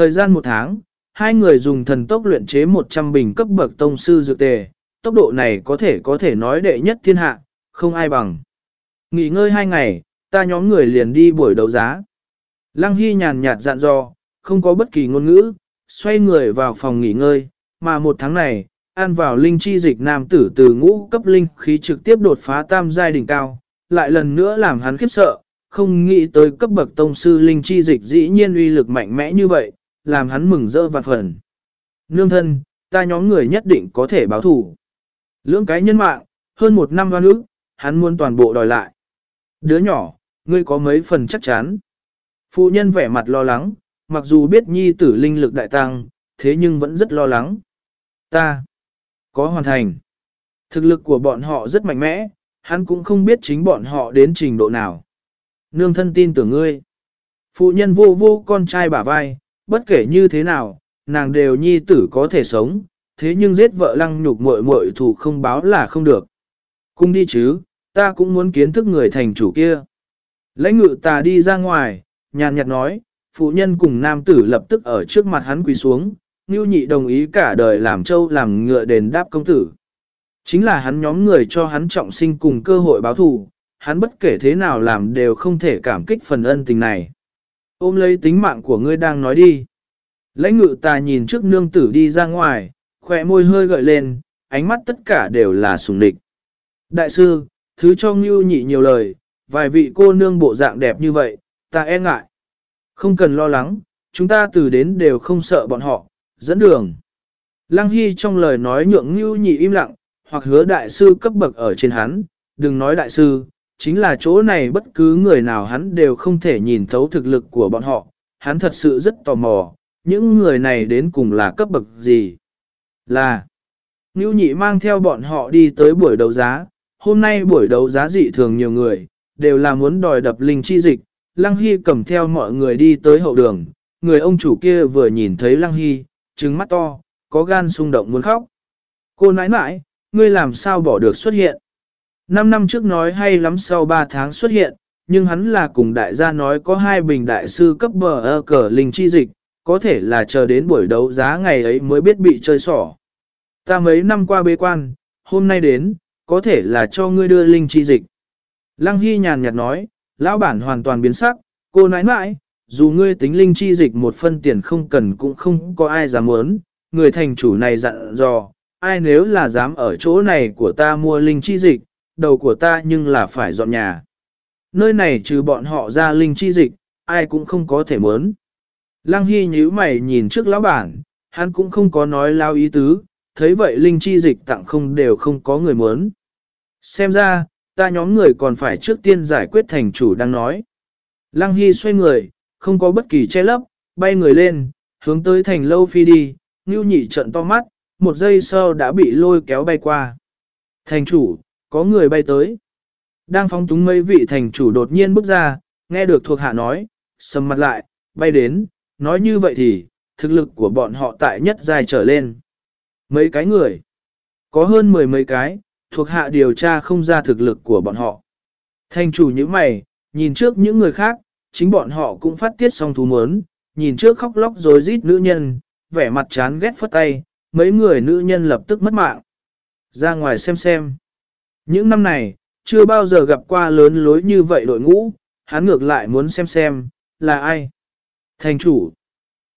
Thời gian một tháng, hai người dùng thần tốc luyện chế 100 bình cấp bậc tông sư dược tề, tốc độ này có thể có thể nói đệ nhất thiên hạ, không ai bằng. Nghỉ ngơi hai ngày, ta nhóm người liền đi buổi đấu giá. Lăng Hy nhàn nhạt dặn dò, không có bất kỳ ngôn ngữ, xoay người vào phòng nghỉ ngơi, mà một tháng này, ăn vào linh chi dịch nam tử từ ngũ cấp linh khí trực tiếp đột phá tam giai đỉnh cao, lại lần nữa làm hắn khiếp sợ, không nghĩ tới cấp bậc tông sư linh chi dịch dĩ nhiên uy lực mạnh mẽ như vậy, làm hắn mừng rỡ vạn phần. Nương thân, ta nhóm người nhất định có thể báo thủ. Lưỡng cái nhân mạng, hơn một năm hoa nữ, hắn muốn toàn bộ đòi lại. Đứa nhỏ, ngươi có mấy phần chắc chắn. Phụ nhân vẻ mặt lo lắng, mặc dù biết nhi tử linh lực đại tăng, thế nhưng vẫn rất lo lắng. Ta, có hoàn thành. Thực lực của bọn họ rất mạnh mẽ, hắn cũng không biết chính bọn họ đến trình độ nào. Nương thân tin tưởng ngươi. Phụ nhân vô vô con trai bả vai, bất kể như thế nào, nàng đều nhi tử có thể sống, thế nhưng giết vợ lăng nhục muội muội thủ không báo là không được. Cung đi chứ, ta cũng muốn kiến thức người thành chủ kia. Lãnh ngự ta đi ra ngoài, nhàn nhạt nói, phụ nhân cùng nam tử lập tức ở trước mặt hắn quỳ xuống, Ngưu nhị đồng ý cả đời làm châu làm ngựa đền đáp công tử. Chính là hắn nhóm người cho hắn trọng sinh cùng cơ hội báo thù, hắn bất kể thế nào làm đều không thể cảm kích phần ân tình này. Ôm lấy tính mạng của ngươi đang nói đi. Lãnh ngự ta nhìn trước nương tử đi ra ngoài, khỏe môi hơi gợi lên, ánh mắt tất cả đều là sùng địch. Đại sư, thứ cho Ngưu nhị nhiều lời, vài vị cô nương bộ dạng đẹp như vậy, ta e ngại. Không cần lo lắng, chúng ta từ đến đều không sợ bọn họ, dẫn đường. Lăng Hy trong lời nói nhượng Ngưu nhị im lặng, hoặc hứa đại sư cấp bậc ở trên hắn, đừng nói đại sư, chính là chỗ này bất cứ người nào hắn đều không thể nhìn thấu thực lực của bọn họ, hắn thật sự rất tò mò, những người này đến cùng là cấp bậc gì? Là, Ngưu nhị mang theo bọn họ đi tới buổi đấu giá, hôm nay buổi đấu giá dị thường nhiều người, đều là muốn đòi đập linh chi dịch, Lăng Hy cầm theo mọi người đi tới hậu đường, người ông chủ kia vừa nhìn thấy Lăng Hy, trừng mắt to, có gan xung động muốn khóc. Cô nãi nãi, ngươi làm sao bỏ được xuất hiện? Năm năm trước nói hay lắm sau 3 tháng xuất hiện, nhưng hắn là cùng đại gia nói có hai bình đại sư cấp bờ ơ cờ linh chi dịch, có thể là chờ đến buổi đấu giá ngày ấy mới biết bị chơi xỏ. Ta mấy năm qua bế quan, hôm nay đến, có thể là cho ngươi đưa linh chi dịch. Lăng Hy nhàn nhạt nói, lão bản hoàn toàn biến sắc, cô nói mãi dù ngươi tính linh chi dịch một phân tiền không cần cũng không có ai dám muốn, người thành chủ này dặn dò, ai nếu là dám ở chỗ này của ta mua linh chi dịch, đầu của ta nhưng là phải dọn nhà. Nơi này trừ bọn họ ra linh chi dịch, ai cũng không có thể muốn. Lăng Hy nhíu mày nhìn trước lão bản, hắn cũng không có nói lao ý tứ, thấy vậy linh chi dịch tặng không đều không có người muốn. Xem ra, ta nhóm người còn phải trước tiên giải quyết thành chủ đang nói. Lăng Hy xoay người, không có bất kỳ che lấp, bay người lên, hướng tới thành lâu phi đi, ngưu nhị trận to mắt, một giây sau đã bị lôi kéo bay qua. Thành chủ, có người bay tới. Đang phóng túng mấy vị thành chủ đột nhiên bước ra, nghe được thuộc hạ nói, sầm mặt lại, bay đến, nói như vậy thì, thực lực của bọn họ tại nhất dài trở lên. Mấy cái người, có hơn mười mấy cái, thuộc hạ điều tra không ra thực lực của bọn họ. Thành chủ như mày, nhìn trước những người khác, chính bọn họ cũng phát tiết xong thú mớn, nhìn trước khóc lóc rồi rít nữ nhân, vẻ mặt chán ghét phất tay, mấy người nữ nhân lập tức mất mạng. Ra ngoài xem xem. Những năm này, chưa bao giờ gặp qua lớn lối như vậy đội ngũ, hắn ngược lại muốn xem xem, là ai. Thành chủ.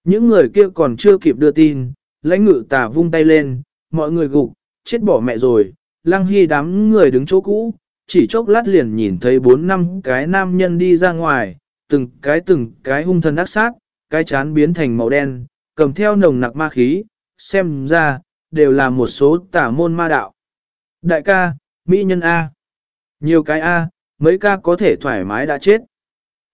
Những người kia còn chưa kịp đưa tin, lãnh ngự tả vung tay lên, mọi người gục, chết bỏ mẹ rồi, lăng hy đám người đứng chỗ cũ, chỉ chốc lát liền nhìn thấy bốn năm cái nam nhân đi ra ngoài, từng cái từng cái hung thần ác sát, cái chán biến thành màu đen, cầm theo nồng nặc ma khí, xem ra, đều là một số tả môn ma đạo. Đại ca, Mỹ nhân A. Nhiều cái A, mấy ca có thể thoải mái đã chết.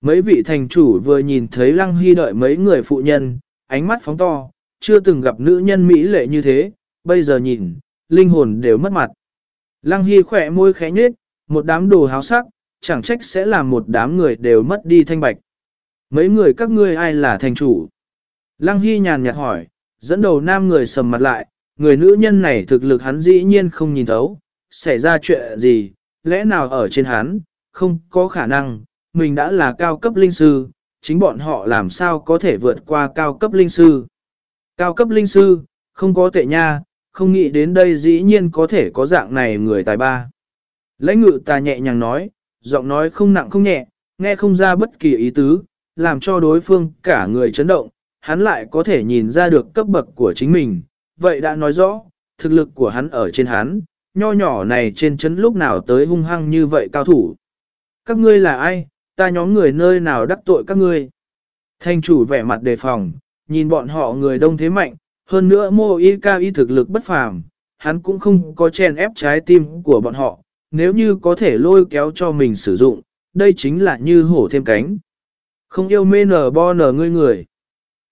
Mấy vị thành chủ vừa nhìn thấy Lăng Hy đợi mấy người phụ nhân, ánh mắt phóng to, chưa từng gặp nữ nhân Mỹ lệ như thế, bây giờ nhìn, linh hồn đều mất mặt. Lăng Hy khỏe môi khẽ nhếch, một đám đồ háo sắc, chẳng trách sẽ làm một đám người đều mất đi thanh bạch. Mấy người các ngươi ai là thành chủ? Lăng Hy nhàn nhạt hỏi, dẫn đầu nam người sầm mặt lại, người nữ nhân này thực lực hắn dĩ nhiên không nhìn thấu, xảy ra chuyện gì, lẽ nào ở trên hắn, không có khả năng, mình đã là cao cấp linh sư, chính bọn họ làm sao có thể vượt qua cao cấp linh sư. Cao cấp linh sư, không có tệ nha, không nghĩ đến đây dĩ nhiên có thể có dạng này người tài ba. Lãnh ngự ta nhẹ nhàng nói, giọng nói không nặng không nhẹ, nghe không ra bất kỳ ý tứ, làm cho đối phương cả người chấn động, hắn lại có thể nhìn ra được cấp bậc của chính mình. Vậy đã nói rõ, thực lực của hắn ở trên hắn, nho nhỏ này trên chấn lúc nào tới hung hăng như vậy cao thủ. Các ngươi là ai, ta nhóm người nơi nào đắc tội các ngươi. Thanh chủ vẻ mặt đề phòng, nhìn bọn họ người đông thế mạnh, hơn nữa mô y ca y thực lực bất phàm, hắn cũng không có chen ép trái tim của bọn họ, nếu như có thể lôi kéo cho mình sử dụng, đây chính là như hổ thêm cánh. Không yêu mê nở bo nở ngươi người.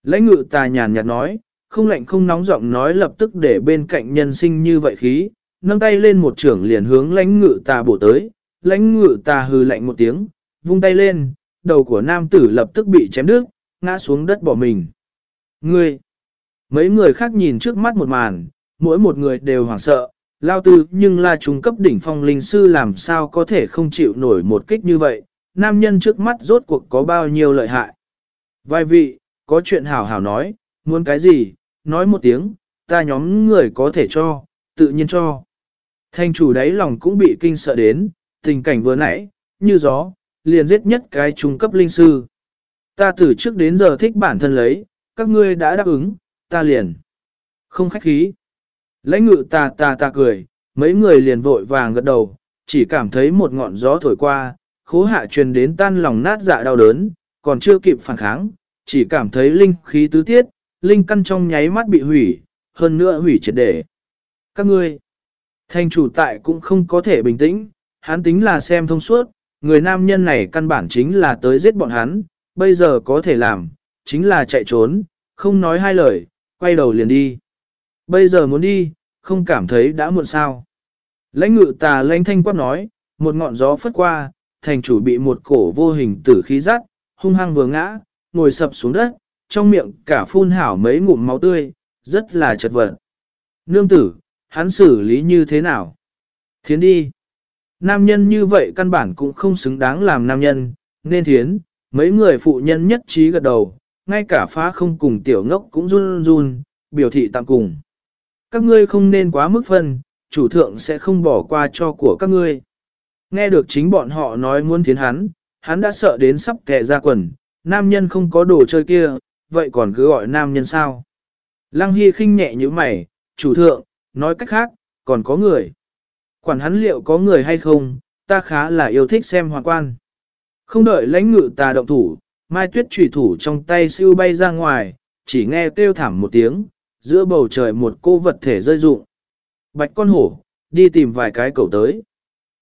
Lãnh ngự tà nhàn nhạt nói, không lạnh không nóng giọng nói lập tức để bên cạnh nhân sinh như vậy khí, nâng tay lên một trưởng liền hướng lãnh ngự tà bổ tới, lãnh ngự tà hừ lạnh một tiếng, vung tay lên, đầu của nam tử lập tức bị chém đứt, ngã xuống đất bỏ mình. Ngươi! Mấy người khác nhìn trước mắt một màn, mỗi một người đều hoảng sợ, lao tư nhưng là trung cấp đỉnh phong linh sư làm sao có thể không chịu nổi một kích như vậy, nam nhân trước mắt rốt cuộc có bao nhiêu lợi hại. Vài vị, có chuyện hảo hảo nói, muốn cái gì, nói một tiếng, ta nhóm người có thể cho, tự nhiên cho. Thanh chủ đáy lòng cũng bị kinh sợ đến, tình cảnh vừa nãy, như gió, liền giết nhất cái trung cấp linh sư. Ta từ trước đến giờ thích bản thân lấy, các ngươi đã đáp ứng, ta liền. Không khách khí. Lãnh ngự ta ta ta cười, mấy người liền vội vàng gật đầu, chỉ cảm thấy một ngọn gió thổi qua, khố hạ truyền đến tan lòng nát dạ đau đớn, còn chưa kịp phản kháng, chỉ cảm thấy linh khí tứ tiết, linh căn trong nháy mắt bị hủy, hơn nữa hủy triệt để. Các ngươi, thanh chủ tại cũng không có thể bình tĩnh, hắn tính là xem thông suốt, người nam nhân này căn bản chính là tới giết bọn hắn, bây giờ có thể làm, chính là chạy trốn, không nói hai lời, quay đầu liền đi. Bây giờ muốn đi, không cảm thấy đã muộn sao. Lãnh ngự tà lãnh thanh quát nói, một ngọn gió phất qua, thành chủ bị một cổ vô hình tử khí rắt, hung hăng vừa ngã, ngồi sập xuống đất, trong miệng cả phun hảo mấy ngụm máu tươi, rất là chật vật. Nương tử, hắn xử lý như thế nào? Thiến đi. Nam nhân như vậy căn bản cũng không xứng đáng làm nam nhân, nên thiến, mấy người phụ nhân nhất trí gật đầu, ngay cả phá không cùng tiểu ngốc cũng run run, biểu thị tạm cùng. Các ngươi không nên quá mức phân, chủ thượng sẽ không bỏ qua cho của các ngươi. Nghe được chính bọn họ nói muốn thiến hắn, hắn đã sợ đến sắp kẹ ra quần, nam nhân không có đồ chơi kia, vậy còn cứ gọi nam nhân sao? Lăng Hy khinh nhẹ như mày, chủ thượng, nói cách khác, còn có người. Quản hắn liệu có người hay không, ta khá là yêu thích xem hoàng quan. Không đợi lãnh ngự tà động thủ, mai tuyết trùy thủ trong tay siêu bay ra ngoài, chỉ nghe kêu thảm một tiếng, giữa bầu trời một cô vật thể rơi rụng. Bạch con hổ, đi tìm vài cái cầu tới.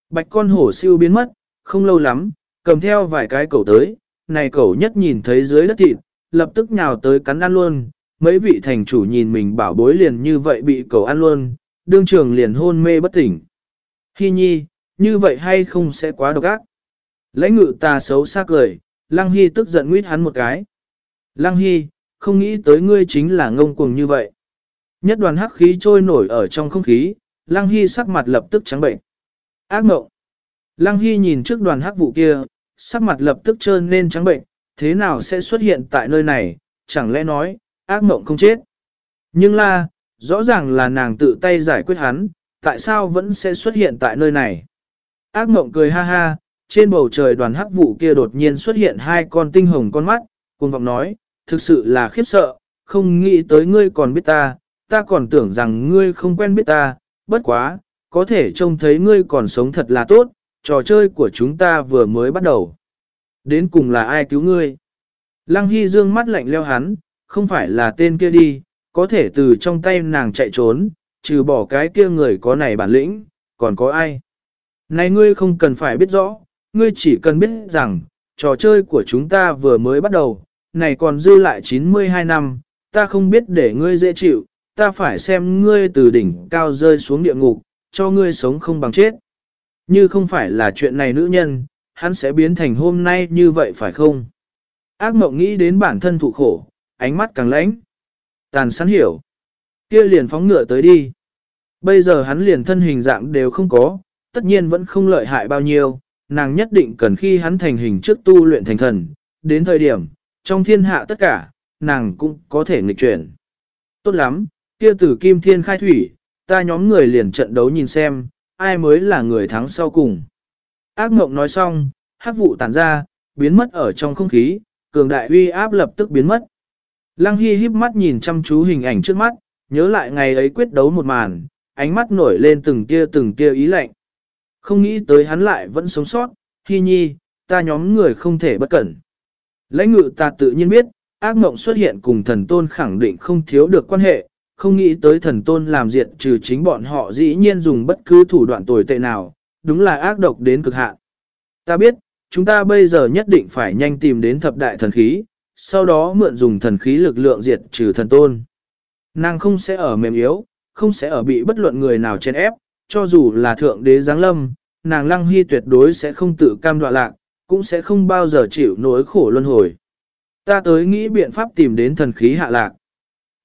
Bạch con hổ siêu biến mất, không lâu lắm, cầm theo vài cái cầu tới, này cầu nhất nhìn thấy dưới đất thịt, lập tức nhào tới cắn ăn luôn. Mấy vị thành chủ nhìn mình bảo bối liền như vậy bị cầu ăn luôn, đương trường liền hôn mê bất tỉnh. Hi nhi, như vậy hay không sẽ quá độc ác? Lãnh ngự ta xấu xa cười, Lăng Hy tức giận nguyết hắn một cái. Lăng Hy, không nghĩ tới ngươi chính là ngông cuồng như vậy. Nhất đoàn hắc khí trôi nổi ở trong không khí, Lăng Hy sắc mặt lập tức trắng bệnh. Ác mộng. Lăng Hy nhìn trước đoàn hắc vụ kia, sắc mặt lập tức trơn nên trắng bệnh, thế nào sẽ xuất hiện tại nơi này, chẳng lẽ nói, ác mộng không chết. Nhưng là, rõ ràng là nàng tự tay giải quyết hắn, tại sao vẫn sẽ xuất hiện tại nơi này. Ác mộng cười ha ha, trên bầu trời đoàn hắc vụ kia đột nhiên xuất hiện hai con tinh hồng con mắt, cùng vọng nói, thực sự là khiếp sợ, không nghĩ tới ngươi còn biết ta, ta còn tưởng rằng ngươi không quen biết ta, bất quá, có thể trông thấy ngươi còn sống thật là tốt, trò chơi của chúng ta vừa mới bắt đầu. Đến cùng là ai cứu ngươi? Lăng Hy dương mắt lạnh leo hắn, không phải là tên kia đi, có thể từ trong tay nàng chạy trốn, trừ bỏ cái kia người có này bản lĩnh, còn có ai? Này ngươi không cần phải biết rõ, ngươi chỉ cần biết rằng, trò chơi của chúng ta vừa mới bắt đầu, này còn dư lại 92 năm, ta không biết để ngươi dễ chịu, ta phải xem ngươi từ đỉnh cao rơi xuống địa ngục, cho ngươi sống không bằng chết. Như không phải là chuyện này nữ nhân, hắn sẽ biến thành hôm nay như vậy phải không? Ác mộng nghĩ đến bản thân thụ khổ, ánh mắt càng lãnh. Tàn sẵn hiểu. kia liền phóng ngựa tới đi. Bây giờ hắn liền thân hình dạng đều không có, tất nhiên vẫn không lợi hại bao nhiêu, nàng nhất định cần khi hắn thành hình trước tu luyện thành thần, đến thời điểm, trong thiên hạ tất cả, nàng cũng có thể nghịch chuyển. Tốt lắm, kia tử kim thiên khai thủy, ta nhóm người liền trận đấu nhìn xem, ai mới là người thắng sau cùng. Ác mộng nói xong, hắc vụ tản ra, biến mất ở trong không khí, cường đại uy áp lập tức biến mất. Lăng Hy híp mắt nhìn chăm chú hình ảnh trước mắt, nhớ lại ngày ấy quyết đấu một màn, ánh mắt nổi lên từng tia từng tia ý lạnh. Không nghĩ tới hắn lại vẫn sống sót, Hy nhi, ta nhóm người không thể bất cẩn. Lãnh ngự ta tự nhiên biết, ác mộng xuất hiện cùng thần tôn khẳng định không thiếu được quan hệ, không nghĩ tới thần tôn làm diệt trừ chính bọn họ dĩ nhiên dùng bất cứ thủ đoạn tồi tệ nào, đúng là ác độc đến cực hạn. Ta biết, chúng ta bây giờ nhất định phải nhanh tìm đến thập đại thần khí, sau đó mượn dùng thần khí lực lượng diệt trừ thần tôn. Nàng không sẽ ở mềm yếu, không sẽ ở bị bất luận người nào chen ép, cho dù là thượng đế giáng lâm, nàng lăng hy tuyệt đối sẽ không tự cam đoạ lạc, cũng sẽ không bao giờ chịu nỗi khổ luân hồi. Ta tới nghĩ biện pháp tìm đến thần khí hạ lạc.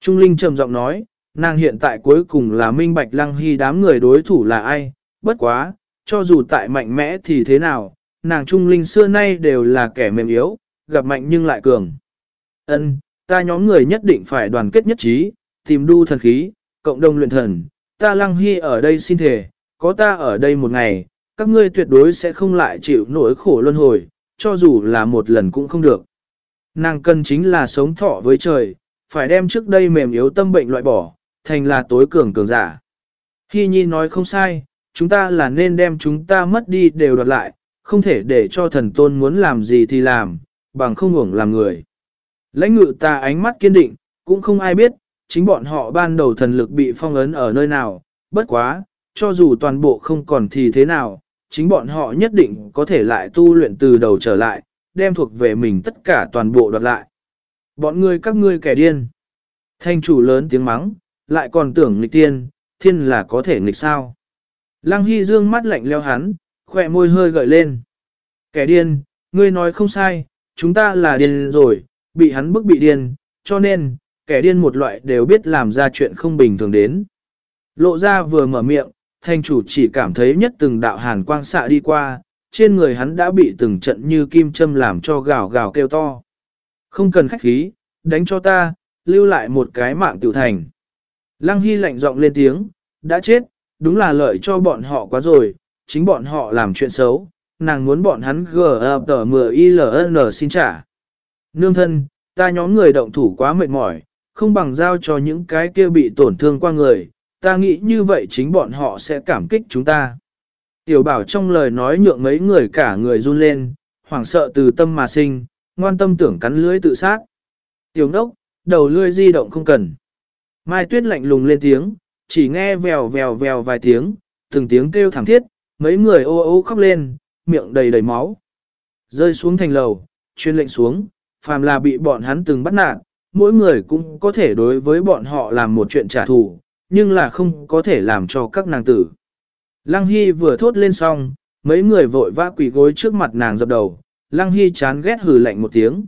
Trung Linh trầm giọng nói, nàng hiện tại cuối cùng là minh bạch lăng hy đám người đối thủ là ai, bất quá, cho dù tại mạnh mẽ thì thế nào, nàng Trung Linh xưa nay đều là kẻ mềm yếu, gặp mạnh nhưng lại cường. Ân, ta nhóm người nhất định phải đoàn kết nhất trí, tìm đu thần khí, cộng đồng luyện thần, ta lăng hy ở đây xin thể, có ta ở đây một ngày, các ngươi tuyệt đối sẽ không lại chịu nỗi khổ luân hồi, cho dù là một lần cũng không được. Nàng cần chính là sống thọ với trời, phải đem trước đây mềm yếu tâm bệnh loại bỏ, thành là tối cường cường giả. Hy Nhi nói không sai, chúng ta là nên đem chúng ta mất đi đều đoạt lại, không thể để cho thần tôn muốn làm gì thì làm, bằng không ngủng làm người. Lãnh ngự ta ánh mắt kiên định, cũng không ai biết, chính bọn họ ban đầu thần lực bị phong ấn ở nơi nào, bất quá, cho dù toàn bộ không còn thì thế nào, chính bọn họ nhất định có thể lại tu luyện từ đầu trở lại, đem thuộc về mình tất cả toàn bộ đoạt lại. Bọn ngươi các ngươi kẻ điên. Thanh chủ lớn tiếng mắng, lại còn tưởng nghịch tiên, thiên là có thể nghịch sao. Lăng Hy dương mắt lạnh leo hắn, khỏe môi hơi gợi lên. Kẻ điên, ngươi nói không sai, chúng ta là điên rồi, bị hắn bức bị điên, cho nên, kẻ điên một loại đều biết làm ra chuyện không bình thường đến. Lộ ra vừa mở miệng, thanh chủ chỉ cảm thấy nhất từng đạo hàn quang xạ đi qua, trên người hắn đã bị từng trận như kim châm làm cho gào gào kêu to. Không cần khách khí, đánh cho ta, lưu lại một cái mạng tiểu thành. Lăng Hy lạnh giọng lên tiếng, đã chết, đúng là lợi cho bọn họ quá rồi, chính bọn họ làm chuyện xấu, nàng muốn bọn hắn G.T.M.I.L.N. xin trả. Nương thân, ta nhóm người động thủ quá mệt mỏi, không bằng giao cho những cái kia bị tổn thương qua người, ta nghĩ như vậy chính bọn họ sẽ cảm kích chúng ta. Tiểu bảo trong lời nói nhượng mấy người cả người run lên, hoảng sợ từ tâm mà sinh, ngoan tâm tưởng cắn lưới tự sát. Tiểu ngốc, đầu lưỡi di động không cần. Mai tuyết lạnh lùng lên tiếng, chỉ nghe vèo vèo vèo vài tiếng, từng tiếng kêu thảm thiết, mấy người ô ô khóc lên, miệng đầy đầy máu. Rơi xuống thành lầu, chuyên lệnh xuống, phàm là bị bọn hắn từng bắt nạt, mỗi người cũng có thể đối với bọn họ làm một chuyện trả thù, nhưng là không có thể làm cho các nàng tử. Lăng Hy vừa thốt lên xong, mấy người vội vã quỳ gối trước mặt nàng dập đầu, Lăng Hy chán ghét hừ lạnh một tiếng.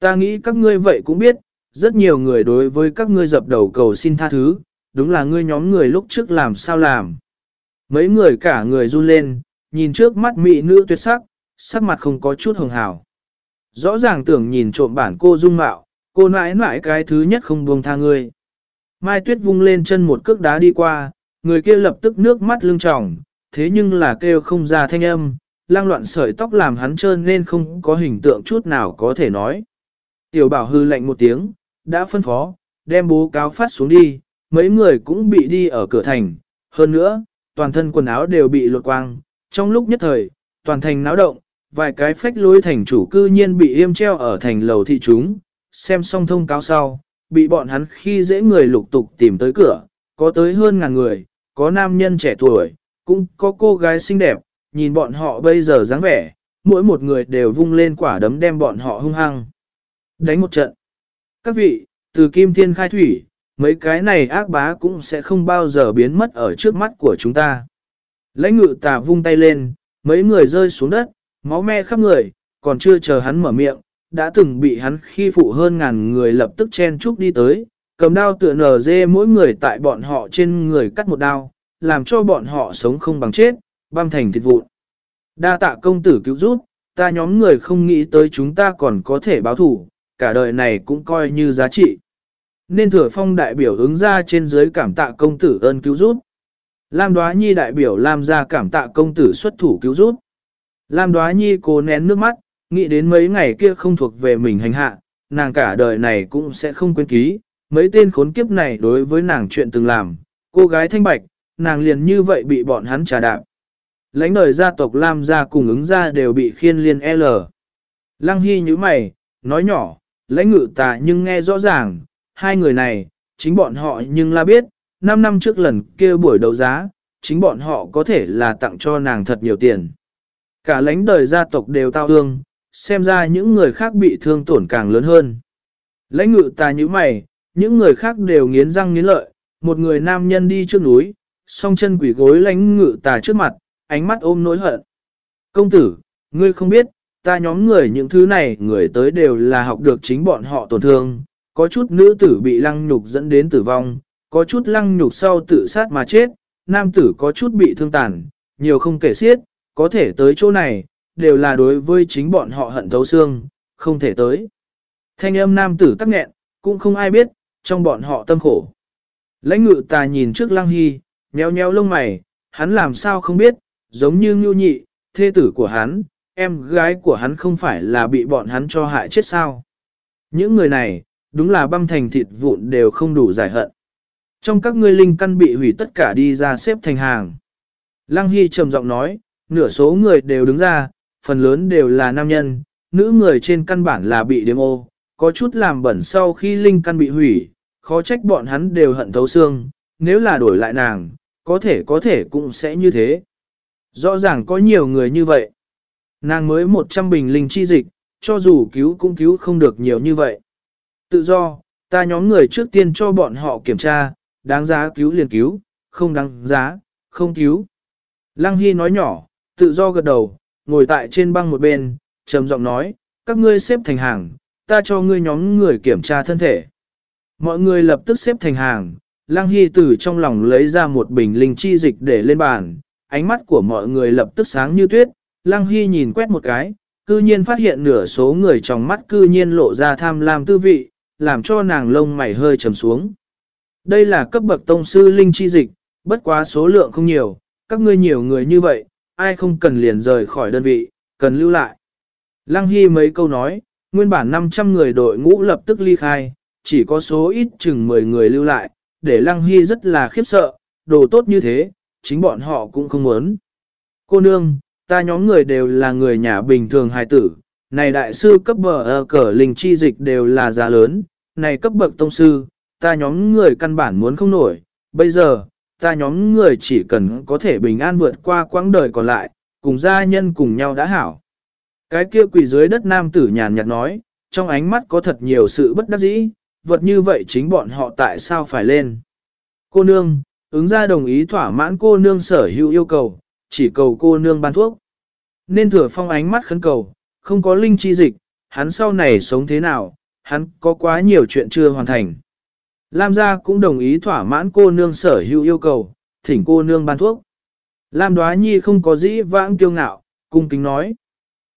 Ta nghĩ các ngươi vậy cũng biết, rất nhiều người đối với các ngươi dập đầu cầu xin tha thứ, đúng là ngươi nhóm người lúc trước làm sao làm. Mấy người cả người run lên, nhìn trước mắt mỹ nữ tuyệt sắc, sắc mặt không có chút hồng hào. Rõ ràng tưởng nhìn trộm bản cô dung mạo, cô nãi nãi cái thứ nhất không buông tha ngươi. Mai Tuyết vung lên chân một cước đá đi qua, người kia lập tức nước mắt lưng tròng, thế nhưng là kêu không ra thanh âm, lang loạn sợi tóc làm hắn trơn nên không có hình tượng chút nào có thể nói. Tiểu bảo hư lạnh một tiếng, đã phân phó, đem bố cáo phát xuống đi, mấy người cũng bị đi ở cửa thành, hơn nữa, toàn thân quần áo đều bị lột quang, trong lúc nhất thời, toàn thành náo động, vài cái phách lối thành chủ cư nhiên bị yêm treo ở thành lầu thị chúng, xem xong thông cáo sau, bị bọn hắn khi dễ người lục tục tìm tới cửa, có tới hơn ngàn người, có nam nhân trẻ tuổi, cũng có cô gái xinh đẹp, nhìn bọn họ bây giờ dáng vẻ, mỗi một người đều vung lên quả đấm đem bọn họ hung hăng. Đánh một trận. Các vị, từ kim thiên khai thủy, mấy cái này ác bá cũng sẽ không bao giờ biến mất ở trước mắt của chúng ta. Lãnh ngự tà vung tay lên, mấy người rơi xuống đất, máu me khắp người, còn chưa chờ hắn mở miệng, đã từng bị hắn khi phụ hơn ngàn người lập tức chen chúc đi tới, cầm đao tựa nở dê mỗi người tại bọn họ trên người cắt một đao, làm cho bọn họ sống không bằng chết, băm thành thịt vụn. Đa tạ công tử cứu giúp, ta nhóm người không nghĩ tới chúng ta còn có thể báo thủ, cả đời này cũng coi như giá trị. Nên thừa phong đại biểu ứng ra trên dưới cảm tạ công tử ơn cứu giúp. Lam Đoá Nhi đại biểu Lam ra cảm tạ công tử xuất thủ cứu giúp. Lam Đoá Nhi cố nén nước mắt, nghĩ đến mấy ngày kia không thuộc về mình hành hạ, nàng cả đời này cũng sẽ không quên ký, mấy tên khốn kiếp này đối với nàng chuyện từng làm, cô gái thanh bạch, nàng liền như vậy bị bọn hắn trà đạp. Lãnh đời gia tộc Lam gia cùng ứng gia đều bị khiên liên L. Lăng Hy như mày, nói nhỏ, lãnh ngự tà nhưng nghe rõ ràng, hai người này, chính bọn họ nhưng la biết, 5 năm trước lần kia buổi đấu giá, chính bọn họ có thể là tặng cho nàng thật nhiều tiền. Cả lãnh đời gia tộc đều tao thương, xem ra những người khác bị thương tổn càng lớn hơn. Lãnh ngự tà như mày, những người khác đều nghiến răng nghiến lợi, một người nam nhân đi trước núi, song chân quỷ gối lãnh ngự tà trước mặt, ánh mắt ôm nỗi hận. Công tử, ngươi không biết, ta nhóm người những thứ này người tới đều là học được chính bọn họ tổn thương, có chút nữ tử bị lăng nhục dẫn đến tử vong, có chút lăng nhục sau tự sát mà chết, nam tử có chút bị thương tàn, nhiều không kể xiết, có thể tới chỗ này, đều là đối với chính bọn họ hận thấu xương, không thể tới. Thanh âm nam tử tắc nghẹn, cũng không ai biết, trong bọn họ tâm khổ. Lãnh ngự tà nhìn trước lăng hy, nheo nheo lông mày, hắn làm sao không biết, giống như ngưu nhị, thê tử của hắn, em gái của hắn không phải là bị bọn hắn cho hại chết sao. Những người này, đúng là băm thành thịt vụn đều không đủ giải hận. Trong các ngươi linh căn bị hủy tất cả đi ra xếp thành hàng. Lăng Hy trầm giọng nói, nửa số người đều đứng ra, phần lớn đều là nam nhân, nữ người trên căn bản là bị đếm ô, có chút làm bẩn sau khi linh căn bị hủy, khó trách bọn hắn đều hận thấu xương, nếu là đổi lại nàng, có thể có thể cũng sẽ như thế. Rõ ràng có nhiều người như vậy. Nàng mới 100 bình linh chi dịch, cho dù cứu cũng cứu không được nhiều như vậy. Tự do, ta nhóm người trước tiên cho bọn họ kiểm tra, đáng giá cứu liền cứu, không đáng giá, không cứu. Lăng Hy nói nhỏ, tự do gật đầu, ngồi tại trên băng một bên, trầm giọng nói, các ngươi xếp thành hàng, ta cho ngươi nhóm người kiểm tra thân thể. Mọi người lập tức xếp thành hàng, Lăng Hy từ trong lòng lấy ra một bình linh chi dịch để lên bàn, ánh mắt của mọi người lập tức sáng như tuyết, Lăng Hy nhìn quét một cái, cư nhiên phát hiện nửa số người trong mắt cư nhiên lộ ra tham lam tư vị, làm cho nàng lông mày hơi trầm xuống. Đây là cấp bậc tông sư linh chi dịch, bất quá số lượng không nhiều, các ngươi nhiều người như vậy, ai không cần liền rời khỏi đơn vị, cần lưu lại. Lăng Hy mấy câu nói, nguyên bản 500 người đội ngũ lập tức ly khai, chỉ có số ít chừng 10 người lưu lại, để Lăng Hy rất là khiếp sợ, đồ tốt như thế, chính bọn họ cũng không muốn. Cô nương, ta nhóm người đều là người nhà bình thường hài tử, này đại sư cấp bờ ở cờ linh chi dịch đều là giá lớn, này cấp bậc tông sư, ta nhóm người căn bản muốn không nổi, bây giờ, ta nhóm người chỉ cần có thể bình an vượt qua quãng đời còn lại, cùng gia nhân cùng nhau đã hảo. Cái kia quỷ dưới đất nam tử nhàn nhạt nói, trong ánh mắt có thật nhiều sự bất đắc dĩ, vật như vậy chính bọn họ tại sao phải lên. Cô nương, ứng ra đồng ý thỏa mãn cô nương sở hữu yêu cầu, chỉ cầu cô nương ban thuốc. Nên thừa phong ánh mắt khấn cầu, không có linh chi dịch, hắn sau này sống thế nào, hắn có quá nhiều chuyện chưa hoàn thành. Lam gia cũng đồng ý thỏa mãn cô nương sở hữu yêu cầu, thỉnh cô nương ban thuốc. Lam đoá nhi không có dĩ vãng kiêu ngạo, cung kính nói.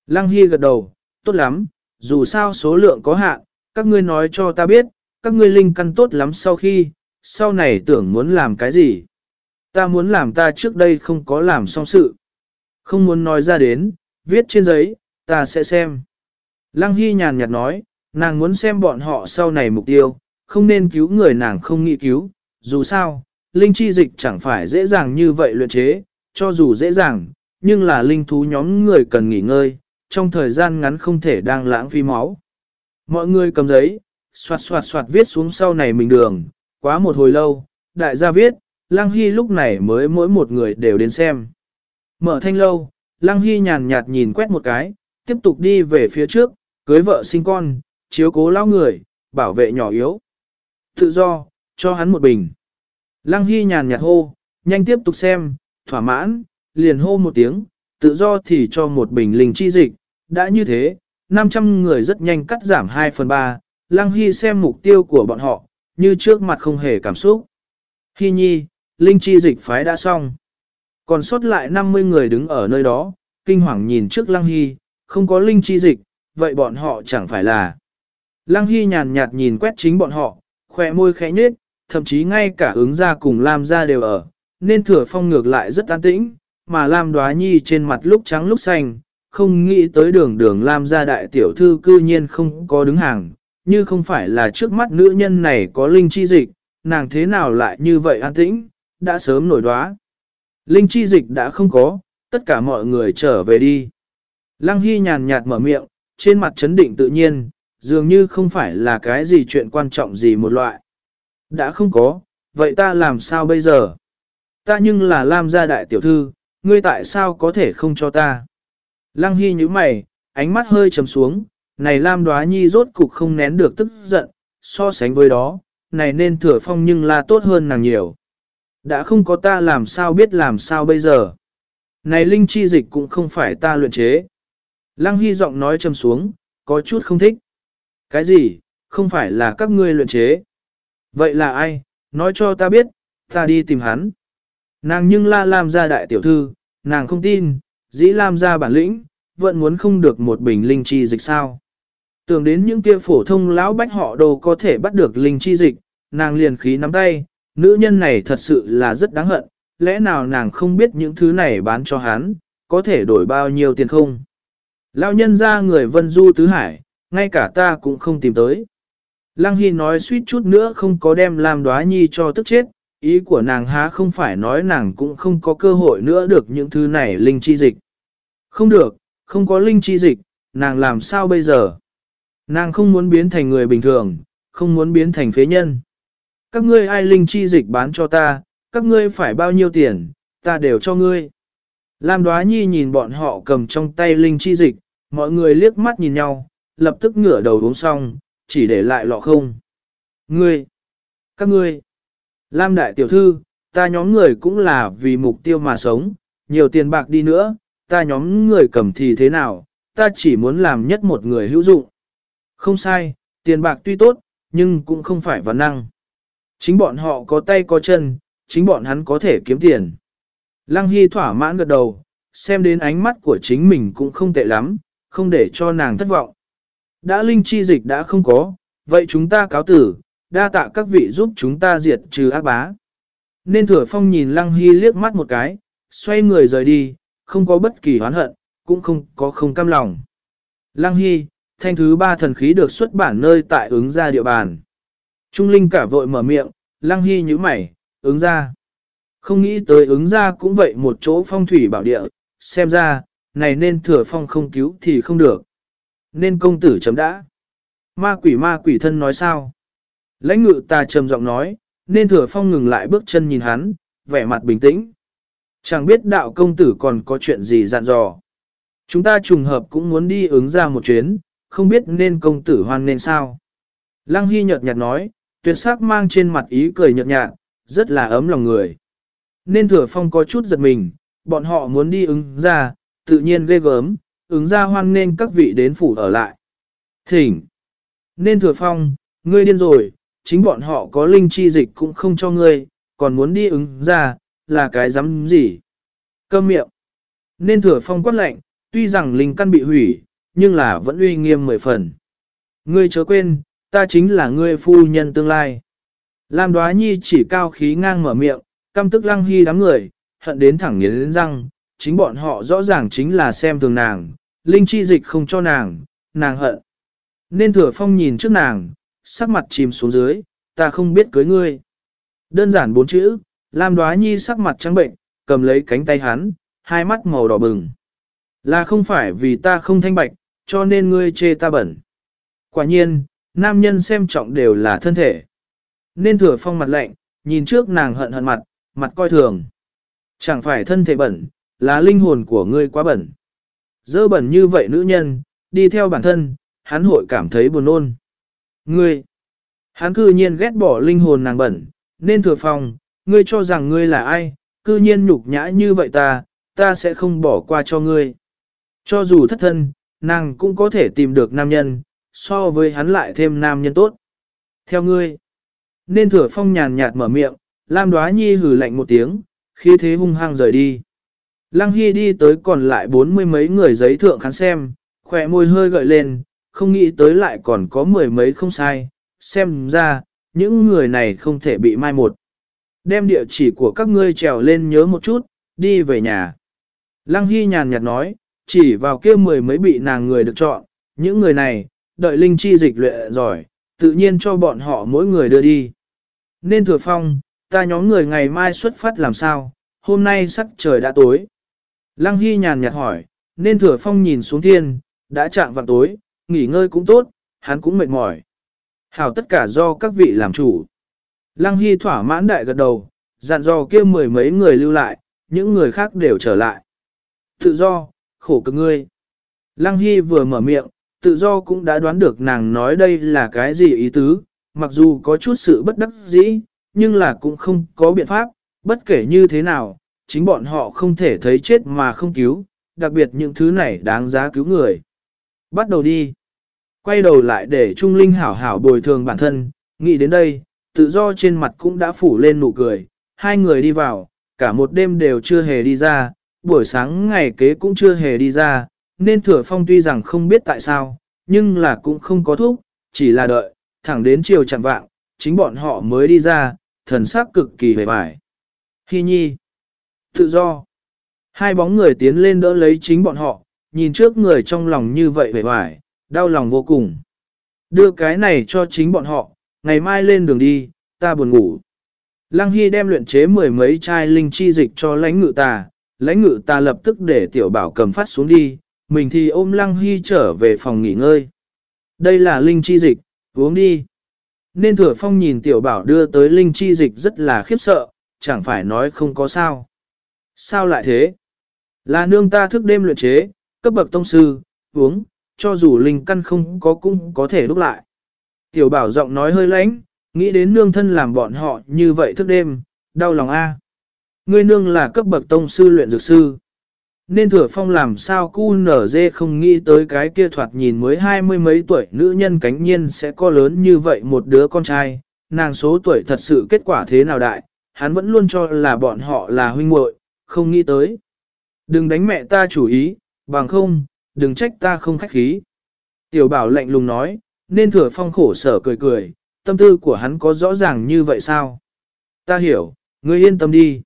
Lăng Hy gật đầu, tốt lắm, dù sao số lượng có hạn, các ngươi nói cho ta biết, các ngươi linh căn tốt lắm sau khi, sau này tưởng muốn làm cái gì. Ta muốn làm ta trước đây không có làm xong sự. Không muốn nói ra đến, viết trên giấy, ta sẽ xem. Lăng Hy nhàn nhạt nói, nàng muốn xem bọn họ sau này mục tiêu, không nên cứu người nàng không nghĩ cứu, dù sao, linh chi dịch chẳng phải dễ dàng như vậy luyện chế, cho dù dễ dàng, nhưng là linh thú nhóm người cần nghỉ ngơi, trong thời gian ngắn không thể đang lãng phí máu. Mọi người cầm giấy, soạt soạt soạt viết xuống sau này mình đường, quá một hồi lâu, đại gia viết, Lăng Hy lúc này mới mỗi một người đều đến xem. Mở thanh lâu, Lăng Hy nhàn nhạt nhìn quét một cái, tiếp tục đi về phía trước, cưới vợ sinh con, chiếu cố lao người, bảo vệ nhỏ yếu. Tự do, cho hắn một bình. Lăng Hy nhàn nhạt hô, nhanh tiếp tục xem, thỏa mãn, liền hô một tiếng, tự do thì cho một bình linh chi dịch. Đã như thế, 500 người rất nhanh cắt giảm 2 phần 3, Lăng Hy xem mục tiêu của bọn họ, như trước mặt không hề cảm xúc. Hy nhi, linh chi dịch phái đã xong. Còn sót lại 50 người đứng ở nơi đó, kinh hoàng nhìn trước Lăng Hy, không có linh chi dịch, vậy bọn họ chẳng phải là. Lăng Hy nhàn nhạt nhìn quét chính bọn họ, khỏe môi khẽ nhếch, thậm chí ngay cả ứng ra cùng Lam ra đều ở, nên thừa phong ngược lại rất an tĩnh, mà Lam đoá nhi trên mặt lúc trắng lúc xanh, không nghĩ tới đường đường Lam gia đại tiểu thư cư nhiên không có đứng hàng, như không phải là trước mắt nữ nhân này có linh chi dịch, nàng thế nào lại như vậy an tĩnh, đã sớm nổi đoá. Linh chi dịch đã không có, tất cả mọi người trở về đi. Lăng Hy nhàn nhạt mở miệng, trên mặt chấn định tự nhiên, dường như không phải là cái gì chuyện quan trọng gì một loại. Đã không có, vậy ta làm sao bây giờ? Ta nhưng là Lam gia đại tiểu thư, ngươi tại sao có thể không cho ta? Lăng Hy như mày, ánh mắt hơi trầm xuống, này Lam đoá nhi rốt cục không nén được tức giận, so sánh với đó, này nên thừa phong nhưng là tốt hơn nàng nhiều. Đã không có ta làm sao biết làm sao bây giờ. Này linh chi dịch cũng không phải ta luyện chế. Lăng Hy giọng nói trầm xuống, có chút không thích. Cái gì, không phải là các ngươi luyện chế. Vậy là ai, nói cho ta biết, ta đi tìm hắn. Nàng nhưng la làm ra đại tiểu thư, nàng không tin, dĩ làm ra bản lĩnh, vẫn muốn không được một bình linh chi dịch sao. Tưởng đến những kia phổ thông lão bách họ đồ có thể bắt được linh chi dịch, nàng liền khí nắm tay, nữ nhân này thật sự là rất đáng hận, lẽ nào nàng không biết những thứ này bán cho hắn, có thể đổi bao nhiêu tiền không? Lão nhân ra người vân du tứ hải, ngay cả ta cũng không tìm tới. Lăng Hy nói suýt chút nữa không có đem làm đoá nhi cho tức chết, ý của nàng há không phải nói nàng cũng không có cơ hội nữa được những thứ này linh chi dịch. Không được, không có linh chi dịch, nàng làm sao bây giờ? Nàng không muốn biến thành người bình thường, không muốn biến thành phế nhân. Các ngươi ai linh chi dịch bán cho ta, các ngươi phải bao nhiêu tiền, ta đều cho ngươi. Lam đoá nhi nhìn bọn họ cầm trong tay linh chi dịch, mọi người liếc mắt nhìn nhau, lập tức ngửa đầu uống xong, chỉ để lại lọ không. Ngươi, các ngươi, Lam đại tiểu thư, ta nhóm người cũng là vì mục tiêu mà sống, nhiều tiền bạc đi nữa, ta nhóm người cầm thì thế nào, ta chỉ muốn làm nhất một người hữu dụng. Không sai, tiền bạc tuy tốt, nhưng cũng không phải vấn năng. Chính bọn họ có tay có chân, chính bọn hắn có thể kiếm tiền. Lăng Hy thỏa mãn gật đầu, xem đến ánh mắt của chính mình cũng không tệ lắm, không để cho nàng thất vọng. Đã linh chi dịch đã không có, vậy chúng ta cáo tử, đa tạ các vị giúp chúng ta diệt trừ ác bá. Nên thừa phong nhìn Lăng Hy liếc mắt một cái, xoay người rời đi, không có bất kỳ hoán hận, cũng không có không cam lòng. Lăng Hy, thanh thứ ba thần khí được xuất bản nơi tại ứng ra địa bàn. Trung Linh cả vội mở miệng, Lăng Hy nhíu mày, ứng ra. Không nghĩ tới ứng ra cũng vậy một chỗ phong thủy bảo địa, xem ra, này nên thừa phong không cứu thì không được. Nên công tử chấm đã. Ma quỷ ma quỷ thân nói sao? Lãnh ngự ta trầm giọng nói, nên thừa phong ngừng lại bước chân nhìn hắn, vẻ mặt bình tĩnh. Chẳng biết đạo công tử còn có chuyện gì dặn dò. Chúng ta trùng hợp cũng muốn đi ứng ra một chuyến, không biết nên công tử hoan nên sao. Lăng Hy nhợt nhạt nói, tuyệt sắc mang trên mặt ý cười nhợt nhạt, rất là ấm lòng người. Nên thừa phong có chút giật mình, bọn họ muốn đi ứng ra, tự nhiên ghê gớm, ứng ra hoan nên các vị đến phủ ở lại. Thỉnh! Nên thừa phong, ngươi điên rồi, chính bọn họ có linh chi dịch cũng không cho ngươi, còn muốn đi ứng ra, là cái dám gì? Câm miệng! Nên thừa phong quát lệnh, tuy rằng linh căn bị hủy, nhưng là vẫn uy nghiêm mười phần. Ngươi chớ quên, ta chính là ngươi phu nhân tương lai. Lam đoá nhi chỉ cao khí ngang mở miệng, căm tức lăng hy đám người, hận đến thẳng nghiến răng, chính bọn họ rõ ràng chính là xem thường nàng, linh chi dịch không cho nàng, nàng hận. Nên thừa phong nhìn trước nàng, sắc mặt chìm xuống dưới, ta không biết cưới ngươi. Đơn giản bốn chữ, Lam đoá nhi sắc mặt trắng bệnh, cầm lấy cánh tay hắn, hai mắt màu đỏ bừng. Là không phải vì ta không thanh bạch, cho nên ngươi chê ta bẩn. Quả nhiên, nam nhân xem trọng đều là thân thể. Nên thừa phong mặt lạnh, nhìn trước nàng hận hận mặt, mặt coi thường. Chẳng phải thân thể bẩn, là linh hồn của ngươi quá bẩn. Dơ bẩn như vậy nữ nhân, đi theo bản thân, hắn hội cảm thấy buồn nôn. Ngươi, hắn cư nhiên ghét bỏ linh hồn nàng bẩn, nên thừa phong, ngươi cho rằng ngươi là ai, cư nhiên nhục nhã như vậy ta, ta sẽ không bỏ qua cho ngươi. Cho dù thất thân, nàng cũng có thể tìm được nam nhân, so với hắn lại thêm nam nhân tốt. Theo ngươi, nên thừa phong nhàn nhạt mở miệng, Lam Đóa Nhi hừ lạnh một tiếng, khi thế hung hăng rời đi. Lăng Hy đi tới còn lại bốn mươi mấy người giấy thượng khán xem, khỏe môi hơi gợi lên, không nghĩ tới lại còn có mười mấy không sai, xem ra, những người này không thể bị mai một. Đem địa chỉ của các ngươi trèo lên nhớ một chút, đi về nhà. Lăng Hy nhàn nhạt nói, chỉ vào kia mười mấy bị nàng người được chọn, những người này, đợi linh chi dịch luyện giỏi, tự nhiên cho bọn họ mỗi người đưa đi. Nên thừa phong, ta nhóm người ngày mai xuất phát làm sao, hôm nay sắc trời đã tối. Lăng Hy nhàn nhạt hỏi, nên thừa phong nhìn xuống thiên, đã chạm vào tối, nghỉ ngơi cũng tốt, hắn cũng mệt mỏi. Hảo tất cả do các vị làm chủ. Lăng Hy thỏa mãn đại gật đầu, dặn dò kia mười mấy người lưu lại, những người khác đều trở lại. Tự do, khổ cực ngươi. Lăng Hy vừa mở miệng, tự do cũng đã đoán được nàng nói đây là cái gì ý tứ, mặc dù có chút sự bất đắc dĩ, nhưng là cũng không có biện pháp, bất kể như thế nào, chính bọn họ không thể thấy chết mà không cứu, đặc biệt những thứ này đáng giá cứu người. Bắt đầu đi. Quay đầu lại để Trung Linh hảo hảo bồi thường bản thân, nghĩ đến đây, tự do trên mặt cũng đã phủ lên nụ cười, hai người đi vào, cả một đêm đều chưa hề đi ra, buổi sáng ngày kế cũng chưa hề đi ra, nên thừa phong tuy rằng không biết tại sao, nhưng là cũng không có thuốc, chỉ là đợi, thẳng đến chiều chẳng vạng, chính bọn họ mới đi ra, thần sắc cực kỳ vẻ vải. Hi nhi, tự do, hai bóng người tiến lên đỡ lấy chính bọn họ, nhìn trước người trong lòng như vậy vẻ vải, đau lòng vô cùng. Đưa cái này cho chính bọn họ, ngày mai lên đường đi, ta buồn ngủ. Lăng Hy đem luyện chế mười mấy chai linh chi dịch cho lãnh ngự tà, lãnh ngự tà lập tức để tiểu bảo cầm phát xuống đi, mình thì ôm Lăng Hy trở về phòng nghỉ ngơi. Đây là linh chi dịch, uống đi. Nên thừa phong nhìn tiểu bảo đưa tới linh chi dịch rất là khiếp sợ, chẳng phải nói không có sao. Sao lại thế? Là nương ta thức đêm luyện chế, cấp bậc tông sư, uống, cho dù linh căn không có cũng có thể đúc lại. Tiểu bảo giọng nói hơi lãnh, nghĩ đến nương thân làm bọn họ như vậy thức đêm, đau lòng a. Ngươi nương là cấp bậc tông sư luyện dược sư. Nên thừa phong làm sao cu nở dê không nghĩ tới cái kia thoạt nhìn mới hai mươi mấy tuổi nữ nhân cánh nhiên sẽ có lớn như vậy một đứa con trai, nàng số tuổi thật sự kết quả thế nào đại, hắn vẫn luôn cho là bọn họ là huynh muội, không nghĩ tới. Đừng đánh mẹ ta chủ ý, bằng không, đừng trách ta không khách khí. Tiểu bảo lạnh lùng nói, nên thừa phong khổ sở cười cười, tâm tư của hắn có rõ ràng như vậy sao? Ta hiểu, ngươi yên tâm đi.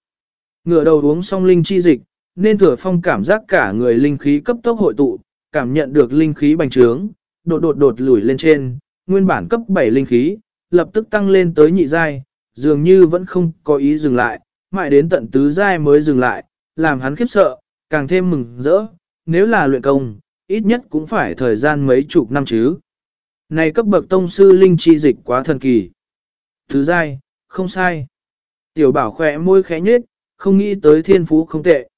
Ngựa đầu uống xong linh chi dịch, nên thừa phong cảm giác cả người linh khí cấp tốc hội tụ, cảm nhận được linh khí bành trướng, đột đột đột lùi lên trên, nguyên bản cấp 7 linh khí, lập tức tăng lên tới nhị giai, dường như vẫn không có ý dừng lại, mãi đến tận tứ giai mới dừng lại, làm hắn khiếp sợ, càng thêm mừng rỡ, nếu là luyện công, ít nhất cũng phải thời gian mấy chục năm chứ. Này cấp bậc tông sư linh chi dịch quá thần kỳ. Thứ giai, không sai. Tiểu bảo khỏe môi khẽ nhếch, không nghĩ tới thiên phú không tệ.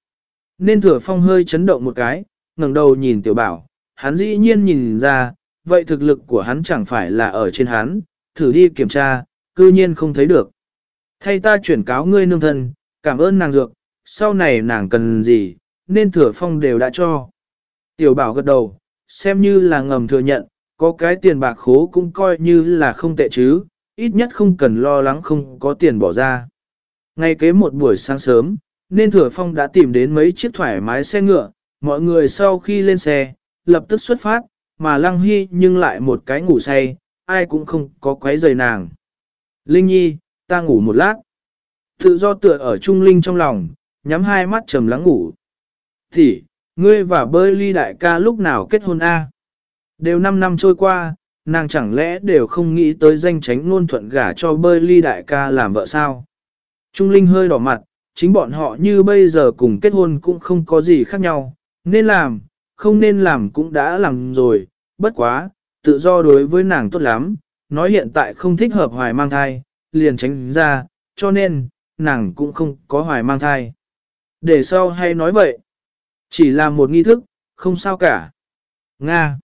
Nên thừa phong hơi chấn động một cái, ngẩng đầu nhìn tiểu bảo, hắn dĩ nhiên nhìn ra, vậy thực lực của hắn chẳng phải là ở trên hắn, thử đi kiểm tra, cư nhiên không thấy được. Thay ta chuyển cáo ngươi nương thân, cảm ơn nàng dược, sau này nàng cần gì, nên thừa phong đều đã cho. Tiểu bảo gật đầu, xem như là ngầm thừa nhận, có cái tiền bạc khố cũng coi như là không tệ chứ, ít nhất không cần lo lắng không có tiền bỏ ra. Ngay kế một buổi sáng sớm, nên thừa phong đã tìm đến mấy chiếc thoải mái xe ngựa, mọi người sau khi lên xe, lập tức xuất phát, mà lăng hy nhưng lại một cái ngủ say, ai cũng không có quấy rầy nàng. Linh nhi, ta ngủ một lát. Tự do tựa ở trung linh trong lòng, nhắm hai mắt trầm lắng ngủ. Thì, ngươi và bơi ly đại ca lúc nào kết hôn a? Đều 5 năm trôi qua, nàng chẳng lẽ đều không nghĩ tới danh tránh luôn thuận gả cho bơi ly đại ca làm vợ sao? Trung Linh hơi đỏ mặt, chính bọn họ như bây giờ cùng kết hôn cũng không có gì khác nhau, nên làm, không nên làm cũng đã làm rồi, bất quá, tự do đối với nàng tốt lắm, nói hiện tại không thích hợp hoài mang thai, liền tránh ra, cho nên, nàng cũng không có hoài mang thai. Để sau hay nói vậy, chỉ là một nghi thức, không sao cả. Nga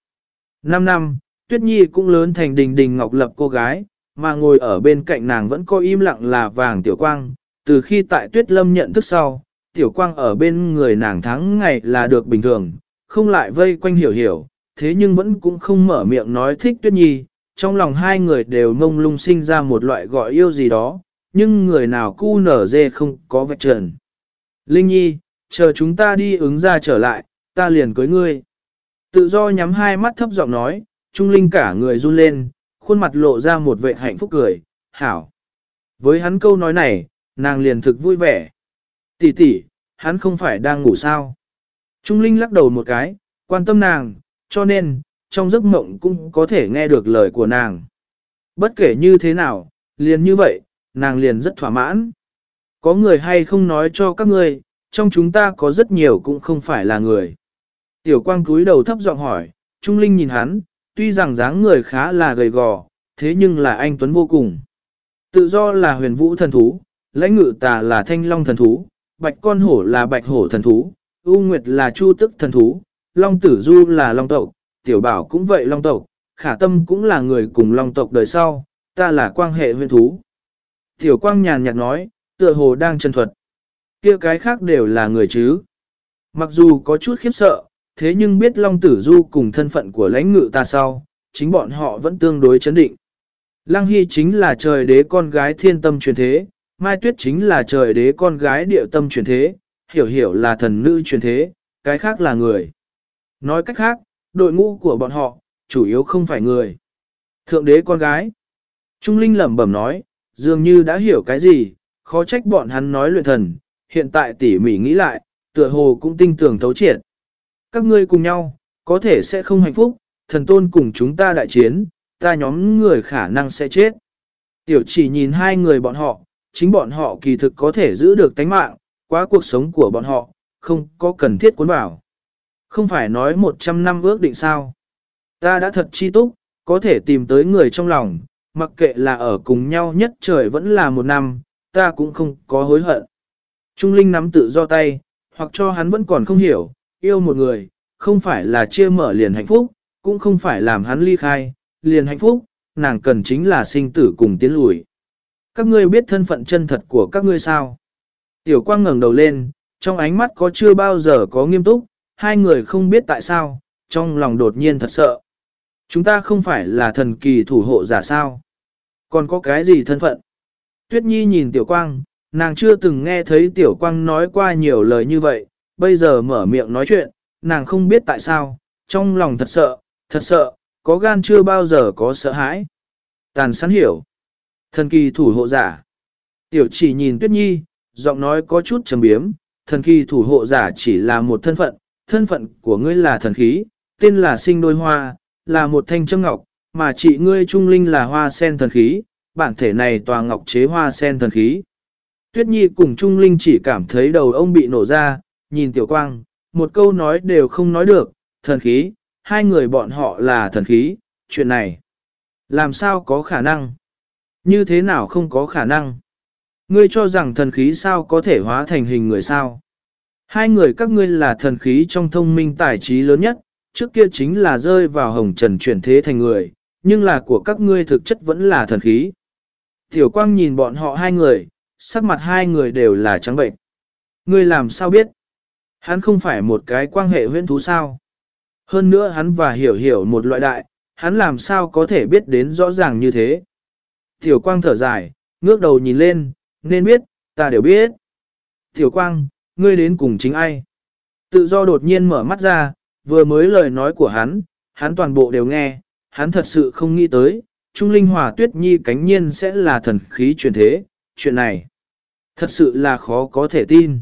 Năm năm, Tuyết Nhi cũng lớn thành đình đình ngọc lập cô gái, mà ngồi ở bên cạnh nàng vẫn có im lặng là vàng tiểu quang. Từ khi tại Tuyết Lâm nhận thức sau, tiểu quang ở bên người nàng tháng ngày là được bình thường, không lại vây quanh hiểu hiểu, thế nhưng vẫn cũng không mở miệng nói thích Tuyết Nhi. Trong lòng hai người đều mông lung sinh ra một loại gọi yêu gì đó, nhưng người nào cu nở dê không có vạch trần. Linh Nhi, chờ chúng ta đi ứng ra trở lại, ta liền cưới ngươi. Tự do nhắm hai mắt thấp giọng nói, Trung Linh cả người run lên, khuôn mặt lộ ra một vệ hạnh phúc cười, hảo. Với hắn câu nói này, nàng liền thực vui vẻ. Tỷ tỷ, hắn không phải đang ngủ sao. Trung Linh lắc đầu một cái, quan tâm nàng, cho nên, trong giấc mộng cũng có thể nghe được lời của nàng. Bất kể như thế nào, liền như vậy, nàng liền rất thỏa mãn. Có người hay không nói cho các ngươi, trong chúng ta có rất nhiều cũng không phải là người. Tiểu quang cúi đầu thấp giọng hỏi, Trung Linh nhìn hắn, tuy rằng dáng người khá là gầy gò, thế nhưng là anh Tuấn vô cùng. Tự do là huyền vũ thần thú, lãnh ngự tà là thanh long thần thú, bạch con hổ là bạch hổ thần thú, U Nguyệt là chu tức thần thú, long tử du là long tộc, tiểu bảo cũng vậy long tộc, khả tâm cũng là người cùng long tộc đời sau, ta là quan hệ huyên thú. Tiểu quang nhàn nhạt nói, tựa hồ đang chân thuật. kia cái khác đều là người chứ. Mặc dù có chút khiếp sợ, thế nhưng biết Long Tử Du cùng thân phận của lãnh ngự ta sau, chính bọn họ vẫn tương đối chấn định. Lăng Hy chính là trời đế con gái thiên tâm truyền thế, Mai Tuyết chính là trời đế con gái địa tâm truyền thế, hiểu hiểu là thần nữ truyền thế, cái khác là người. Nói cách khác, đội ngũ của bọn họ, chủ yếu không phải người. Thượng đế con gái. Trung Linh lẩm bẩm nói, dường như đã hiểu cái gì, khó trách bọn hắn nói luyện thần, hiện tại tỉ mỉ nghĩ lại, tựa hồ cũng tinh tường thấu triệt. Các ngươi cùng nhau, có thể sẽ không hạnh phúc, thần tôn cùng chúng ta đại chiến, ta nhóm người khả năng sẽ chết. Tiểu chỉ nhìn hai người bọn họ, chính bọn họ kỳ thực có thể giữ được tánh mạng, quá cuộc sống của bọn họ, không có cần thiết cuốn vào. Không phải nói 100 năm ước định sao. Ta đã thật chi túc, có thể tìm tới người trong lòng, mặc kệ là ở cùng nhau nhất trời vẫn là một năm, ta cũng không có hối hận. Trung Linh nắm tự do tay, hoặc cho hắn vẫn còn không hiểu, yêu một người, không phải là chia mở liền hạnh phúc, cũng không phải làm hắn ly khai, liền hạnh phúc, nàng cần chính là sinh tử cùng tiến lùi. Các ngươi biết thân phận chân thật của các ngươi sao? Tiểu quang ngẩng đầu lên, trong ánh mắt có chưa bao giờ có nghiêm túc, hai người không biết tại sao, trong lòng đột nhiên thật sợ. Chúng ta không phải là thần kỳ thủ hộ giả sao? Còn có cái gì thân phận? Tuyết Nhi nhìn Tiểu Quang, nàng chưa từng nghe thấy Tiểu Quang nói qua nhiều lời như vậy, bây giờ mở miệng nói chuyện, nàng không biết tại sao, trong lòng thật sợ, thật sợ, có gan chưa bao giờ có sợ hãi. Tàn sẵn hiểu. Thần kỳ thủ hộ giả. Tiểu chỉ nhìn Tuyết Nhi, giọng nói có chút trầm biếm, thần kỳ thủ hộ giả chỉ là một thân phận, thân phận của ngươi là thần khí, tên là sinh đôi hoa, là một thanh châm ngọc, mà chị ngươi trung linh là hoa sen thần khí, bản thể này tòa ngọc chế hoa sen thần khí. Tuyết Nhi cùng Trung Linh chỉ cảm thấy đầu ông bị nổ ra, nhìn Tiểu Quang, một câu nói đều không nói được, thần khí, hai người bọn họ là thần khí, chuyện này. Làm sao có khả năng? Như thế nào không có khả năng? Ngươi cho rằng thần khí sao có thể hóa thành hình người sao? Hai người các ngươi là thần khí trong thông minh tài trí lớn nhất, trước kia chính là rơi vào hồng trần chuyển thế thành người, nhưng là của các ngươi thực chất vẫn là thần khí. Tiểu quang nhìn bọn họ hai người, sắc mặt hai người đều là trắng bệnh. Ngươi làm sao biết? Hắn không phải một cái quan hệ huyễn thú sao? Hơn nữa hắn và hiểu hiểu một loại đại, hắn làm sao có thể biết đến rõ ràng như thế? Tiểu quang thở dài, ngước đầu nhìn lên, nên biết, ta đều biết. Tiểu quang, ngươi đến cùng chính ai? Tự do đột nhiên mở mắt ra, vừa mới lời nói của hắn, hắn toàn bộ đều nghe, hắn thật sự không nghĩ tới, Trung Linh Hòa Tuyết Nhi cánh nhiên sẽ là thần khí truyền thế, chuyện này. Thật sự là khó có thể tin.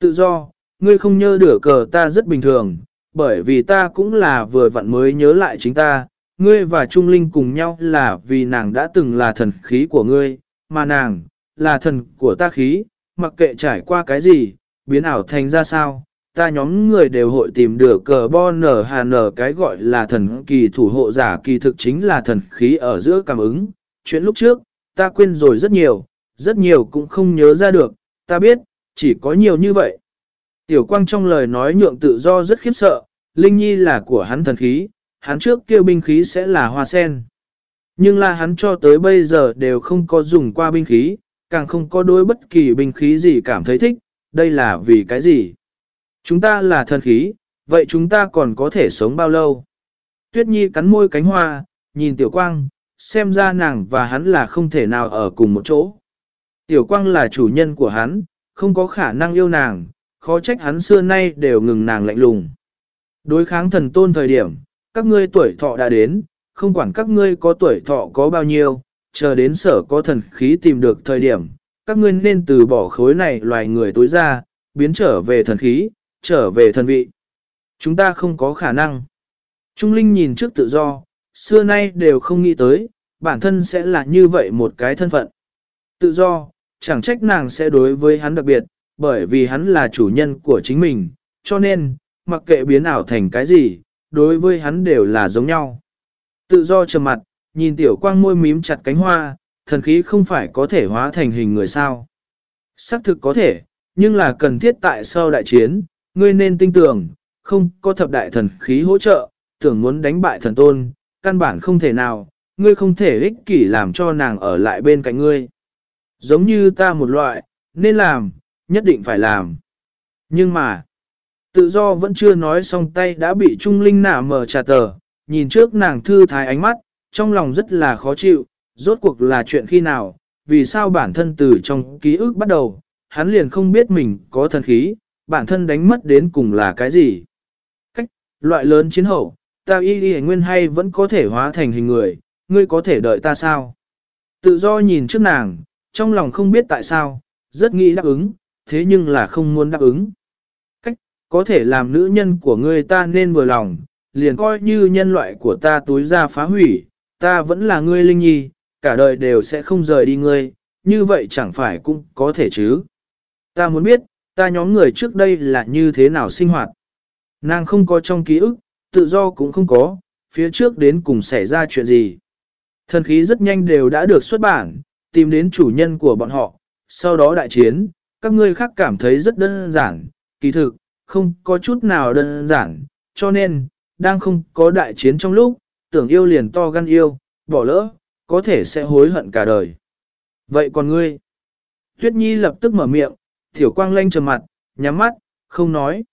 Tự do, ngươi không nhớ đửa cờ ta rất bình thường, bởi vì ta cũng là vừa vặn mới nhớ lại chính ta, ngươi và Trung Linh cùng nhau là vì nàng đã từng là thần khí của ngươi, mà nàng, là thần của ta khí, mặc kệ trải qua cái gì, biến ảo thành ra sao, ta nhóm người đều hội tìm được cờ bo nở hà nở cái gọi là thần kỳ thủ hộ giả kỳ thực chính là thần khí ở giữa cảm ứng. Chuyện lúc trước, ta quên rồi rất nhiều, rất nhiều cũng không nhớ ra được, ta biết, chỉ có nhiều như vậy. Tiểu quang trong lời nói nhượng tự do rất khiếp sợ, Linh Nhi là của hắn thần khí, hắn trước kêu binh khí sẽ là hoa sen. Nhưng là hắn cho tới bây giờ đều không có dùng qua binh khí, càng không có đối bất kỳ binh khí gì cảm thấy thích, đây là vì cái gì? Chúng ta là thần khí, vậy chúng ta còn có thể sống bao lâu? Tuyết Nhi cắn môi cánh hoa, nhìn Tiểu Quang, xem ra nàng và hắn là không thể nào ở cùng một chỗ. Tiểu Quang là chủ nhân của hắn, không có khả năng yêu nàng, khó trách hắn xưa nay đều ngừng nàng lạnh lùng. Đối kháng thần tôn thời điểm, các ngươi tuổi thọ đã đến, không quản các ngươi có tuổi thọ có bao nhiêu, chờ đến sở có thần khí tìm được thời điểm, các ngươi nên từ bỏ khối này loài người tối ra, biến trở về thần khí, trở về thần vị. Chúng ta không có khả năng. Trung Linh nhìn trước tự do, xưa nay đều không nghĩ tới, bản thân sẽ là như vậy một cái thân phận. Tự do, chẳng trách nàng sẽ đối với hắn đặc biệt, bởi vì hắn là chủ nhân của chính mình, cho nên, mặc kệ biến ảo thành cái gì, đối với hắn đều là giống nhau. Tự do trầm mặt, nhìn tiểu quang môi mím chặt cánh hoa, thần khí không phải có thể hóa thành hình người sao. Xác thực có thể, nhưng là cần thiết tại sau đại chiến, ngươi nên tin tưởng, không có thập đại thần khí hỗ trợ, tưởng muốn đánh bại thần tôn, căn bản không thể nào, ngươi không thể ích kỷ làm cho nàng ở lại bên cạnh ngươi. Giống như ta một loại, nên làm, nhất định phải làm. Nhưng mà, tự do vẫn chưa nói xong tay đã bị Trung Linh nả mở trà tờ, nhìn trước nàng thư thái ánh mắt, trong lòng rất là khó chịu, rốt cuộc là chuyện khi nào, vì sao bản thân từ trong ký ức bắt đầu, hắn liền không biết mình có thần khí, bản thân đánh mất đến cùng là cái gì. Cách, loại lớn chiến hậu, ta y y nguyên hay vẫn có thể hóa thành hình người, ngươi có thể đợi ta sao? Tự do nhìn trước nàng, trong lòng không biết tại sao, rất nghĩ đáp ứng, thế nhưng là không muốn đáp ứng. Cách, có thể làm nữ nhân của ngươi ta nên vừa lòng, liền coi như nhân loại của ta túi ra phá hủy, ta vẫn là ngươi linh nhi, cả đời đều sẽ không rời đi ngươi, như vậy chẳng phải cũng có thể chứ. Ta muốn biết, ta nhóm người trước đây là như thế nào sinh hoạt. Nàng không có trong ký ức, tự do cũng không có, phía trước đến cùng xảy ra chuyện gì. Thần khí rất nhanh đều đã được xuất bản, tìm đến chủ nhân của bọn họ, sau đó đại chiến, các ngươi khác cảm thấy rất đơn giản, kỳ thực, không có chút nào đơn giản, cho nên, đang không có đại chiến trong lúc, tưởng yêu liền to gan yêu, bỏ lỡ, có thể sẽ hối hận cả đời. Vậy còn ngươi? Tuyết Nhi lập tức mở miệng, Tiểu Quang Lanh trầm mặt, nhắm mắt, không nói.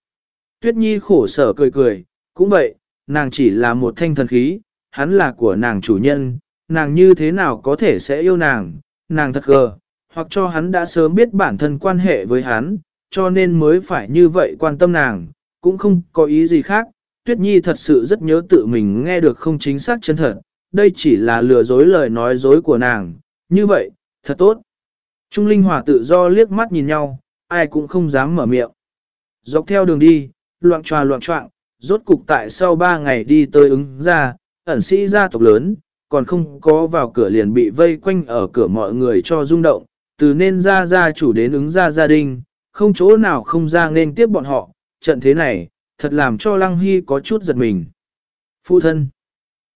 Tuyết Nhi khổ sở cười cười, cũng vậy, nàng chỉ là một thanh thần khí, hắn là của nàng chủ nhân, nàng như thế nào có thể sẽ yêu nàng, nàng thật gờ, hoặc cho hắn đã sớm biết bản thân quan hệ với hắn, cho nên mới phải như vậy quan tâm nàng, cũng không có ý gì khác. Tuyết Nhi thật sự rất nhớ tự mình nghe được không chính xác chân thật, đây chỉ là lừa dối lời nói dối của nàng, như vậy, thật tốt. Trung Linh Hòa tự do liếc mắt nhìn nhau, ai cũng không dám mở miệng. Dọc theo đường đi, loạn tròa loạn trọng, rốt cục tại sau 3 ngày đi tới ứng ra, ẩn sĩ gia tộc lớn, còn không có vào cửa liền bị vây quanh ở cửa mọi người cho rung động, từ nên ra gia chủ đến ứng ra gia đình, không chỗ nào không ra nên tiếp bọn họ, trận thế này, thật làm cho Lăng Hy có chút giật mình. Phụ thân,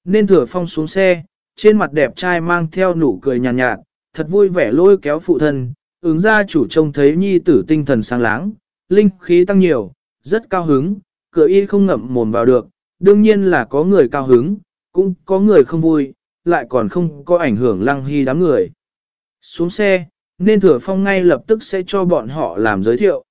nên thừa phong xuống xe, trên mặt đẹp trai mang theo nụ cười nhàn nhạt, nhạt, thật vui vẻ lôi kéo phụ thân, ứng gia chủ trông thấy nhi tử tinh thần sáng láng, linh khí tăng nhiều, rất cao hứng, cửa y không ngậm mồm vào được, đương nhiên là có người cao hứng, cũng có người không vui, lại còn không có ảnh hưởng lăng hy đám người. Xuống xe, nên thừa phong ngay lập tức sẽ cho bọn họ làm giới thiệu.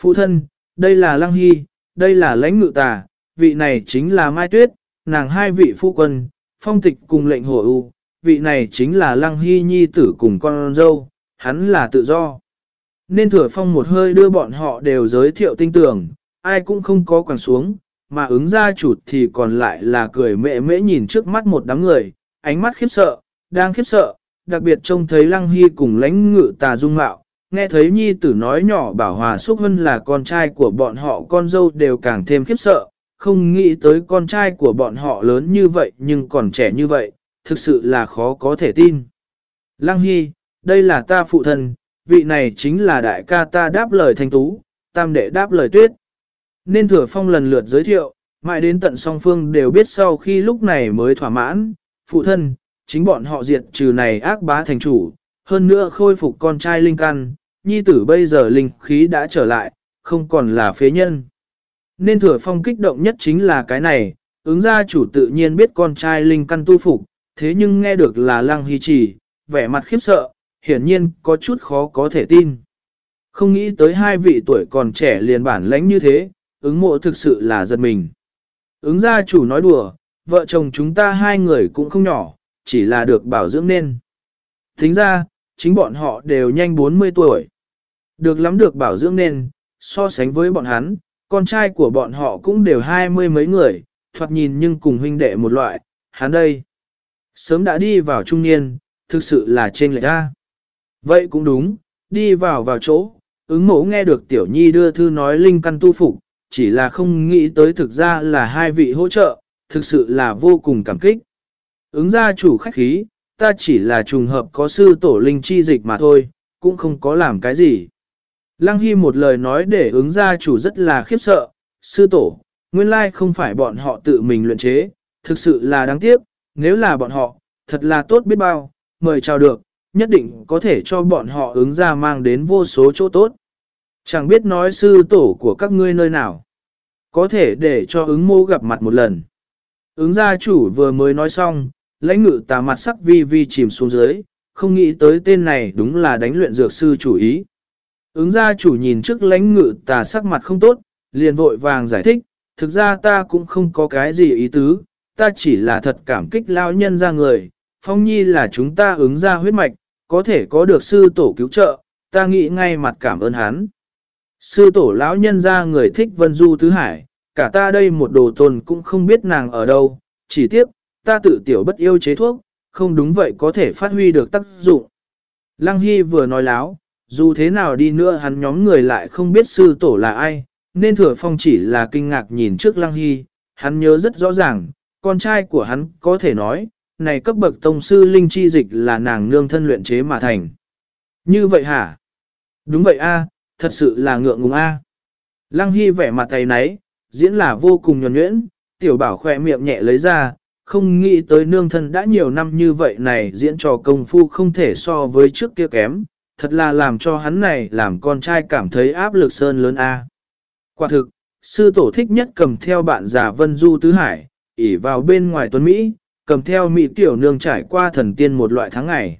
Phụ thân, đây là lăng hy, đây là lãnh ngự tà, vị này chính là Mai Tuyết, nàng hai vị phu quân, phong tịch cùng lệnh hồ ưu, vị này chính là lăng hy nhi tử cùng con dâu, hắn là tự do. Nên thừa phong một hơi đưa bọn họ đều giới thiệu tinh tưởng, ai cũng không có quẳng xuống, mà ứng ra chủ thì còn lại là cười mẹ mễ nhìn trước mắt một đám người, ánh mắt khiếp sợ, đang khiếp sợ, đặc biệt trông thấy Lăng Hy cùng lãnh ngự tà dung mạo, nghe thấy nhi tử nói nhỏ bảo hòa xúc hân là con trai của bọn họ con dâu đều càng thêm khiếp sợ, không nghĩ tới con trai của bọn họ lớn như vậy nhưng còn trẻ như vậy, thực sự là khó có thể tin. Lăng Hy, đây là ta phụ thân, vị này chính là đại ca ta đáp lời thanh tú, tam đệ đáp lời tuyết. Nên thừa phong lần lượt giới thiệu, mãi đến tận song phương đều biết sau khi lúc này mới thỏa mãn, phụ thân, chính bọn họ diệt trừ này ác bá thành chủ, hơn nữa khôi phục con trai linh căn, nhi tử bây giờ linh khí đã trở lại, không còn là phế nhân. Nên thừa phong kích động nhất chính là cái này, ứng gia chủ tự nhiên biết con trai linh căn tu phục, thế nhưng nghe được là lăng hy trì, vẻ mặt khiếp sợ, hiển nhiên có chút khó có thể tin. Không nghĩ tới hai vị tuổi còn trẻ liền bản lãnh như thế, ứng mộ thực sự là giật mình. Ứng gia chủ nói đùa, vợ chồng chúng ta hai người cũng không nhỏ, chỉ là được bảo dưỡng nên. Tính ra, chính bọn họ đều nhanh 40 tuổi. Được lắm được bảo dưỡng nên, so sánh với bọn hắn, con trai của bọn họ cũng đều hai mươi mấy người, thoạt nhìn nhưng cùng huynh đệ một loại, hắn đây. Sớm đã đi vào trung niên, thực sự là trên lệch ra. Vậy cũng đúng, đi vào vào chỗ, ứng mẫu nghe được tiểu nhi đưa thư nói linh căn tu phục, chỉ là không nghĩ tới thực ra là hai vị hỗ trợ, thực sự là vô cùng cảm kích. Ứng gia chủ khách khí, ta chỉ là trùng hợp có sư tổ linh chi dịch mà thôi, cũng không có làm cái gì. Lăng Hy một lời nói để ứng gia chủ rất là khiếp sợ, sư tổ, nguyên lai không phải bọn họ tự mình luyện chế, thực sự là đáng tiếc, nếu là bọn họ, thật là tốt biết bao, mời chào được, nhất định có thể cho bọn họ ứng ra mang đến vô số chỗ tốt. Chẳng biết nói sư tổ của các ngươi nơi nào, có thể để cho ứng mô gặp mặt một lần. Ứng gia chủ vừa mới nói xong, lãnh ngự tà mặt sắc vi vi chìm xuống dưới, không nghĩ tới tên này đúng là đánh luyện dược sư chủ ý. Ứng gia chủ nhìn trước lãnh ngự tà sắc mặt không tốt, liền vội vàng giải thích, thực ra ta cũng không có cái gì ý tứ, ta chỉ là thật cảm kích lao nhân ra người, phong nhi là chúng ta ứng ra huyết mạch, có thể có được sư tổ cứu trợ, ta nghĩ ngay mặt cảm ơn hắn. Sư tổ lão nhân ra người thích vân du thứ hải, cả ta đây một đồ tồn cũng không biết nàng ở đâu, chỉ tiếc, ta tự tiểu bất yêu chế thuốc, không đúng vậy có thể phát huy được tác dụng. Lăng Hy vừa nói láo, dù thế nào đi nữa hắn nhóm người lại không biết sư tổ là ai, nên thừa phong chỉ là kinh ngạc nhìn trước Lăng Hy, hắn nhớ rất rõ ràng, con trai của hắn có thể nói, này cấp bậc tông sư linh chi dịch là nàng nương thân luyện chế mà thành. Như vậy hả? Đúng vậy a, thật sự là ngượng ngùng a. Lăng Hy vẻ mặt tay náy, diễn là vô cùng nhuẩn nhuyễn, tiểu bảo khỏe miệng nhẹ lấy ra, không nghĩ tới nương thân đã nhiều năm như vậy này diễn trò công phu không thể so với trước kia kém, thật là làm cho hắn này làm con trai cảm thấy áp lực sơn lớn a. Quả thực, sư tổ thích nhất cầm theo bạn già Vân Du Tứ Hải, ỉ vào bên ngoài tuấn Mỹ, cầm theo Mỹ tiểu nương trải qua thần tiên một loại tháng ngày.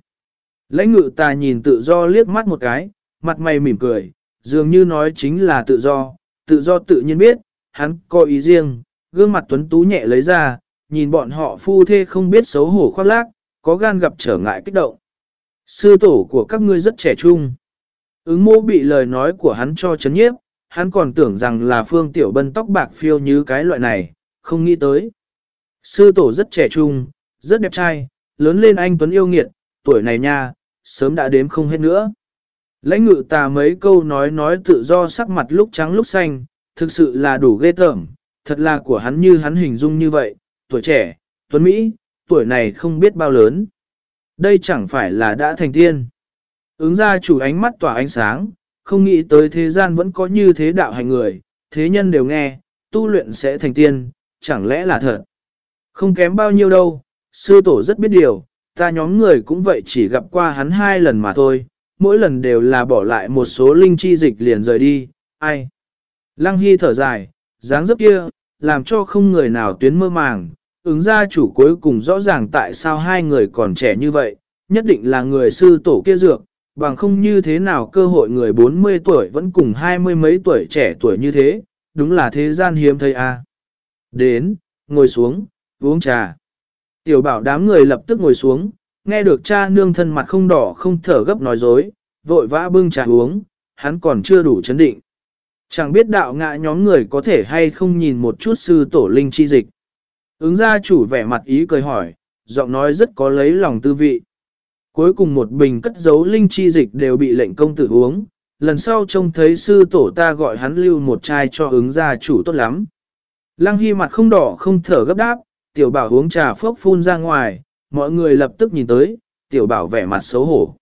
Lãnh ngự ta nhìn tự do liếc mắt một cái, mặt mày mỉm cười, dường như nói chính là tự do, tự do tự nhiên biết, hắn có ý riêng, gương mặt tuấn tú nhẹ lấy ra, nhìn bọn họ phu thê không biết xấu hổ khoác lác, có gan gặp trở ngại kích động. Sư tổ của các ngươi rất trẻ trung. Ứng mô bị lời nói của hắn cho chấn nhiếp, hắn còn tưởng rằng là phương tiểu bân tóc bạc phiêu như cái loại này, không nghĩ tới. Sư tổ rất trẻ trung, rất đẹp trai, lớn lên anh Tuấn yêu nghiệt, tuổi này nha, sớm đã đếm không hết nữa. Lãnh ngự tà mấy câu nói nói tự do sắc mặt lúc trắng lúc xanh, thực sự là đủ ghê tởm, thật là của hắn như hắn hình dung như vậy, tuổi trẻ, Tuấn Mỹ, tuổi này không biết bao lớn. Đây chẳng phải là đã thành tiên. Ứng ra chủ ánh mắt tỏa ánh sáng, không nghĩ tới thế gian vẫn có như thế đạo hành người, thế nhân đều nghe, tu luyện sẽ thành tiên, chẳng lẽ là thật. Không kém bao nhiêu đâu, sư tổ rất biết điều, ta nhóm người cũng vậy chỉ gặp qua hắn hai lần mà thôi, mỗi lần đều là bỏ lại một số linh chi dịch liền rời đi, ai. Lăng Hy thở dài, dáng dấp kia, làm cho không người nào tuyến mơ màng, ứng gia chủ cuối cùng rõ ràng tại sao hai người còn trẻ như vậy, nhất định là người sư tổ kia dược, bằng không như thế nào cơ hội người 40 tuổi vẫn cùng hai mươi mấy tuổi trẻ tuổi như thế, đúng là thế gian hiếm thấy a. Đến, ngồi xuống, uống trà. Tiểu bảo đám người lập tức ngồi xuống, nghe được cha nương thân mặt không đỏ không thở gấp nói dối, vội vã bưng trà uống, hắn còn chưa đủ chấn định. Chẳng biết đạo ngạ nhóm người có thể hay không nhìn một chút sư tổ linh chi dịch. Ứng gia chủ vẻ mặt ý cười hỏi, giọng nói rất có lấy lòng tư vị. Cuối cùng một bình cất giấu linh chi dịch đều bị lệnh công tử uống, lần sau trông thấy sư tổ ta gọi hắn lưu một chai cho ứng gia chủ tốt lắm. Lăng Hy mặt không đỏ không thở gấp đáp, tiểu bảo uống trà phốc phun ra ngoài, mọi người lập tức nhìn tới, tiểu bảo vẻ mặt xấu hổ.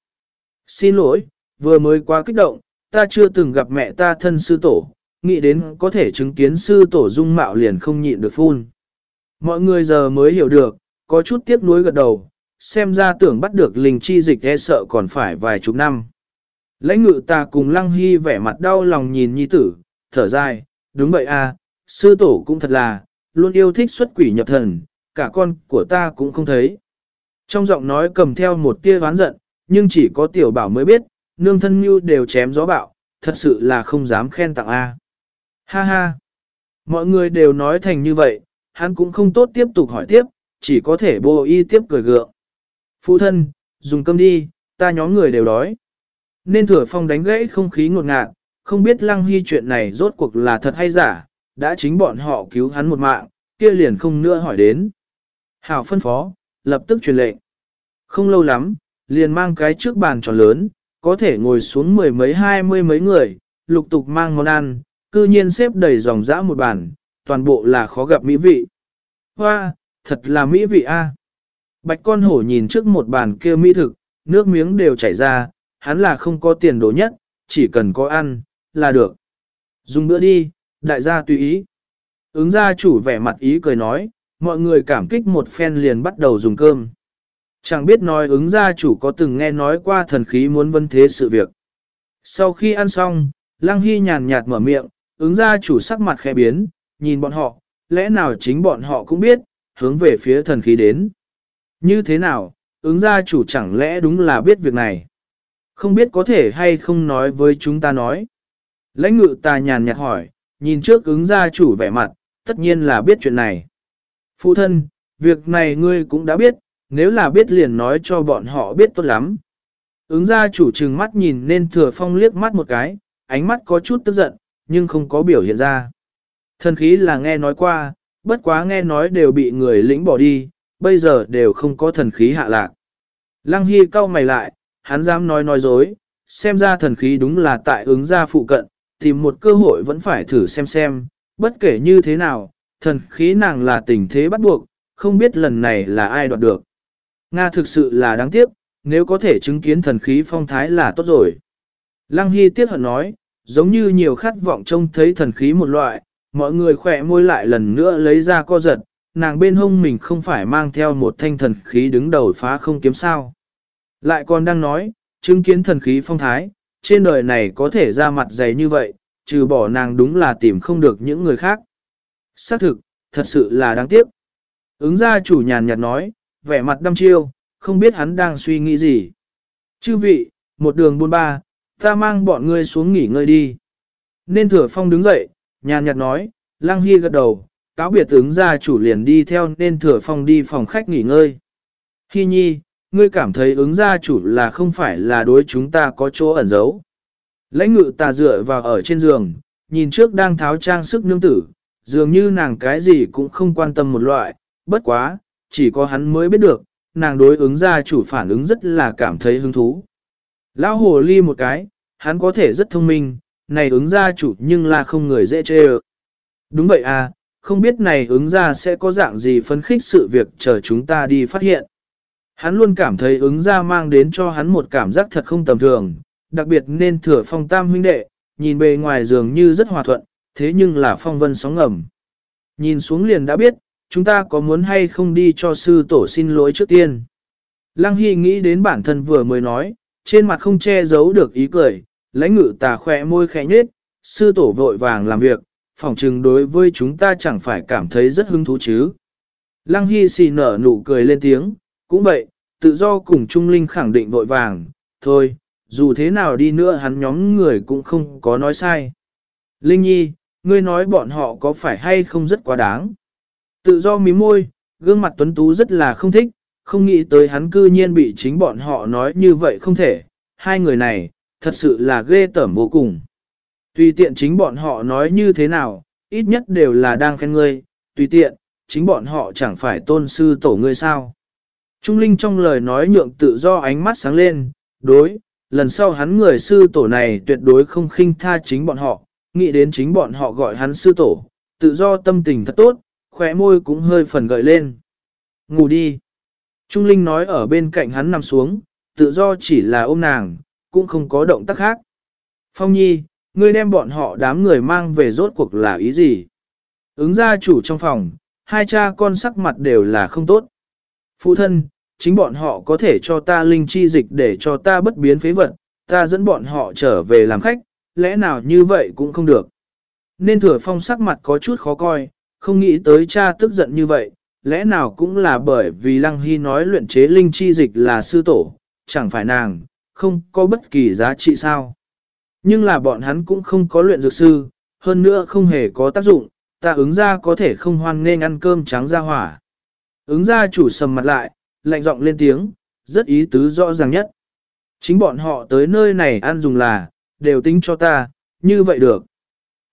Xin lỗi, vừa mới quá kích động, ta chưa từng gặp mẹ ta thân sư tổ, nghĩ đến có thể chứng kiến sư tổ dung mạo liền không nhịn được phun. Mọi người giờ mới hiểu được, có chút tiếc nuối gật đầu, xem ra tưởng bắt được linh chi dịch e sợ còn phải vài chục năm. Lãnh ngự ta cùng lăng hy vẻ mặt đau lòng nhìn nhi tử, thở dài, đúng vậy à, sư tổ cũng thật là, luôn yêu thích xuất quỷ nhập thần, cả con của ta cũng không thấy. Trong giọng nói cầm theo một tia ván giận, nhưng chỉ có tiểu bảo mới biết, nương thân như đều chém gió bạo, thật sự là không dám khen tặng A. Ha ha! Mọi người đều nói thành như vậy, hắn cũng không tốt tiếp tục hỏi tiếp, chỉ có thể bô y tiếp cười gượng. Phụ thân, dùng cơm đi, ta nhóm người đều đói. Nên thừa phong đánh gãy không khí ngột ngạt, không biết lăng hy chuyện này rốt cuộc là thật hay giả, đã chính bọn họ cứu hắn một mạng, kia liền không nữa hỏi đến. Hảo phân phó, lập tức truyền lệnh. Không lâu lắm, liền mang cái trước bàn tròn lớn, có thể ngồi xuống mười mấy hai mươi mấy người, lục tục mang món ăn, cư nhiên xếp đầy dòng dã một bàn, toàn bộ là khó gặp mỹ vị. Hoa, thật là mỹ vị a. Bạch con hổ nhìn trước một bàn kia mỹ thực, nước miếng đều chảy ra, hắn là không có tiền đồ nhất, chỉ cần có ăn, là được. Dùng bữa đi, đại gia tùy ý. Ứng gia chủ vẻ mặt ý cười nói, mọi người cảm kích một phen liền bắt đầu dùng cơm. Chẳng biết nói ứng gia chủ có từng nghe nói qua thần khí muốn vân thế sự việc. Sau khi ăn xong, Lăng Hy nhàn nhạt mở miệng, ứng gia chủ sắc mặt khẽ biến, nhìn bọn họ, lẽ nào chính bọn họ cũng biết, hướng về phía thần khí đến. Như thế nào, ứng gia chủ chẳng lẽ đúng là biết việc này. Không biết có thể hay không nói với chúng ta nói. Lãnh ngự ta nhàn nhạt hỏi, nhìn trước ứng gia chủ vẻ mặt, tất nhiên là biết chuyện này. Phụ thân, việc này ngươi cũng đã biết, nếu là biết liền nói cho bọn họ biết tốt lắm. Ứng gia chủ trừng mắt nhìn nên thừa phong liếc mắt một cái, ánh mắt có chút tức giận, nhưng không có biểu hiện ra. Thần khí là nghe nói qua, bất quá nghe nói đều bị người lĩnh bỏ đi, bây giờ đều không có thần khí hạ lạc. Lăng Hy cau mày lại, hắn dám nói nói dối, xem ra thần khí đúng là tại ứng gia phụ cận, tìm một cơ hội vẫn phải thử xem xem, bất kể như thế nào, thần khí nàng là tình thế bắt buộc, không biết lần này là ai đoạt được. Nga thực sự là đáng tiếc, nếu có thể chứng kiến thần khí phong thái là tốt rồi. Lăng Hy tiếc hận nói, giống như nhiều khát vọng trông thấy thần khí một loại, mọi người khỏe môi lại lần nữa lấy ra co giật, nàng bên hông mình không phải mang theo một thanh thần khí đứng đầu phá không kiếm sao. Lại còn đang nói, chứng kiến thần khí phong thái, trên đời này có thể ra mặt dày như vậy, trừ bỏ nàng đúng là tìm không được những người khác. Xác thực, thật sự là đáng tiếc. Ứng gia chủ nhàn nhạt nói, vẻ mặt đăm chiêu, không biết hắn đang suy nghĩ gì. Chư vị, một đường buôn ba, ta mang bọn ngươi xuống nghỉ ngơi đi. Nên thừa phong đứng dậy, nhàn nhạt nói, lăng hy gật đầu, cáo biệt ứng gia chủ liền đi theo nên thừa phong đi phòng khách nghỉ ngơi. Hy nhi, ngươi cảm thấy ứng gia chủ là không phải là đối chúng ta có chỗ ẩn giấu. Lãnh ngự tà dựa vào ở trên giường, nhìn trước đang tháo trang sức nương tử, dường như nàng cái gì cũng không quan tâm một loại, bất quá, chỉ có hắn mới biết được, nàng đối ứng gia chủ phản ứng rất là cảm thấy hứng thú. Lão hồ ly một cái, hắn có thể rất thông minh, này ứng gia chủ nhưng là không người dễ chê ơ. Đúng vậy à, không biết này ứng gia sẽ có dạng gì phấn khích sự việc chờ chúng ta đi phát hiện. Hắn luôn cảm thấy ứng gia mang đến cho hắn một cảm giác thật không tầm thường, đặc biệt nên thừa phong tam huynh đệ, nhìn bề ngoài dường như rất hòa thuận, thế nhưng là phong vân sóng ngầm. Nhìn xuống liền đã biết, chúng ta có muốn hay không đi cho sư tổ xin lỗi trước tiên. Lăng Hy nghĩ đến bản thân vừa mới nói, trên mặt không che giấu được ý cười, lãnh ngự tà khỏe môi khẽ nhết, sư tổ vội vàng làm việc, phỏng chừng đối với chúng ta chẳng phải cảm thấy rất hứng thú chứ. Lăng Hy xì nở nụ cười lên tiếng, cũng vậy, tự do cùng Trung Linh khẳng định vội vàng, thôi, dù thế nào đi nữa hắn nhóm người cũng không có nói sai. Linh Nhi, ngươi nói bọn họ có phải hay không rất quá đáng. Tự do mí môi, gương mặt tuấn tú rất là không thích, không nghĩ tới hắn cư nhiên bị chính bọn họ nói như vậy không thể. Hai người này, thật sự là ghê tởm vô cùng. Tùy tiện chính bọn họ nói như thế nào, ít nhất đều là đang khen ngươi, tùy tiện, chính bọn họ chẳng phải tôn sư tổ ngươi sao. Trung Linh trong lời nói nhượng tự do ánh mắt sáng lên, đối, lần sau hắn người sư tổ này tuyệt đối không khinh tha chính bọn họ, nghĩ đến chính bọn họ gọi hắn sư tổ, tự do tâm tình thật tốt, khóe môi cũng hơi phần gợi lên. Ngủ đi. Trung Linh nói ở bên cạnh hắn nằm xuống, tự do chỉ là ôm nàng, cũng không có động tác khác. Phong Nhi, ngươi đem bọn họ đám người mang về rốt cuộc là ý gì? Ứng gia chủ trong phòng, hai cha con sắc mặt đều là không tốt. Phụ thân, chính bọn họ có thể cho ta linh chi dịch để cho ta bất biến phế vật, ta dẫn bọn họ trở về làm khách, lẽ nào như vậy cũng không được. Nên thừa phong sắc mặt có chút khó coi, không nghĩ tới cha tức giận như vậy, lẽ nào cũng là bởi vì Lăng Hy nói luyện chế linh chi dịch là sư tổ, chẳng phải nàng, không có bất kỳ giá trị sao. Nhưng là bọn hắn cũng không có luyện dược sư, hơn nữa không hề có tác dụng, ta ứng ra có thể không hoan nên ăn cơm trắng ra hỏa. Ứng ra chủ sầm mặt lại, lạnh giọng lên tiếng, rất ý tứ rõ ràng nhất. Chính bọn họ tới nơi này ăn dùng là, đều tính cho ta, như vậy được.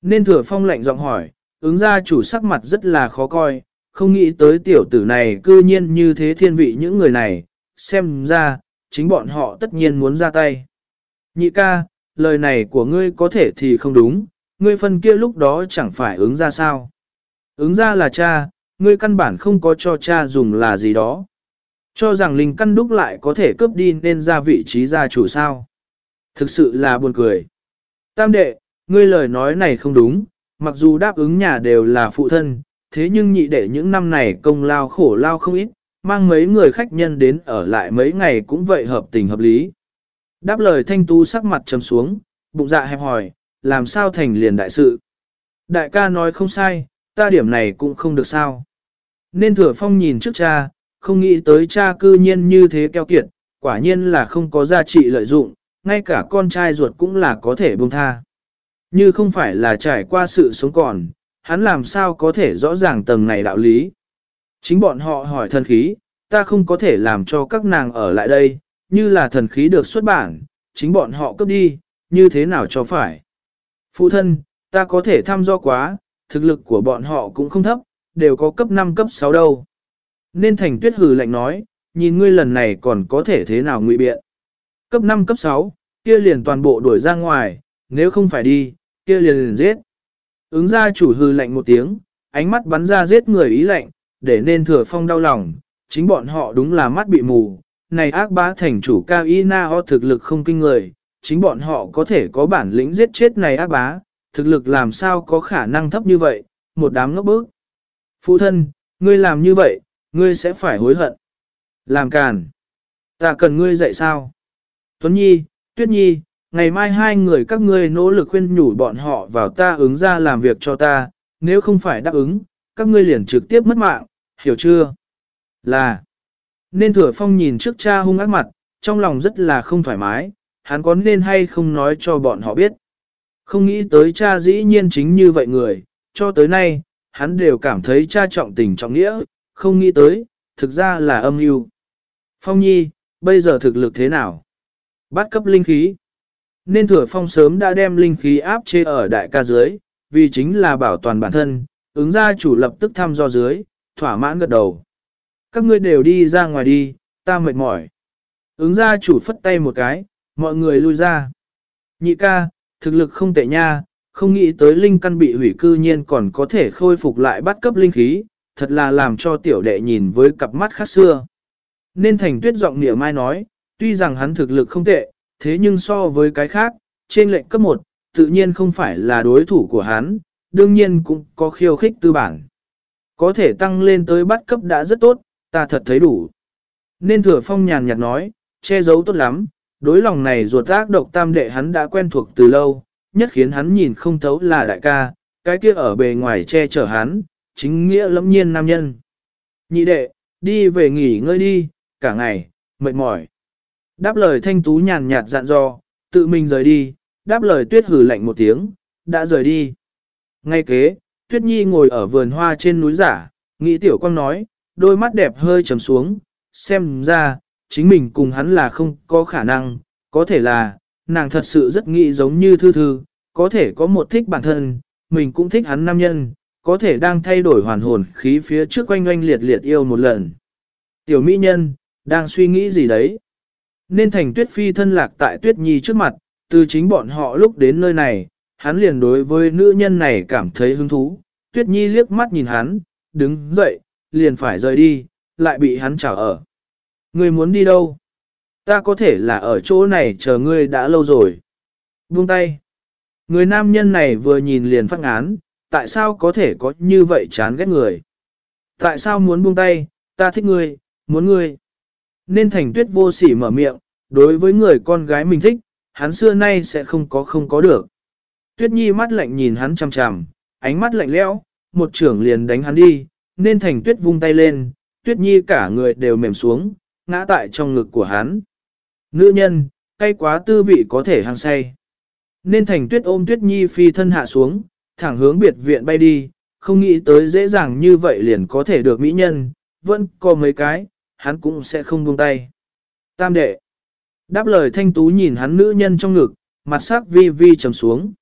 Nên thừa phong lạnh giọng hỏi, ứng ra chủ sắc mặt rất là khó coi, không nghĩ tới tiểu tử này cư nhiên như thế thiên vị những người này, xem ra, chính bọn họ tất nhiên muốn ra tay. Nhị ca, lời này của ngươi có thể thì không đúng, ngươi phân kia lúc đó chẳng phải ứng ra sao. Ứng ra là cha, ngươi căn bản không có cho cha dùng là gì đó. Cho rằng linh căn đúc lại có thể cướp đi nên ra vị trí gia chủ sao. Thực sự là buồn cười. Tam đệ, ngươi lời nói này không đúng, mặc dù đáp ứng nhà đều là phụ thân, thế nhưng nhị đệ những năm này công lao khổ lao không ít, mang mấy người khách nhân đến ở lại mấy ngày cũng vậy hợp tình hợp lý. Đáp lời thanh tú sắc mặt trầm xuống, bụng dạ hẹp hỏi, làm sao thành liền đại sự. Đại ca nói không sai, ta điểm này cũng không được sao. Nên thừa phong nhìn trước cha, không nghĩ tới cha cư nhiên như thế keo kiệt, quả nhiên là không có giá trị lợi dụng, ngay cả con trai ruột cũng là có thể buông tha. Như không phải là trải qua sự sống còn, hắn làm sao có thể rõ ràng tầng này đạo lý. Chính bọn họ hỏi thần khí, ta không có thể làm cho các nàng ở lại đây, như là thần khí được xuất bản, chính bọn họ cướp đi, như thế nào cho phải. Phụ thân, ta có thể thăm do quá, thực lực của bọn họ cũng không thấp, đều có cấp 5 cấp 6 đâu. Nên thành tuyết hừ lạnh nói, nhìn ngươi lần này còn có thể thế nào ngụy biện. Cấp 5 cấp 6, kia liền toàn bộ đuổi ra ngoài, nếu không phải đi, kia liền liền giết. Ứng ra chủ hư lạnh một tiếng, ánh mắt bắn ra giết người ý lạnh, để nên thừa phong đau lòng, chính bọn họ đúng là mắt bị mù. Này ác bá thành chủ cao y na ho thực lực không kinh người, chính bọn họ có thể có bản lĩnh giết chết này ác bá, thực lực làm sao có khả năng thấp như vậy, một đám ngốc bức. Phụ thân, ngươi làm như vậy, ngươi sẽ phải hối hận. Làm càn. Ta cần ngươi dạy sao? Tuấn Nhi, Tuyết Nhi, ngày mai hai người các ngươi nỗ lực khuyên nhủ bọn họ vào ta ứng ra làm việc cho ta, nếu không phải đáp ứng, các ngươi liền trực tiếp mất mạng, hiểu chưa? Là, nên thừa phong nhìn trước cha hung ác mặt, trong lòng rất là không thoải mái, hắn có nên hay không nói cho bọn họ biết. Không nghĩ tới cha dĩ nhiên chính như vậy người, cho tới nay, hắn đều cảm thấy cha trọng tình trọng nghĩa, không nghĩ tới, thực ra là âm mưu. Phong nhi, bây giờ thực lực thế nào? Bắt cấp linh khí. Nên thừa phong sớm đã đem linh khí áp chế ở đại ca dưới, vì chính là bảo toàn bản thân, ứng gia chủ lập tức thăm do dưới, thỏa mãn gật đầu. Các ngươi đều đi ra ngoài đi, ta mệt mỏi. Ứng gia chủ phất tay một cái, mọi người lui ra. Nhị ca, thực lực không tệ nha, không nghĩ tới linh căn bị hủy cư nhiên còn có thể khôi phục lại bắt cấp linh khí, thật là làm cho tiểu đệ nhìn với cặp mắt khác xưa. Nên thành tuyết giọng nịa mai nói, tuy rằng hắn thực lực không tệ, thế nhưng so với cái khác, trên lệnh cấp 1, tự nhiên không phải là đối thủ của hắn, đương nhiên cũng có khiêu khích tư bản. Có thể tăng lên tới bắt cấp đã rất tốt, ta thật thấy đủ. Nên thừa phong nhàn nhạt nói, che giấu tốt lắm, đối lòng này ruột ác độc tam đệ hắn đã quen thuộc từ lâu, nhất khiến hắn nhìn không thấu là đại ca, cái kia ở bề ngoài che chở hắn, chính nghĩa lẫm nhiên nam nhân. Nhị đệ, đi về nghỉ ngơi đi, cả ngày, mệt mỏi. Đáp lời thanh tú nhàn nhạt dặn dò, tự mình rời đi, đáp lời tuyết hử lạnh một tiếng, đã rời đi. Ngay kế, tuyết nhi ngồi ở vườn hoa trên núi giả, nghĩ tiểu quang nói, đôi mắt đẹp hơi trầm xuống, xem ra, chính mình cùng hắn là không có khả năng, có thể là, nàng thật sự rất nghĩ giống như thư thư, có thể có một thích bản thân, mình cũng thích hắn nam nhân, có thể đang thay đổi hoàn hồn khí phía trước quanh oanh liệt liệt yêu một lần. Tiểu mỹ nhân, đang suy nghĩ gì đấy? Nên thành tuyết phi thân lạc tại tuyết nhi trước mặt, từ chính bọn họ lúc đến nơi này, hắn liền đối với nữ nhân này cảm thấy hứng thú. Tuyết nhi liếc mắt nhìn hắn, đứng dậy, liền phải rời đi, lại bị hắn chào ở. Ngươi muốn đi đâu? Ta có thể là ở chỗ này chờ ngươi đã lâu rồi. Buông tay. Người nam nhân này vừa nhìn liền phát ngán, tại sao có thể có như vậy chán ghét người? Tại sao muốn buông tay, ta thích ngươi, muốn ngươi? Nên thành tuyết vô sỉ mở miệng, đối với người con gái mình thích, hắn xưa nay sẽ không có không có được. Tuyết nhi mắt lạnh nhìn hắn chằm chằm, ánh mắt lạnh lẽo, một trưởng liền đánh hắn đi, nên thành tuyết vung tay lên, tuyết nhi cả người đều mềm xuống, ngã tại trong ngực của hắn. Nữ nhân, cay quá tư vị có thể hăng say. Nên thành tuyết ôm tuyết nhi phi thân hạ xuống, thẳng hướng biệt viện bay đi, không nghĩ tới dễ dàng như vậy liền có thể được mỹ nhân, vẫn có mấy cái, hắn cũng sẽ không buông tay. Tam đệ. Đáp lời thanh tú nhìn hắn nữ nhân trong ngực, mặt sắc vi vi trầm xuống.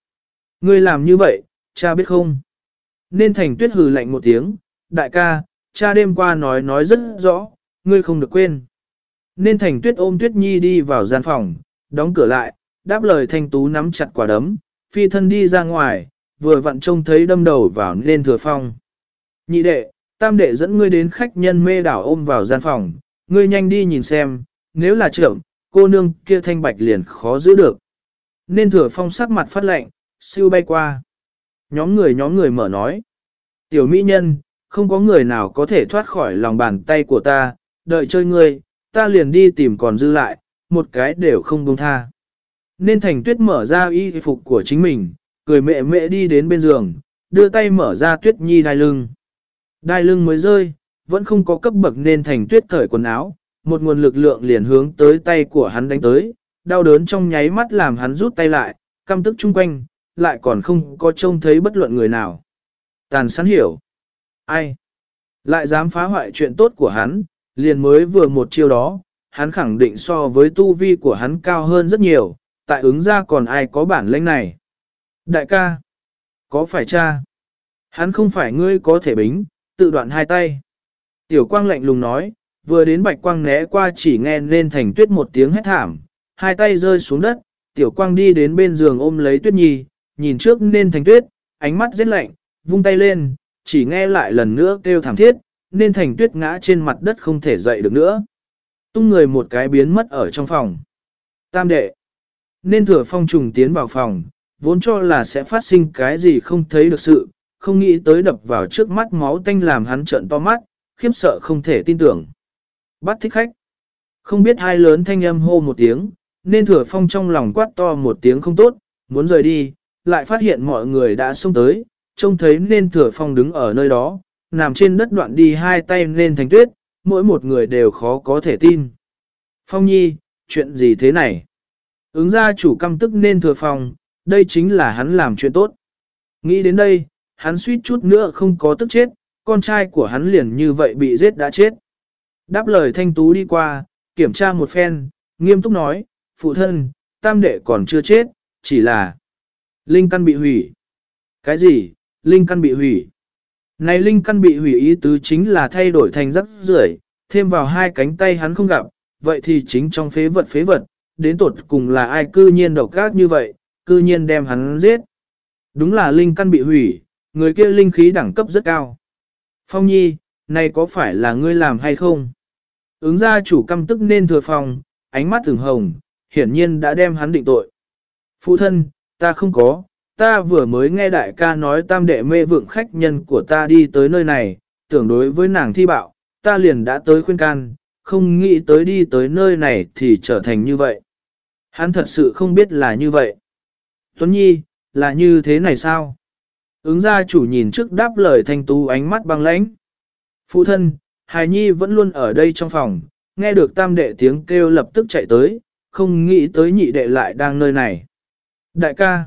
Ngươi làm như vậy, cha biết không? Nên thành tuyết hừ lạnh một tiếng, đại ca, cha đêm qua nói nói rất rõ, ngươi không được quên. Nên thành tuyết ôm tuyết nhi đi vào gian phòng, đóng cửa lại, đáp lời thanh tú nắm chặt quả đấm, phi thân đi ra ngoài, vừa vặn trông thấy đâm đầu vào nên thừa phong. Nhị đệ, tam đệ dẫn ngươi đến khách nhân mê đảo ôm vào gian phòng, ngươi nhanh đi nhìn xem, nếu là trưởng, cô nương kia thanh bạch liền khó giữ được. Nên thừa phong sắc mặt phát lệnh, siêu bay qua. Nhóm người nhóm người mở nói. Tiểu mỹ nhân, không có người nào có thể thoát khỏi lòng bàn tay của ta, đợi chơi ngươi, ta liền đi tìm còn dư lại, một cái đều không buông tha. Nên thành tuyết mở ra y phục của chính mình, cười mẹ mẹ đi đến bên giường, đưa tay mở ra tuyết nhi đai lưng. Đai lưng mới rơi, vẫn không có cấp bậc nên thành tuyết cởi quần áo, một nguồn lực lượng liền hướng tới tay của hắn đánh tới, đau đớn trong nháy mắt làm hắn rút tay lại, căm tức chung quanh, lại còn không có trông thấy bất luận người nào. Tàn sắn hiểu. Ai? Lại dám phá hoại chuyện tốt của hắn, liền mới vừa một chiêu đó, hắn khẳng định so với tu vi của hắn cao hơn rất nhiều, tại ứng ra còn ai có bản lĩnh này. Đại ca, có phải cha? Hắn không phải ngươi có thể bính, tự đoạn hai tay. Tiểu quang lạnh lùng nói, vừa đến bạch quang né qua chỉ nghe nên thành tuyết một tiếng hét thảm, hai tay rơi xuống đất, tiểu quang đi đến bên giường ôm lấy tuyết nhi, nhìn trước nên thành tuyết, ánh mắt rất lạnh, vung tay lên, chỉ nghe lại lần nữa kêu thảm thiết, nên thành tuyết ngã trên mặt đất không thể dậy được nữa. Tung người một cái biến mất ở trong phòng. Tam đệ. Nên thừa phong trùng tiến vào phòng, vốn cho là sẽ phát sinh cái gì không thấy được sự, không nghĩ tới đập vào trước mắt máu tanh làm hắn trợn to mắt, khiếp sợ không thể tin tưởng. Bắt thích khách. Không biết hai lớn thanh âm hô một tiếng, nên thừa phong trong lòng quát to một tiếng không tốt, muốn rời đi, lại phát hiện mọi người đã xông tới, trông thấy nên thừa phong đứng ở nơi đó, nằm trên đất đoạn đi hai tay lên thành tuyết, mỗi một người đều khó có thể tin. Phong nhi, chuyện gì thế này? Ứng ra chủ căm tức nên thừa phong, đây chính là hắn làm chuyện tốt. Nghĩ đến đây, hắn suýt chút nữa không có tức chết, con trai của hắn liền như vậy bị giết đã chết. Đáp lời thanh tú đi qua, kiểm tra một phen, nghiêm túc nói, phụ thân, tam đệ còn chưa chết, chỉ là linh căn bị hủy. Cái gì, linh căn bị hủy? Này linh căn bị hủy ý tứ chính là thay đổi thành rắc rưởi, thêm vào hai cánh tay hắn không gặp, vậy thì chính trong phế vật phế vật, đến tột cùng là ai cư nhiên độc gác như vậy, cư nhiên đem hắn giết. Đúng là linh căn bị hủy, người kia linh khí đẳng cấp rất cao. Phong nhi, này có phải là ngươi làm hay không? Ứng gia chủ căm tức nên thừa phòng, ánh mắt thường hồng, hiển nhiên đã đem hắn định tội. Phụ thân, ta không có, ta vừa mới nghe đại ca nói tam đệ mê vượng khách nhân của ta đi tới nơi này, tưởng đối với nàng thi bạo, ta liền đã tới khuyên can, không nghĩ tới đi tới nơi này thì trở thành như vậy. Hắn thật sự không biết là như vậy. Tuấn Nhi, là như thế này sao? Ứng gia chủ nhìn trước đáp lời thanh tú ánh mắt băng lãnh. Phụ thân, Hài Nhi vẫn luôn ở đây trong phòng, nghe được tam đệ tiếng kêu lập tức chạy tới, không nghĩ tới nhị đệ lại đang nơi này. Đại ca,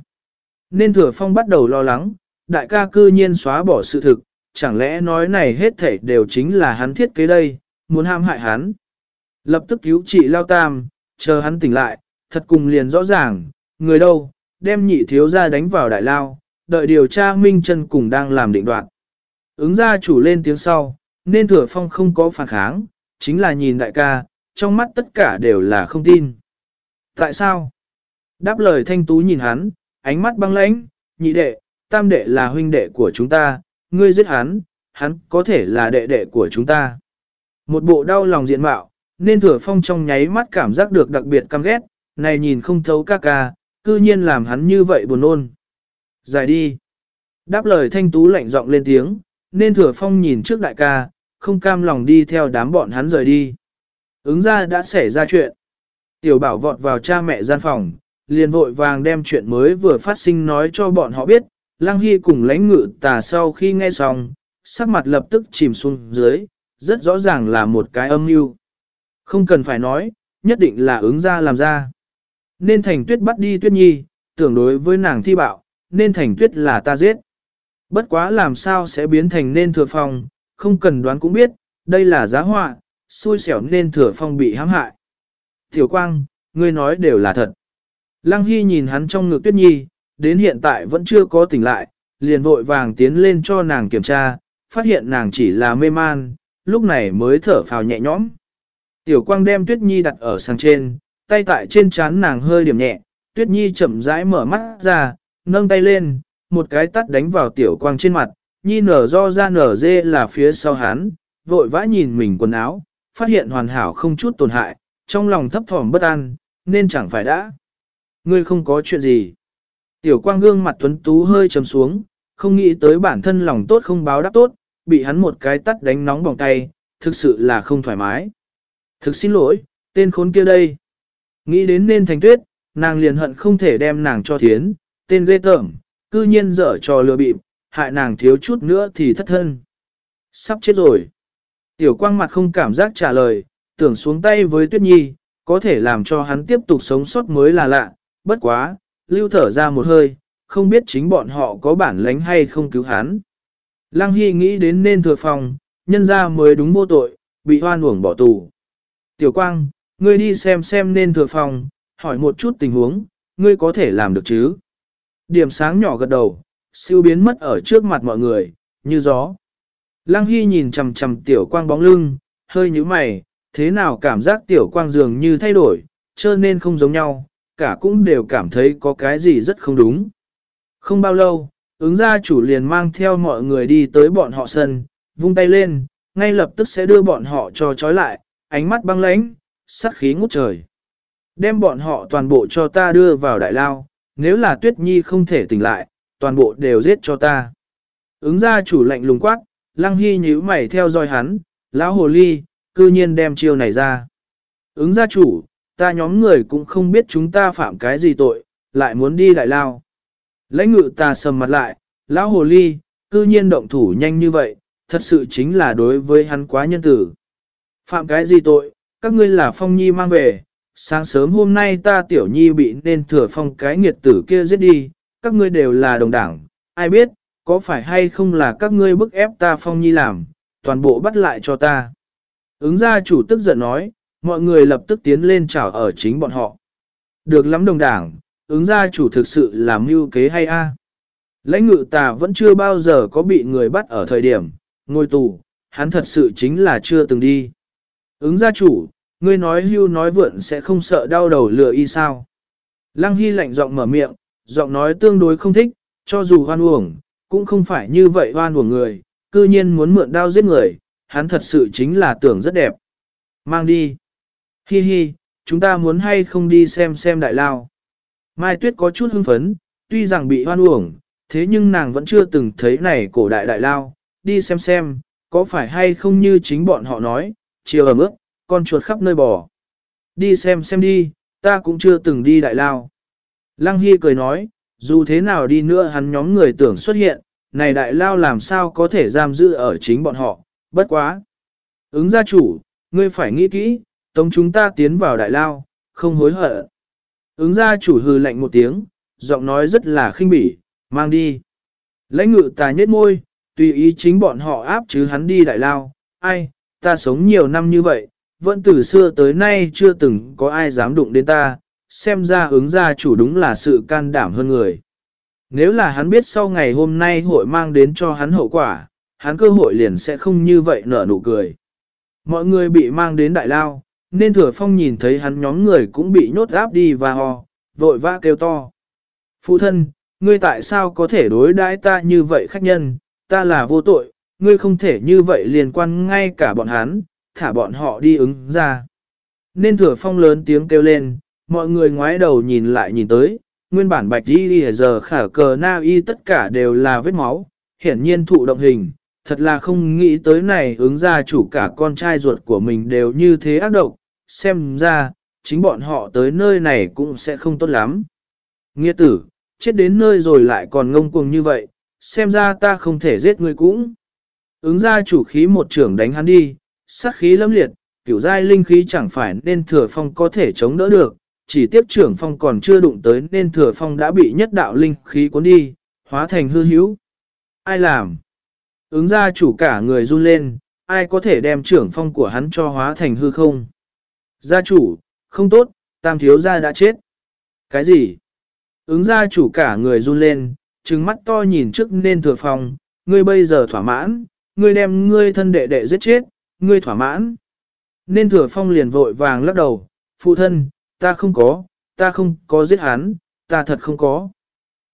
nên thừa phong bắt đầu lo lắng, đại ca cư nhiên xóa bỏ sự thực, chẳng lẽ nói này hết thảy đều chính là hắn thiết kế đây, muốn ham hại hắn. Lập tức cứu trị lao tam, chờ hắn tỉnh lại, thật cùng liền rõ ràng, người đâu, đem nhị thiếu ra đánh vào đại lao, đợi điều tra minh chân cùng đang làm định đoạn. Ứng gia chủ lên tiếng sau, nên thừa phong không có phản kháng, chính là nhìn đại ca, trong mắt tất cả đều là không tin. Tại sao? Đáp lời thanh tú nhìn hắn, ánh mắt băng lãnh, nhị đệ, tam đệ là huynh đệ của chúng ta, ngươi giết hắn, hắn có thể là đệ đệ của chúng ta. Một bộ đau lòng diện mạo, nên thừa phong trong nháy mắt cảm giác được đặc biệt căm ghét, này nhìn không thấu ca ca, cư nhiên làm hắn như vậy buồn ôn. Giải đi. Đáp lời thanh tú lạnh giọng lên tiếng, nên thừa phong nhìn trước đại ca, không cam lòng đi theo đám bọn hắn rời đi. Ứng ra đã xảy ra chuyện. Tiểu bảo vọt vào cha mẹ gian phòng, liền vội vàng đem chuyện mới vừa phát sinh nói cho bọn họ biết. Lăng Hy cùng lãnh ngự tà sau khi nghe xong, sắc mặt lập tức chìm xuống dưới, rất rõ ràng là một cái âm mưu. Không cần phải nói, nhất định là ứng ra làm ra. Nên thành tuyết bắt đi tuyết nhi, tưởng đối với nàng thi bạo, nên thành tuyết là ta giết. Bất quá làm sao sẽ biến thành nên thừa phong, không cần đoán cũng biết, đây là giá họa, xui xẻo nên thừa phong bị hãm hại. Tiểu quang, ngươi nói đều là thật. Lăng Hy nhìn hắn trong ngực tuyết nhi, đến hiện tại vẫn chưa có tỉnh lại, liền vội vàng tiến lên cho nàng kiểm tra, phát hiện nàng chỉ là mê man, lúc này mới thở phào nhẹ nhõm. Tiểu quang đem Tuyết Nhi đặt ở sang trên, tay tại trên chán nàng hơi điểm nhẹ, Tuyết Nhi chậm rãi mở mắt ra, nâng tay lên, một cái tắt đánh vào tiểu quang trên mặt, Nhi nở do ra nở dê là phía sau hắn, vội vã nhìn mình quần áo, phát hiện hoàn hảo không chút tổn hại, trong lòng thấp thỏm bất an, nên chẳng phải đã. Ngươi không có chuyện gì. Tiểu quang gương mặt tuấn tú hơi trầm xuống, không nghĩ tới bản thân lòng tốt không báo đáp tốt, bị hắn một cái tắt đánh nóng bỏng tay, thực sự là không thoải mái. Thực xin lỗi, tên khốn kia đây. Nghĩ đến nên thành tuyết, nàng liền hận không thể đem nàng cho thiến, tên ghê tởm, cư nhiên dở trò lừa bịp, hại nàng thiếu chút nữa thì thất thân. Sắp chết rồi. Tiểu quang mặt không cảm giác trả lời, tưởng xuống tay với tuyết nhi, có thể làm cho hắn tiếp tục sống sót mới là lạ, bất quá, lưu thở ra một hơi, không biết chính bọn họ có bản lánh hay không cứu hắn. Lăng Hy nghĩ đến nên thừa phòng, nhân ra mới đúng vô tội, bị hoan uổng bỏ tù. Tiểu Quang, ngươi đi xem xem nên thừa phòng, hỏi một chút tình huống, ngươi có thể làm được chứ? Điểm sáng nhỏ gật đầu, siêu biến mất ở trước mặt mọi người, như gió. Lăng Hy nhìn chầm chầm Tiểu Quang bóng lưng, hơi như mày, thế nào cảm giác Tiểu Quang dường như thay đổi, cho nên không giống nhau, cả cũng đều cảm thấy có cái gì rất không đúng. Không bao lâu, ứng gia chủ liền mang theo mọi người đi tới bọn họ sân, vung tay lên, ngay lập tức sẽ đưa bọn họ cho trói lại, ánh mắt băng lãnh, sát khí ngút trời. Đem bọn họ toàn bộ cho ta đưa vào đại lao, nếu là tuyết nhi không thể tỉnh lại, toàn bộ đều giết cho ta. Ứng gia chủ lệnh lùng quát, lăng hy nhíu mày theo dõi hắn, lão hồ ly, cư nhiên đem chiêu này ra. Ứng gia chủ, ta nhóm người cũng không biết chúng ta phạm cái gì tội, lại muốn đi đại lao. Lãnh ngự ta sầm mặt lại, lão hồ ly, cư nhiên động thủ nhanh như vậy, thật sự chính là đối với hắn quá nhân tử. Phạm cái gì tội, các ngươi là phong nhi mang về, sáng sớm hôm nay ta tiểu nhi bị nên thừa phong cái nghiệt tử kia giết đi, các ngươi đều là đồng đảng, ai biết, có phải hay không là các ngươi bức ép ta phong nhi làm, toàn bộ bắt lại cho ta. Ứng gia chủ tức giận nói, mọi người lập tức tiến lên chào ở chính bọn họ. Được lắm đồng đảng, ứng gia chủ thực sự làm mưu kế hay a Lãnh ngự tà vẫn chưa bao giờ có bị người bắt ở thời điểm, ngồi tù, hắn thật sự chính là chưa từng đi. Ứng gia chủ, ngươi nói hưu nói vượn sẽ không sợ đau đầu lừa y sao. Lăng Hy lạnh giọng mở miệng, giọng nói tương đối không thích, cho dù hoan uổng, cũng không phải như vậy hoan uổng người, cư nhiên muốn mượn đao giết người, hắn thật sự chính là tưởng rất đẹp. Mang đi. Hi hi, chúng ta muốn hay không đi xem xem đại lao. Mai Tuyết có chút hưng phấn, tuy rằng bị hoan uổng, thế nhưng nàng vẫn chưa từng thấy này cổ đại đại lao, đi xem xem, có phải hay không như chính bọn họ nói, chiều ẩm ướt, con chuột khắp nơi bò. Đi xem xem đi, ta cũng chưa từng đi đại lao. Lăng Hy cười nói, dù thế nào đi nữa hắn nhóm người tưởng xuất hiện, này đại lao làm sao có thể giam giữ ở chính bọn họ, bất quá. Ứng gia chủ, ngươi phải nghĩ kỹ, tống chúng ta tiến vào đại lao, không hối hận. Ứng gia chủ hừ lạnh một tiếng, giọng nói rất là khinh bỉ, mang đi. Lãnh ngự tài nhết môi, tùy ý chính bọn họ áp chứ hắn đi đại lao, ai, ta sống nhiều năm như vậy, vẫn từ xưa tới nay chưa từng có ai dám đụng đến ta, xem ra ứng gia chủ đúng là sự can đảm hơn người. Nếu là hắn biết sau ngày hôm nay hội mang đến cho hắn hậu quả, hắn cơ hội liền sẽ không như vậy nở nụ cười. Mọi người bị mang đến đại lao, nên thừa phong nhìn thấy hắn nhóm người cũng bị nhốt áp đi và ho, vội vã kêu to. Phụ thân, ngươi tại sao có thể đối đãi ta như vậy khách nhân, ta là vô tội, ngươi không thể như vậy liên quan ngay cả bọn hắn, thả bọn họ đi ứng ra. Nên thừa phong lớn tiếng kêu lên, mọi người ngoái đầu nhìn lại nhìn tới, nguyên bản bạch đi giờ khả cờ na y tất cả đều là vết máu, hiển nhiên thụ động hình, thật là không nghĩ tới này ứng ra chủ cả con trai ruột của mình đều như thế ác độc, xem ra, chính bọn họ tới nơi này cũng sẽ không tốt lắm. Nghĩa tử, chết đến nơi rồi lại còn ngông cuồng như vậy, xem ra ta không thể giết người cũng. Ứng ra chủ khí một trưởng đánh hắn đi, sát khí lâm liệt, kiểu giai linh khí chẳng phải nên thừa phong có thể chống đỡ được, chỉ tiếp trưởng phong còn chưa đụng tới nên thừa phong đã bị nhất đạo linh khí cuốn đi, hóa thành hư hữu. Ai làm? Ứng ra chủ cả người run lên, ai có thể đem trưởng phong của hắn cho hóa thành hư không? Gia chủ, không tốt, tam thiếu gia đã chết. Cái gì? Ứng gia chủ cả người run lên, trừng mắt to nhìn trước nên thừa phong, ngươi bây giờ thỏa mãn, ngươi đem ngươi thân đệ đệ giết chết, ngươi thỏa mãn. Nên thừa phong liền vội vàng lắc đầu, phụ thân, ta không có, ta không có giết hắn, ta thật không có.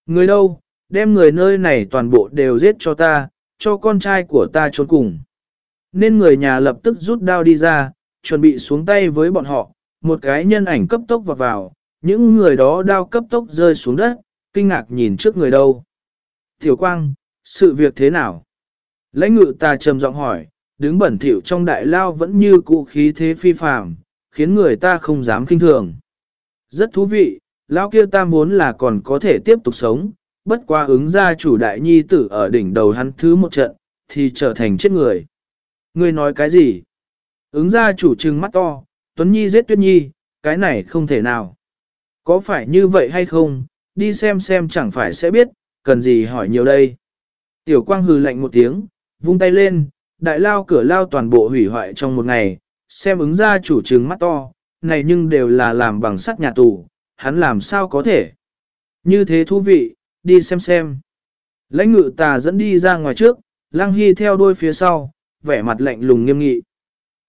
Người đâu, đem người nơi này toàn bộ đều giết cho ta, cho con trai của ta trốn cùng. Nên người nhà lập tức rút đao đi ra, chuẩn bị xuống tay với bọn họ, một cái nhân ảnh cấp tốc vào vào, những người đó đao cấp tốc rơi xuống đất, kinh ngạc nhìn trước người đâu. Tiểu quang, sự việc thế nào? Lãnh ngự ta trầm giọng hỏi, đứng bẩn thỉu trong đại lao vẫn như cụ khí thế phi phàm, khiến người ta không dám kinh thường. Rất thú vị, lao kia ta muốn là còn có thể tiếp tục sống, bất qua ứng ra chủ đại nhi tử ở đỉnh đầu hắn thứ một trận, thì trở thành chết người. Ngươi nói cái gì? Ứng ra chủ trừng mắt to, Tuấn Nhi giết Tuyết Nhi, cái này không thể nào. Có phải như vậy hay không, đi xem xem chẳng phải sẽ biết, cần gì hỏi nhiều đây. Tiểu quang hừ lạnh một tiếng, vung tay lên, đại lao cửa lao toàn bộ hủy hoại trong một ngày, xem ứng ra chủ trừng mắt to, này nhưng đều là làm bằng sắt nhà tù, hắn làm sao có thể. Như thế thú vị, đi xem xem. Lãnh ngự tà dẫn đi ra ngoài trước, Lăng Hy theo đuôi phía sau, vẻ mặt lạnh lùng nghiêm nghị.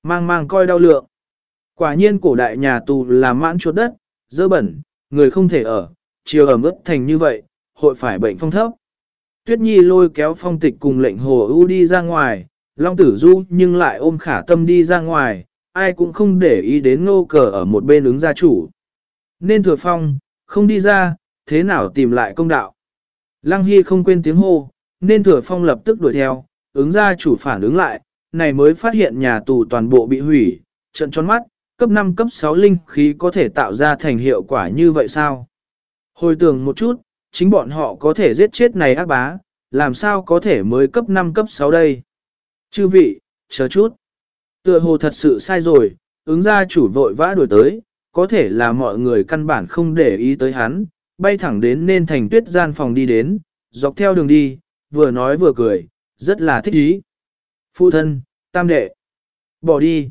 Mang mang coi đau lượng. Quả nhiên cổ đại nhà tù là mãn chuột đất, dơ bẩn, người không thể ở, chiều ẩm ướt thành như vậy, hội phải bệnh phong thấp. Tuyết Nhi lôi kéo phong tịch cùng lệnh hồ ưu đi ra ngoài, Long Tử Du nhưng lại ôm khả tâm đi ra ngoài, ai cũng không để ý đến ngô cờ ở một bên ứng gia chủ. Nên thừa phong, không đi ra, thế nào tìm lại công đạo. Lăng Hy không quên tiếng hô, nên thừa phong lập tức đuổi theo, ứng gia chủ phản ứng lại, này mới phát hiện nhà tù toàn bộ bị hủy, trận tròn mắt, cấp 5 cấp 6 linh khí có thể tạo ra thành hiệu quả như vậy sao? Hồi tưởng một chút, chính bọn họ có thể giết chết này ác bá, làm sao có thể mới cấp 5 cấp 6 đây? Chư vị, chờ chút. Tựa hồ thật sự sai rồi, ứng gia chủ vội vã đuổi tới, có thể là mọi người căn bản không để ý tới hắn, bay thẳng đến nên thành tuyết gian phòng đi đến, dọc theo đường đi, vừa nói vừa cười, rất là thích ý. Phụ thân, tam đệ, bỏ đi.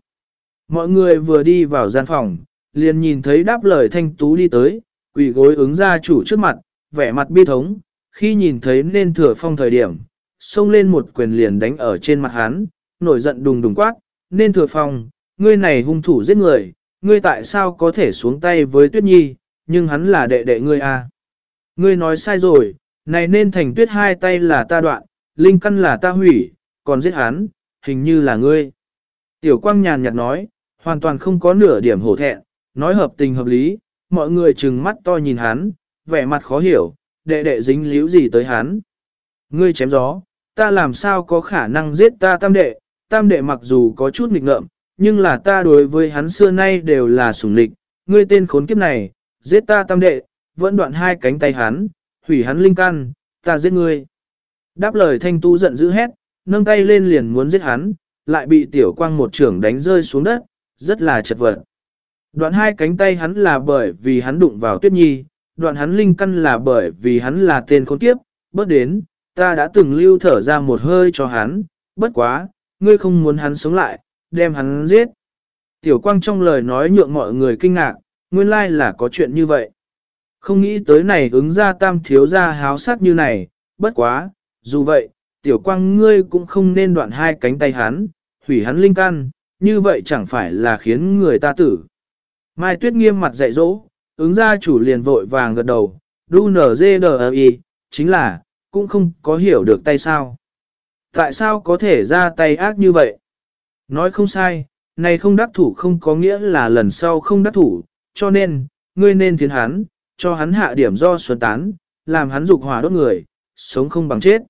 Mọi người vừa đi vào gian phòng, liền nhìn thấy đáp lời thanh tú đi tới, quỷ gối ứng gia chủ trước mặt, vẻ mặt bi thống, khi nhìn thấy nên thừa phong thời điểm, xông lên một quyền liền đánh ở trên mặt hắn, nổi giận đùng đùng quát, nên thừa phong, ngươi này hung thủ giết người, ngươi tại sao có thể xuống tay với tuyết nhi, nhưng hắn là đệ đệ ngươi à. Ngươi nói sai rồi, này nên thành tuyết hai tay là ta đoạn, linh căn là ta hủy, còn giết hắn, hình như là ngươi. Tiểu quang nhàn nhạt nói, hoàn toàn không có nửa điểm hổ thẹn, nói hợp tình hợp lý, mọi người trừng mắt to nhìn hắn, vẻ mặt khó hiểu, đệ đệ dính líu gì tới hắn. Ngươi chém gió, ta làm sao có khả năng giết ta tam đệ, tam đệ mặc dù có chút nghịch ngợm, nhưng là ta đối với hắn xưa nay đều là sủng lịch, ngươi tên khốn kiếp này, giết ta tam đệ, vẫn đoạn hai cánh tay hắn, hủy hắn linh căn, ta giết ngươi. Đáp lời thanh tu giận dữ hét, nâng tay lên liền muốn giết hắn, lại bị tiểu quang một trưởng đánh rơi xuống đất, rất là chật vật. Đoạn hai cánh tay hắn là bởi vì hắn đụng vào tuyết nhi, đoạn hắn linh căn là bởi vì hắn là tên khốn kiếp, bớt đến, ta đã từng lưu thở ra một hơi cho hắn, bất quá, ngươi không muốn hắn sống lại, đem hắn giết. Tiểu quang trong lời nói nhượng mọi người kinh ngạc, nguyên lai là có chuyện như vậy. Không nghĩ tới này ứng ra tam thiếu ra háo sắc như này, bất quá, dù vậy, tiểu quang ngươi cũng không nên đoạn hai cánh tay hắn, hủy hắn linh căn, như vậy chẳng phải là khiến người ta tử. Mai tuyết nghiêm mặt dạy dỗ, ứng ra chủ liền vội vàng gật đầu, đu nở dê đờ y, chính là, cũng không có hiểu được tay sao. Tại sao có thể ra tay ác như vậy? Nói không sai, này không đắc thủ không có nghĩa là lần sau không đắc thủ, cho nên, ngươi nên thiến hắn, cho hắn hạ điểm do xuân tán, làm hắn dục hỏa đốt người, sống không bằng chết.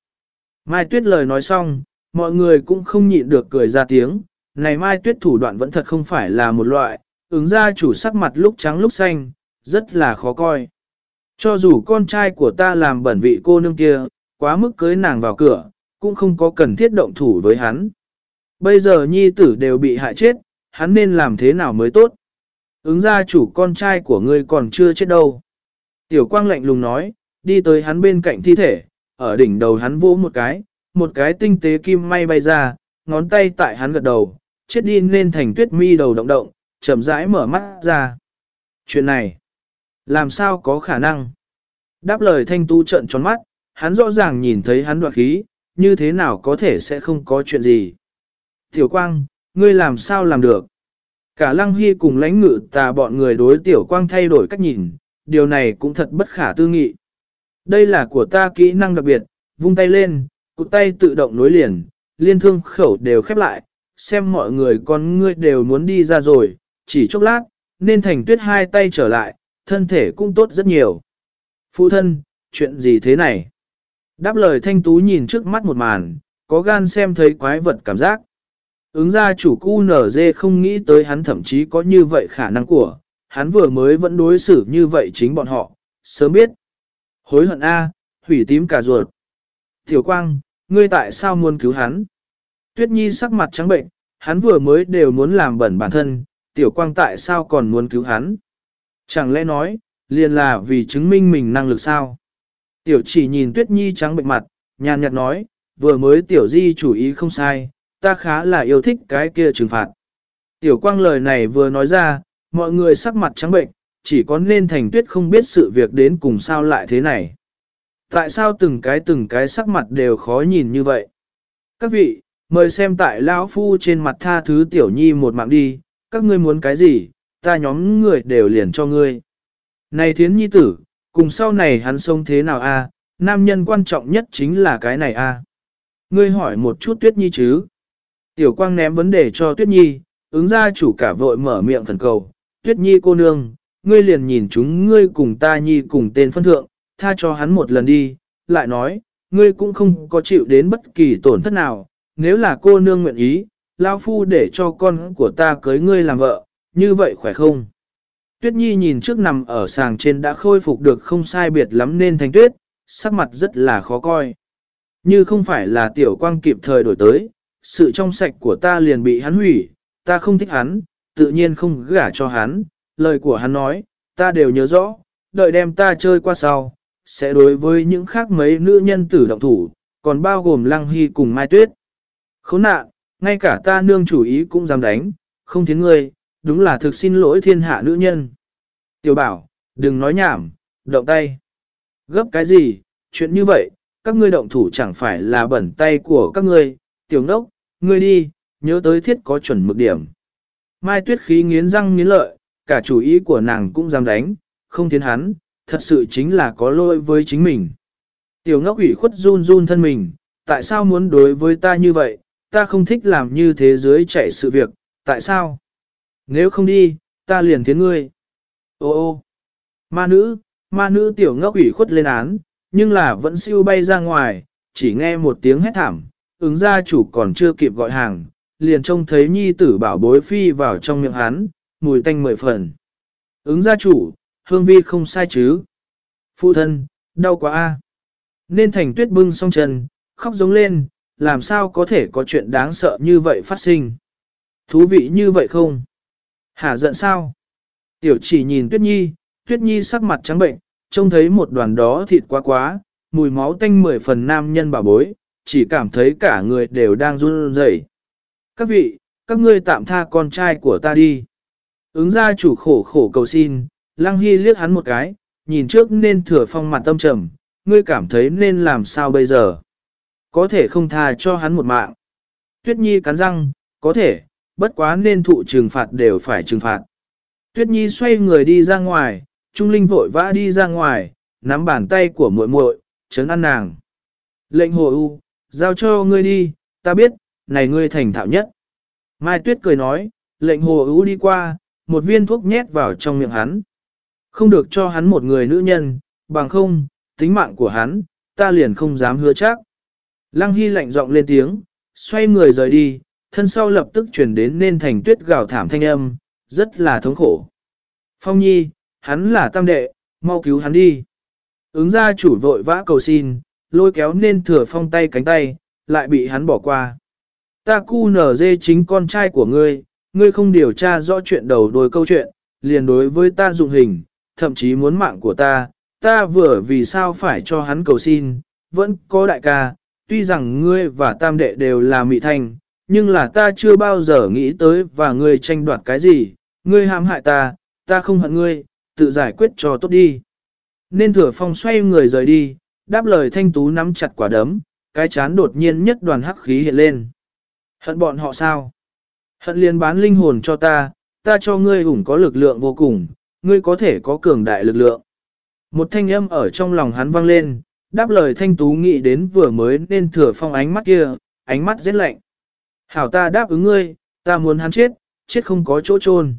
Mai Tuyết lời nói xong, mọi người cũng không nhịn được cười ra tiếng, này Mai Tuyết thủ đoạn vẫn thật không phải là một loại, ứng ra chủ sắc mặt lúc trắng lúc xanh, rất là khó coi. Cho dù con trai của ta làm bẩn vị cô nương kia, quá mức cưới nàng vào cửa, cũng không có cần thiết động thủ với hắn. Bây giờ nhi tử đều bị hại chết, hắn nên làm thế nào mới tốt? Ứng ra chủ con trai của ngươi còn chưa chết đâu. Tiểu quang lạnh lùng nói, đi tới hắn bên cạnh thi thể, ở đỉnh đầu hắn vỗ một cái, một cái tinh tế kim may bay ra, ngón tay tại hắn gật đầu, chết đi nên thành tuyết mi đầu động động, chậm rãi mở mắt ra. Chuyện này, làm sao có khả năng? Đáp lời thanh tu trận tròn mắt, hắn rõ ràng nhìn thấy hắn đoạt khí, như thế nào có thể sẽ không có chuyện gì. Tiểu quang, ngươi làm sao làm được? Cả lăng hy cùng lãnh ngự tà bọn người đối tiểu quang thay đổi cách nhìn, điều này cũng thật bất khả tư nghị. Đây là của ta kỹ năng đặc biệt, vung tay lên, cụt tay tự động nối liền, liên thương khẩu đều khép lại, xem mọi người con ngươi đều muốn đi ra rồi, chỉ chốc lát, nên thành tuyết hai tay trở lại, thân thể cũng tốt rất nhiều. Phụ thân, chuyện gì thế này? Đáp lời thanh tú nhìn trước mắt một màn, có gan xem thấy quái vật cảm giác. Ứng ra chủ cu nở dê không nghĩ tới hắn thậm chí có như vậy khả năng của, hắn vừa mới vẫn đối xử như vậy chính bọn họ, sớm biết. Hối hận A, hủy tím cả ruột. Tiểu quang, ngươi tại sao muốn cứu hắn? Tuyết Nhi sắc mặt trắng bệnh, hắn vừa mới đều muốn làm bẩn bản thân, tiểu quang tại sao còn muốn cứu hắn? Chẳng lẽ nói, liền là vì chứng minh mình năng lực sao? Tiểu chỉ nhìn Tuyết Nhi trắng bệnh mặt, nhàn nhạt nói, vừa mới tiểu di chủ ý không sai, ta khá là yêu thích cái kia trừng phạt. Tiểu quang lời này vừa nói ra, mọi người sắc mặt trắng bệnh, chỉ có nên thành tuyết không biết sự việc đến cùng sao lại thế này. Tại sao từng cái từng cái sắc mặt đều khó nhìn như vậy? Các vị, mời xem tại lão phu trên mặt tha thứ tiểu nhi một mạng đi, các ngươi muốn cái gì, ta nhóm người đều liền cho ngươi. Này thiến nhi tử, cùng sau này hắn sống thế nào a? nam nhân quan trọng nhất chính là cái này a. Ngươi hỏi một chút tuyết nhi chứ. Tiểu quang ném vấn đề cho tuyết nhi, ứng ra chủ cả vội mở miệng thần cầu. Tuyết nhi cô nương, ngươi liền nhìn chúng ngươi cùng ta nhi cùng tên phân thượng, tha cho hắn một lần đi, lại nói, ngươi cũng không có chịu đến bất kỳ tổn thất nào, nếu là cô nương nguyện ý, lao phu để cho con của ta cưới ngươi làm vợ, như vậy khỏe không? Tuyết Nhi nhìn trước nằm ở sàng trên đã khôi phục được không sai biệt lắm nên thành tuyết, sắc mặt rất là khó coi. Như không phải là tiểu quang kịp thời đổi tới, sự trong sạch của ta liền bị hắn hủy, ta không thích hắn, tự nhiên không gả cho hắn, lời của hắn nói, ta đều nhớ rõ, đợi đem ta chơi qua sau, sẽ đối với những khác mấy nữ nhân tử động thủ, còn bao gồm Lăng Hy cùng Mai Tuyết. Khốn nạn, ngay cả ta nương chủ ý cũng dám đánh, không thiến ngươi, đúng là thực xin lỗi thiên hạ nữ nhân. Tiểu bảo, đừng nói nhảm, động tay. Gấp cái gì, chuyện như vậy, các ngươi động thủ chẳng phải là bẩn tay của các ngươi, tiểu ngốc, ngươi đi, nhớ tới thiết có chuẩn mực điểm. Mai tuyết khí nghiến răng nghiến lợi, cả chủ ý của nàng cũng dám đánh, không thiến hắn, thật sự chính là có lỗi với chính mình. Tiểu ngốc ủy khuất run run thân mình, tại sao muốn đối với ta như vậy, ta không thích làm như thế giới chạy sự việc, tại sao? Nếu không đi, ta liền thiến ngươi. Ô ô, ma nữ, ma nữ tiểu ngốc ủy khuất lên án, nhưng là vẫn siêu bay ra ngoài, chỉ nghe một tiếng hét thảm, ứng gia chủ còn chưa kịp gọi hàng, liền trông thấy nhi tử bảo bối phi vào trong miệng hắn, mùi tanh mười phần. Ứng gia chủ, hương vi không sai chứ. Phụ thân, đau quá a. Nên thành tuyết bưng song chân, khóc giống lên, làm sao có thể có chuyện đáng sợ như vậy phát sinh. Thú vị như vậy không? Hả giận sao? Tiểu chỉ nhìn tuyết nhi, tuyết nhi sắc mặt trắng bệnh, trông thấy một đoàn đó thịt quá quá, mùi máu tanh mười phần nam nhân bà bối, chỉ cảm thấy cả người đều đang run rẩy. Các vị, các ngươi tạm tha con trai của ta đi. Ứng gia chủ khổ khổ cầu xin, Lăng Hy liếc hắn một cái, nhìn trước nên thừa phong mặt tâm trầm, ngươi cảm thấy nên làm sao bây giờ? Có thể không tha cho hắn một mạng. Tuyết Nhi cắn răng, có thể, bất quá nên thụ trừng phạt đều phải trừng phạt. Tuyết Nhi xoay người đi ra ngoài, Trung Linh vội vã đi ra ngoài, nắm bàn tay của muội muội, chấn ăn nàng. Lệnh hồ u, giao cho ngươi đi, ta biết, này ngươi thành thạo nhất. Mai Tuyết cười nói, lệnh hồ u đi qua, một viên thuốc nhét vào trong miệng hắn. Không được cho hắn một người nữ nhân, bằng không, tính mạng của hắn, ta liền không dám hứa chắc. Lăng Hy lạnh giọng lên tiếng, xoay người rời đi, thân sau lập tức chuyển đến nên thành tuyết gào thảm thanh âm, rất là thống khổ. Phong nhi, hắn là tam đệ, mau cứu hắn đi. Ứng gia chủ vội vã cầu xin, lôi kéo nên thừa phong tay cánh tay, lại bị hắn bỏ qua. Ta cu nở dê chính con trai của ngươi, ngươi không điều tra rõ chuyện đầu đuôi câu chuyện, liền đối với ta dụng hình, thậm chí muốn mạng của ta, ta vừa vì sao phải cho hắn cầu xin, vẫn có đại ca, tuy rằng ngươi và tam đệ đều là mị thanh, nhưng là ta chưa bao giờ nghĩ tới và ngươi tranh đoạt cái gì, ngươi hãm hại ta, ta không hận ngươi, tự giải quyết cho tốt đi. Nên thừa phong xoay người rời đi, đáp lời thanh tú nắm chặt quả đấm, cái chán đột nhiên nhất đoàn hắc khí hiện lên. Hận bọn họ sao? Hận liền bán linh hồn cho ta, ta cho ngươi ủng có lực lượng vô cùng, ngươi có thể có cường đại lực lượng. Một thanh âm ở trong lòng hắn vang lên, đáp lời thanh tú nghĩ đến vừa mới nên thừa phong ánh mắt kia, ánh mắt rất lạnh. Hảo ta đáp ứng ngươi, ta muốn hắn chết, chết không có chỗ chôn.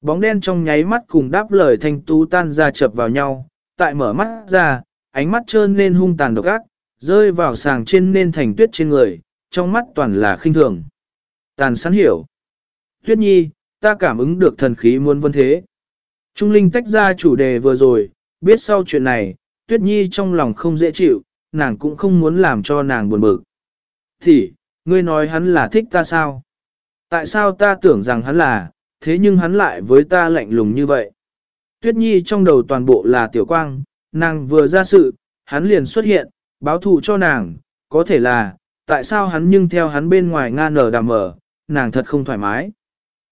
Bóng đen trong nháy mắt cùng đáp lời thanh tú tan ra chập vào nhau, tại mở mắt ra, ánh mắt trơn lên hung tàn độc ác, rơi vào sàng trên nên thành tuyết trên người, trong mắt toàn là khinh thường. Tàn sán hiểu. Tuyết nhi, ta cảm ứng được thần khí muôn vân thế. Trung Linh tách ra chủ đề vừa rồi, biết sau chuyện này, Tuyết Nhi trong lòng không dễ chịu, nàng cũng không muốn làm cho nàng buồn bực. Thì, ngươi nói hắn là thích ta sao? Tại sao ta tưởng rằng hắn là, thế nhưng hắn lại với ta lạnh lùng như vậy? Tuyết Nhi trong đầu toàn bộ là tiểu quang, nàng vừa ra sự, hắn liền xuất hiện, báo thù cho nàng, có thể là, tại sao hắn nhưng theo hắn bên ngoài nga nở đàm mở, nàng thật không thoải mái.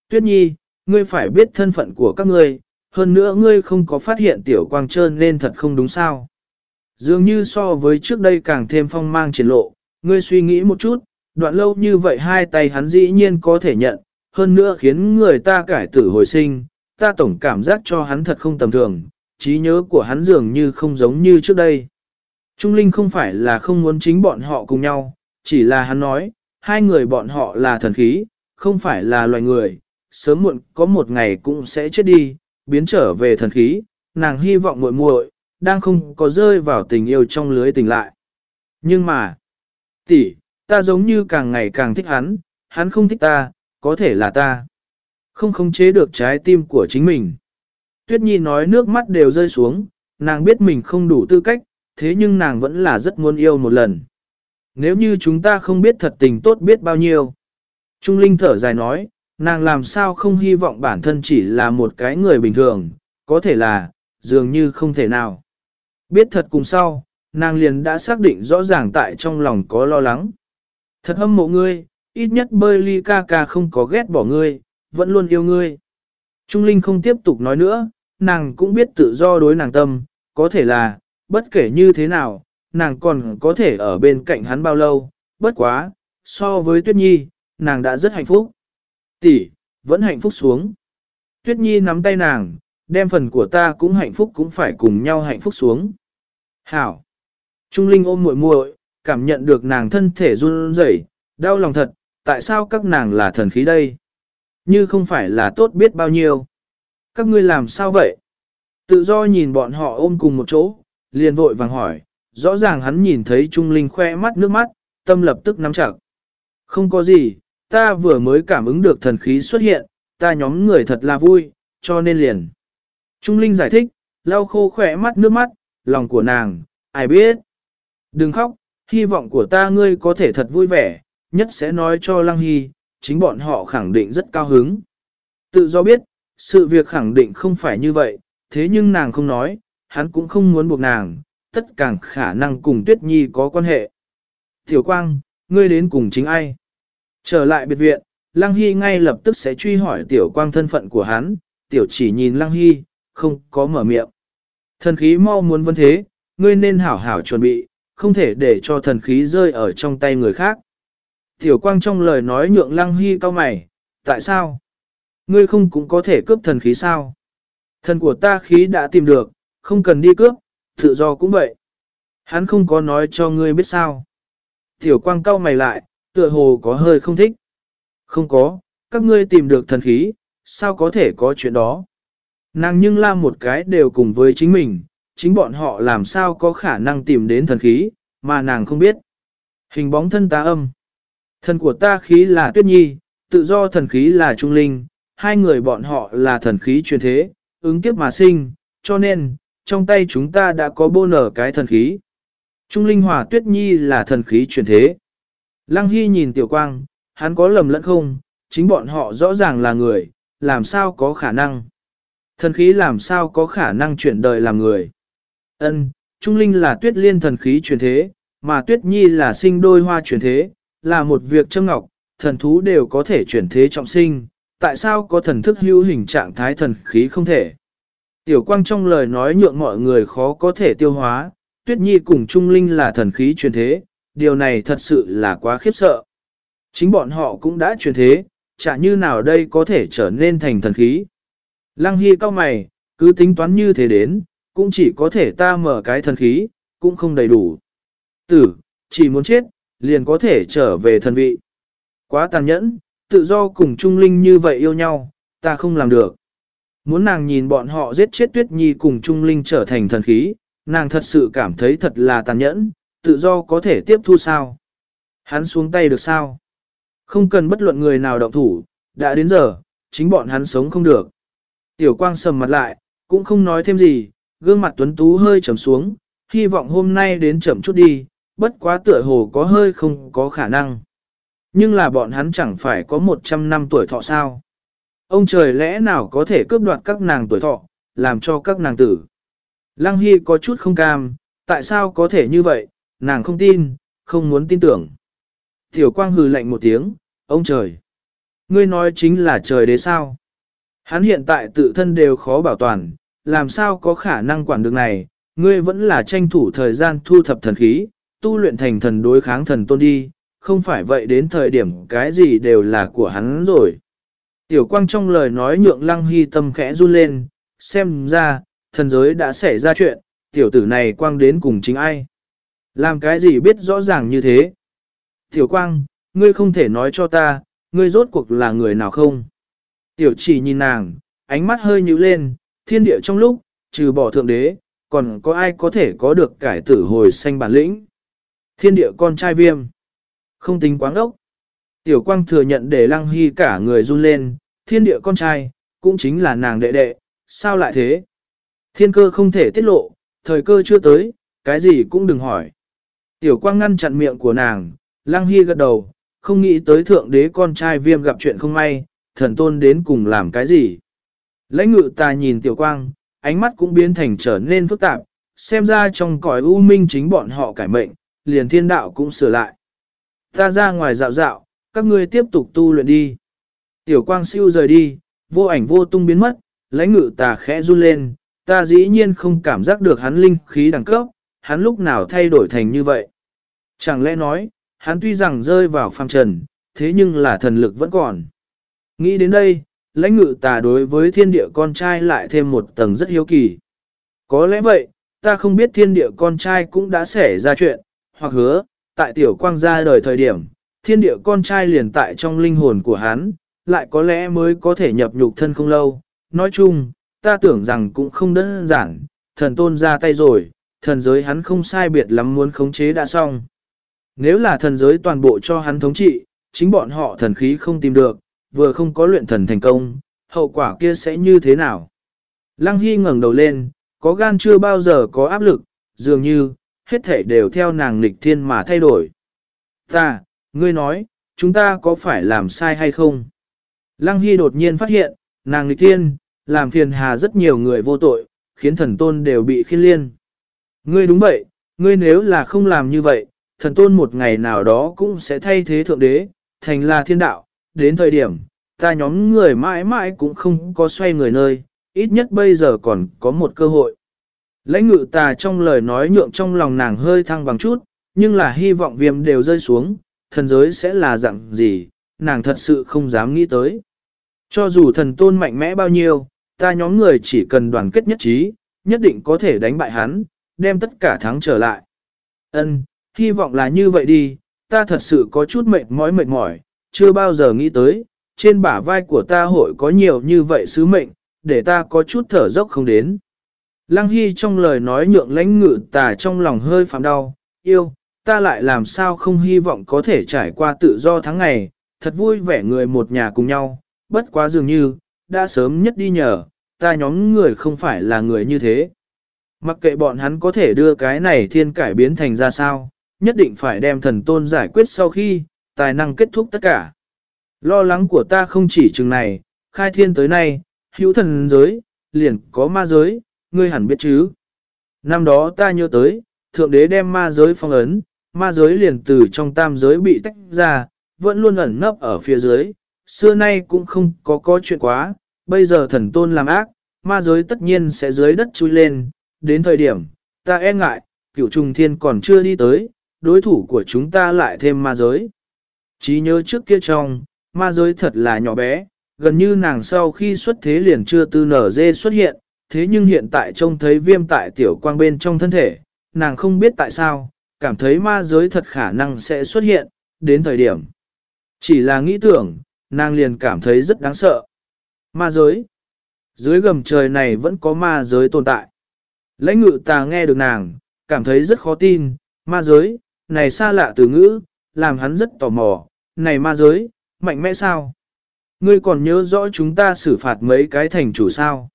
Tuyết Nhi, ngươi phải biết thân phận của các ngươi, hơn nữa ngươi không có phát hiện tiểu quang trơn nên thật không đúng sao. Dường như so với trước đây càng thêm phong mang triển lộ, ngươi suy nghĩ một chút, đoạn lâu như vậy hai tay hắn dĩ nhiên có thể nhận, hơn nữa khiến người ta cải tử hồi sinh, ta tổng cảm giác cho hắn thật không tầm thường, trí nhớ của hắn dường như không giống như trước đây. Trung Linh không phải là không muốn chính bọn họ cùng nhau, chỉ là hắn nói, hai người bọn họ là thần khí, không phải là loài người, sớm muộn có một ngày cũng sẽ chết đi, biến trở về thần khí, nàng hy vọng muội muội đang không có rơi vào tình yêu trong lưới tình lại. Nhưng mà, tỷ, ta giống như càng ngày càng thích hắn, hắn không thích ta, có thể là ta. Không khống chế được trái tim của chính mình. Tuyết Nhi nói nước mắt đều rơi xuống, nàng biết mình không đủ tư cách, thế nhưng nàng vẫn là rất muốn yêu một lần. Nếu như chúng ta không biết thật tình tốt biết bao nhiêu. Trung Linh thở dài nói, nàng làm sao không hy vọng bản thân chỉ là một cái người bình thường, có thể là, dường như không thể nào. Biết thật cùng sau, nàng liền đã xác định rõ ràng tại trong lòng có lo lắng. Thật hâm mộ ngươi, ít nhất bơi ly ca ca không có ghét bỏ ngươi, vẫn luôn yêu ngươi. Trung Linh không tiếp tục nói nữa, nàng cũng biết tự do đối nàng tâm, có thể là, bất kể như thế nào, nàng còn có thể ở bên cạnh hắn bao lâu, bất quá, so với Tuyết Nhi, nàng đã rất hạnh phúc. Tỷ, vẫn hạnh phúc xuống. Tuyết Nhi nắm tay nàng, đem phần của ta cũng hạnh phúc cũng phải cùng nhau hạnh phúc xuống. Hảo. Trung Linh ôm muội muội, cảm nhận được nàng thân thể run rẩy, đau lòng thật, tại sao các nàng là thần khí đây? Như không phải là tốt biết bao nhiêu. Các ngươi làm sao vậy? Tự do nhìn bọn họ ôm cùng một chỗ, liền vội vàng hỏi, rõ ràng hắn nhìn thấy Trung Linh khoe mắt nước mắt, tâm lập tức nắm chặt. Không có gì, ta vừa mới cảm ứng được thần khí xuất hiện, ta nhóm người thật là vui, cho nên liền. Trung Linh giải thích, lau khô khỏe mắt nước mắt, lòng của nàng, ai biết. Đừng khóc, hy vọng của ta ngươi có thể thật vui vẻ, nhất sẽ nói cho Lăng Hy, chính bọn họ khẳng định rất cao hứng. Tự do biết, sự việc khẳng định không phải như vậy, thế nhưng nàng không nói, hắn cũng không muốn buộc nàng, tất càng khả năng cùng Tuyết Nhi có quan hệ. Tiểu Quang, ngươi đến cùng chính ai? Trở lại biệt viện, Lăng Hy ngay lập tức sẽ truy hỏi Tiểu Quang thân phận của hắn, Tiểu chỉ nhìn Lăng Hy, không có mở miệng. Thần khí mau muốn vấn thế, ngươi nên hảo hảo chuẩn bị, không thể để cho thần khí rơi ở trong tay người khác. Tiểu Quang trong lời nói nhượng Lăng Hy cao mày, tại sao? Ngươi không cũng có thể cướp thần khí sao? Thần của ta khí đã tìm được, không cần đi cướp, tự do cũng vậy. Hắn không có nói cho ngươi biết sao. Tiểu Quang cao mày lại, tựa hồ có hơi không thích. Không có, các ngươi tìm được thần khí, sao có thể có chuyện đó. Nàng nhưng la một cái đều cùng với chính mình, chính bọn họ làm sao có khả năng tìm đến thần khí, mà nàng không biết. Hình bóng thân ta âm. Thần của ta khí là tuyết nhi, tự do thần khí là trung linh, hai người bọn họ là thần khí truyền thế, ứng kiếp mà sinh, cho nên, trong tay chúng ta đã có bô nở cái thần khí. Trung linh hòa tuyết nhi là thần khí truyền thế. Lăng Hy nhìn Tiểu Quang, hắn có lầm lẫn không, chính bọn họ rõ ràng là người, làm sao có khả năng. Thần khí làm sao có khả năng chuyển đời làm người. Ân, Trung Linh là tuyết liên thần khí truyền thế, mà tuyết nhi là sinh đôi hoa truyền thế, là một việc châm ngọc, thần thú đều có thể chuyển thế trọng sinh, tại sao có thần thức hữu hình trạng thái thần khí không thể. Tiểu quang trong lời nói nhượng mọi người khó có thể tiêu hóa, tuyết nhi cùng Trung Linh là thần khí truyền thế, điều này thật sự là quá khiếp sợ. Chính bọn họ cũng đã truyền thế, chả như nào đây có thể trở nên thành thần khí. Lăng Hy cao mày, cứ tính toán như thế đến, cũng chỉ có thể ta mở cái thần khí, cũng không đầy đủ. Tử, chỉ muốn chết, liền có thể trở về thần vị. Quá tàn nhẫn, tự do cùng Trung Linh như vậy yêu nhau, ta không làm được. Muốn nàng nhìn bọn họ giết chết Tuyết Nhi cùng Trung Linh trở thành thần khí, nàng thật sự cảm thấy thật là tàn nhẫn, tự do có thể tiếp thu sao. Hắn xuống tay được sao? Không cần bất luận người nào động thủ, đã đến giờ, chính bọn hắn sống không được. Tiểu quang sầm mặt lại, cũng không nói thêm gì, gương mặt tuấn tú hơi trầm xuống, hy vọng hôm nay đến chậm chút đi, bất quá tựa hồ có hơi không có khả năng. Nhưng là bọn hắn chẳng phải có 100 năm tuổi thọ sao. Ông trời lẽ nào có thể cướp đoạt các nàng tuổi thọ, làm cho các nàng tử. Lăng Hy có chút không cam, tại sao có thể như vậy, nàng không tin, không muốn tin tưởng. Tiểu quang hừ lạnh một tiếng, ông trời. Ngươi nói chính là trời đế sao. Hắn hiện tại tự thân đều khó bảo toàn, làm sao có khả năng quản được này, ngươi vẫn là tranh thủ thời gian thu thập thần khí, tu luyện thành thần đối kháng thần tôn đi, không phải vậy đến thời điểm cái gì đều là của hắn rồi. Tiểu quang trong lời nói nhượng lăng hy tâm khẽ run lên, xem ra, thần giới đã xảy ra chuyện, tiểu tử này quang đến cùng chính ai. Làm cái gì biết rõ ràng như thế? Tiểu quang, ngươi không thể nói cho ta, ngươi rốt cuộc là người nào không? Tiểu chỉ nhìn nàng, ánh mắt hơi nhíu lên, thiên địa trong lúc, trừ bỏ thượng đế, còn có ai có thể có được cải tử hồi xanh bản lĩnh? Thiên địa con trai viêm. Không tính quáng ốc. Tiểu quang thừa nhận để lăng hy cả người run lên, thiên địa con trai, cũng chính là nàng đệ đệ, sao lại thế? Thiên cơ không thể tiết lộ, thời cơ chưa tới, cái gì cũng đừng hỏi. Tiểu quang ngăn chặn miệng của nàng, lăng hy gật đầu, không nghĩ tới thượng đế con trai viêm gặp chuyện không may, thần tôn đến cùng làm cái gì. Lãnh ngự ta nhìn tiểu quang, ánh mắt cũng biến thành trở nên phức tạp, xem ra trong cõi u minh chính bọn họ cải mệnh, liền thiên đạo cũng sửa lại. Ta ra ngoài dạo dạo, các ngươi tiếp tục tu luyện đi. Tiểu quang siêu rời đi, vô ảnh vô tung biến mất, lãnh ngự tà khẽ run lên, ta dĩ nhiên không cảm giác được hắn linh khí đẳng cấp, hắn lúc nào thay đổi thành như vậy. Chẳng lẽ nói, hắn tuy rằng rơi vào phàm trần, thế nhưng là thần lực vẫn còn. Nghĩ đến đây, lãnh ngự tà đối với thiên địa con trai lại thêm một tầng rất hiếu kỳ. Có lẽ vậy, ta không biết thiên địa con trai cũng đã xảy ra chuyện, hoặc hứa, tại tiểu quang gia đời thời điểm, thiên địa con trai liền tại trong linh hồn của hắn, lại có lẽ mới có thể nhập nhục thân không lâu. Nói chung, ta tưởng rằng cũng không đơn giản, thần tôn ra tay rồi, thần giới hắn không sai biệt lắm muốn khống chế đã xong. Nếu là thần giới toàn bộ cho hắn thống trị, chính bọn họ thần khí không tìm được, vừa không có luyện thần thành công, hậu quả kia sẽ như thế nào? Lăng Hy ngẩng đầu lên, có gan chưa bao giờ có áp lực, dường như, hết thể đều theo nàng lịch thiên mà thay đổi. Ta, ngươi nói, chúng ta có phải làm sai hay không? Lăng Hy đột nhiên phát hiện, nàng lịch thiên, làm phiền hà rất nhiều người vô tội, khiến thần tôn đều bị khiên liên. Ngươi đúng vậy, ngươi nếu là không làm như vậy, thần tôn một ngày nào đó cũng sẽ thay thế thượng đế, thành là thiên đạo, đến thời điểm, ta nhóm người mãi mãi cũng không có xoay người nơi, ít nhất bây giờ còn có một cơ hội. Lãnh ngự tà trong lời nói nhượng trong lòng nàng hơi thăng bằng chút, nhưng là hy vọng viêm đều rơi xuống, thần giới sẽ là dạng gì, nàng thật sự không dám nghĩ tới. Cho dù thần tôn mạnh mẽ bao nhiêu, ta nhóm người chỉ cần đoàn kết nhất trí, nhất định có thể đánh bại hắn, đem tất cả thắng trở lại. Ân, hy vọng là như vậy đi, ta thật sự có chút mệt mỏi mệt mỏi, chưa bao giờ nghĩ tới, trên bả vai của ta hội có nhiều như vậy sứ mệnh, để ta có chút thở dốc không đến. Lăng Hy trong lời nói nhượng lãnh ngự tà trong lòng hơi phạm đau, yêu, ta lại làm sao không hy vọng có thể trải qua tự do tháng ngày, thật vui vẻ người một nhà cùng nhau, bất quá dường như, đã sớm nhất đi nhờ, ta nhóm người không phải là người như thế. Mặc kệ bọn hắn có thể đưa cái này thiên cải biến thành ra sao, nhất định phải đem thần tôn giải quyết sau khi, tài năng kết thúc tất cả. Lo lắng của ta không chỉ chừng này, khai thiên tới nay, hữu thần giới, liền có ma giới, ngươi hẳn biết chứ. Năm đó ta nhớ tới, thượng đế đem ma giới phong ấn, ma giới liền từ trong tam giới bị tách ra, vẫn luôn ẩn nấp ở phía dưới, xưa nay cũng không có có chuyện quá, bây giờ thần tôn làm ác, ma giới tất nhiên sẽ dưới đất chui lên, đến thời điểm, ta e ngại, cửu trùng thiên còn chưa đi tới, đối thủ của chúng ta lại thêm ma giới. Chí nhớ trước kia trong, ma giới thật là nhỏ bé, gần như nàng sau khi xuất thế liền chưa tư nở dê xuất hiện, thế nhưng hiện tại trông thấy viêm tại tiểu quang bên trong thân thể, nàng không biết tại sao, cảm thấy ma giới thật khả năng sẽ xuất hiện, đến thời điểm. Chỉ là nghĩ tưởng, nàng liền cảm thấy rất đáng sợ. Ma giới. Dưới gầm trời này vẫn có ma giới tồn tại. Lãnh ngự ta nghe được nàng, cảm thấy rất khó tin, ma giới, này xa lạ từ ngữ, làm hắn rất tò mò, này ma giới, mạnh mẽ sao? Ngươi còn nhớ rõ chúng ta xử phạt mấy cái thành chủ sao?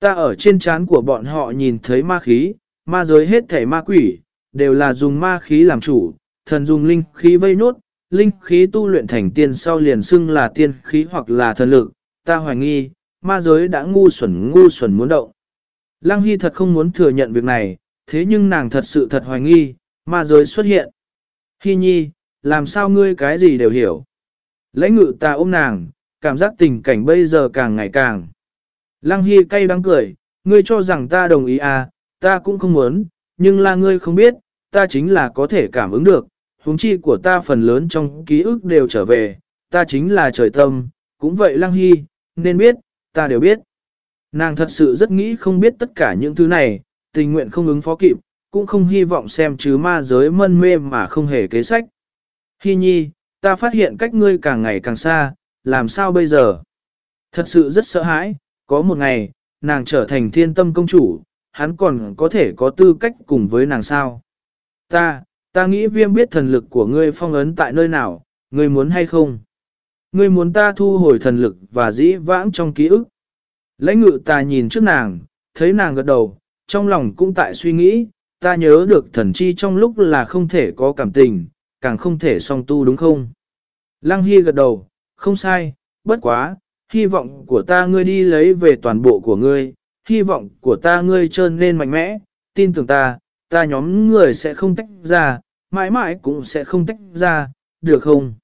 Ta ở trên trán của bọn họ nhìn thấy ma khí, ma giới hết thể ma quỷ, đều là dùng ma khí làm chủ, thần dùng linh khí vây nốt, linh khí tu luyện thành tiên sau liền xưng là tiên khí hoặc là thần lực, ta hoài nghi, ma giới đã ngu xuẩn ngu xuẩn muốn động. Lăng Hy thật không muốn thừa nhận việc này, thế nhưng nàng thật sự thật hoài nghi, ma giới xuất hiện. Hy nhi, làm sao ngươi cái gì đều hiểu. Lãnh ngự ta ôm nàng, cảm giác tình cảnh bây giờ càng ngày càng. Lăng Hy cay đắng cười, ngươi cho rằng ta đồng ý à, ta cũng không muốn, nhưng là ngươi không biết, ta chính là có thể cảm ứng được, huống chi của ta phần lớn trong ký ức đều trở về, ta chính là trời tâm, cũng vậy Lăng Hy, nên biết, ta đều biết. Nàng thật sự rất nghĩ không biết tất cả những thứ này, tình nguyện không ứng phó kịp, cũng không hy vọng xem chứ ma giới mân mê mà không hề kế sách. Hy nhi, ta phát hiện cách ngươi càng ngày càng xa, làm sao bây giờ? Thật sự rất sợ hãi, có một ngày, nàng trở thành thiên tâm công chủ, hắn còn có thể có tư cách cùng với nàng sao? Ta, ta nghĩ viêm biết thần lực của ngươi phong ấn tại nơi nào, ngươi muốn hay không? Ngươi muốn ta thu hồi thần lực và dĩ vãng trong ký ức. Lãnh ngự ta nhìn trước nàng, thấy nàng gật đầu, trong lòng cũng tại suy nghĩ, ta nhớ được thần chi trong lúc là không thể có cảm tình, càng không thể song tu đúng không? Lăng Hy gật đầu, không sai, bất quá, hy vọng của ta ngươi đi lấy về toàn bộ của ngươi, hy vọng của ta ngươi trơn nên mạnh mẽ, tin tưởng ta, ta nhóm người sẽ không tách ra, mãi mãi cũng sẽ không tách ra, được không?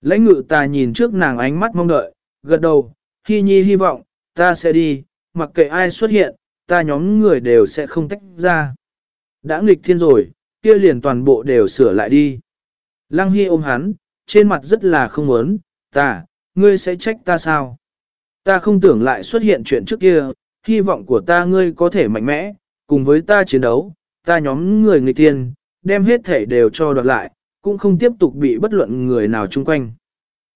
Lãnh ngự ta nhìn trước nàng ánh mắt mong đợi, gật đầu, hy nhi hy vọng, ta sẽ đi, mặc kệ ai xuất hiện, ta nhóm người đều sẽ không tách ra. Đã nghịch thiên rồi, kia liền toàn bộ đều sửa lại đi. Lăng Hy ôm hắn, trên mặt rất là không muốn, ta, ngươi sẽ trách ta sao? Ta không tưởng lại xuất hiện chuyện trước kia, hy vọng của ta ngươi có thể mạnh mẽ, cùng với ta chiến đấu, ta nhóm người nghịch thiên, đem hết thể đều cho đoạt lại, cũng không tiếp tục bị bất luận người nào chung quanh.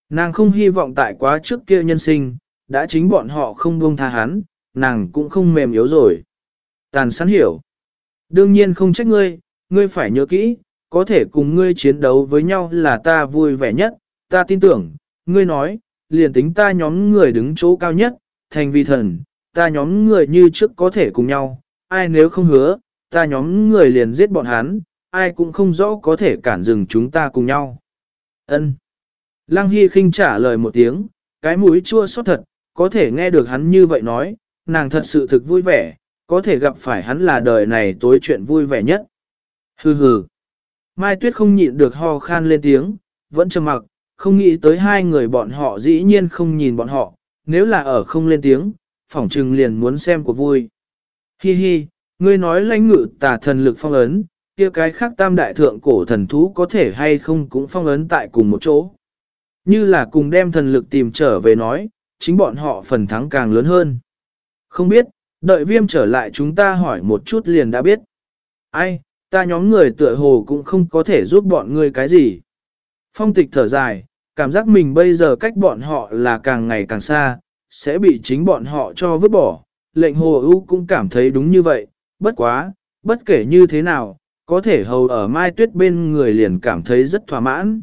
Nàng không hy vọng tại quá trước kia nhân sinh, đã chính bọn họ không buông tha hắn, nàng cũng không mềm yếu rồi. Tàn sẵn hiểu. Đương nhiên không trách ngươi, ngươi phải nhớ kỹ, có thể cùng ngươi chiến đấu với nhau là ta vui vẻ nhất, ta tin tưởng, ngươi nói, liền tính ta nhóm người đứng chỗ cao nhất, thành vi thần, ta nhóm người như trước có thể cùng nhau, ai nếu không hứa, ta nhóm người liền giết bọn hắn, ai cũng không rõ có thể cản dừng chúng ta cùng nhau. Ân. Lăng Hy khinh trả lời một tiếng, cái mũi chua xót thật, có thể nghe được hắn như vậy nói, nàng thật sự thực vui vẻ, có thể gặp phải hắn là đời này tối chuyện vui vẻ nhất. Hừ hừ. Mai Tuyết không nhịn được ho khan lên tiếng, vẫn trầm mặc, không nghĩ tới hai người bọn họ dĩ nhiên không nhìn bọn họ, nếu là ở không lên tiếng, phỏng trừng liền muốn xem của vui. Hi hi, ngươi nói lãnh ngự tà thần lực phong ấn, kia cái khác tam đại thượng cổ thần thú có thể hay không cũng phong ấn tại cùng một chỗ. Như là cùng đem thần lực tìm trở về nói, chính bọn họ phần thắng càng lớn hơn. Không biết, đợi viêm trở lại chúng ta hỏi một chút liền đã biết. Ai, ta nhóm người tựa hồ cũng không có thể giúp bọn ngươi cái gì. Phong tịch thở dài, cảm giác mình bây giờ cách bọn họ là càng ngày càng xa, sẽ bị chính bọn họ cho vứt bỏ. Lệnh hồ ưu cũng cảm thấy đúng như vậy, bất quá, bất kể như thế nào, có thể hầu ở mai tuyết bên người liền cảm thấy rất thỏa mãn.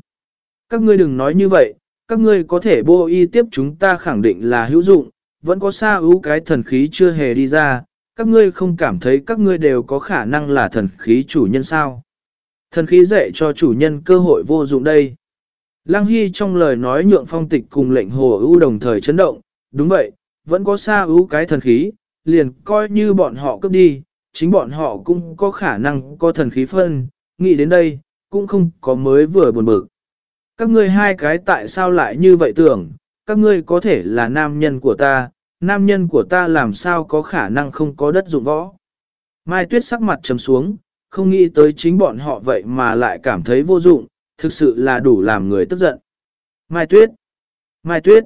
Các ngươi đừng nói như vậy, các ngươi có thể bô y tiếp chúng ta khẳng định là hữu dụng, vẫn có xa ưu cái thần khí chưa hề đi ra, các ngươi không cảm thấy các ngươi đều có khả năng là thần khí chủ nhân sao. Thần khí dạy cho chủ nhân cơ hội vô dụng đây. Lăng Hy trong lời nói nhượng phong tịch cùng lệnh hồ ưu đồng thời chấn động, đúng vậy, vẫn có xa ưu cái thần khí, liền coi như bọn họ cướp đi, chính bọn họ cũng có khả năng có thần khí phân, nghĩ đến đây, cũng không có mới vừa buồn bực. Các ngươi hai cái tại sao lại như vậy tưởng, các ngươi có thể là nam nhân của ta, nam nhân của ta làm sao có khả năng không có đất dụng võ. Mai Tuyết sắc mặt trầm xuống, không nghĩ tới chính bọn họ vậy mà lại cảm thấy vô dụng, thực sự là đủ làm người tức giận. Mai Tuyết, Mai Tuyết.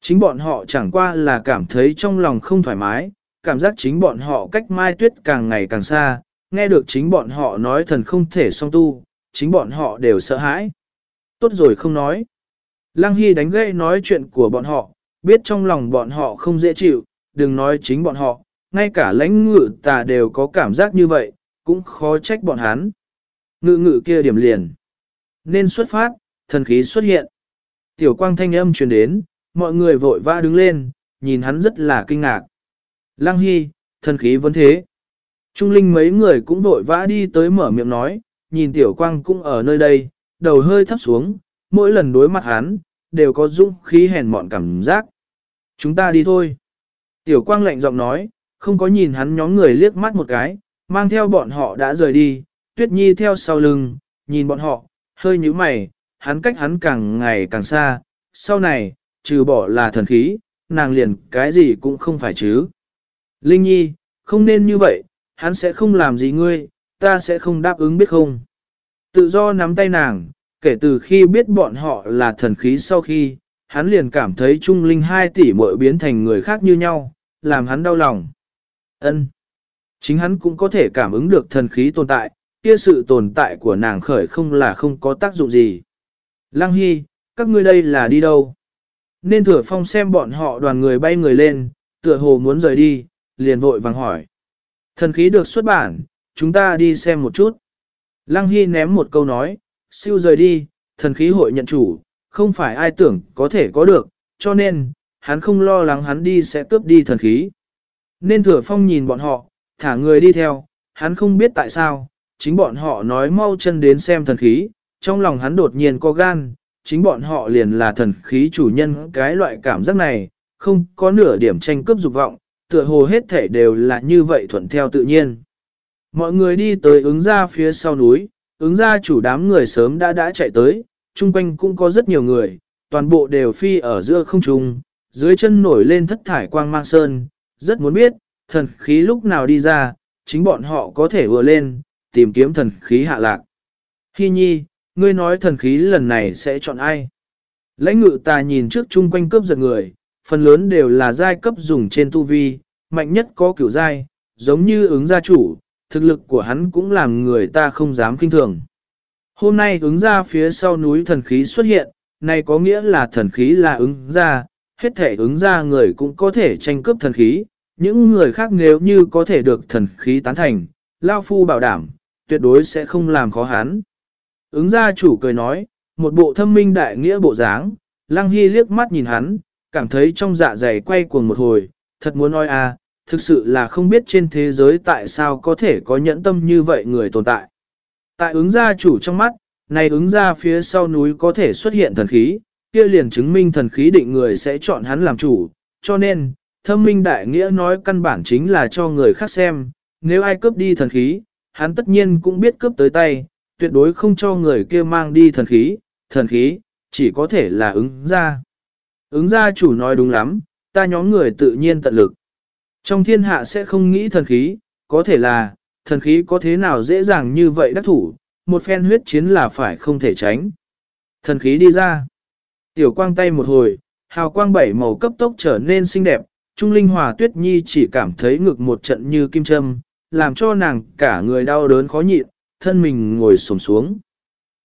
Chính bọn họ chẳng qua là cảm thấy trong lòng không thoải mái, cảm giác chính bọn họ cách Mai Tuyết càng ngày càng xa, nghe được chính bọn họ nói thần không thể song tu, chính bọn họ đều sợ hãi. Tốt rồi không nói. Lăng Hy đánh gây nói chuyện của bọn họ, biết trong lòng bọn họ không dễ chịu, đừng nói chính bọn họ, ngay cả lãnh ngự tà đều có cảm giác như vậy, cũng khó trách bọn hắn. Ngự ngự kia điểm liền. Nên xuất phát, thần khí xuất hiện. Tiểu quang thanh âm truyền đến, mọi người vội vã đứng lên, nhìn hắn rất là kinh ngạc. Lăng Hy, thần khí vẫn thế. Trung linh mấy người cũng vội vã đi tới mở miệng nói, nhìn tiểu quang cũng ở nơi đây, đầu hơi thấp xuống, mỗi lần đối mặt hắn, đều có dũng khí hèn mọn cảm giác. Chúng ta đi thôi. Tiểu quang lạnh giọng nói, không có nhìn hắn nhóm người liếc mắt một cái, mang theo bọn họ đã rời đi, tuyết nhi theo sau lưng, nhìn bọn họ, hơi nhíu mày, hắn cách hắn càng ngày càng xa, sau này, trừ bỏ là thần khí, nàng liền cái gì cũng không phải chứ. Linh nhi, không nên như vậy, hắn sẽ không làm gì ngươi, ta sẽ không đáp ứng biết không. Tự do nắm tay nàng, kể từ khi biết bọn họ là thần khí sau khi, hắn liền cảm thấy Trung Linh hai tỷ muội biến thành người khác như nhau, làm hắn đau lòng. Ân, Chính hắn cũng có thể cảm ứng được thần khí tồn tại, kia sự tồn tại của nàng khởi không là không có tác dụng gì. Lăng Hy, các ngươi đây là đi đâu? Nên thừa phong xem bọn họ đoàn người bay người lên, tựa hồ muốn rời đi, liền vội vàng hỏi. Thần khí được xuất bản, chúng ta đi xem một chút. Lăng Hy ném một câu nói, siêu rời đi, thần khí hội nhận chủ, không phải ai tưởng có thể có được, cho nên, hắn không lo lắng hắn đi sẽ cướp đi thần khí. Nên thừa phong nhìn bọn họ, thả người đi theo, hắn không biết tại sao, chính bọn họ nói mau chân đến xem thần khí, trong lòng hắn đột nhiên có gan, chính bọn họ liền là thần khí chủ nhân cái loại cảm giác này, không có nửa điểm tranh cướp dục vọng, tựa hồ hết thể đều là như vậy thuận theo tự nhiên. Mọi người đi tới ứng ra phía sau núi, ứng ra chủ đám người sớm đã đã chạy tới, chung quanh cũng có rất nhiều người, toàn bộ đều phi ở giữa không trung, dưới chân nổi lên thất thải quang mang sơn, rất muốn biết, thần khí lúc nào đi ra, chính bọn họ có thể vừa lên, tìm kiếm thần khí hạ lạc. Hi nhi, ngươi nói thần khí lần này sẽ chọn ai? Lãnh ngự ta nhìn trước chung quanh cướp giật người, phần lớn đều là giai cấp dùng trên tu vi, mạnh nhất có kiểu giai, giống như ứng gia chủ, thực lực của hắn cũng làm người ta không dám kinh thường. Hôm nay ứng ra phía sau núi thần khí xuất hiện, này có nghĩa là thần khí là ứng ra, hết thể ứng ra người cũng có thể tranh cướp thần khí, những người khác nếu như có thể được thần khí tán thành, Lao Phu bảo đảm, tuyệt đối sẽ không làm khó hắn. Ứng gia chủ cười nói, một bộ thâm minh đại nghĩa bộ dáng, Lăng Hy liếc mắt nhìn hắn, cảm thấy trong dạ dày quay cuồng một hồi, thật muốn nói à, thực sự là không biết trên thế giới tại sao có thể có nhẫn tâm như vậy người tồn tại. Tại ứng gia chủ trong mắt, này ứng gia phía sau núi có thể xuất hiện thần khí, kia liền chứng minh thần khí định người sẽ chọn hắn làm chủ, cho nên, thâm minh đại nghĩa nói căn bản chính là cho người khác xem, nếu ai cướp đi thần khí, hắn tất nhiên cũng biết cướp tới tay, tuyệt đối không cho người kia mang đi thần khí, thần khí, chỉ có thể là ứng gia. Ứng gia chủ nói đúng lắm, ta nhóm người tự nhiên tận lực. Trong thiên hạ sẽ không nghĩ thần khí, có thể là, thần khí có thế nào dễ dàng như vậy đắc thủ, một phen huyết chiến là phải không thể tránh. Thần khí đi ra. Tiểu quang tay một hồi, hào quang bảy màu cấp tốc trở nên xinh đẹp, Trung Linh Hòa Tuyết Nhi chỉ cảm thấy ngực một trận như kim châm, làm cho nàng cả người đau đớn khó nhịn, thân mình ngồi xổm xuống.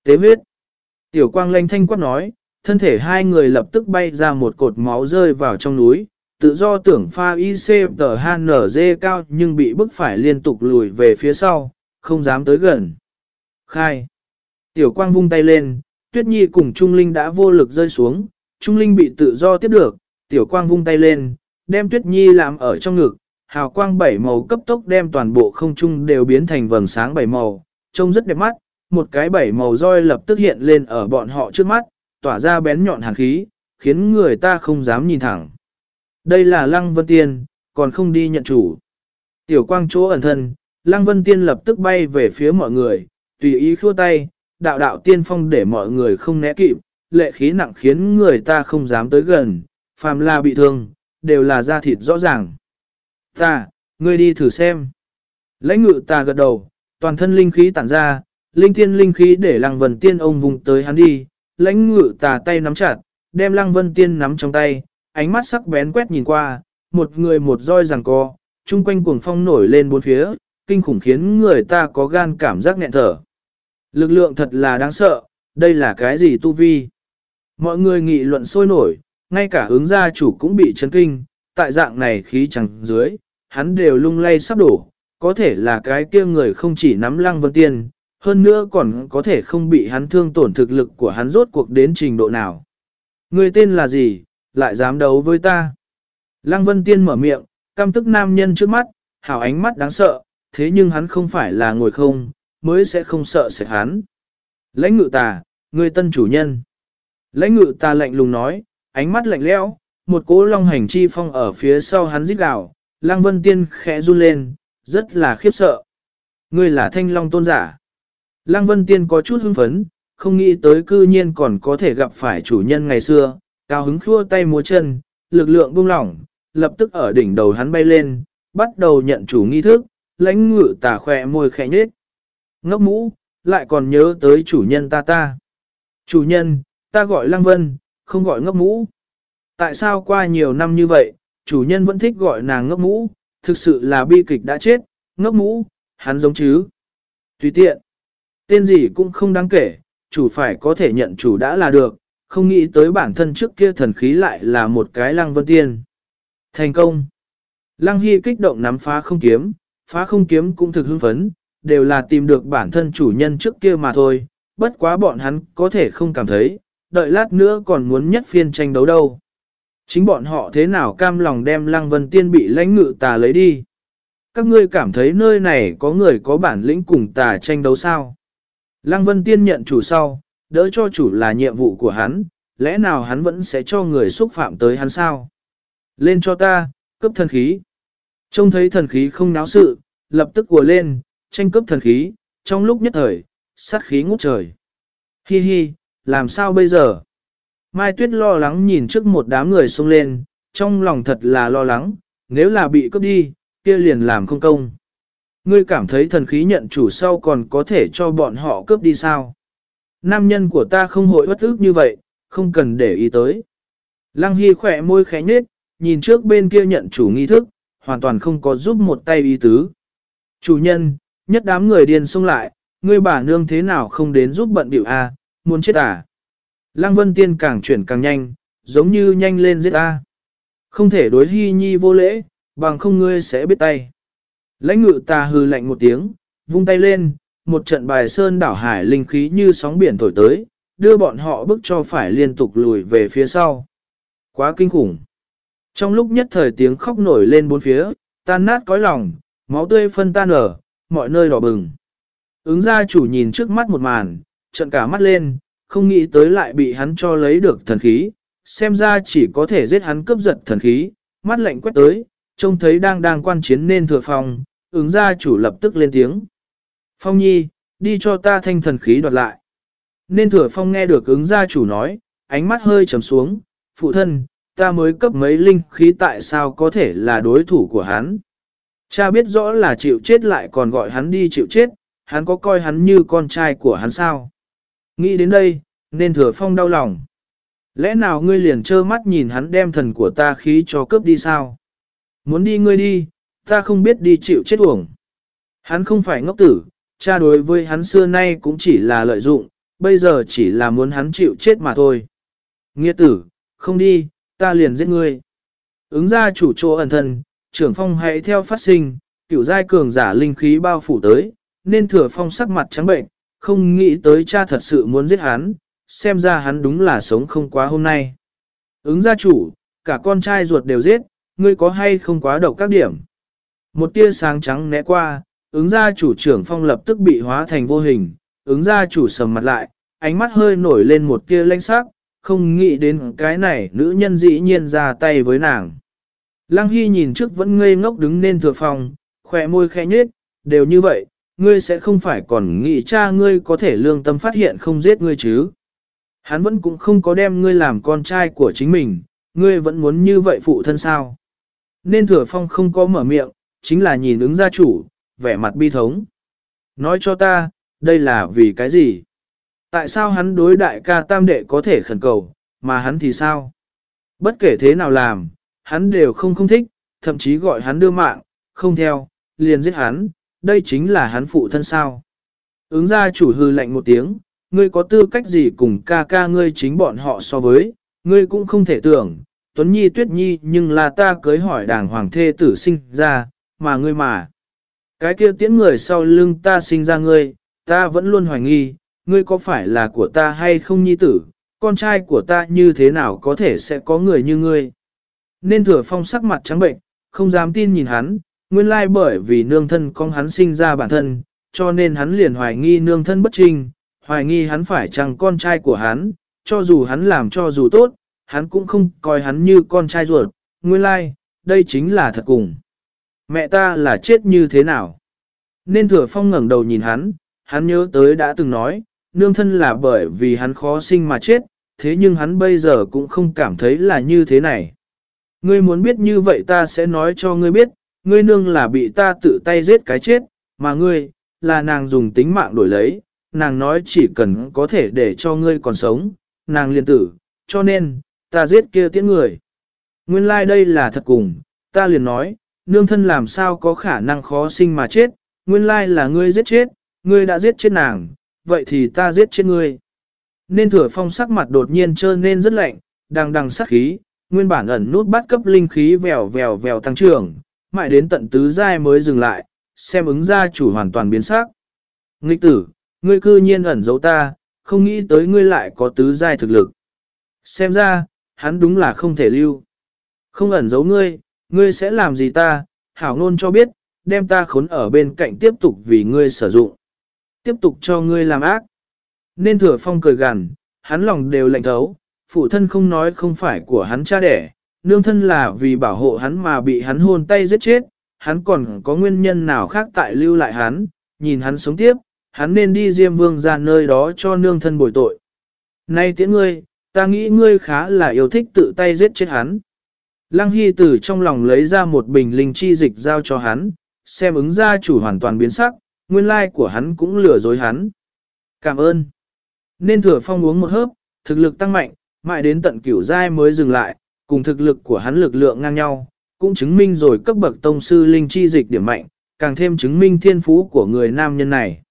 Tế huyết. Tiểu quang lanh thanh quát nói, thân thể hai người lập tức bay ra một cột máu rơi vào trong núi, tự do tưởng pha IC cao nhưng bị bức phải liên tục lùi về phía sau, không dám tới gần. Khai. Tiểu quang vung tay lên, Tuyết Nhi cùng Trung Linh đã vô lực rơi xuống, Trung Linh bị tự do tiếp được, Tiểu quang vung tay lên, đem Tuyết Nhi làm ở trong ngực, hào quang bảy màu cấp tốc đem toàn bộ không trung đều biến thành vầng sáng bảy màu, trông rất đẹp mắt, một cái bảy màu roi lập tức hiện lên ở bọn họ trước mắt, tỏa ra bén nhọn hàn khí, khiến người ta không dám nhìn thẳng. Đây là Lăng Vân Tiên, còn không đi nhận chủ. Tiểu quang chỗ ẩn thân, Lăng Vân Tiên lập tức bay về phía mọi người, tùy ý khua tay, đạo đạo tiên phong để mọi người không né kịp, lệ khí nặng khiến người ta không dám tới gần, phàm là bị thương, đều là da thịt rõ ràng. Ta, ngươi đi thử xem. Lãnh ngự ta gật đầu, toàn thân linh khí tản ra, linh tiên linh khí để lăng vần tiên ông vùng tới hắn đi, lãnh ngự tà tay nắm chặt, đem Lăng Vân Tiên nắm trong tay, ánh mắt sắc bén quét nhìn qua, một người một roi rằng co, chung quanh cuồng phong nổi lên bốn phía, kinh khủng khiến người ta có gan cảm giác nghẹn thở. Lực lượng thật là đáng sợ, đây là cái gì tu vi? Mọi người nghị luận sôi nổi, ngay cả ứng gia chủ cũng bị chấn kinh, tại dạng này khí chẳng dưới, hắn đều lung lay sắp đổ, có thể là cái kia người không chỉ nắm lăng vân tiên, hơn nữa còn có thể không bị hắn thương tổn thực lực của hắn rốt cuộc đến trình độ nào. Người tên là gì, lại dám đấu với ta? Lăng vân tiên mở miệng, căm tức nam nhân trước mắt, hảo ánh mắt đáng sợ, thế nhưng hắn không phải là ngồi không, mới sẽ không sợ sệt hắn. Lãnh ngự tà, người tân chủ nhân. Lãnh ngự tà lạnh lùng nói, ánh mắt lạnh lẽo, một cỗ long hành chi phong ở phía sau hắn rít gào, Lăng Vân Tiên khẽ run lên, rất là khiếp sợ. Ngươi là thanh long tôn giả. Lăng Vân Tiên có chút hưng phấn, không nghĩ tới cư nhiên còn có thể gặp phải chủ nhân ngày xưa, cao hứng khua tay múa chân, lực lượng buông lỏng, lập tức ở đỉnh đầu hắn bay lên, bắt đầu nhận chủ nghi thức, lãnh ngự tà khỏe môi khẽ nhết. Ngốc mũ, lại còn nhớ tới chủ nhân ta ta. Chủ nhân, ta gọi Lăng Vân, không gọi ngốc mũ. Tại sao qua nhiều năm như vậy, chủ nhân vẫn thích gọi nàng ngốc mũ, thực sự là bi kịch đã chết, ngốc mũ, hắn giống chứ. Tùy tiện, tên gì cũng không đáng kể, chủ phải có thể nhận chủ đã là được, không nghĩ tới bản thân trước kia thần khí lại là một cái lăng vân tiên. Thành công. Lăng Hy kích động nắm phá không kiếm, phá không kiếm cũng thực hưng phấn, đều là tìm được bản thân chủ nhân trước kia mà thôi, bất quá bọn hắn có thể không cảm thấy, đợi lát nữa còn muốn nhất phiên tranh đấu đâu. Chính bọn họ thế nào cam lòng đem Lăng Vân Tiên bị lãnh ngự tà lấy đi. Các ngươi cảm thấy nơi này có người có bản lĩnh cùng tà tranh đấu sao? Lăng Vân Tiên nhận chủ sau, đỡ cho chủ là nhiệm vụ của hắn, lẽ nào hắn vẫn sẽ cho người xúc phạm tới hắn sao? Lên cho ta, cấp thần khí. Trông thấy thần khí không náo sự, lập tức của lên, tranh cướp thần khí, trong lúc nhất thời, sát khí ngút trời. Hi hi, làm sao bây giờ? Mai Tuyết lo lắng nhìn trước một đám người xông lên, trong lòng thật là lo lắng, nếu là bị cướp đi, kia liền làm không công. Ngươi cảm thấy thần khí nhận chủ sau còn có thể cho bọn họ cướp đi sao? Nam nhân của ta không hội bất ức như vậy, không cần để ý tới. Lăng Hy khỏe môi khẽ nhếch, nhìn trước bên kia nhận chủ nghi thức, hoàn toàn không có giúp một tay ý tứ. Chủ nhân, nhất đám người điên xông lại, ngươi bà nương thế nào không đến giúp bận biểu a, muốn chết à? Lăng Vân Tiên càng chuyển càng nhanh, giống như nhanh lên giết ta. Không thể đối hy nhi vô lễ, bằng không ngươi sẽ biết tay. Lãnh ngự ta hư lạnh một tiếng, vung tay lên, một trận bài sơn đảo hải linh khí như sóng biển thổi tới, đưa bọn họ bức cho phải liên tục lùi về phía sau. Quá kinh khủng. Trong lúc nhất thời tiếng khóc nổi lên bốn phía, tan nát cõi lòng, máu tươi phân tan ở, mọi nơi đỏ bừng. Ứng gia chủ nhìn trước mắt một màn, trận cả mắt lên, không nghĩ tới lại bị hắn cho lấy được thần khí, xem ra chỉ có thể giết hắn cướp giật thần khí, mắt lạnh quét tới, trông thấy đang đang quan chiến nên thừa phong, ứng gia chủ lập tức lên tiếng. Phong nhi, đi cho ta thanh thần khí đoạt lại. Nên thừa phong nghe được ứng gia chủ nói, ánh mắt hơi trầm xuống, phụ thân, ta mới cấp mấy linh khí tại sao có thể là đối thủ của hắn. Cha biết rõ là chịu chết lại còn gọi hắn đi chịu chết, hắn có coi hắn như con trai của hắn sao. Nghĩ đến đây, nên thừa phong đau lòng. Lẽ nào ngươi liền trơ mắt nhìn hắn đem thần của ta khí cho cướp đi sao? Muốn đi ngươi đi, ta không biết đi chịu chết uổng. Hắn không phải ngốc tử, cha đối với hắn xưa nay cũng chỉ là lợi dụng, bây giờ chỉ là muốn hắn chịu chết mà thôi. Nghĩa tử, không đi, ta liền giết ngươi. Ứng ra chủ chỗ ẩn thân, trưởng phong hãy theo phát sinh, kiểu giai cường giả linh khí bao phủ tới, nên thừa phong sắc mặt trắng bệnh, không nghĩ tới cha thật sự muốn giết hắn, xem ra hắn đúng là sống không quá hôm nay. Ứng gia chủ, cả con trai ruột đều giết, ngươi có hay không quá độc các điểm. Một tia sáng trắng né qua, ứng gia chủ trưởng phong lập tức bị hóa thành vô hình, ứng gia chủ sầm mặt lại, ánh mắt hơi nổi lên một tia lanh sắc, không nghĩ đến cái này nữ nhân dĩ nhiên ra tay với nàng. Lăng Hy nhìn trước vẫn ngây ngốc đứng nên thừa phòng, khỏe môi khẽ nhếch, đều như vậy, ngươi sẽ không phải còn nghĩ cha ngươi có thể lương tâm phát hiện không giết ngươi chứ. Hắn vẫn cũng không có đem ngươi làm con trai của chính mình, ngươi vẫn muốn như vậy phụ thân sao. Nên thừa phong không có mở miệng, chính là nhìn ứng gia chủ, vẻ mặt bi thống. Nói cho ta, đây là vì cái gì? Tại sao hắn đối đại ca tam đệ có thể khẩn cầu, mà hắn thì sao? Bất kể thế nào làm, hắn đều không không thích, thậm chí gọi hắn đưa mạng, không theo, liền giết hắn, đây chính là hắn phụ thân sao. Ứng gia chủ hư lạnh một tiếng, ngươi có tư cách gì cùng ca ca ngươi chính bọn họ so với, ngươi cũng không thể tưởng, Tuấn Nhi Tuyết Nhi nhưng là ta cưới hỏi đàng hoàng thê tử sinh ra, mà ngươi mà. Cái kia tiễn người sau lưng ta sinh ra ngươi, ta vẫn luôn hoài nghi, ngươi có phải là của ta hay không nhi tử, con trai của ta như thế nào có thể sẽ có người như ngươi. Nên thừa phong sắc mặt trắng bệnh, không dám tin nhìn hắn, nguyên lai bởi vì nương thân con hắn sinh ra bản thân, cho nên hắn liền hoài nghi nương thân bất trinh, hoài nghi hắn phải chăng con trai của hắn, cho dù hắn làm cho dù tốt, hắn cũng không coi hắn như con trai ruột, nguyên lai, đây chính là thật cùng. Mẹ ta là chết như thế nào? Nên thừa phong ngẩng đầu nhìn hắn, hắn nhớ tới đã từng nói, nương thân là bởi vì hắn khó sinh mà chết, thế nhưng hắn bây giờ cũng không cảm thấy là như thế này. Ngươi muốn biết như vậy ta sẽ nói cho ngươi biết, ngươi nương là bị ta tự tay giết cái chết, mà ngươi, là nàng dùng tính mạng đổi lấy, nàng nói chỉ cần có thể để cho ngươi còn sống, nàng liền tử, cho nên, ta giết kia tiễn người. Nguyên lai like đây là thật cùng, ta liền nói, nương thân làm sao có khả năng khó sinh mà chết, nguyên lai like là ngươi giết chết, ngươi đã giết chết nàng, vậy thì ta giết chết ngươi. Nên thừa phong sắc mặt đột nhiên trơn nên rất lạnh, đang đằng sắc khí, nguyên bản ẩn nút bắt cấp linh khí vèo vèo vèo tăng trưởng, mãi đến tận tứ giai mới dừng lại, xem ứng gia chủ hoàn toàn biến sắc. Nghịch tử, ngươi cư nhiên ẩn giấu ta, không nghĩ tới ngươi lại có tứ giai thực lực. Xem ra, hắn đúng là không thể lưu. Không ẩn giấu ngươi, ngươi sẽ làm gì ta, hảo ngôn cho biết, đem ta khốn ở bên cạnh tiếp tục vì ngươi sử dụng. Tiếp tục cho ngươi làm ác. Nên thừa phong cười gằn, hắn lòng đều lạnh thấu, phụ thân không nói không phải của hắn cha đẻ, nương thân là vì bảo hộ hắn mà bị hắn hôn tay giết chết, hắn còn có nguyên nhân nào khác tại lưu lại hắn, nhìn hắn sống tiếp, hắn nên đi Diêm Vương ra nơi đó cho nương thân bồi tội. Nay tiễn ngươi, ta nghĩ ngươi khá là yêu thích tự tay giết chết hắn. Lăng Hy từ trong lòng lấy ra một bình linh chi dịch giao cho hắn, xem ứng gia chủ hoàn toàn biến sắc, nguyên lai của hắn cũng lừa dối hắn. Cảm ơn. Nên thừa phong uống một hớp, thực lực tăng mạnh, mãi đến tận cửu giai mới dừng lại, cùng thực lực của hắn lực lượng ngang nhau, cũng chứng minh rồi cấp bậc tông sư linh chi dịch điểm mạnh, càng thêm chứng minh thiên phú của người nam nhân này.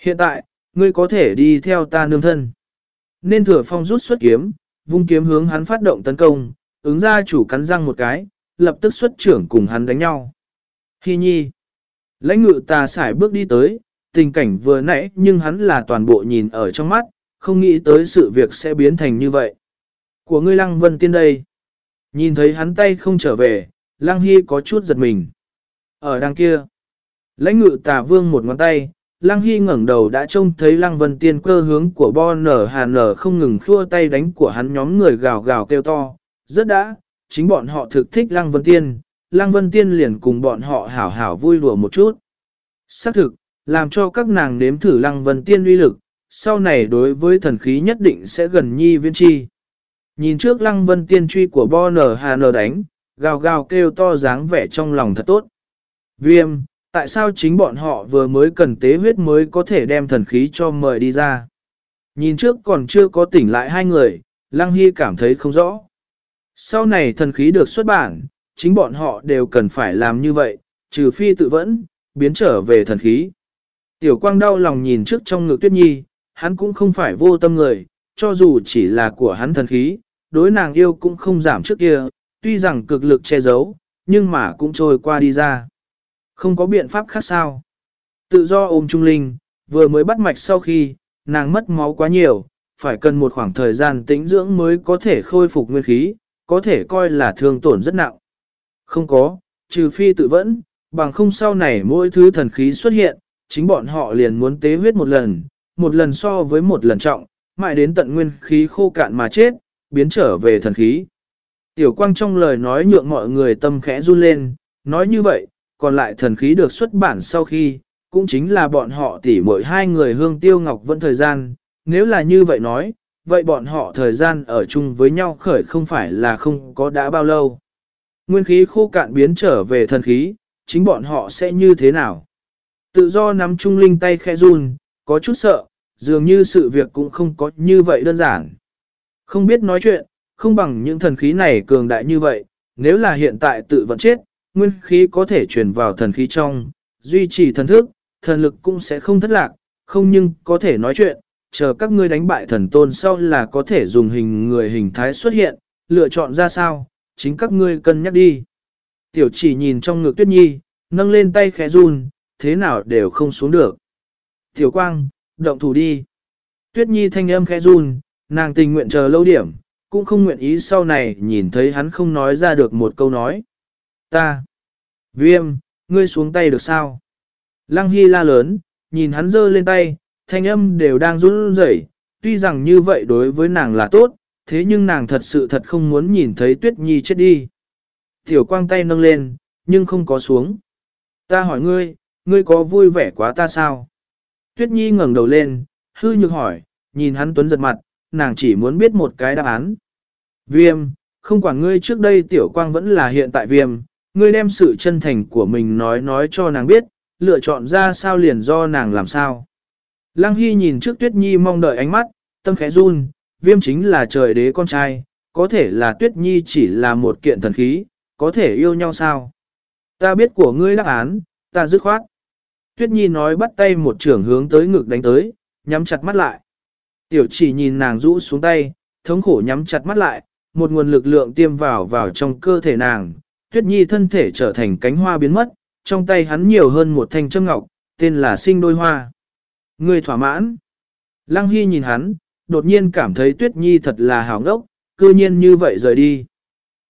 Hiện tại, ngươi có thể đi theo ta nương thân. Nên thừa phong rút xuất kiếm, vung kiếm hướng hắn phát động tấn công, ứng ra chủ cắn răng một cái, lập tức xuất trưởng cùng hắn đánh nhau. Hi nhi. Lãnh ngự ta xài bước đi tới, tình cảnh vừa nãy nhưng hắn là toàn bộ nhìn ở trong mắt, không nghĩ tới sự việc sẽ biến thành như vậy. Của ngươi lăng vân tiên đây. Nhìn thấy hắn tay không trở về, lăng hy có chút giật mình. Ở đằng kia, lãnh ngự tà vương một ngón tay, lăng hy ngẩng đầu đã trông thấy lăng vân tiên cơ hướng của bo nở hà nở không ngừng khua tay đánh của hắn nhóm người gào gào kêu to. Rất đã, chính bọn họ thực thích lăng vân tiên, lăng vân tiên liền cùng bọn họ hảo hảo vui đùa một chút. Xác thực, làm cho các nàng nếm thử lăng vân tiên uy lực, sau này đối với thần khí nhất định sẽ gần nhi viên chi. Nhìn trước lăng vân tiên truy của bo nở hà nở đánh, gào gào kêu to dáng vẻ trong lòng thật tốt. Viêm, tại sao chính bọn họ vừa mới cần tế huyết mới có thể đem thần khí cho mời đi ra? Nhìn trước còn chưa có tỉnh lại hai người, Lăng Hy cảm thấy không rõ. Sau này thần khí được xuất bản, chính bọn họ đều cần phải làm như vậy, trừ phi tự vẫn, biến trở về thần khí. Tiểu quang đau lòng nhìn trước trong ngực tuyết nhi, hắn cũng không phải vô tâm người, cho dù chỉ là của hắn thần khí, đối nàng yêu cũng không giảm trước kia, tuy rằng cực lực che giấu, nhưng mà cũng trôi qua đi ra. Không có biện pháp khác sao. Tự do ôm trung linh, vừa mới bắt mạch sau khi, nàng mất máu quá nhiều, phải cần một khoảng thời gian tĩnh dưỡng mới có thể khôi phục nguyên khí, có thể coi là thương tổn rất nặng. Không có, trừ phi tự vẫn, bằng không sau này mỗi thứ thần khí xuất hiện, chính bọn họ liền muốn tế huyết một lần, một lần so với một lần trọng, mãi đến tận nguyên khí khô cạn mà chết, biến trở về thần khí. Tiểu quang trong lời nói nhượng mọi người tâm khẽ run lên, nói như vậy, còn lại thần khí được xuất bản sau khi, cũng chính là bọn họ tỉ mỗi hai người hương tiêu ngọc vẫn thời gian, nếu là như vậy nói, vậy bọn họ thời gian ở chung với nhau khởi không phải là không có đã bao lâu. Nguyên khí khô cạn biến trở về thần khí, chính bọn họ sẽ như thế nào? Tự do nắm trung linh tay khẽ run, có chút sợ, dường như sự việc cũng không có như vậy đơn giản. Không biết nói chuyện, không bằng những thần khí này cường đại như vậy, nếu là hiện tại tự vẫn chết, nguyên khí có thể truyền vào thần khí trong, duy trì thần thức, thần lực cũng sẽ không thất lạc, không nhưng có thể nói chuyện, chờ các ngươi đánh bại thần tôn sau là có thể dùng hình người hình thái xuất hiện, lựa chọn ra sao, chính các ngươi cân nhắc đi. Tiểu chỉ nhìn trong ngực tuyết nhi, nâng lên tay khẽ run, thế nào đều không xuống được. Tiểu quang, động thủ đi. Tuyết nhi thanh âm khẽ run, nàng tình nguyện chờ lâu điểm, cũng không nguyện ý sau này nhìn thấy hắn không nói ra được một câu nói. Ta. Viêm, ngươi xuống tay được sao? Lăng Hy la lớn, nhìn hắn giơ lên tay, thanh âm đều đang run rẩy. tuy rằng như vậy đối với nàng là tốt, thế nhưng nàng thật sự thật không muốn nhìn thấy Tuyết Nhi chết đi. Tiểu quang tay nâng lên, nhưng không có xuống. Ta hỏi ngươi, ngươi có vui vẻ quá ta sao? Tuyết Nhi ngẩng đầu lên, hư nhược hỏi, nhìn hắn tuấn giật mặt, nàng chỉ muốn biết một cái đáp án. Viêm, không quản ngươi trước đây tiểu quang vẫn là hiện tại viêm, ngươi đem sự chân thành của mình nói nói cho nàng biết, lựa chọn ra sao liền do nàng làm sao. Lăng Hy nhìn trước Tuyết Nhi mong đợi ánh mắt, tâm khẽ run, viêm chính là trời đế con trai, có thể là Tuyết Nhi chỉ là một kiện thần khí, có thể yêu nhau sao? Ta biết của ngươi đáp án, ta dứt khoát. Tuyết Nhi nói bắt tay một trưởng hướng tới ngực đánh tới, nhắm chặt mắt lại. Tiểu chỉ nhìn nàng rũ xuống tay, thống khổ nhắm chặt mắt lại, một nguồn lực lượng tiêm vào vào trong cơ thể nàng. Tuyết Nhi thân thể trở thành cánh hoa biến mất, trong tay hắn nhiều hơn một thanh châm ngọc, tên là sinh đôi hoa. Người thỏa mãn. Lăng Hy nhìn hắn, đột nhiên cảm thấy Tuyết Nhi thật là hào ngốc, cư nhiên như vậy rời đi.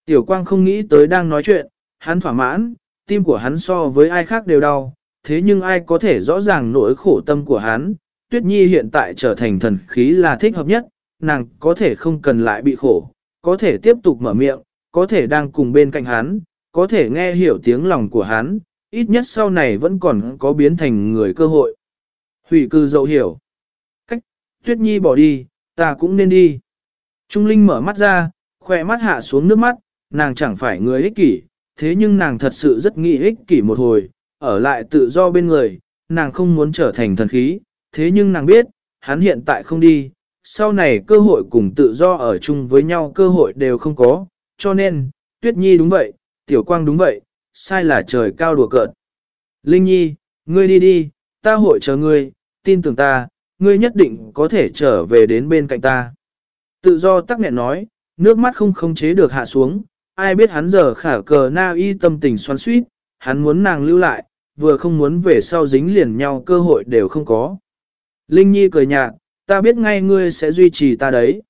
Tiểu Quang không nghĩ tới đang nói chuyện, hắn thỏa mãn, tim của hắn so với ai khác đều đau, thế nhưng ai có thể rõ ràng nỗi khổ tâm của hắn, Tuyết Nhi hiện tại trở thành thần khí là thích hợp nhất, nàng có thể không cần lại bị khổ, có thể tiếp tục mở miệng, có thể đang cùng bên cạnh hắn, có thể nghe hiểu tiếng lòng của hắn, ít nhất sau này vẫn còn có biến thành người cơ hội. Hủy cư dậu hiểu. Cách, Tuyết Nhi bỏ đi, ta cũng nên đi. Trung Linh mở mắt ra, khỏe mắt hạ xuống nước mắt, nàng chẳng phải người ích kỷ, thế nhưng nàng thật sự rất nghĩ ích kỷ một hồi, ở lại tự do bên người, nàng không muốn trở thành thần khí, thế nhưng nàng biết, hắn hiện tại không đi, sau này cơ hội cùng tự do ở chung với nhau cơ hội đều không có, cho nên, Tuyết Nhi đúng vậy, Tiểu Quang đúng vậy, sai là trời cao đùa cợt. Linh Nhi, ngươi đi đi, ta hội chờ ngươi, tin tưởng ta, ngươi nhất định có thể trở về đến bên cạnh ta. Tự do tắc nghẹn nói, nước mắt không khống chế được hạ xuống, ai biết hắn giờ khả cờ na y tâm tình xoắn suýt, hắn muốn nàng lưu lại, vừa không muốn về sau dính liền nhau cơ hội đều không có. Linh Nhi cười nhạt, ta biết ngay ngươi sẽ duy trì ta đấy.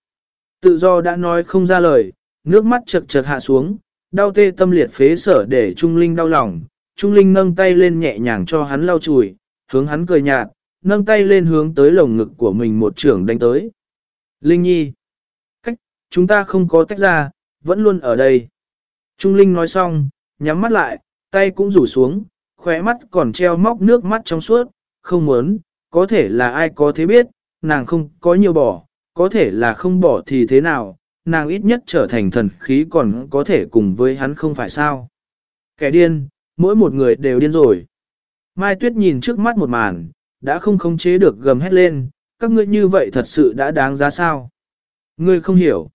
Tự do đã nói không ra lời, nước mắt chật chật hạ xuống, đau tê tâm liệt phế sở để Trung Linh đau lòng. Trung Linh nâng tay lên nhẹ nhàng cho hắn lau chùi, hướng hắn cười nhạt, nâng tay lên hướng tới lồng ngực của mình một trưởng đánh tới. Linh Nhi, cách, chúng ta không có tách ra, vẫn luôn ở đây. Trung Linh nói xong, nhắm mắt lại, tay cũng rủ xuống, khóe mắt còn treo móc nước mắt trong suốt, không muốn, có thể là ai có thế biết, nàng không có nhiều bỏ, có thể là không bỏ thì thế nào, nàng ít nhất trở thành thần khí còn có thể cùng với hắn không phải sao. Kẻ điên, mỗi một người đều điên rồi. Mai Tuyết nhìn trước mắt một màn, đã không khống chế được gầm hét lên, các ngươi như vậy thật sự đã đáng giá sao. Ngươi không hiểu.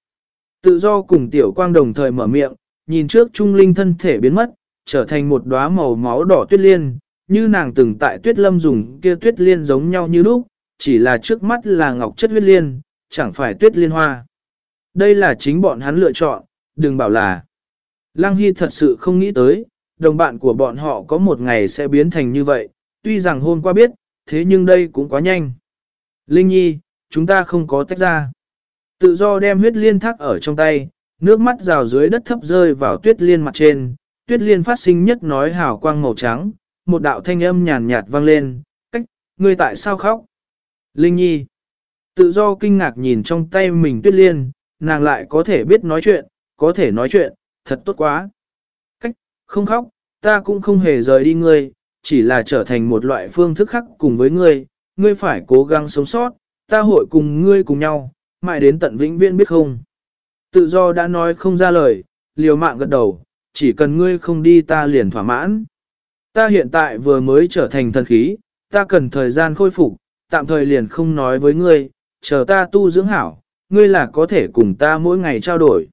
Tự do cùng tiểu quang đồng thời mở miệng, nhìn trước trung linh thân thể biến mất, trở thành một đóa màu máu đỏ tuyết liên, như nàng từng tại tuyết lâm dùng kia tuyết liên giống nhau như lúc, chỉ là trước mắt là ngọc chất huyết liên, chẳng phải tuyết liên hoa. Đây là chính bọn hắn lựa chọn, đừng bảo là. Lăng Hy thật sự không nghĩ tới, đồng bạn của bọn họ có một ngày sẽ biến thành như vậy, tuy rằng hôm qua biết, thế nhưng đây cũng quá nhanh. Linh Nhi, chúng ta không có tách ra. Tự do đem huyết liên thác ở trong tay, nước mắt rào dưới đất thấp rơi vào tuyết liên mặt trên, tuyết liên phát sinh nhất nói hào quang màu trắng, một đạo thanh âm nhàn nhạt vang lên, cách, ngươi tại sao khóc? Linh Nhi, tự do kinh ngạc nhìn trong tay mình tuyết liên, nàng lại có thể biết nói chuyện, có thể nói chuyện, thật tốt quá. Cách, không khóc, ta cũng không hề rời đi ngươi, chỉ là trở thành một loại phương thức khác cùng với ngươi, ngươi phải cố gắng sống sót, ta hội cùng ngươi cùng nhau, mãi đến tận vĩnh viễn biết không. Tự do đã nói không ra lời, liều mạng gật đầu, chỉ cần ngươi không đi ta liền thỏa mãn. Ta hiện tại vừa mới trở thành thần khí, ta cần thời gian khôi phục, tạm thời liền không nói với ngươi, chờ ta tu dưỡng hảo, ngươi là có thể cùng ta mỗi ngày trao đổi.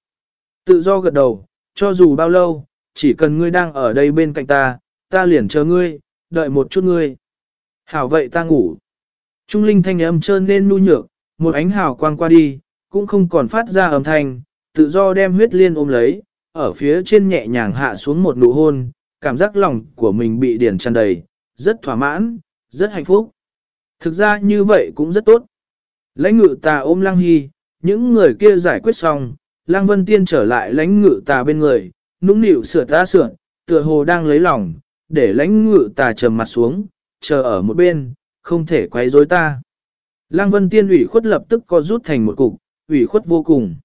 Tự do gật đầu, cho dù bao lâu, chỉ cần ngươi đang ở đây bên cạnh ta, ta liền chờ ngươi, đợi một chút ngươi. Hảo vậy ta ngủ. Trung linh thanh âm trơn nên nu nhược, một ánh hào quang qua đi, cũng không còn phát ra âm thanh, tự do đem huyết liên ôm lấy, ở phía trên nhẹ nhàng hạ xuống một nụ hôn, cảm giác lòng của mình bị điển tràn đầy, rất thỏa mãn, rất hạnh phúc. Thực ra như vậy cũng rất tốt. Lãnh ngự tà ôm Lăng Hy, những người kia giải quyết xong, Lăng Vân Tiên trở lại lãnh ngự tà bên người, nũng nịu sửa ta sửa, tựa hồ đang lấy lòng, để lãnh ngự tà trầm mặt xuống, chờ ở một bên, không thể quay rối ta. Lăng Vân Tiên ủy khuất lập tức co rút thành một cục, ủy khuất vô cùng.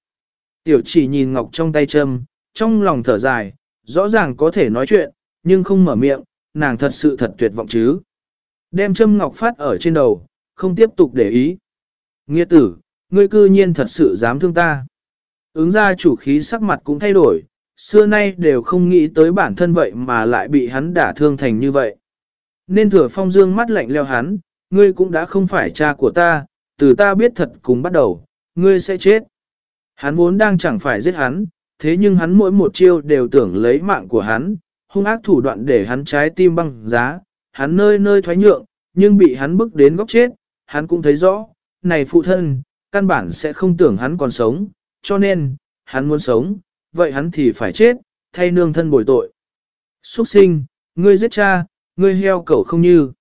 Tiểu chỉ nhìn ngọc trong tay châm, trong lòng thở dài, rõ ràng có thể nói chuyện, nhưng không mở miệng, nàng thật sự thật tuyệt vọng chứ. Đem châm ngọc phát ở trên đầu, không tiếp tục để ý. Nghĩa tử, ngươi cư nhiên thật sự dám thương ta. Ứng ra chủ khí sắc mặt cũng thay đổi, xưa nay đều không nghĩ tới bản thân vậy mà lại bị hắn đả thương thành như vậy. Nên thừa phong dương mắt lạnh leo hắn, ngươi cũng đã không phải cha của ta, từ ta biết thật cùng bắt đầu, ngươi sẽ chết. Hắn vốn đang chẳng phải giết hắn, thế nhưng hắn mỗi một chiêu đều tưởng lấy mạng của hắn, hung ác thủ đoạn để hắn trái tim băng giá, hắn nơi nơi thoái nhượng, nhưng bị hắn bức đến góc chết, hắn cũng thấy rõ, này phụ thân, căn bản sẽ không tưởng hắn còn sống, cho nên, hắn muốn sống, vậy hắn thì phải chết, thay nương thân bồi tội. Xuất sinh, ngươi giết cha, ngươi heo cẩu không như.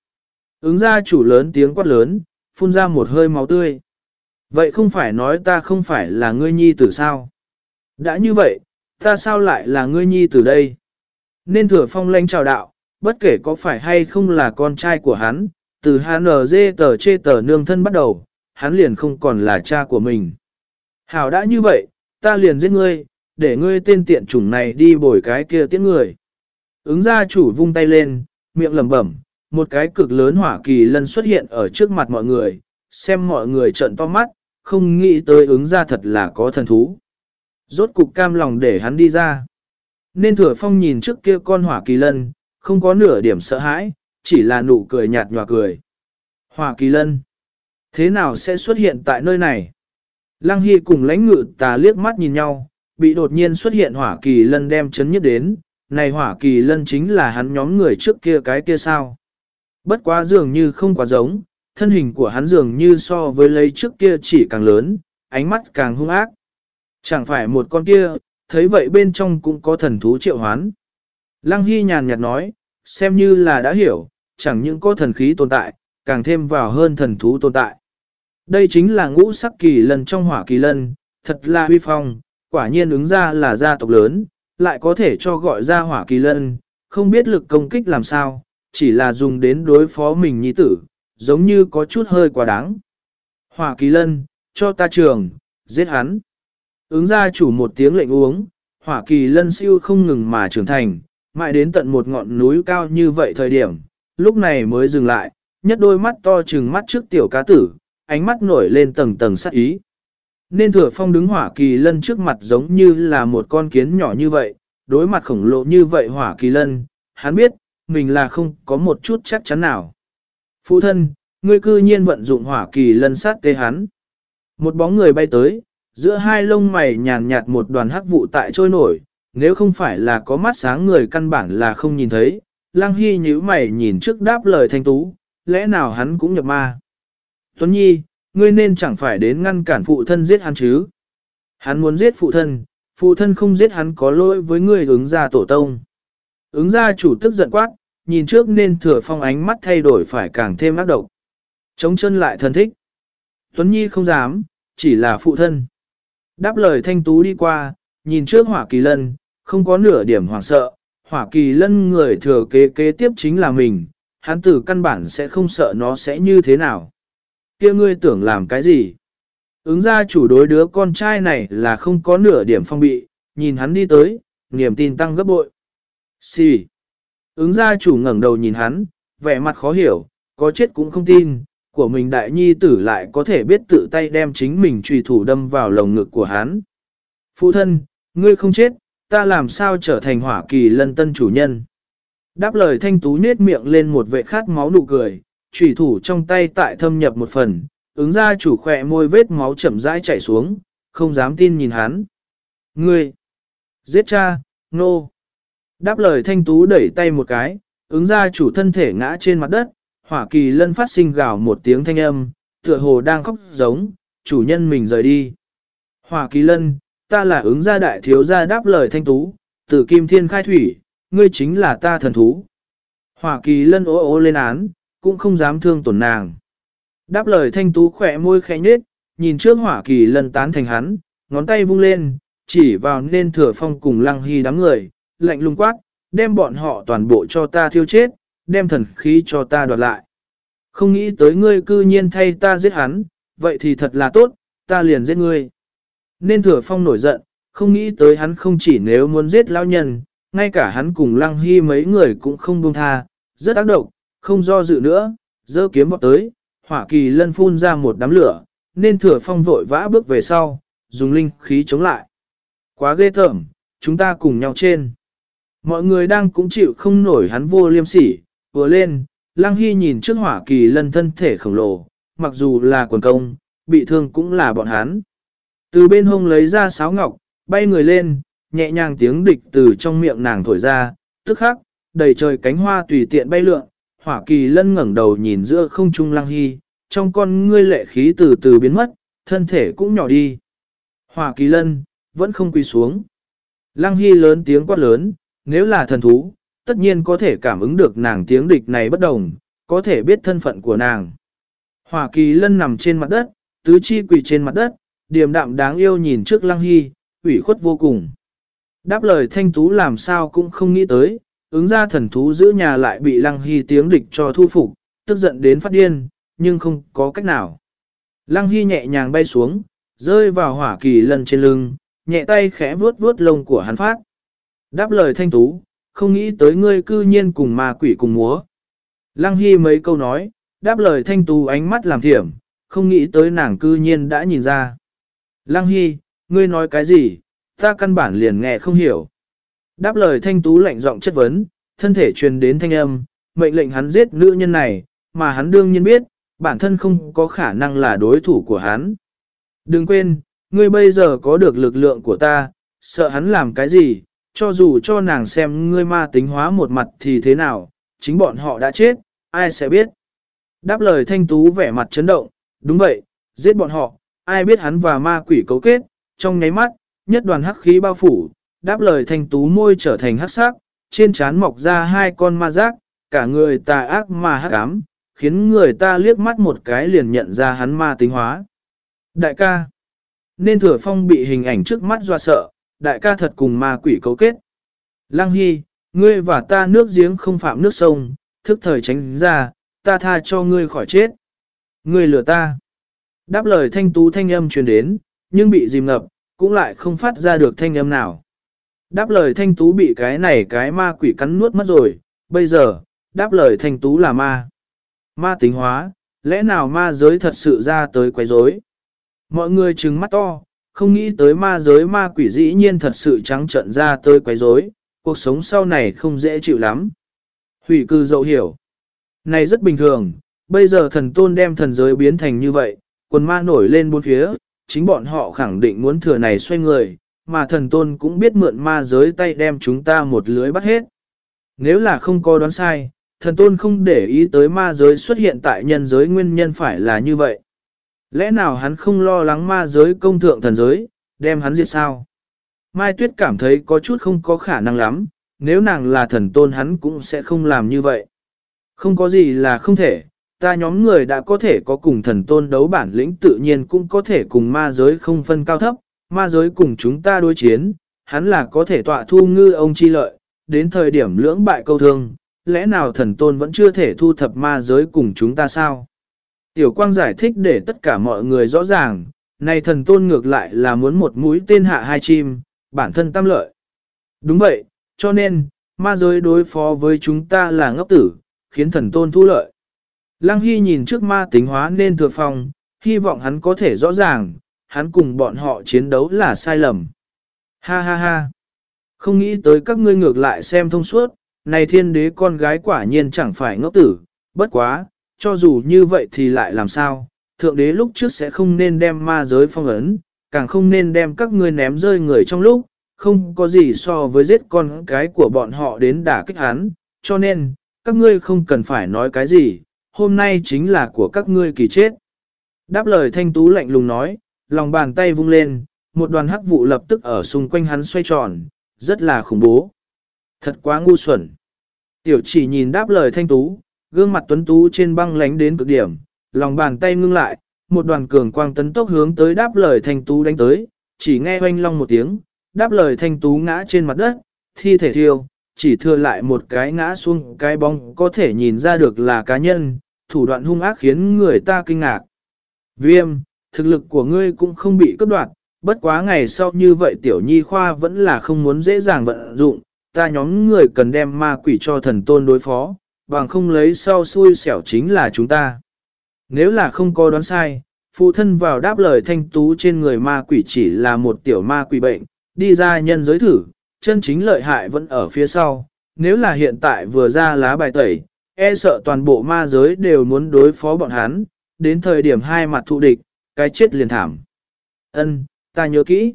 Ứng ra chủ lớn tiếng quát lớn, phun ra một hơi máu tươi. Vậy không phải nói ta không phải là ngươi nhi tử sao? Đã như vậy, ta sao lại là ngươi nhi tử đây? Nên thừa phong lãnh chào đạo, bất kể có phải hay không là con trai của hắn, từ HNZ tờ chê tờ nương thân bắt đầu, hắn liền không còn là cha của mình. Hảo đã như vậy, ta liền giết ngươi, để ngươi tên tiện chủng này đi bồi cái kia tiễn người. Ứng gia chủ vung tay lên, miệng lẩm bẩm, một cái cực lớn hỏa kỳ lân xuất hiện ở trước mặt mọi người, xem mọi người trợn to mắt, không nghĩ tới ứng gia thật là có thần thú. Rốt cục cam lòng để hắn đi ra. Nên thừa phong nhìn trước kia con hỏa kỳ lân, không có nửa điểm sợ hãi, chỉ là nụ cười nhạt nhòa cười. Hỏa kỳ lân, thế nào sẽ xuất hiện tại nơi này? Lăng Hy cùng lãnh ngự tà liếc mắt nhìn nhau, bị đột nhiên xuất hiện hỏa kỳ lân đem chấn nhất đến, này hỏa kỳ lân chính là hắn nhóm người trước kia cái kia sao. Bất quá dường như không quá giống, thân hình của hắn dường như so với lấy trước kia chỉ càng lớn, ánh mắt càng hung ác. Chẳng phải một con kia, thấy vậy bên trong cũng có thần thú triệu hoán. Lăng Hy nhàn nhạt nói, xem như là đã hiểu, chẳng những có thần khí tồn tại, càng thêm vào hơn thần thú tồn tại. Đây chính là ngũ sắc kỳ lân trong hỏa kỳ lân, thật là huy phong, quả nhiên ứng ra là gia tộc lớn, lại có thể cho gọi ra hỏa kỳ lân, không biết lực công kích làm sao, chỉ là dùng đến đối phó mình nhi tử, giống như có chút hơi quá đáng. Hỏa kỳ lân, cho ta trường, giết hắn. Ứng ra chủ một tiếng lệnh uống, hỏa kỳ lân siêu không ngừng mà trưởng thành, mãi đến tận một ngọn núi cao như vậy thời điểm, lúc này mới dừng lại, nhất đôi mắt to trừng mắt trước tiểu cá tử, ánh mắt nổi lên tầng tầng sát ý. Nên thừa phong đứng hỏa kỳ lân trước mặt giống như là một con kiến nhỏ như vậy, đối mặt khổng lồ như vậy hỏa kỳ lân, hắn biết, mình là không có một chút chắc chắn nào. Phụ thân, ngươi cư nhiên vận dụng hỏa kỳ lân sát tê hắn. Một bóng người bay tới, giữa hai lông mày nhàn nhạt một đoàn hắc vụ tại trôi nổi, nếu không phải là có mắt sáng người căn bản là không nhìn thấy. Lăng Hy nhíu mày nhìn trước đáp lời thanh tú, lẽ nào hắn cũng nhập ma. Tuấn Nhi, ngươi nên chẳng phải đến ngăn cản phụ thân giết hắn chứ. Hắn muốn giết phụ thân, phụ thân không giết hắn có lỗi với ngươi ứng ra tổ tông. Ứng ra chủ tức giận quát, nhìn trước nên thừa phong ánh mắt thay đổi phải càng thêm ác độc. Chống chân lại thân thích. Tuấn Nhi không dám, chỉ là phụ thân. Đáp lời thanh tú đi qua, nhìn trước hỏa kỳ lân, không có nửa điểm hoảng sợ. Hỏa kỳ lân người thừa kế kế tiếp chính là mình, hắn tử căn bản sẽ không sợ nó sẽ như thế nào kia ngươi tưởng làm cái gì? Ứng ra chủ đối đứa con trai này là không có nửa điểm phong bị, nhìn hắn đi tới, niềm tin tăng gấp bội. Xì. Si. Ứng gia chủ ngẩng đầu nhìn hắn, vẻ mặt khó hiểu, có chết cũng không tin, của mình đại nhi tử lại có thể biết tự tay đem chính mình trùy thủ đâm vào lồng ngực của hắn. Phụ thân, ngươi không chết, ta làm sao trở thành hỏa kỳ lân tân chủ nhân? Đáp lời thanh tú nết miệng lên một vệ khát máu nụ cười, trùy thủ trong tay tại thâm nhập một phần, ứng gia chủ khỏe môi vết máu chậm rãi chảy xuống, không dám tin nhìn hắn. Ngươi! Giết cha, nô! Đáp lời thanh tú đẩy tay một cái, ứng gia chủ thân thể ngã trên mặt đất, hỏa kỳ lân phát sinh gào một tiếng thanh âm, tựa hồ đang khóc giống, chủ nhân mình rời đi. Hỏa kỳ lân, ta là ứng gia đại thiếu gia đáp lời thanh tú, từ kim thiên khai thủy, ngươi chính là ta thần thú. Hỏa kỳ lân ố ố lên án, cũng không dám thương tổn nàng. Đáp lời thanh tú khỏe môi khẽ nhết, nhìn trước hỏa kỳ lân tán thành hắn, ngón tay vung lên, chỉ vào nên thừa phong cùng lăng hy đám người, lạnh lùng quát, đem bọn họ toàn bộ cho ta thiêu chết, đem thần khí cho ta đoạt lại. Không nghĩ tới ngươi cư nhiên thay ta giết hắn, vậy thì thật là tốt, ta liền giết ngươi. Nên thừa phong nổi giận, không nghĩ tới hắn không chỉ nếu muốn giết lão nhân, ngay cả hắn cùng lăng hy mấy người cũng không buông tha, rất ác độc, không do dự nữa, dơ kiếm vọt tới, hỏa kỳ lân phun ra một đám lửa, nên thừa phong vội vã bước về sau, dùng linh khí chống lại. Quá ghê tởm, chúng ta cùng nhau trên. Mọi người đang cũng chịu không nổi hắn vô liêm sỉ, vừa lên, Lăng Hy nhìn trước hỏa kỳ lân thân thể khổng lồ, mặc dù là quần công, bị thương cũng là bọn hắn. Từ bên hông lấy ra sáo ngọc, bay người lên, nhẹ nhàng tiếng địch từ trong miệng nàng thổi ra, tức khắc, đầy trời cánh hoa tùy tiện bay lượn, hỏa kỳ lân ngẩng đầu nhìn giữa không trung Lăng Hy, trong con ngươi lệ khí từ từ biến mất, thân thể cũng nhỏ đi. Hỏa kỳ lân, vẫn không quỳ xuống. Lăng Hy lớn tiếng quát lớn, nếu là thần thú, tất nhiên có thể cảm ứng được nàng tiếng địch này bất đồng, có thể biết thân phận của nàng. Hỏa kỳ lân nằm trên mặt đất, tứ chi quỳ trên mặt đất, điềm đạm đáng yêu nhìn trước lăng hy, ủy khuất vô cùng. Đáp lời thanh tú làm sao cũng không nghĩ tới, ứng ra thần thú giữ nhà lại bị lăng hy tiếng địch cho thu phục, tức giận đến phát điên, nhưng không có cách nào. Lăng hy nhẹ nhàng bay xuống, rơi vào hỏa kỳ lân trên lưng, nhẹ tay khẽ vuốt vuốt lông của hắn phát. Đáp lời thanh tú, không nghĩ tới ngươi cư nhiên cùng ma quỷ cùng múa. Lăng Hy mấy câu nói, đáp lời thanh tú ánh mắt làm thiểm, không nghĩ tới nàng cư nhiên đã nhìn ra. Lăng Hy, ngươi nói cái gì, ta căn bản liền nghe không hiểu. Đáp lời thanh tú lạnh giọng chất vấn, thân thể truyền đến thanh âm, mệnh lệnh hắn giết nữ nhân này, mà hắn đương nhiên biết, bản thân không có khả năng là đối thủ của hắn. Đừng quên, ngươi bây giờ có được lực lượng của ta, sợ hắn làm cái gì, cho dù cho nàng xem ngươi ma tính hóa một mặt thì thế nào, chính bọn họ đã chết, ai sẽ biết. Đáp lời thanh tú vẻ mặt chấn động, đúng vậy, giết bọn họ, ai biết hắn và ma quỷ cấu kết, trong nháy mắt, nhất đoàn hắc khí bao phủ, đáp lời thanh tú môi trở thành hắc sắc, trên trán mọc ra hai con ma giác, cả người tà ác ma hắc ám, khiến người ta liếc mắt một cái liền nhận ra hắn ma tính hóa. Đại ca, nên thừa phong bị hình ảnh trước mắt doa sợ, đại ca thật cùng ma quỷ cấu kết. Lăng Hy, ngươi và ta nước giếng không phạm nước sông, thức thời tránh ra, ta tha cho ngươi khỏi chết. Ngươi lừa ta. Đáp lời thanh tú thanh âm truyền đến, nhưng bị dìm ngập, cũng lại không phát ra được thanh âm nào. Đáp lời thanh tú bị cái này cái ma quỷ cắn nuốt mất rồi, bây giờ, đáp lời thanh tú là ma. Ma tính hóa, lẽ nào ma giới thật sự ra tới quấy rối? Mọi người trừng mắt to, không nghĩ tới ma giới ma quỷ dĩ nhiên thật sự trắng trận ra tơi quấy rối, cuộc sống sau này không dễ chịu lắm. Hủy cư dậu hiểu. Này rất bình thường, bây giờ thần tôn đem thần giới biến thành như vậy, quần ma nổi lên bốn phía, chính bọn họ khẳng định muốn thừa này xoay người, mà thần tôn cũng biết mượn ma giới tay đem chúng ta một lưới bắt hết. Nếu là không có đoán sai, thần tôn không để ý tới ma giới xuất hiện tại nhân giới nguyên nhân phải là như vậy. Lẽ nào hắn không lo lắng ma giới công thượng thần giới, đem hắn diệt sao? Mai Tuyết cảm thấy có chút không có khả năng lắm, nếu nàng là thần tôn hắn cũng sẽ không làm như vậy. Không có gì là không thể, ta nhóm người đã có thể có cùng thần tôn đấu bản lĩnh tự nhiên cũng có thể cùng ma giới không phân cao thấp, ma giới cùng chúng ta đối chiến, hắn là có thể tọa thu ngư ông chi lợi, đến thời điểm lưỡng bại câu thương, lẽ nào thần tôn vẫn chưa thể thu thập ma giới cùng chúng ta sao? Tiểu quang giải thích để tất cả mọi người rõ ràng, này thần tôn ngược lại là muốn một mũi tên hạ hai chim, bản thân tam lợi. Đúng vậy, cho nên, ma giới đối phó với chúng ta là ngốc tử, khiến thần tôn thu lợi. Lăng Hy nhìn trước ma tính hóa nên thừa phòng, hy vọng hắn có thể rõ ràng, hắn cùng bọn họ chiến đấu là sai lầm. Ha ha ha! Không nghĩ tới các ngươi ngược lại xem thông suốt, này thiên đế con gái quả nhiên chẳng phải ngốc tử, bất quá, cho dù như vậy thì lại làm sao, thượng đế lúc trước sẽ không nên đem ma giới phong ấn, càng không nên đem các ngươi ném rơi người trong lúc, không có gì so với giết con cái của bọn họ đến đả kích hắn, cho nên, các ngươi không cần phải nói cái gì, hôm nay chính là của các ngươi kỳ chết. Đáp lời thanh tú lạnh lùng nói, lòng bàn tay vung lên, một đoàn hắc vụ lập tức ở xung quanh hắn xoay tròn, rất là khủng bố. Thật quá ngu xuẩn. Tiểu chỉ nhìn đáp lời thanh tú, gương mặt tuấn tú trên băng lánh đến cực điểm, lòng bàn tay ngưng lại, một đoàn cường quang tấn tốc hướng tới đáp lời thanh tú đánh tới, chỉ nghe oanh long một tiếng, đáp lời thanh tú ngã trên mặt đất, thi thể thiêu, chỉ thừa lại một cái ngã xuống cái bóng có thể nhìn ra được là cá nhân, thủ đoạn hung ác khiến người ta kinh ngạc. Viêm, thực lực của ngươi cũng không bị cướp đoạt, bất quá ngày sau như vậy tiểu nhi khoa vẫn là không muốn dễ dàng vận dụng, ta nhóm người cần đem ma quỷ cho thần tôn đối phó, bằng không lấy sau xui xẻo chính là chúng ta. Nếu là không có đoán sai, phụ thân vào đáp lời thanh tú trên người ma quỷ chỉ là một tiểu ma quỷ bệnh, đi ra nhân giới thử, chân chính lợi hại vẫn ở phía sau. Nếu là hiện tại vừa ra lá bài tẩy, e sợ toàn bộ ma giới đều muốn đối phó bọn hắn, đến thời điểm hai mặt thụ địch, cái chết liền thảm. Ân, ta nhớ kỹ.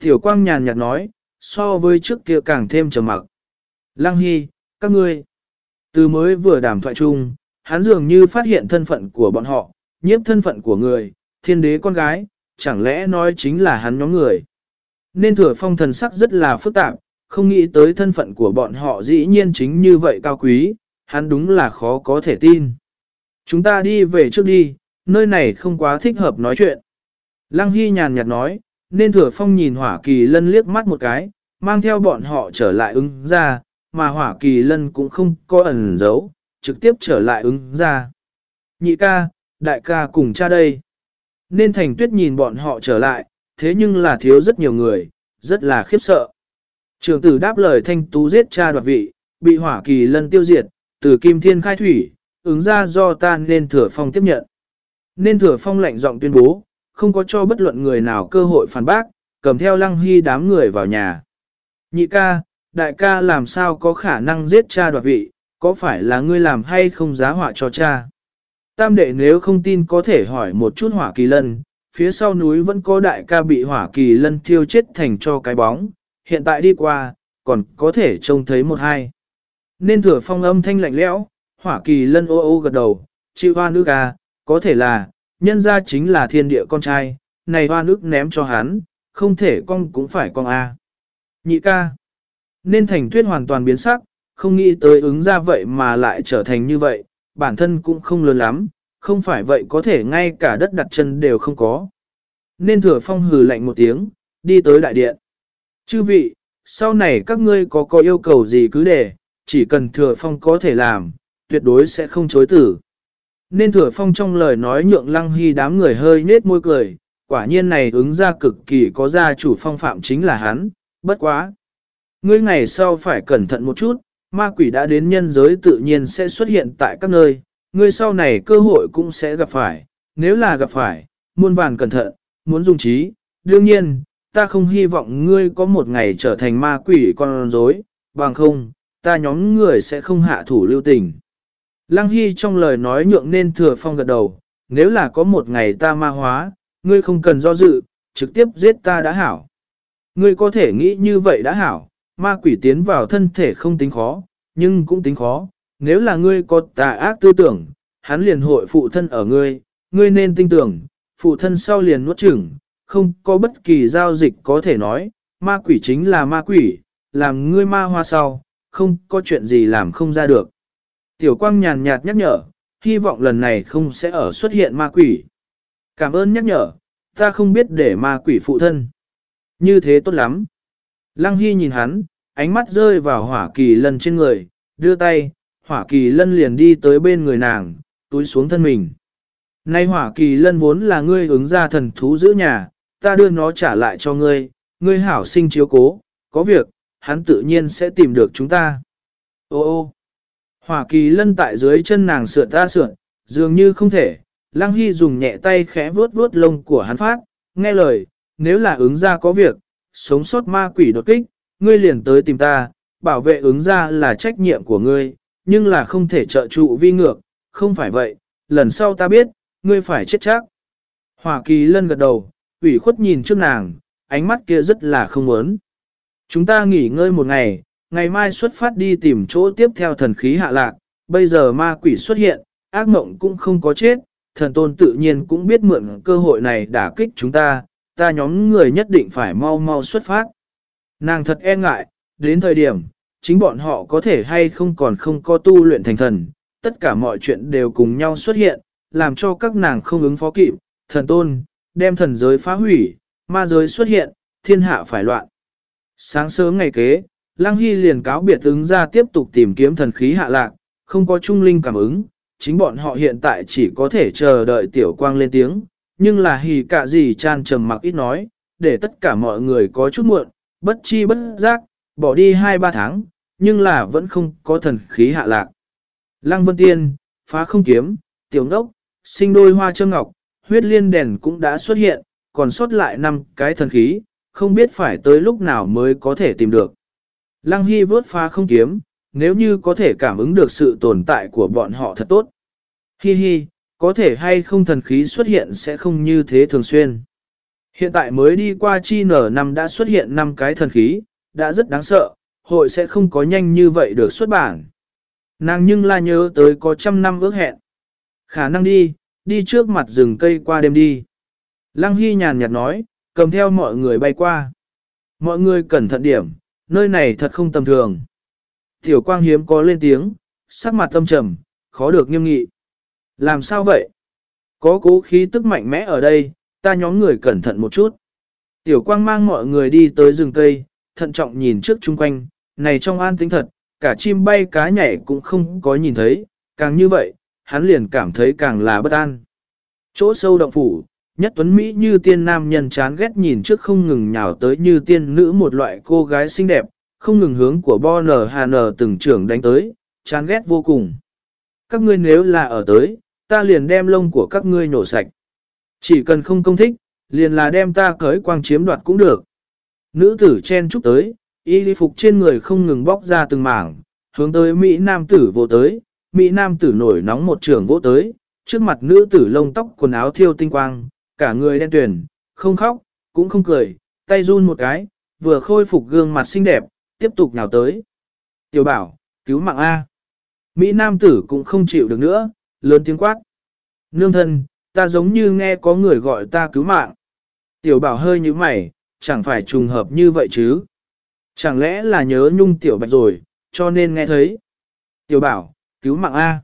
Tiểu quang nhàn nhạt nói, so với trước kia càng thêm trầm mặc. Lăng Hy, các ngươi. Từ mới vừa đàm thoại chung, hắn dường như phát hiện thân phận của bọn họ, nhiếp thân phận của người, thiên đế con gái, chẳng lẽ nói chính là hắn nhóm người. Nên thừa phong thần sắc rất là phức tạp, không nghĩ tới thân phận của bọn họ dĩ nhiên chính như vậy cao quý, hắn đúng là khó có thể tin. Chúng ta đi về trước đi, nơi này không quá thích hợp nói chuyện. Lăng Hy nhàn nhạt nói, nên thừa phong nhìn hỏa kỳ lân liếc mắt một cái, mang theo bọn họ trở lại ứng ra, mà hỏa kỳ lân cũng không có ẩn giấu, trực tiếp trở lại ứng ra. Nhị ca, đại ca cùng cha đây. Nên thành tuyết nhìn bọn họ trở lại, thế nhưng là thiếu rất nhiều người, rất là khiếp sợ. Trường tử đáp lời thanh tú giết cha đoạt vị, bị hỏa kỳ lân tiêu diệt, từ kim thiên khai thủy, ứng ra do ta nên thừa phong tiếp nhận. Nên thừa phong lạnh giọng tuyên bố, không có cho bất luận người nào cơ hội phản bác, cầm theo lăng hy đám người vào nhà. Nhị ca, đại ca làm sao có khả năng giết cha đoạt vị, có phải là ngươi làm hay không giá họa cho cha? Tam đệ nếu không tin có thể hỏi một chút hỏa kỳ lân, phía sau núi vẫn có đại ca bị hỏa kỳ lân thiêu chết thành cho cái bóng, hiện tại đi qua, còn có thể trông thấy một hai. Nên thừa phong âm thanh lạnh lẽo, hỏa kỳ lân ô ô gật đầu, chịu hoa nước ca, có thể là, nhân ra chính là thiên địa con trai, này hoa nước ném cho hắn, không thể con cũng phải con A. Nhị ca, nên thành tuyết hoàn toàn biến sắc, không nghĩ tới ứng ra vậy mà lại trở thành như vậy, bản thân cũng không lớn lắm, không phải vậy có thể ngay cả đất đặt chân đều không có. Nên thừa phong hừ lạnh một tiếng, đi tới đại điện. Chư vị, sau này các ngươi có có yêu cầu gì cứ để, chỉ cần thừa phong có thể làm, tuyệt đối sẽ không chối tử. Nên thừa phong trong lời nói nhượng lăng hy đám người hơi nết môi cười, quả nhiên này ứng ra cực kỳ có gia chủ phong phạm chính là hắn, bất quá. Ngươi ngày sau phải cẩn thận một chút, ma quỷ đã đến nhân giới tự nhiên sẽ xuất hiện tại các nơi, ngươi sau này cơ hội cũng sẽ gặp phải, nếu là gặp phải, muôn vàn cẩn thận, muốn dùng trí, đương nhiên, ta không hy vọng ngươi có một ngày trở thành ma quỷ con rối, bằng không, ta nhóm người sẽ không hạ thủ lưu tình. Lăng Hy trong lời nói nhượng nên thừa phong gật đầu, nếu là có một ngày ta ma hóa, ngươi không cần do dự, trực tiếp giết ta đã hảo. Ngươi có thể nghĩ như vậy đã hảo, ma quỷ tiến vào thân thể không tính khó, nhưng cũng tính khó. Nếu là ngươi có tà ác tư tưởng, hắn liền hội phụ thân ở ngươi, ngươi nên tin tưởng, phụ thân sau liền nuốt chửng, không có bất kỳ giao dịch có thể nói, ma quỷ chính là ma quỷ, làm ngươi ma hoa sau, không có chuyện gì làm không ra được. Tiểu quang nhàn nhạt nhắc nhở, hy vọng lần này không sẽ ở xuất hiện ma quỷ. Cảm ơn nhắc nhở, ta không biết để ma quỷ phụ thân. Như thế tốt lắm. Lăng Hy nhìn hắn, ánh mắt rơi vào hỏa kỳ lân trên người, đưa tay, hỏa kỳ lân liền đi tới bên người nàng, túi xuống thân mình. Nay hỏa kỳ lân vốn là ngươi ứng ra thần thú giữ nhà, ta đưa nó trả lại cho ngươi, ngươi hảo sinh chiếu cố, có việc, hắn tự nhiên sẽ tìm được chúng ta. Ô ô, hỏa kỳ lân tại dưới chân nàng sượn ta sượn, dường như không thể, lăng hy dùng nhẹ tay khẽ vuốt vuốt lông của hắn phát, nghe lời, nếu là ứng ra có việc, sống sót ma quỷ đột kích, ngươi liền tới tìm ta, bảo vệ ứng ra là trách nhiệm của ngươi, nhưng là không thể trợ trụ vi ngược, không phải vậy, lần sau ta biết, ngươi phải chết chắc. Hỏa kỳ lân gật đầu, ủy khuất nhìn trước nàng, ánh mắt kia rất là không muốn. Chúng ta nghỉ ngơi một ngày, ngày mai xuất phát đi tìm chỗ tiếp theo thần khí hạ lạc, bây giờ ma quỷ xuất hiện, ác mộng cũng không có chết, thần tôn tự nhiên cũng biết mượn cơ hội này đả kích chúng ta, ta nhóm người nhất định phải mau mau xuất phát. Nàng thật e ngại, đến thời điểm, chính bọn họ có thể hay không còn không có tu luyện thành thần, tất cả mọi chuyện đều cùng nhau xuất hiện, làm cho các nàng không ứng phó kịp, thần tôn, đem thần giới phá hủy, ma giới xuất hiện, thiên hạ phải loạn. Sáng sớm ngày kế, Lăng Hy liền cáo biệt ứng ra tiếp tục tìm kiếm thần khí hạ lạc, không có trung linh cảm ứng, chính bọn họ hiện tại chỉ có thể chờ đợi tiểu quang lên tiếng, nhưng là hì cả gì chan trầm mặc ít nói, để tất cả mọi người có chút muộn, bất chi bất giác, bỏ đi 2-3 tháng, nhưng là vẫn không có thần khí hạ lạc. Lăng Vân Tiên, phá không kiếm, tiểu ngốc, sinh đôi hoa châm ngọc, huyết liên đèn cũng đã xuất hiện, còn sót lại 5 cái thần khí, không biết phải tới lúc nào mới có thể tìm được. Lăng Hy vớt phá không kiếm, nếu như có thể cảm ứng được sự tồn tại của bọn họ thật tốt. Hi hi, có thể hay không thần khí xuất hiện sẽ không như thế thường xuyên. Hiện tại mới đi qua chi nở năm đã xuất hiện 5 cái thần khí, đã rất đáng sợ, hội sẽ không có nhanh như vậy được xuất bản. Nàng nhưng là nhớ tới có trăm năm ước hẹn. Khả năng đi, đi trước mặt rừng cây qua đêm đi. Lăng Hy nhàn nhạt nói, cầm theo mọi người bay qua. Mọi người cẩn thận điểm, nơi này thật không tầm thường. Tiểu quang hiếm có lên tiếng, sắc mặt tâm trầm, khó được nghiêm nghị. Làm sao vậy? Có cố khí tức mạnh mẽ ở đây, ta nhóm người cẩn thận một chút. Tiểu quang mang mọi người đi tới rừng cây, thận trọng nhìn trước chung quanh, này trong an tính thật, cả chim bay cá nhảy cũng không có nhìn thấy, càng như vậy, hắn liền cảm thấy càng là bất an. Chỗ sâu động phủ, nhất tuấn Mỹ như tiên nam nhân chán ghét nhìn trước không ngừng nhào tới như tiên nữ một loại cô gái xinh đẹp, không ngừng hướng của bo nở hà nở từng trưởng đánh tới, chán ghét vô cùng. Các ngươi nếu là ở tới, ta liền đem lông của các ngươi nổ sạch. Chỉ cần không công thích, liền là đem ta cởi quang chiếm đoạt cũng được. Nữ tử chen chúc tới, y phục trên người không ngừng bóc ra từng mảng, hướng tới Mỹ Nam tử vô tới, Mỹ Nam tử nổi nóng một trường vỗ tới, trước mặt nữ tử lông tóc quần áo thiêu tinh quang, cả người đen tuyển, không khóc, cũng không cười, tay run một cái, vừa khôi phục gương mặt xinh đẹp, tiếp tục nhào tới. Tiểu bảo, cứu mạng A. Mỹ Nam tử cũng không chịu được nữa, lớn tiếng quát. Nương thân, ta giống như nghe có người gọi ta cứu mạng. Tiểu bảo hơi như mày, chẳng phải trùng hợp như vậy chứ. Chẳng lẽ là nhớ nhung tiểu bạch rồi, cho nên nghe thấy. Tiểu bảo, cứu mạng A.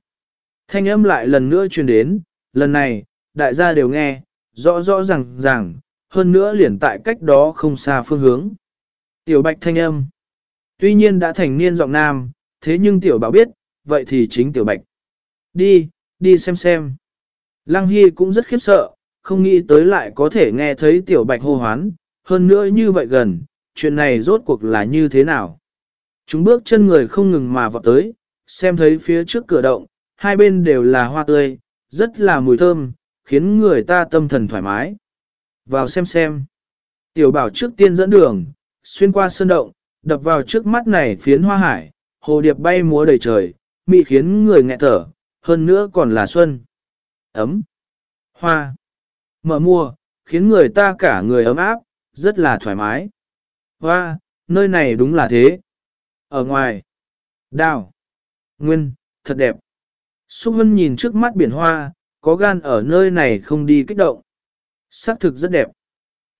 Thanh âm lại lần nữa truyền đến, lần này, đại gia đều nghe, rõ rõ ràng ràng, hơn nữa liền tại cách đó không xa phương hướng. Tiểu bạch thanh âm. Tuy nhiên đã thành niên giọng nam, thế nhưng tiểu bảo biết, vậy thì chính tiểu bạch. Đi, đi xem xem. Lăng Hy cũng rất khiếp sợ, không nghĩ tới lại có thể nghe thấy tiểu bạch hô hoán, hơn nữa như vậy gần, chuyện này rốt cuộc là như thế nào. Chúng bước chân người không ngừng mà vọt tới, xem thấy phía trước cửa động, hai bên đều là hoa tươi, rất là mùi thơm, khiến người ta tâm thần thoải mái. Vào xem xem. Tiểu bảo trước tiên dẫn đường, xuyên qua sơn động, đập vào trước mắt này phiến hoa hải, hồ điệp bay múa đầy trời, mị khiến người nghẹt thở, hơn nữa còn là xuân. Ấm. Hoa. Mở mua, khiến người ta cả người ấm áp, rất là thoải mái. Hoa, nơi này đúng là thế. Ở ngoài. Đào. Nguyên, thật đẹp. Xúc Vân nhìn trước mắt biển hoa, có gan ở nơi này không đi kích động. Sắc thực rất đẹp.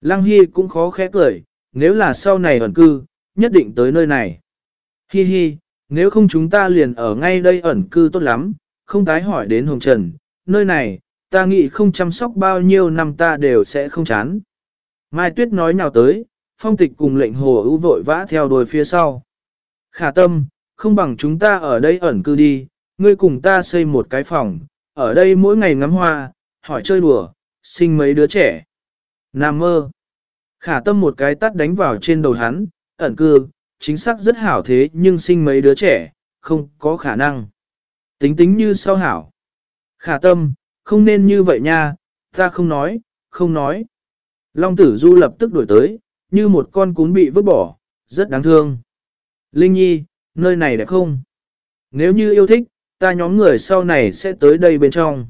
Lăng Hy cũng khó khẽ cười, nếu là sau này ẩn cư, nhất định tới nơi này. Hi hi, nếu không chúng ta liền ở ngay đây ẩn cư tốt lắm, không tái hỏi đến Hồng Trần, nơi này, ta nghĩ không chăm sóc bao nhiêu năm ta đều sẽ không chán. Mai Tuyết nói nào tới, phong tịch cùng lệnh hồ ưu vội vã theo đuôi phía sau. Khả tâm, không bằng chúng ta ở đây ẩn cư đi, ngươi cùng ta xây một cái phòng, ở đây mỗi ngày ngắm hoa, hỏi chơi đùa, sinh mấy đứa trẻ. Nam mơ. Khả tâm một cái tắt đánh vào trên đầu hắn, ẩn cư, chính xác rất hảo thế nhưng sinh mấy đứa trẻ, không có khả năng. Tính tính như sao hảo. Khả tâm, không nên như vậy nha, ta không nói, không nói. Long tử du lập tức đổi tới, như một con cún bị vứt bỏ, rất đáng thương. Linh Nhi, nơi này đẹp không? Nếu như yêu thích, ta nhóm người sau này sẽ tới đây bên trong.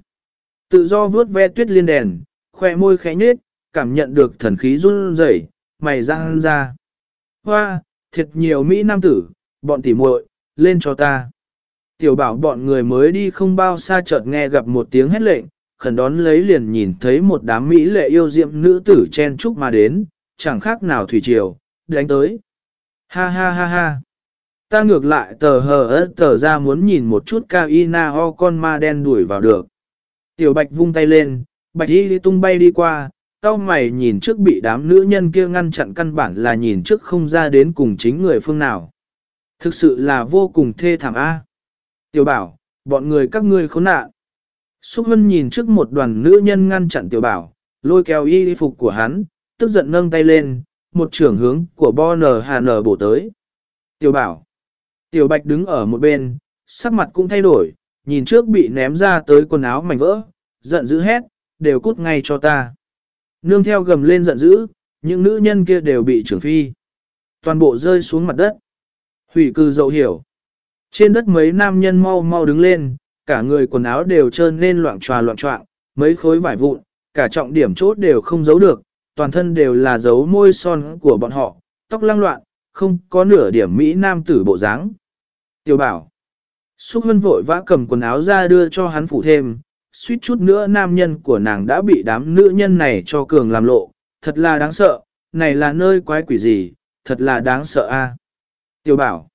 Tự do vướt ve tuyết liên đèn, khoe môi khẽ nhếch, cảm nhận được thần khí run rẩy, mày răng ra. Hoa, thiệt nhiều Mỹ nam tử, bọn tỉ muội, lên cho ta. Tiểu bảo bọn người mới đi không bao xa chợt nghe gặp một tiếng hét lệnh, khẩn đón lấy liền nhìn thấy một đám Mỹ lệ yêu diệm nữ tử chen chúc mà đến, chẳng khác nào thủy triều, đánh tới. Ha ha ha ha. Ta ngược lại tờ hờ ớt tờ ra muốn nhìn một chút cao y na ho con ma đen đuổi vào được. Tiểu bạch vung tay lên, bạch y tung bay đi qua, tao mày nhìn trước bị đám nữ nhân kia ngăn chặn căn bản là nhìn trước không ra đến cùng chính người phương nào. Thực sự là vô cùng thê thảm a. Tiểu bảo, bọn người các ngươi khốn nạn. Xúc Hân nhìn trước một đoàn nữ nhân ngăn chặn tiểu bảo, lôi kéo y phục của hắn, tức giận nâng tay lên, một trưởng hướng của bo N hà N bổ tới. Tiểu bảo. Tiểu bạch đứng ở một bên, sắc mặt cũng thay đổi, nhìn trước bị ném ra tới quần áo mảnh vỡ, giận dữ hét, đều cút ngay cho ta. Nương theo gầm lên giận dữ, những nữ nhân kia đều bị trưởng phi. Toàn bộ rơi xuống mặt đất. Hủy cư dậu hiểu. Trên đất mấy nam nhân mau mau đứng lên, cả người quần áo đều trơn nên loạn tròa loạn trọng, mấy khối vải vụn, cả trọng điểm chốt đều không giấu được, toàn thân đều là dấu môi son của bọn họ, tóc lăng loạn, không có nửa điểm Mỹ nam tử bộ dáng. Tiểu bảo. Xúc hân vội vã cầm quần áo ra đưa cho hắn phủ thêm, suýt chút nữa nam nhân của nàng đã bị đám nữ nhân này cho cường làm lộ, thật là đáng sợ, này là nơi quái quỷ gì, thật là đáng sợ a. Tiểu bảo.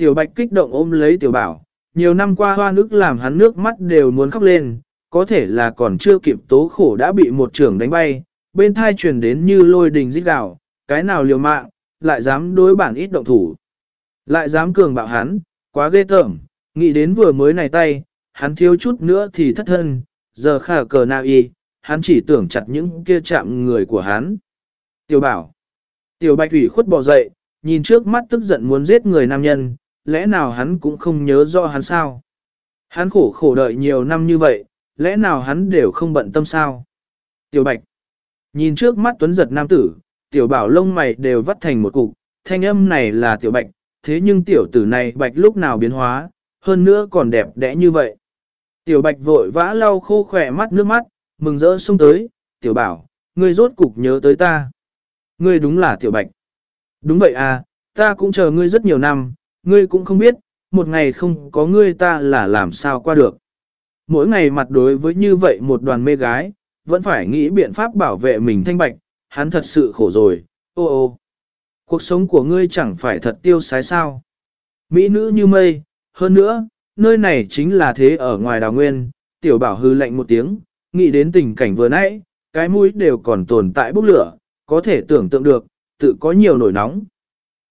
Tiểu bạch kích động ôm lấy tiểu bảo, nhiều năm qua hoa nước làm hắn nước mắt đều muốn khóc lên, có thể là còn chưa kịp tố khổ đã bị một trưởng đánh bay, bên thai truyền đến như lôi đình rít gào, cái nào liều mạng, lại dám đối bản ít động thủ. Lại dám cường bạo hắn, quá ghê tởm, nghĩ đến vừa mới này tay, hắn thiếu chút nữa thì thất thân, giờ khả cờ nào y, hắn chỉ tưởng chặt những kia chạm người của hắn. Tiểu bảo, tiểu bạch thủy khuất bỏ dậy, nhìn trước mắt tức giận muốn giết người nam nhân, lẽ nào hắn cũng không nhớ rõ hắn sao? Hắn khổ khổ đợi nhiều năm như vậy, lẽ nào hắn đều không bận tâm sao? Tiểu bạch, nhìn trước mắt tuấn giật nam tử, tiểu bảo lông mày đều vắt thành một cục, thanh âm này là tiểu bạch, thế nhưng tiểu tử này bạch lúc nào biến hóa, hơn nữa còn đẹp đẽ như vậy. Tiểu bạch vội vã lau khô khỏe mắt nước mắt, mừng rỡ xông tới, tiểu bảo, ngươi rốt cục nhớ tới ta. Ngươi đúng là tiểu bạch. Đúng vậy à, ta cũng chờ ngươi rất nhiều năm, ngươi cũng không biết, một ngày không có ngươi ta là làm sao qua được. Mỗi ngày mặt đối với như vậy một đoàn mê gái, vẫn phải nghĩ biện pháp bảo vệ mình thanh bạch, hắn thật sự khổ rồi, ô ô. Cuộc sống của ngươi chẳng phải thật tiêu sái sao. Mỹ nữ như mây, hơn nữa, nơi này chính là thế ở ngoài đào nguyên, tiểu bảo hư lạnh một tiếng, nghĩ đến tình cảnh vừa nãy, cái mũi đều còn tồn tại bốc lửa, có thể tưởng tượng được, tự có nhiều nổi nóng.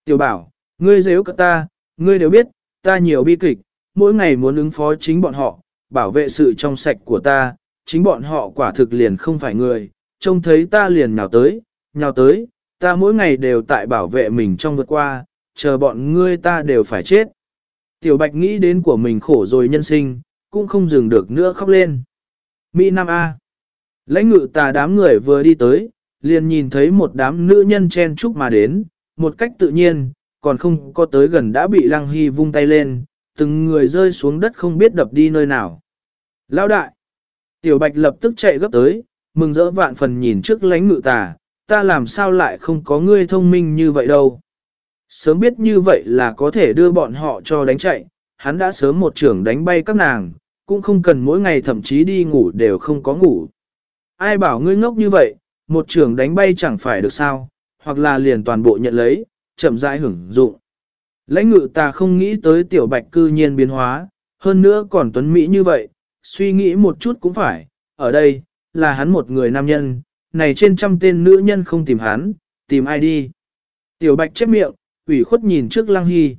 Tiểu bảo, ngươi dễ cả ta, ngươi đều biết, ta nhiều bi kịch, mỗi ngày muốn ứng phó chính bọn họ, bảo vệ sự trong sạch của ta, chính bọn họ quả thực liền không phải người, trông thấy ta liền nhào tới, nhào tới, ta mỗi ngày đều tại bảo vệ mình trong vượt qua, chờ bọn ngươi ta đều phải chết. Tiểu Bạch nghĩ đến của mình khổ rồi nhân sinh, cũng không dừng được nữa khóc lên. Mỹ Nam A. Lãnh ngự tà đám người vừa đi tới, liền nhìn thấy một đám nữ nhân chen chúc mà đến, một cách tự nhiên, còn không có tới gần đã bị Lăng Hy vung tay lên, từng người rơi xuống đất không biết đập đi nơi nào. Lão đại! Tiểu Bạch lập tức chạy gấp tới, mừng rỡ vạn phần nhìn trước lánh ngự tà, ta làm sao lại không có ngươi thông minh như vậy đâu. Sớm biết như vậy là có thể đưa bọn họ cho đánh chạy, hắn đã sớm một trưởng đánh bay các nàng, cũng không cần mỗi ngày thậm chí đi ngủ đều không có ngủ. Ai bảo ngươi ngốc như vậy, một trưởng đánh bay chẳng phải được sao, hoặc là liền toàn bộ nhận lấy, chậm rãi hưởng dụng. Lãnh ngự ta không nghĩ tới tiểu bạch cư nhiên biến hóa, hơn nữa còn tuấn Mỹ như vậy, suy nghĩ một chút cũng phải, ở đây, là hắn một người nam nhân, này trên trăm tên nữ nhân không tìm hắn, tìm ai đi. Tiểu bạch chép miệng, ủy khuất nhìn trước lăng hy.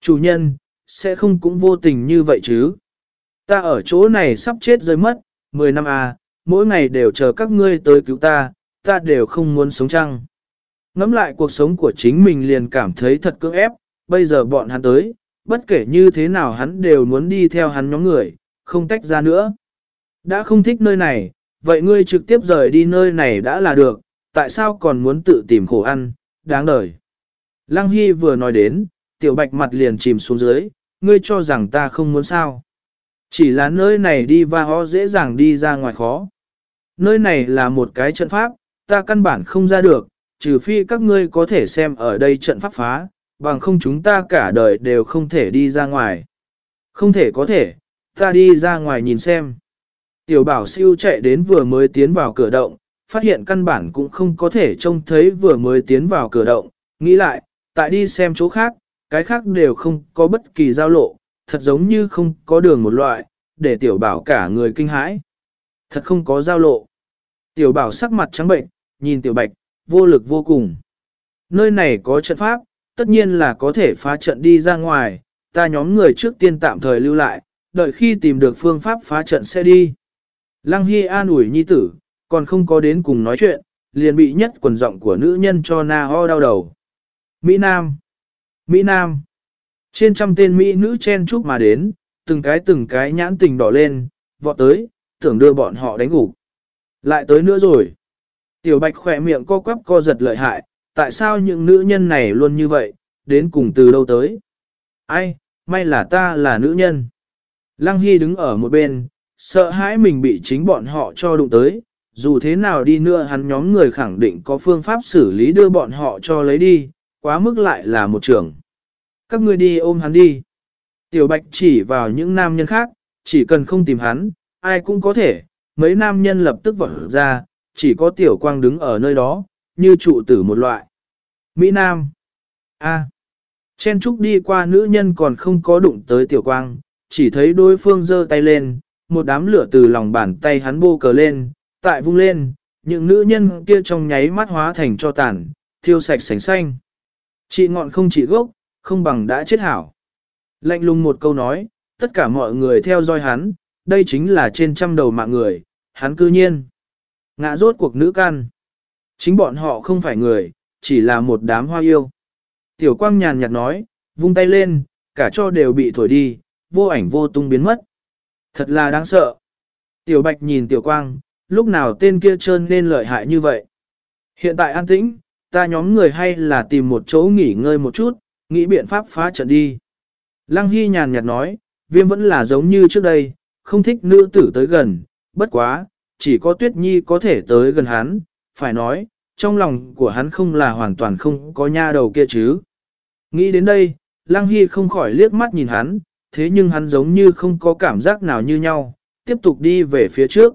Chủ nhân, sẽ không cũng vô tình như vậy chứ. Ta ở chỗ này sắp chết rơi mất, 10 năm à, mỗi ngày đều chờ các ngươi tới cứu ta, ta đều không muốn sống chăng. Ngắm lại cuộc sống của chính mình liền cảm thấy thật cưỡng ép, bây giờ bọn hắn tới, bất kể như thế nào hắn đều muốn đi theo hắn nhóm người, không tách ra nữa. Đã không thích nơi này, vậy ngươi trực tiếp rời đi nơi này đã là được, tại sao còn muốn tự tìm khổ ăn, đáng đời. Lăng Hy vừa nói đến, tiểu bạch mặt liền chìm xuống dưới, ngươi cho rằng ta không muốn sao. Chỉ là nơi này đi và ho dễ dàng đi ra ngoài khó. Nơi này là một cái trận pháp, ta căn bản không ra được, trừ phi các ngươi có thể xem ở đây trận pháp phá, bằng không chúng ta cả đời đều không thể đi ra ngoài. Không thể có thể, ta đi ra ngoài nhìn xem. Tiểu bảo siêu chạy đến vừa mới tiến vào cửa động, phát hiện căn bản cũng không có thể trông thấy vừa mới tiến vào cửa động, nghĩ lại, tại đi xem chỗ khác, cái khác đều không có bất kỳ giao lộ, thật giống như không có đường một loại, để tiểu bảo cả người kinh hãi. Thật không có giao lộ. Tiểu bảo sắc mặt trắng bệnh, nhìn tiểu bạch, vô lực vô cùng. Nơi này có trận pháp, tất nhiên là có thể phá trận đi ra ngoài, ta nhóm người trước tiên tạm thời lưu lại, đợi khi tìm được phương pháp phá trận sẽ đi. Lăng Hy an ủi nhi tử, còn không có đến cùng nói chuyện, liền bị nhất quần giọng của nữ nhân cho na ho đau đầu. Mỹ Nam Mỹ Nam Trên trăm tên Mỹ nữ chen chúc mà đến, từng cái từng cái nhãn tình đỏ lên, vọt tới, tưởng đưa bọn họ đánh gục. Lại tới nữa rồi. Tiểu Bạch khỏe miệng co quắp co giật lợi hại, tại sao những nữ nhân này luôn như vậy, đến cùng từ đâu tới? Ai, may là ta là nữ nhân. Lăng Hy đứng ở một bên, sợ hãi mình bị chính bọn họ cho đụng tới, dù thế nào đi nữa hắn nhóm người khẳng định có phương pháp xử lý đưa bọn họ cho lấy đi, quá mức lại là một trường. Các ngươi đi ôm hắn đi. Tiểu Bạch chỉ vào những nam nhân khác, chỉ cần không tìm hắn, ai cũng có thể, mấy nam nhân lập tức vỡ ra, chỉ có Tiểu Quang đứng ở nơi đó, như trụ tử một loại. Mỹ Nam A. Chen Trúc đi qua nữ nhân còn không có đụng tới Tiểu Quang, chỉ thấy đối phương giơ tay lên, một đám lửa từ lòng bàn tay hắn bô cờ lên, tại vung lên, những nữ nhân kia trong nháy mắt hóa thành cho tàn, thiêu sạch sành xanh. Chị ngọn không chỉ gốc, không bằng đã chết hảo. Lạnh lùng một câu nói, tất cả mọi người theo dõi hắn, đây chính là trên trăm đầu mạng người, hắn cư nhiên. Ngã rốt cuộc nữ can. Chính bọn họ không phải người, chỉ là một đám hoa yêu. Tiểu quang nhàn nhạt nói, vung tay lên, cả cho đều bị thổi đi, vô ảnh vô tung biến mất. Thật là đáng sợ. Tiểu bạch nhìn tiểu quang, lúc nào tên kia trơn nên lợi hại như vậy. Hiện tại an tĩnh, ta nhóm người hay là tìm một chỗ nghỉ ngơi một chút, nghĩ biện pháp phá trận đi. Lăng Hy nhàn nhạt nói, viêm vẫn là giống như trước đây, không thích nữ tử tới gần, bất quá, chỉ có tuyết nhi có thể tới gần hắn, phải nói, trong lòng của hắn không là hoàn toàn không có nha đầu kia chứ. Nghĩ đến đây, Lăng Hy không khỏi liếc mắt nhìn hắn, thế nhưng hắn giống như không có cảm giác nào như nhau, tiếp tục đi về phía trước.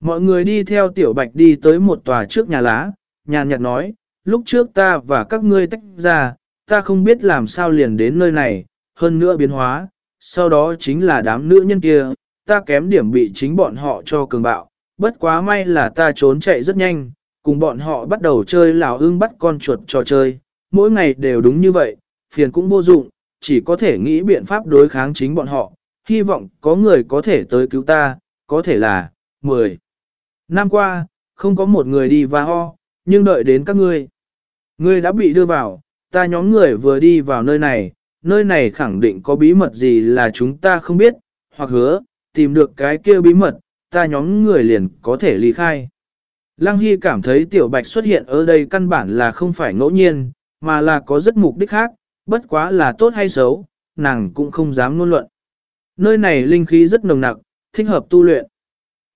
Mọi người đi theo tiểu bạch đi tới một tòa trước nhà lá, nhàn nhạt nói, lúc trước ta và các ngươi tách ra, ta không biết làm sao liền đến nơi này, hơn nữa biến hóa, sau đó chính là đám nữ nhân kia, ta kém điểm bị chính bọn họ cho cường bạo, bất quá may là ta trốn chạy rất nhanh, cùng bọn họ bắt đầu chơi lào ưng bắt con chuột trò chơi, mỗi ngày đều đúng như vậy, phiền cũng vô dụng, chỉ có thể nghĩ biện pháp đối kháng chính bọn họ, hy vọng có người có thể tới cứu ta, có thể là 10. Năm qua, không có một người đi và ho, nhưng đợi đến các ngươi. Ngươi đã bị đưa vào, ta nhóm người vừa đi vào nơi này, nơi này khẳng định có bí mật gì là chúng ta không biết, hoặc hứa, tìm được cái kia bí mật, ta nhóm người liền có thể ly khai. Lăng Hy cảm thấy tiểu bạch xuất hiện ở đây căn bản là không phải ngẫu nhiên, mà là có rất mục đích khác, bất quá là tốt hay xấu, nàng cũng không dám ngôn luận. Nơi này linh khí rất nồng nặc, thích hợp tu luyện.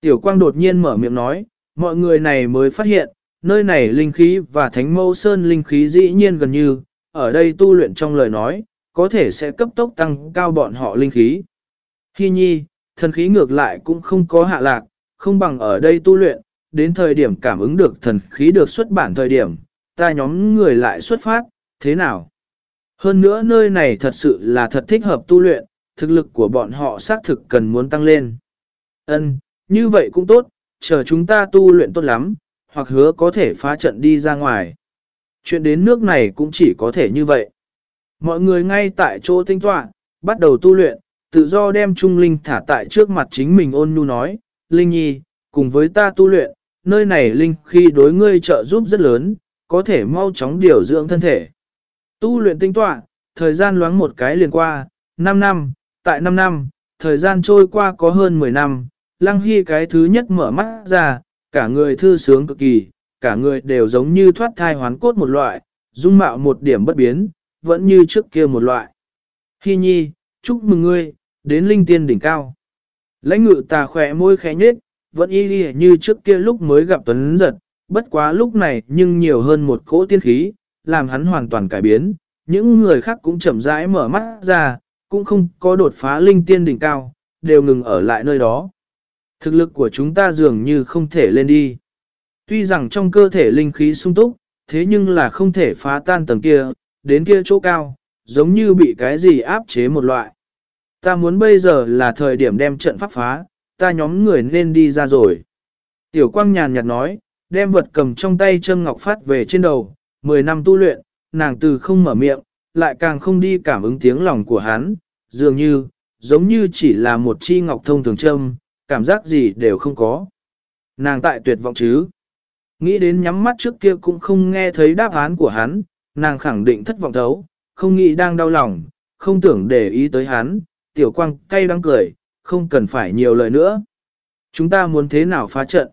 Tiểu quang đột nhiên mở miệng nói, mọi người này mới phát hiện, nơi này linh khí và thánh mâu sơn linh khí dĩ nhiên gần như, ở đây tu luyện trong lời nói, có thể sẽ cấp tốc tăng cao bọn họ linh khí. Hi nhi, thần khí ngược lại cũng không có hạ lạc, không bằng ở đây tu luyện, đến thời điểm cảm ứng được thần khí được xuất bản thời điểm, ta nhóm người lại xuất phát, thế nào? Hơn nữa nơi này thật sự là thật thích hợp tu luyện, thực lực của bọn họ xác thực cần muốn tăng lên. Ân, như vậy cũng tốt, chờ chúng ta tu luyện tốt lắm, hoặc hứa có thể phá trận đi ra ngoài. Chuyện đến nước này cũng chỉ có thể như vậy. Mọi người ngay tại chỗ tinh tọa, bắt đầu tu luyện, tự do đem Trung Linh thả tại trước mặt chính mình ôn nhu nói, Linh Nhi, cùng với ta tu luyện, nơi này Linh khi đối ngươi trợ giúp rất lớn, có thể mau chóng điều dưỡng thân thể. Tu luyện tinh tọa, thời gian loáng một cái liền qua, 5 năm, tại 5 năm, thời gian trôi qua có hơn 10 năm, Lăng Hy cái thứ nhất mở mắt ra, cả người thư sướng cực kỳ, cả người đều giống như thoát thai hoán cốt một loại, dung mạo một điểm bất biến, vẫn như trước kia một loại. Hy nhi, chúc mừng ngươi, đến linh tiên đỉnh cao. Lãnh ngự tà khỏe môi khẽ nhết, vẫn y y như trước kia lúc mới gặp Tuấn giật, bất quá lúc này nhưng nhiều hơn một cỗ tiên khí, làm hắn hoàn toàn cải biến, những người khác cũng chậm rãi mở mắt ra, cũng không có đột phá linh tiên đỉnh cao, đều ngừng ở lại nơi đó. Thực lực của chúng ta dường như không thể lên đi. Tuy rằng trong cơ thể linh khí sung túc, thế nhưng là không thể phá tan tầng kia, đến kia chỗ cao, giống như bị cái gì áp chế một loại. Ta muốn bây giờ là thời điểm đem trận pháp phá, ta nhóm người nên đi ra rồi. Tiểu quang nhàn nhạt nói, đem vật cầm trong tay châm ngọc phát về trên đầu, 10 năm tu luyện, nàng từ không mở miệng, lại càng không đi cảm ứng tiếng lòng của hắn, dường như, giống như chỉ là một chi ngọc thông thường châm, cảm giác gì đều không có. Nàng tại tuyệt vọng chứ. Nghĩ đến nhắm mắt trước kia cũng không nghe thấy đáp án của hắn, nàng khẳng định thất vọng thấu, không nghĩ đang đau lòng, không tưởng để ý tới hắn, tiểu quang cay đắng cười, không cần phải nhiều lời nữa. Chúng ta muốn thế nào phá trận?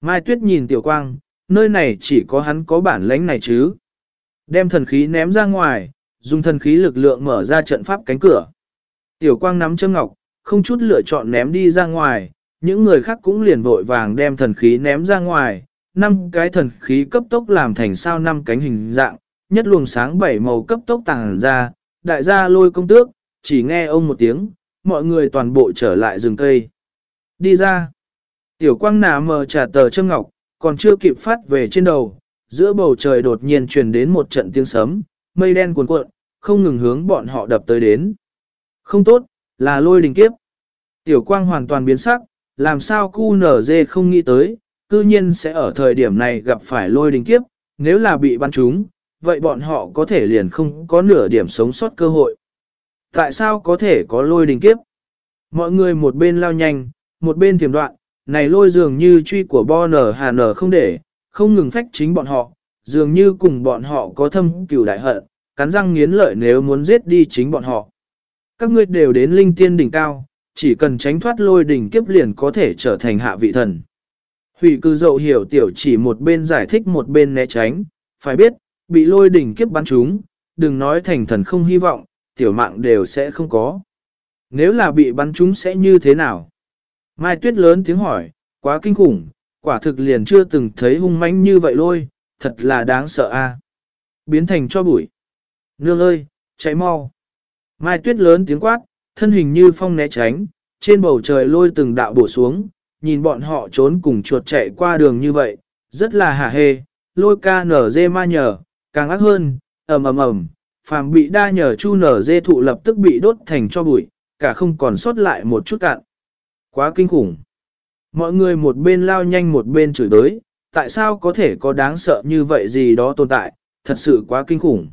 Mai Tuyết nhìn tiểu quang, nơi này chỉ có hắn có bản lãnh này chứ. Đem thần khí ném ra ngoài, dùng thần khí lực lượng mở ra trận pháp cánh cửa. Tiểu quang nắm châm ngọc, không chút lựa chọn ném đi ra ngoài, những người khác cũng liền vội vàng đem thần khí ném ra ngoài. Năm cái thần khí cấp tốc làm thành sao năm cánh hình dạng, nhất luồng sáng bảy màu cấp tốc tàng ra, đại gia lôi công tước, chỉ nghe ông một tiếng, mọi người toàn bộ trở lại rừng cây. Đi ra. Tiểu quang nà mờ trả tờ châm ngọc, còn chưa kịp phát về trên đầu, giữa bầu trời đột nhiên truyền đến một trận tiếng sấm, mây đen cuồn cuộn, không ngừng hướng bọn họ đập tới đến. Không tốt, là lôi đình kiếp. Tiểu quang hoàn toàn biến sắc, làm sao cu nở dê không nghĩ tới, cư nhiên sẽ ở thời điểm này gặp phải lôi đình kiếp, nếu là bị bắn trúng, vậy bọn họ có thể liền không có nửa điểm sống sót cơ hội. Tại sao có thể có lôi đình kiếp? Mọi người một bên lao nhanh, một bên tiềm đoạn, này lôi dường như truy của bo nở hà nở không để, không ngừng phách chính bọn họ, dường như cùng bọn họ có thâm cửu đại hận, cắn răng nghiến lợi nếu muốn giết đi chính bọn họ. Các ngươi đều đến linh tiên đỉnh cao, chỉ cần tránh thoát lôi đỉnh kiếp liền có thể trở thành hạ vị thần. Hủy cư dậu hiểu tiểu chỉ một bên giải thích một bên né tránh, phải biết, bị lôi đỉnh kiếp bắn chúng, đừng nói thành thần không hy vọng, tiểu mạng đều sẽ không có. Nếu là bị bắn chúng sẽ như thế nào? Mai Tuyết lớn tiếng hỏi, quá kinh khủng, quả thực liền chưa từng thấy hung mãnh như vậy lôi, thật là đáng sợ a. Biến thành cho bụi. Nương ơi, cháy mau. Mai Tuyết lớn tiếng quát, thân hình như phong né tránh, trên bầu trời lôi từng đạo bổ xuống, nhìn bọn họ trốn cùng chuột chạy qua đường như vậy, rất là hả hê, lôi ca nở dê ma nhờ, càng ác hơn, ầm ầm ầm, phàm bị đa nhờ chu nở dê thụ lập tức bị đốt thành cho bụi, cả không còn sót lại một chút cạn. Quá kinh khủng. Mọi người một bên lao nhanh một bên chửi đới, tại sao có thể có đáng sợ như vậy gì đó tồn tại, thật sự quá kinh khủng.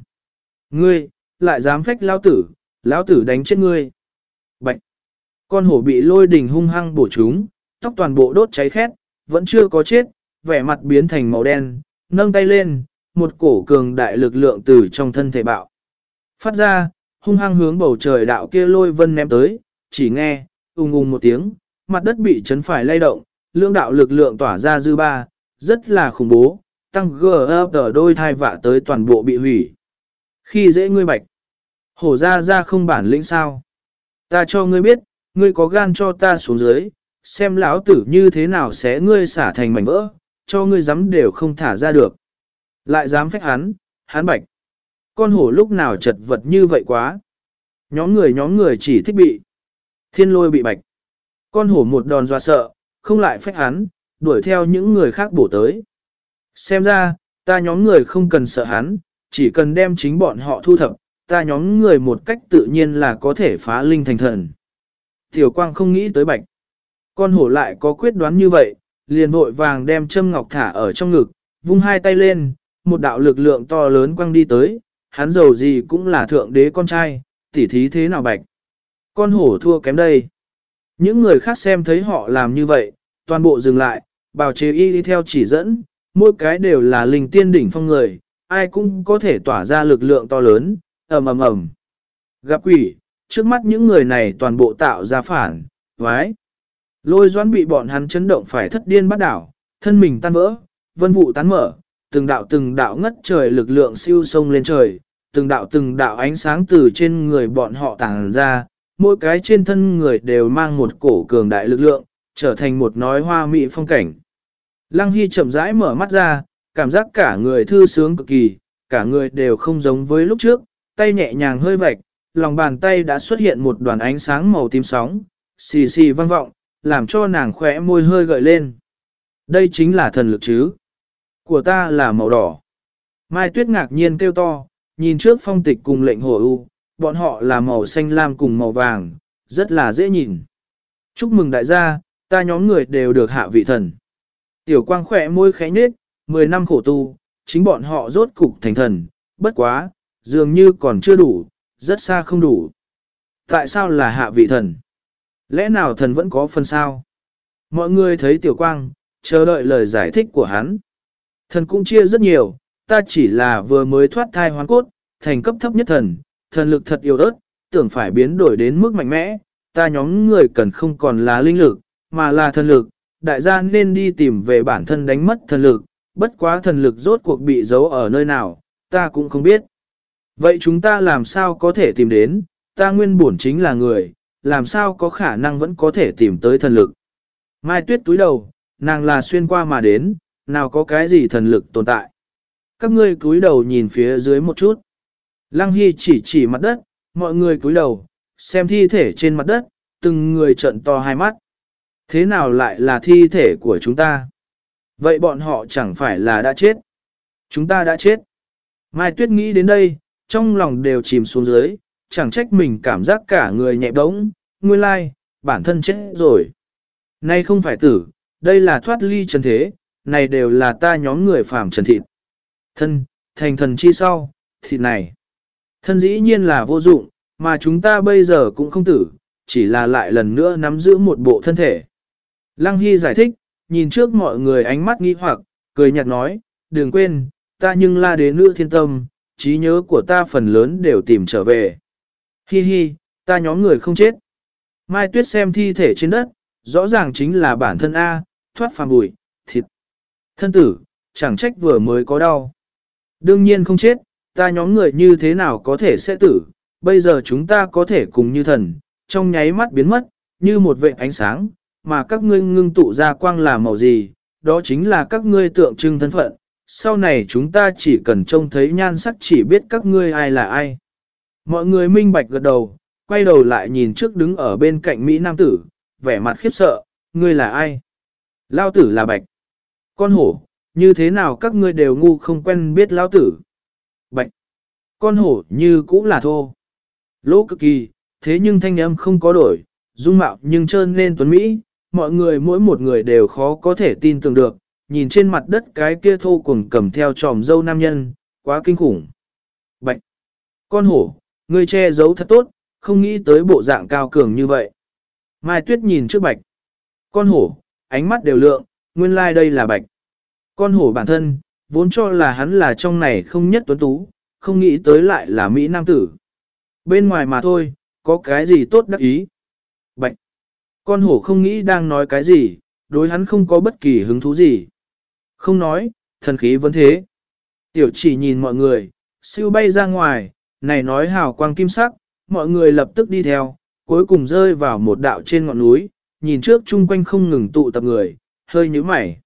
Ngươi, lại dám phách lao tử, lão tử đánh chết ngươi. Bạch! Con hổ bị lôi đình hung hăng bổ chúng, tóc toàn bộ đốt cháy khét, vẫn chưa có chết, vẻ mặt biến thành màu đen, nâng tay lên, một cổ cường đại lực lượng từ trong thân thể bạo. Phát ra, hung hăng hướng bầu trời đạo kia lôi vân ném tới, chỉ nghe, ung ung một tiếng, mặt đất bị chấn phải lay động, lương đạo lực lượng tỏa ra dư ba, rất là khủng bố, tăng gấp ở đôi thai vạ tới toàn bộ bị hủy. Khi dễ ngươi bạch, hổ ra ra không bản lĩnh sao. Ta cho ngươi biết, ngươi có gan cho ta xuống dưới, xem lão tử như thế nào sẽ ngươi xả thành mảnh vỡ, cho ngươi dám đều không thả ra được. Lại dám phách hắn, hắn bạch. Con hổ lúc nào chật vật như vậy quá. Nhóm người nhóm người chỉ thích bị. Thiên lôi bị bạch. Con hổ một đòn doa sợ, không lại phách hắn, đuổi theo những người khác bổ tới. Xem ra, ta nhóm người không cần sợ hắn, chỉ cần đem chính bọn họ thu thập, ta nhóm người một cách tự nhiên là có thể phá linh thành thần. Tiểu quang không nghĩ tới bạch. Con hổ lại có quyết đoán như vậy, liền vội vàng đem châm ngọc thả ở trong ngực, vung hai tay lên, một đạo lực lượng to lớn quăng đi tới, hắn giàu gì cũng là thượng đế con trai, tỉ thí thế nào bạch. Con hổ thua kém đây. Những người khác xem thấy họ làm như vậy, toàn bộ dừng lại, bào chế y đi theo chỉ dẫn, mỗi cái đều là linh tiên đỉnh phong người, ai cũng có thể tỏa ra lực lượng to lớn, ầm ầm ầm. Gặp quỷ, trước mắt những người này toàn bộ tạo ra phản, vái. Lôi doãn bị bọn hắn chấn động phải thất điên bắt đảo, thân mình tan vỡ, vân vụ tán mở, từng đạo từng đạo ngất trời lực lượng siêu sông lên trời, từng đạo từng đạo ánh sáng từ trên người bọn họ tàng ra, mỗi cái trên thân người đều mang một cổ cường đại lực lượng, trở thành một nói hoa mỹ phong cảnh. Lăng Hy chậm rãi mở mắt ra, cảm giác cả người thư sướng cực kỳ, cả người đều không giống với lúc trước, tay nhẹ nhàng hơi vạch, lòng bàn tay đã xuất hiện một đoàn ánh sáng màu tím sóng, xì xì vang vọng, làm cho nàng khỏe môi hơi gợi lên. Đây chính là thần lực chứ. Của ta là màu đỏ. Mai Tuyết ngạc nhiên kêu to, nhìn trước phong tịch cùng lệnh hồ ưu, bọn họ là màu xanh lam cùng màu vàng, rất là dễ nhìn. Chúc mừng đại gia, ta nhóm người đều được hạ vị thần. Tiểu quang khỏe môi khẽ nết, 10 năm khổ tu, chính bọn họ rốt cục thành thần, bất quá, dường như còn chưa đủ, rất xa không đủ. Tại sao là hạ vị thần? Lẽ nào thần vẫn có phần sao? Mọi người thấy tiểu quang, chờ đợi lời giải thích của hắn. Thần cũng chia rất nhiều, ta chỉ là vừa mới thoát thai hoán cốt, thành cấp thấp nhất thần, thần lực thật yếu ớt, tưởng phải biến đổi đến mức mạnh mẽ, ta nhóm người cần không còn là linh lực, mà là thần lực, đại gia nên đi tìm về bản thân đánh mất thần lực, bất quá thần lực rốt cuộc bị giấu ở nơi nào, ta cũng không biết. Vậy chúng ta làm sao có thể tìm đến, ta nguyên bổn chính là người, làm sao có khả năng vẫn có thể tìm tới thần lực. Mai tuyết túi đầu, nàng là xuyên qua mà đến, nào có cái gì thần lực tồn tại. Các ngươi cúi đầu nhìn phía dưới một chút. Lăng Hy chỉ chỉ mặt đất, mọi người cúi đầu, xem thi thể trên mặt đất, từng người trận to hai mắt. Thế nào lại là thi thể của chúng ta? Vậy bọn họ chẳng phải là đã chết? Chúng ta đã chết. Mai Tuyết nghĩ đến đây, trong lòng đều chìm xuống dưới, chẳng trách mình cảm giác cả người nhẹ bỗng, nguyên lai, bản thân chết rồi. Nay không phải tử, đây là thoát ly trần thế, này đều là ta nhóm người phàm trần thịt. Thân, thành thần chi sau, thịt này. Thân dĩ nhiên là vô dụng, mà chúng ta bây giờ cũng không tử, chỉ là lại lần nữa nắm giữ một bộ thân thể. Lăng Hy giải thích, nhìn trước mọi người ánh mắt nghi hoặc, cười nhạt nói, đừng quên, ta nhưng la đế nữ thiên tâm, trí nhớ của ta phần lớn đều tìm trở về. Hi hi, ta nhóm người không chết. Mai Tuyết xem thi thể trên đất, rõ ràng chính là bản thân A, thoát phàm bụi. Thân tử, chẳng trách vừa mới có đau. Đương nhiên không chết, ta nhóm người như thế nào có thể sẽ tử, bây giờ chúng ta có thể cùng như thần, trong nháy mắt biến mất, như một vệ ánh sáng, mà các ngươi ngưng tụ ra quang là màu gì, đó chính là các ngươi tượng trưng thân phận. Sau này chúng ta chỉ cần trông thấy nhan sắc chỉ biết các ngươi ai là ai. Mọi người minh bạch gật đầu, quay đầu lại nhìn trước đứng ở bên cạnh Mỹ Nam Tử, vẻ mặt khiếp sợ, ngươi là ai? Lao tử là bạch. Con hổ, như thế nào các ngươi đều ngu không quen biết lão tử? Bạch. Con hổ như cũng là thô. Lỗ cực kỳ, thế nhưng thanh âm không có đổi, dung mạo nhưng trơn nên tuấn Mỹ, mọi người mỗi một người đều khó có thể tin tưởng được, nhìn trên mặt đất cái kia thô cùng cầm theo tròm dâu nam nhân, quá kinh khủng. Bạch! Con hổ, ngươi che giấu thật tốt, không nghĩ tới bộ dạng cao cường như vậy. Mai Tuyết nhìn trước bạch. Con hổ, ánh mắt đều lượng, nguyên lai like đây là bạch. Con hổ bản thân, vốn cho là hắn là trong này không nhất tuấn tú, không nghĩ tới lại là Mỹ Nam Tử. Bên ngoài mà thôi, có cái gì tốt đắc ý. Bạch. Con hổ không nghĩ đang nói cái gì, đối hắn không có bất kỳ hứng thú gì. Không nói, thần khí vẫn thế. Tiểu chỉ nhìn mọi người, siêu bay ra ngoài, này nói hào quang kim sắc, mọi người lập tức đi theo, cuối cùng rơi vào một đạo trên ngọn núi, nhìn trước chung quanh không ngừng tụ tập người, hơi nhíu mày.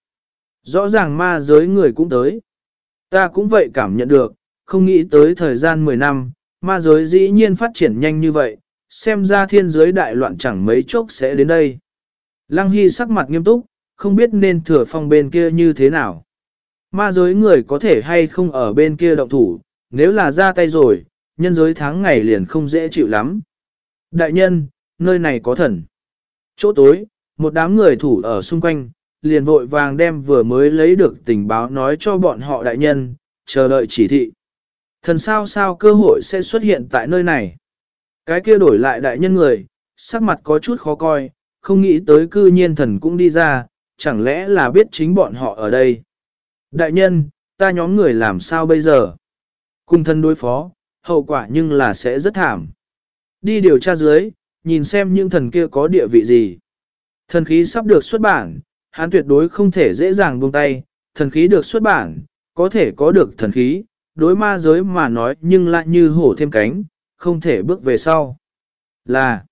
Rõ ràng ma giới người cũng tới. Ta cũng vậy cảm nhận được, không nghĩ tới thời gian 10 năm, ma giới dĩ nhiên phát triển nhanh như vậy, xem ra thiên giới đại loạn chẳng mấy chốc sẽ đến đây. Lăng Hy sắc mặt nghiêm túc, không biết nên thừa phong bên kia như thế nào. Ma giới người có thể hay không ở bên kia động thủ, nếu là ra tay rồi, nhân giới tháng ngày liền không dễ chịu lắm. Đại nhân, nơi này có thần. Chỗ tối, một đám người thủ ở xung quanh, liền vội vàng đem vừa mới lấy được tình báo nói cho bọn họ đại nhân, chờ đợi chỉ thị. Thần sao sao cơ hội sẽ xuất hiện tại nơi này. Cái kia đổi lại đại nhân người, sắc mặt có chút khó coi, không nghĩ tới cư nhiên thần cũng đi ra, chẳng lẽ là biết chính bọn họ ở đây. Đại nhân, ta nhóm người làm sao bây giờ? Cùng thân đối phó, hậu quả nhưng là sẽ rất thảm. Đi điều tra dưới, nhìn xem những thần kia có địa vị gì. Thần khí sắp được xuất bản, hắn tuyệt đối không thể dễ dàng buông tay, thần khí được xuất bản, có thể có được thần khí, đối ma giới mà nói nhưng lại như hổ thêm cánh, không thể bước về sau. Là,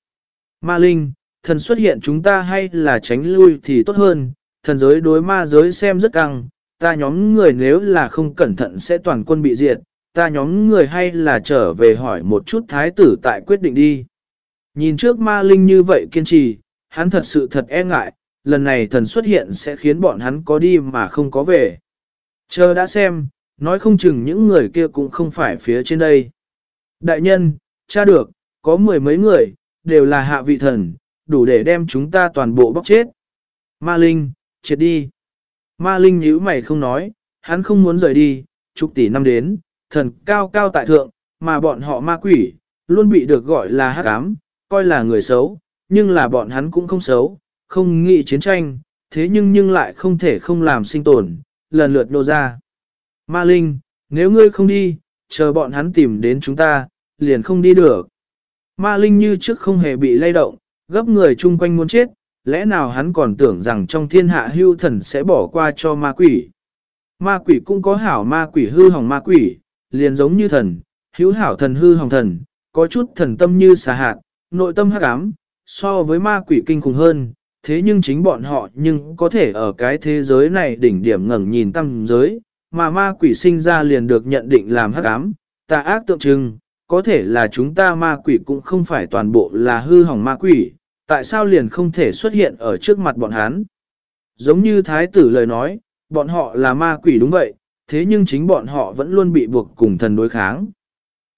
Ma Linh, thần xuất hiện chúng ta hay là tránh lui thì tốt hơn, thần giới đối ma giới xem rất căng, ta nhóm người nếu là không cẩn thận sẽ toàn quân bị diệt, ta nhóm người hay là trở về hỏi một chút thái tử tại quyết định đi. Nhìn trước ma linh như vậy kiên trì, hắn thật sự thật e ngại, lần này thần xuất hiện sẽ khiến bọn hắn có đi mà không có về. Chờ đã xem, nói không chừng những người kia cũng không phải phía trên đây. Đại nhân, cha được, có mười mấy người, đều là hạ vị thần, đủ để đem chúng ta toàn bộ bóc chết. Ma Linh, chết đi. Ma Linh nhíu mày không nói, hắn không muốn rời đi, chục tỷ năm đến, thần cao cao tại thượng, mà bọn họ ma quỷ, luôn bị được gọi là hắc ám, coi là người xấu, nhưng là bọn hắn cũng không xấu, không nghĩ chiến tranh, thế nhưng nhưng lại không thể không làm sinh tồn, lần lượt nô ra. Ma Linh, nếu ngươi không đi, chờ bọn hắn tìm đến chúng ta, liền không đi được. Ma Linh như trước không hề bị lay động, gấp người chung quanh muốn chết, lẽ nào hắn còn tưởng rằng trong thiên hạ hưu thần sẽ bỏ qua cho ma quỷ. Ma quỷ cũng có hảo ma quỷ hư hỏng ma quỷ, liền giống như thần, hữu hảo thần hư hỏng thần, có chút thần tâm như xà hạt, nội tâm hắc ám, so với ma quỷ kinh khủng hơn, thế nhưng chính bọn họ nhưng có thể ở cái thế giới này đỉnh điểm ngẩng nhìn tâm giới, mà ma quỷ sinh ra liền được nhận định làm hắc ám, tà ác tượng trưng, có thể là chúng ta ma quỷ cũng không phải toàn bộ là hư hỏng ma quỷ, tại sao liền không thể xuất hiện ở trước mặt bọn hắn? Giống như thái tử lời nói, bọn họ là ma quỷ đúng vậy, thế nhưng chính bọn họ vẫn luôn bị buộc cùng thần đối kháng.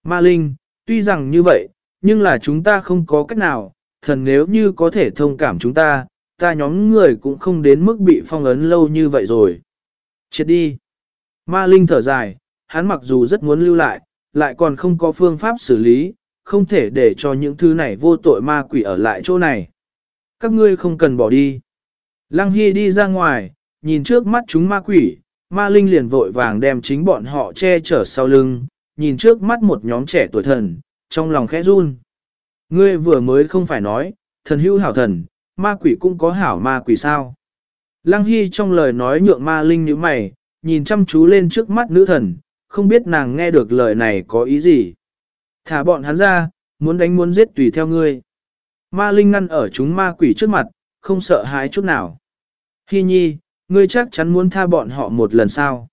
Ma Linh, tuy rằng như vậy, nhưng là chúng ta không có cách nào, thần nếu như có thể thông cảm chúng ta, ta nhóm người cũng không đến mức bị phong ấn lâu như vậy rồi. Chết đi. Ma Linh thở dài, hắn mặc dù rất muốn lưu lại, lại còn không có phương pháp xử lý, không thể để cho những thứ này vô tội ma quỷ ở lại chỗ này. Các ngươi không cần bỏ đi. Lăng Hy đi ra ngoài, nhìn trước mắt chúng ma quỷ, ma linh liền vội vàng đem chính bọn họ che chở sau lưng, nhìn trước mắt một nhóm trẻ tuổi thần, trong lòng khẽ run. Ngươi vừa mới không phải nói, thần hữu hảo thần, ma quỷ cũng có hảo ma quỷ sao. Lăng Hy trong lời nói nhượng ma linh như mày, nhìn chăm chú lên trước mắt nữ thần, không biết nàng nghe được lời này có ý gì. Thả bọn hắn ra, muốn đánh muốn giết tùy theo ngươi. Ma Linh ngăn ở chúng ma quỷ trước mặt, không sợ hãi chút nào. Hi nhi, ngươi chắc chắn muốn tha bọn họ một lần sao.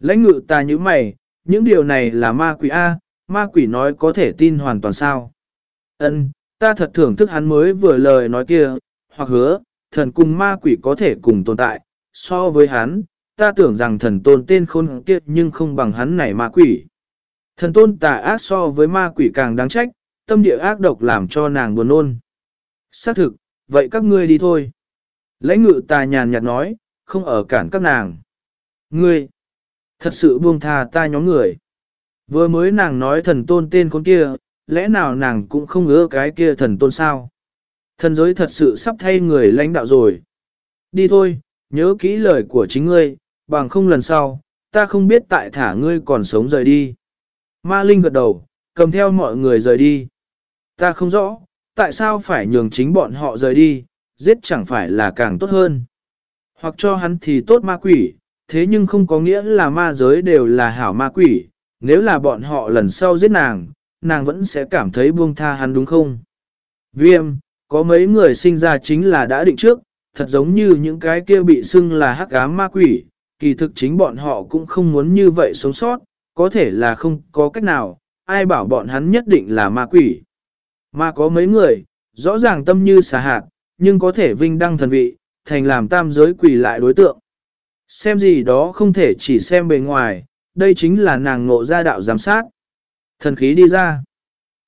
Lãnh ngự ta như mày, những điều này là ma quỷ A, ma quỷ nói có thể tin hoàn toàn sao. Ân, ta thật thưởng thức hắn mới vừa lời nói kia, hoặc hứa, thần cùng ma quỷ có thể cùng tồn tại, so với hắn, ta tưởng rằng thần tôn tên khôn kiệt nhưng không bằng hắn này ma quỷ. Thần tôn tà ác so với ma quỷ càng đáng trách, tâm địa ác độc làm cho nàng buồn nôn. Xác thực, vậy các ngươi đi thôi. Lãnh ngự tà nhàn nhạt nói, không ở cản các nàng. Ngươi, thật sự buông tha ta nhóm người. Vừa mới nàng nói thần tôn tên con kia, lẽ nào nàng cũng không ngỡ cái kia thần tôn sao? Thần giới thật sự sắp thay người lãnh đạo rồi. Đi thôi, nhớ kỹ lời của chính ngươi, bằng không lần sau, ta không biết tại thả ngươi còn sống rời đi. Ma Linh gật đầu, cầm theo mọi người rời đi. Ta không rõ, tại sao phải nhường chính bọn họ rời đi, giết chẳng phải là càng tốt hơn. Hoặc cho hắn thì tốt ma quỷ, thế nhưng không có nghĩa là ma giới đều là hảo ma quỷ, nếu là bọn họ lần sau giết nàng, nàng vẫn sẽ cảm thấy buông tha hắn đúng không? Viêm, có mấy người sinh ra chính là đã định trước, thật giống như những cái kia bị xưng là hắc ám ma quỷ, kỳ thực chính bọn họ cũng không muốn như vậy sống sót, có thể là không có cách nào, ai bảo bọn hắn nhất định là ma quỷ. Mà có mấy người, rõ ràng tâm như xà hạt, nhưng có thể vinh đăng thần vị, thành làm tam giới quỷ lại đối tượng. Xem gì đó không thể chỉ xem bề ngoài, đây chính là nàng ngộ ra đạo giám sát. Thần khí đi ra.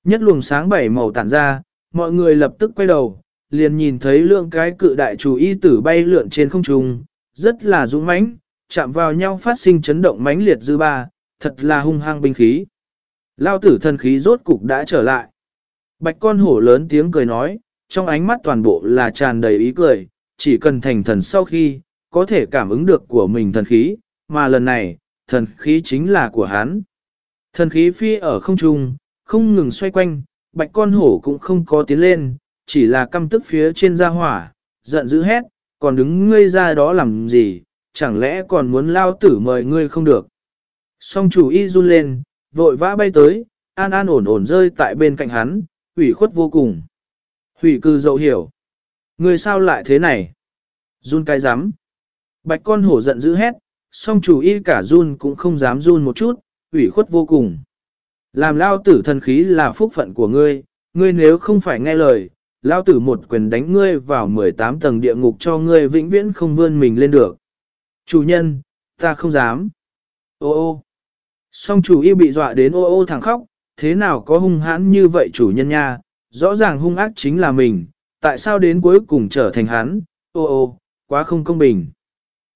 Nhất luồng sáng bảy màu tản ra, mọi người lập tức quay đầu, liền nhìn thấy lượng cái cự đại chủ y tử bay lượn trên không trung, rất là dũng mãnh, chạm vào nhau phát sinh chấn động mãnh liệt dư ba, thật là hung hăng binh khí. Lao tử thần khí rốt cục đã trở lại. Bạch con hổ lớn tiếng cười nói, trong ánh mắt toàn bộ là tràn đầy ý cười, chỉ cần thành thần sau khi, có thể cảm ứng được của mình thần khí, mà lần này, thần khí chính là của hắn. Thần khí phi ở không trung, không ngừng xoay quanh, bạch con hổ cũng không có tiến lên, chỉ là căm tức phía trên ra hỏa, giận dữ hét, còn đứng ngươi ra đó làm gì, chẳng lẽ còn muốn lao tử mời ngươi không được. Song chủ y run lên, vội vã bay tới, an an ổn ổn rơi tại bên cạnh hắn, ủy khuất vô cùng. Hủy cư dậu hiểu. Người sao lại thế này? Run cái rắm Bạch con hổ giận dữ hét, song chủ y cả run cũng không dám run một chút, ủy khuất vô cùng. Làm lao tử thần khí là phúc phận của ngươi, ngươi nếu không phải nghe lời, lao tử một quyền đánh ngươi vào 18 tầng địa ngục cho ngươi vĩnh viễn không vươn mình lên được. Chủ nhân, ta không dám. Ô ô. Song chủ y bị dọa đến ô ô thẳng khóc, thế nào có hung hãn như vậy chủ nhân nha, rõ ràng hung ác chính là mình, tại sao đến cuối cùng trở thành hắn, ô ô, quá không công bình.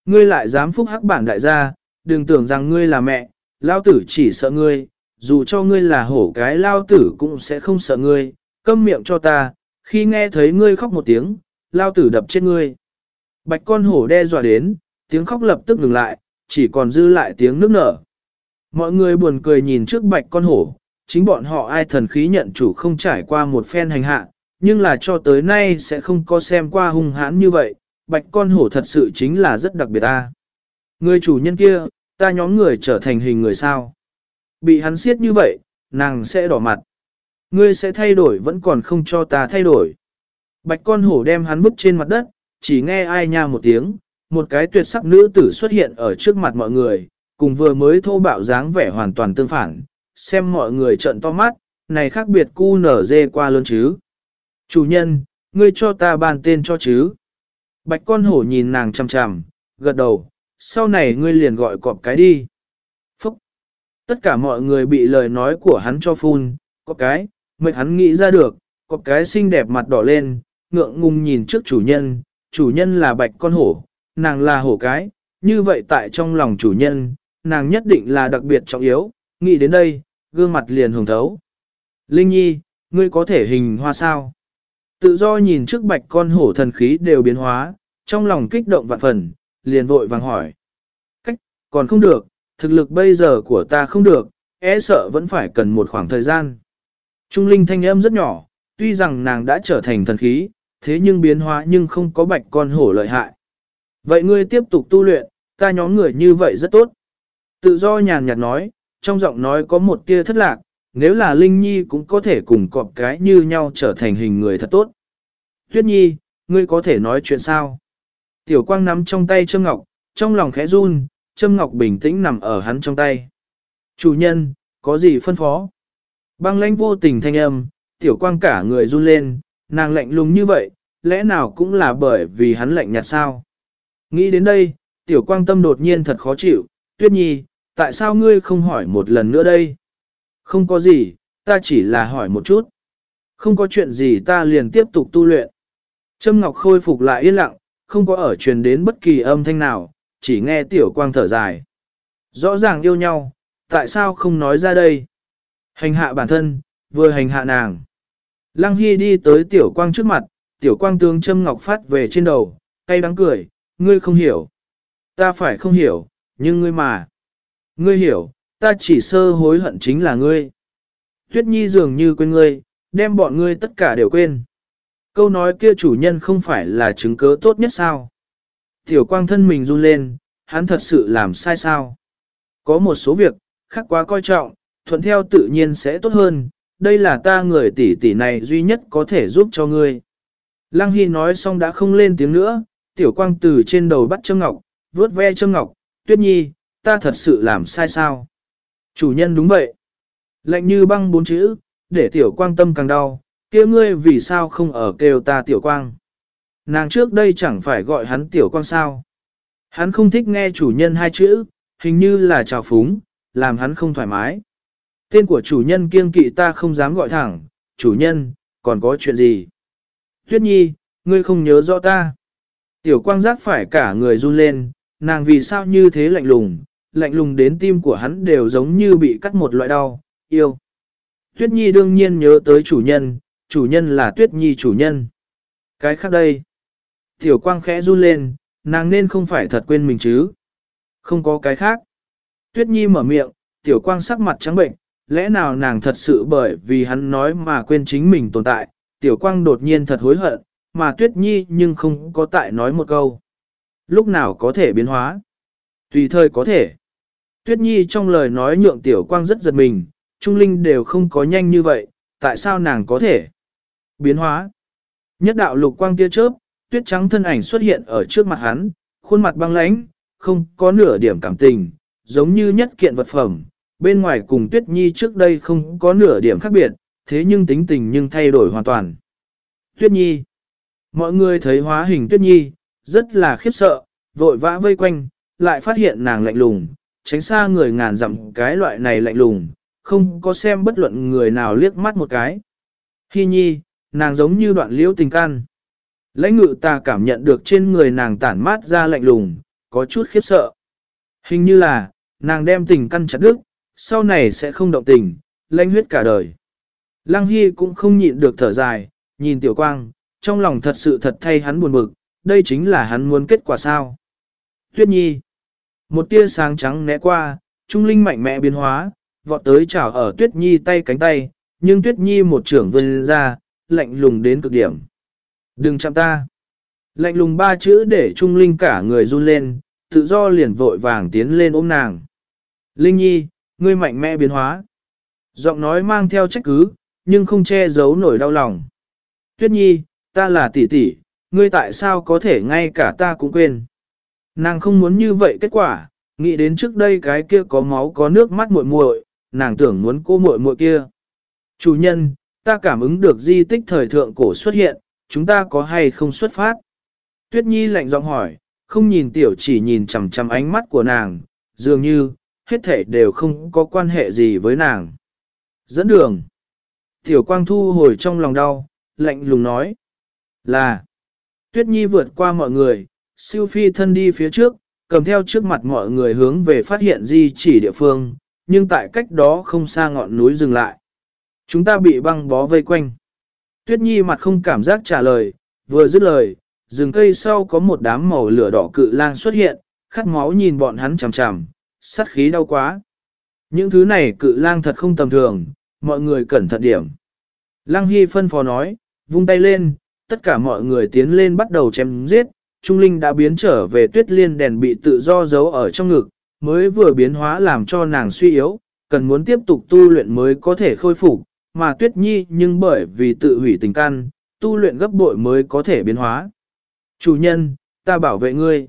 Ngươi lại dám phúc hắc bản đại gia, đừng tưởng rằng ngươi là mẹ, lao tử chỉ sợ ngươi, dù cho ngươi là hổ cái lao tử cũng sẽ không sợ ngươi, câm miệng cho ta, khi nghe thấy ngươi khóc một tiếng, lao tử đập chết ngươi. Bạch con hổ đe dọa đến, tiếng khóc lập tức ngừng lại, chỉ còn dư lại tiếng nước nở. Mọi người buồn cười nhìn trước bạch con hổ, chính bọn họ ai thần khí nhận chủ không trải qua một phen hành hạ, nhưng là cho tới nay sẽ không có xem qua hung hãn như vậy, bạch con hổ thật sự chính là rất đặc biệt ta. Người chủ nhân kia, ta nhóm người trở thành hình người sao. Bị hắn siết như vậy, nàng sẽ đỏ mặt. Ngươi sẽ thay đổi vẫn còn không cho ta thay đổi. Bạch con hổ đem hắn vứt trên mặt đất, chỉ nghe ai nha một tiếng, một cái tuyệt sắc nữ tử xuất hiện ở trước mặt mọi người, cùng vừa mới thô bạo dáng vẻ hoàn toàn tương phản, xem mọi người trợn to mắt, này khác biệt cu nở dê qua lớn chứ. Chủ nhân, ngươi cho ta bàn tên cho chứ. Bạch con hổ nhìn nàng chằm chằm, gật đầu, sau này ngươi liền gọi cọp cái đi. Tất cả mọi người bị lời nói của hắn cho phun, có cái, mệt hắn nghĩ ra được, có cái xinh đẹp mặt đỏ lên, ngượng ngùng nhìn trước chủ nhân, chủ nhân là bạch con hổ, nàng là hổ cái, như vậy tại trong lòng chủ nhân, nàng nhất định là đặc biệt trọng yếu, nghĩ đến đây, gương mặt liền hồng thấu. Linh Nhi, ngươi có thể hình hoa sao? Tự do nhìn trước bạch con hổ thần khí đều biến hóa, trong lòng kích động vạn phần, liền vội vàng hỏi. Cách, còn không được, thực lực bây giờ của ta không được, e sợ vẫn phải cần một khoảng thời gian. Trung linh thanh âm rất nhỏ, tuy rằng nàng đã trở thành thần khí, thế nhưng biến hóa nhưng không có bạch con hổ lợi hại. Vậy ngươi tiếp tục tu luyện, ta nhóm người như vậy rất tốt. Tự do nhàn nhạt nói, trong giọng nói có một tia thất lạc, nếu là Linh Nhi cũng có thể cùng cọp cái như nhau trở thành hình người thật tốt. Tuyết Nhi, ngươi có thể nói chuyện sao? Tiểu quang nắm trong tay Trương Ngọc, trong lòng khẽ run, Trâm Ngọc bình tĩnh nằm ở hắn trong tay. Chủ nhân, có gì phân phó? Băng lãnh vô tình thanh âm, tiểu quang cả người run lên, nàng lạnh lùng như vậy, lẽ nào cũng là bởi vì hắn lạnh nhạt sao? Nghĩ đến đây, tiểu quang tâm đột nhiên thật khó chịu, tuyết nhi, tại sao ngươi không hỏi một lần nữa đây? Không có gì, ta chỉ là hỏi một chút. Không có chuyện gì ta liền tiếp tục tu luyện. Trâm Ngọc khôi phục lại yên lặng, không có ở truyền đến bất kỳ âm thanh nào, chỉ nghe tiểu quang thở dài. Rõ ràng yêu nhau, tại sao không nói ra đây? Hành hạ bản thân, vừa hành hạ nàng. Lăng Hy đi tới tiểu quang trước mặt, tiểu quang tướng châm Ngọc phát về trên đầu, cay đắng cười, ngươi không hiểu. Ta phải không hiểu, nhưng ngươi mà. Ngươi hiểu, ta chỉ sơ hối hận chính là ngươi. Tuyết Nhi dường như quên ngươi, đem bọn ngươi tất cả đều quên. Câu nói kia chủ nhân không phải là chứng cớ tốt nhất sao? Tiểu quang thân mình run lên, hắn thật sự làm sai sao? Có một số việc, khác quá coi trọng, thuận theo tự nhiên sẽ tốt hơn, đây là ta người tỷ tỷ này duy nhất có thể giúp cho ngươi. Lăng Hy nói xong đã không lên tiếng nữa, tiểu quang từ trên đầu bắt châm ngọc, vuốt ve châm ngọc, tuyết nhi, ta thật sự làm sai sao? Chủ nhân đúng vậy. Lạnh như băng bốn chữ, để tiểu quang tâm càng đau, kia ngươi vì sao không ở kêu ta tiểu quang? Nàng trước đây chẳng phải gọi hắn tiểu quang sao? Hắn không thích nghe chủ nhân hai chữ, hình như là trào phúng, làm hắn không thoải mái. Tên của chủ nhân kiêng kỵ ta không dám gọi thẳng, chủ nhân, còn có chuyện gì? Tuyết nhi, ngươi không nhớ rõ ta. Tiểu quang giác phải cả người run lên, nàng vì sao như thế lạnh lùng, lạnh lùng đến tim của hắn đều giống như bị cắt một loại đau, yêu. Tuyết Nhi đương nhiên nhớ tới chủ nhân, chủ nhân là Tuyết Nhi chủ nhân. Cái khác đây. Tiểu quang khẽ run lên, nàng nên không phải thật quên mình chứ. Không có cái khác. Tuyết Nhi mở miệng, tiểu quang sắc mặt trắng bệnh, lẽ nào nàng thật sự bởi vì hắn nói mà quên chính mình tồn tại. Tiểu quang đột nhiên thật hối hận, mà Tuyết Nhi nhưng không có tại nói một câu. Lúc nào có thể biến hóa? Tùy thời có thể. Tuyết Nhi trong lời nói nhượng tiểu quang rất giật mình, Trung Linh đều không có nhanh như vậy, tại sao nàng có thể biến hóa? Nhất đạo lục quang tia chớp, tuyết trắng thân ảnh xuất hiện ở trước mặt hắn, khuôn mặt băng lãnh, không có nửa điểm cảm tình, giống như nhất kiện vật phẩm, bên ngoài cùng tuyết nhi trước đây không có nửa điểm khác biệt, thế nhưng tính tình nhưng thay đổi hoàn toàn. Tuyết nhi Mọi người thấy hóa hình tuyết nhi, rất là khiếp sợ, vội vã vây quanh, lại phát hiện nàng lạnh lùng, tránh xa người ngàn dặm cái loại này lạnh lùng, không có xem bất luận người nào liếc mắt một cái. Hi nhi, nàng giống như đoạn liễu tình can. Lãnh ngự ta cảm nhận được trên người nàng tản mát ra lạnh lùng, có chút khiếp sợ. Hình như là, nàng đem tình căn chặt đứt, sau này sẽ không động tình, lãnh huyết cả đời. Lăng Hy cũng không nhịn được thở dài, nhìn tiểu quang, trong lòng thật sự thật thay hắn buồn bực, đây chính là hắn muốn kết quả sao. Tuyết Nhi Một tia sáng trắng né qua, trung linh mạnh mẽ biến hóa, vọt tới chảo ở Tuyết Nhi tay cánh tay, nhưng Tuyết Nhi một trưởng vươn ra, lạnh lùng đến cực điểm. Đừng chạm ta. Lạnh lùng ba chữ để trung linh cả người run lên, tự do liền vội vàng tiến lên ôm nàng. Linh Nhi, ngươi mạnh mẽ biến hóa. Giọng nói mang theo trách cứ, nhưng không che giấu nổi đau lòng. Tuyết Nhi, ta là tỷ tỷ, ngươi tại sao có thể ngay cả ta cũng quên. Nàng không muốn như vậy kết quả, nghĩ đến trước đây cái kia có máu có nước mắt muội muội, nàng tưởng muốn cô muội muội kia. Chủ nhân, ta cảm ứng được di tích thời thượng cổ xuất hiện, chúng ta có hay không xuất phát? Tuyết Nhi lạnh giọng hỏi, không nhìn tiểu chỉ nhìn chằm chằm ánh mắt của nàng, dường như, hết thể đều không có quan hệ gì với nàng. Dẫn đường. Tiểu quang thu hồi trong lòng đau, lạnh lùng nói. Là. Tuyết Nhi vượt qua mọi người, siêu phi thân đi phía trước, cầm theo trước mặt mọi người hướng về phát hiện di chỉ địa phương, nhưng tại cách đó không xa ngọn núi dừng lại. Chúng ta bị băng bó vây quanh. Tuyết Nhi mặt không cảm giác trả lời, vừa dứt lời, rừng cây sau có một đám màu lửa đỏ cự lang xuất hiện, khát máu nhìn bọn hắn chằm chằm, sát khí đau quá. Những thứ này cự lang thật không tầm thường, mọi người cẩn thận điểm. Lăng Hy phân phó nói, vung tay lên, tất cả mọi người tiến lên bắt đầu chém giết, Trung Linh đã biến trở về tuyết liên đèn bị tự do giấu ở trong ngực, mới vừa biến hóa làm cho nàng suy yếu, cần muốn tiếp tục tu luyện mới có thể khôi phục, mà tuyết nhi nhưng bởi vì tự hủy tình căn, tu luyện gấp bội mới có thể biến hóa. Chủ nhân, ta bảo vệ ngươi.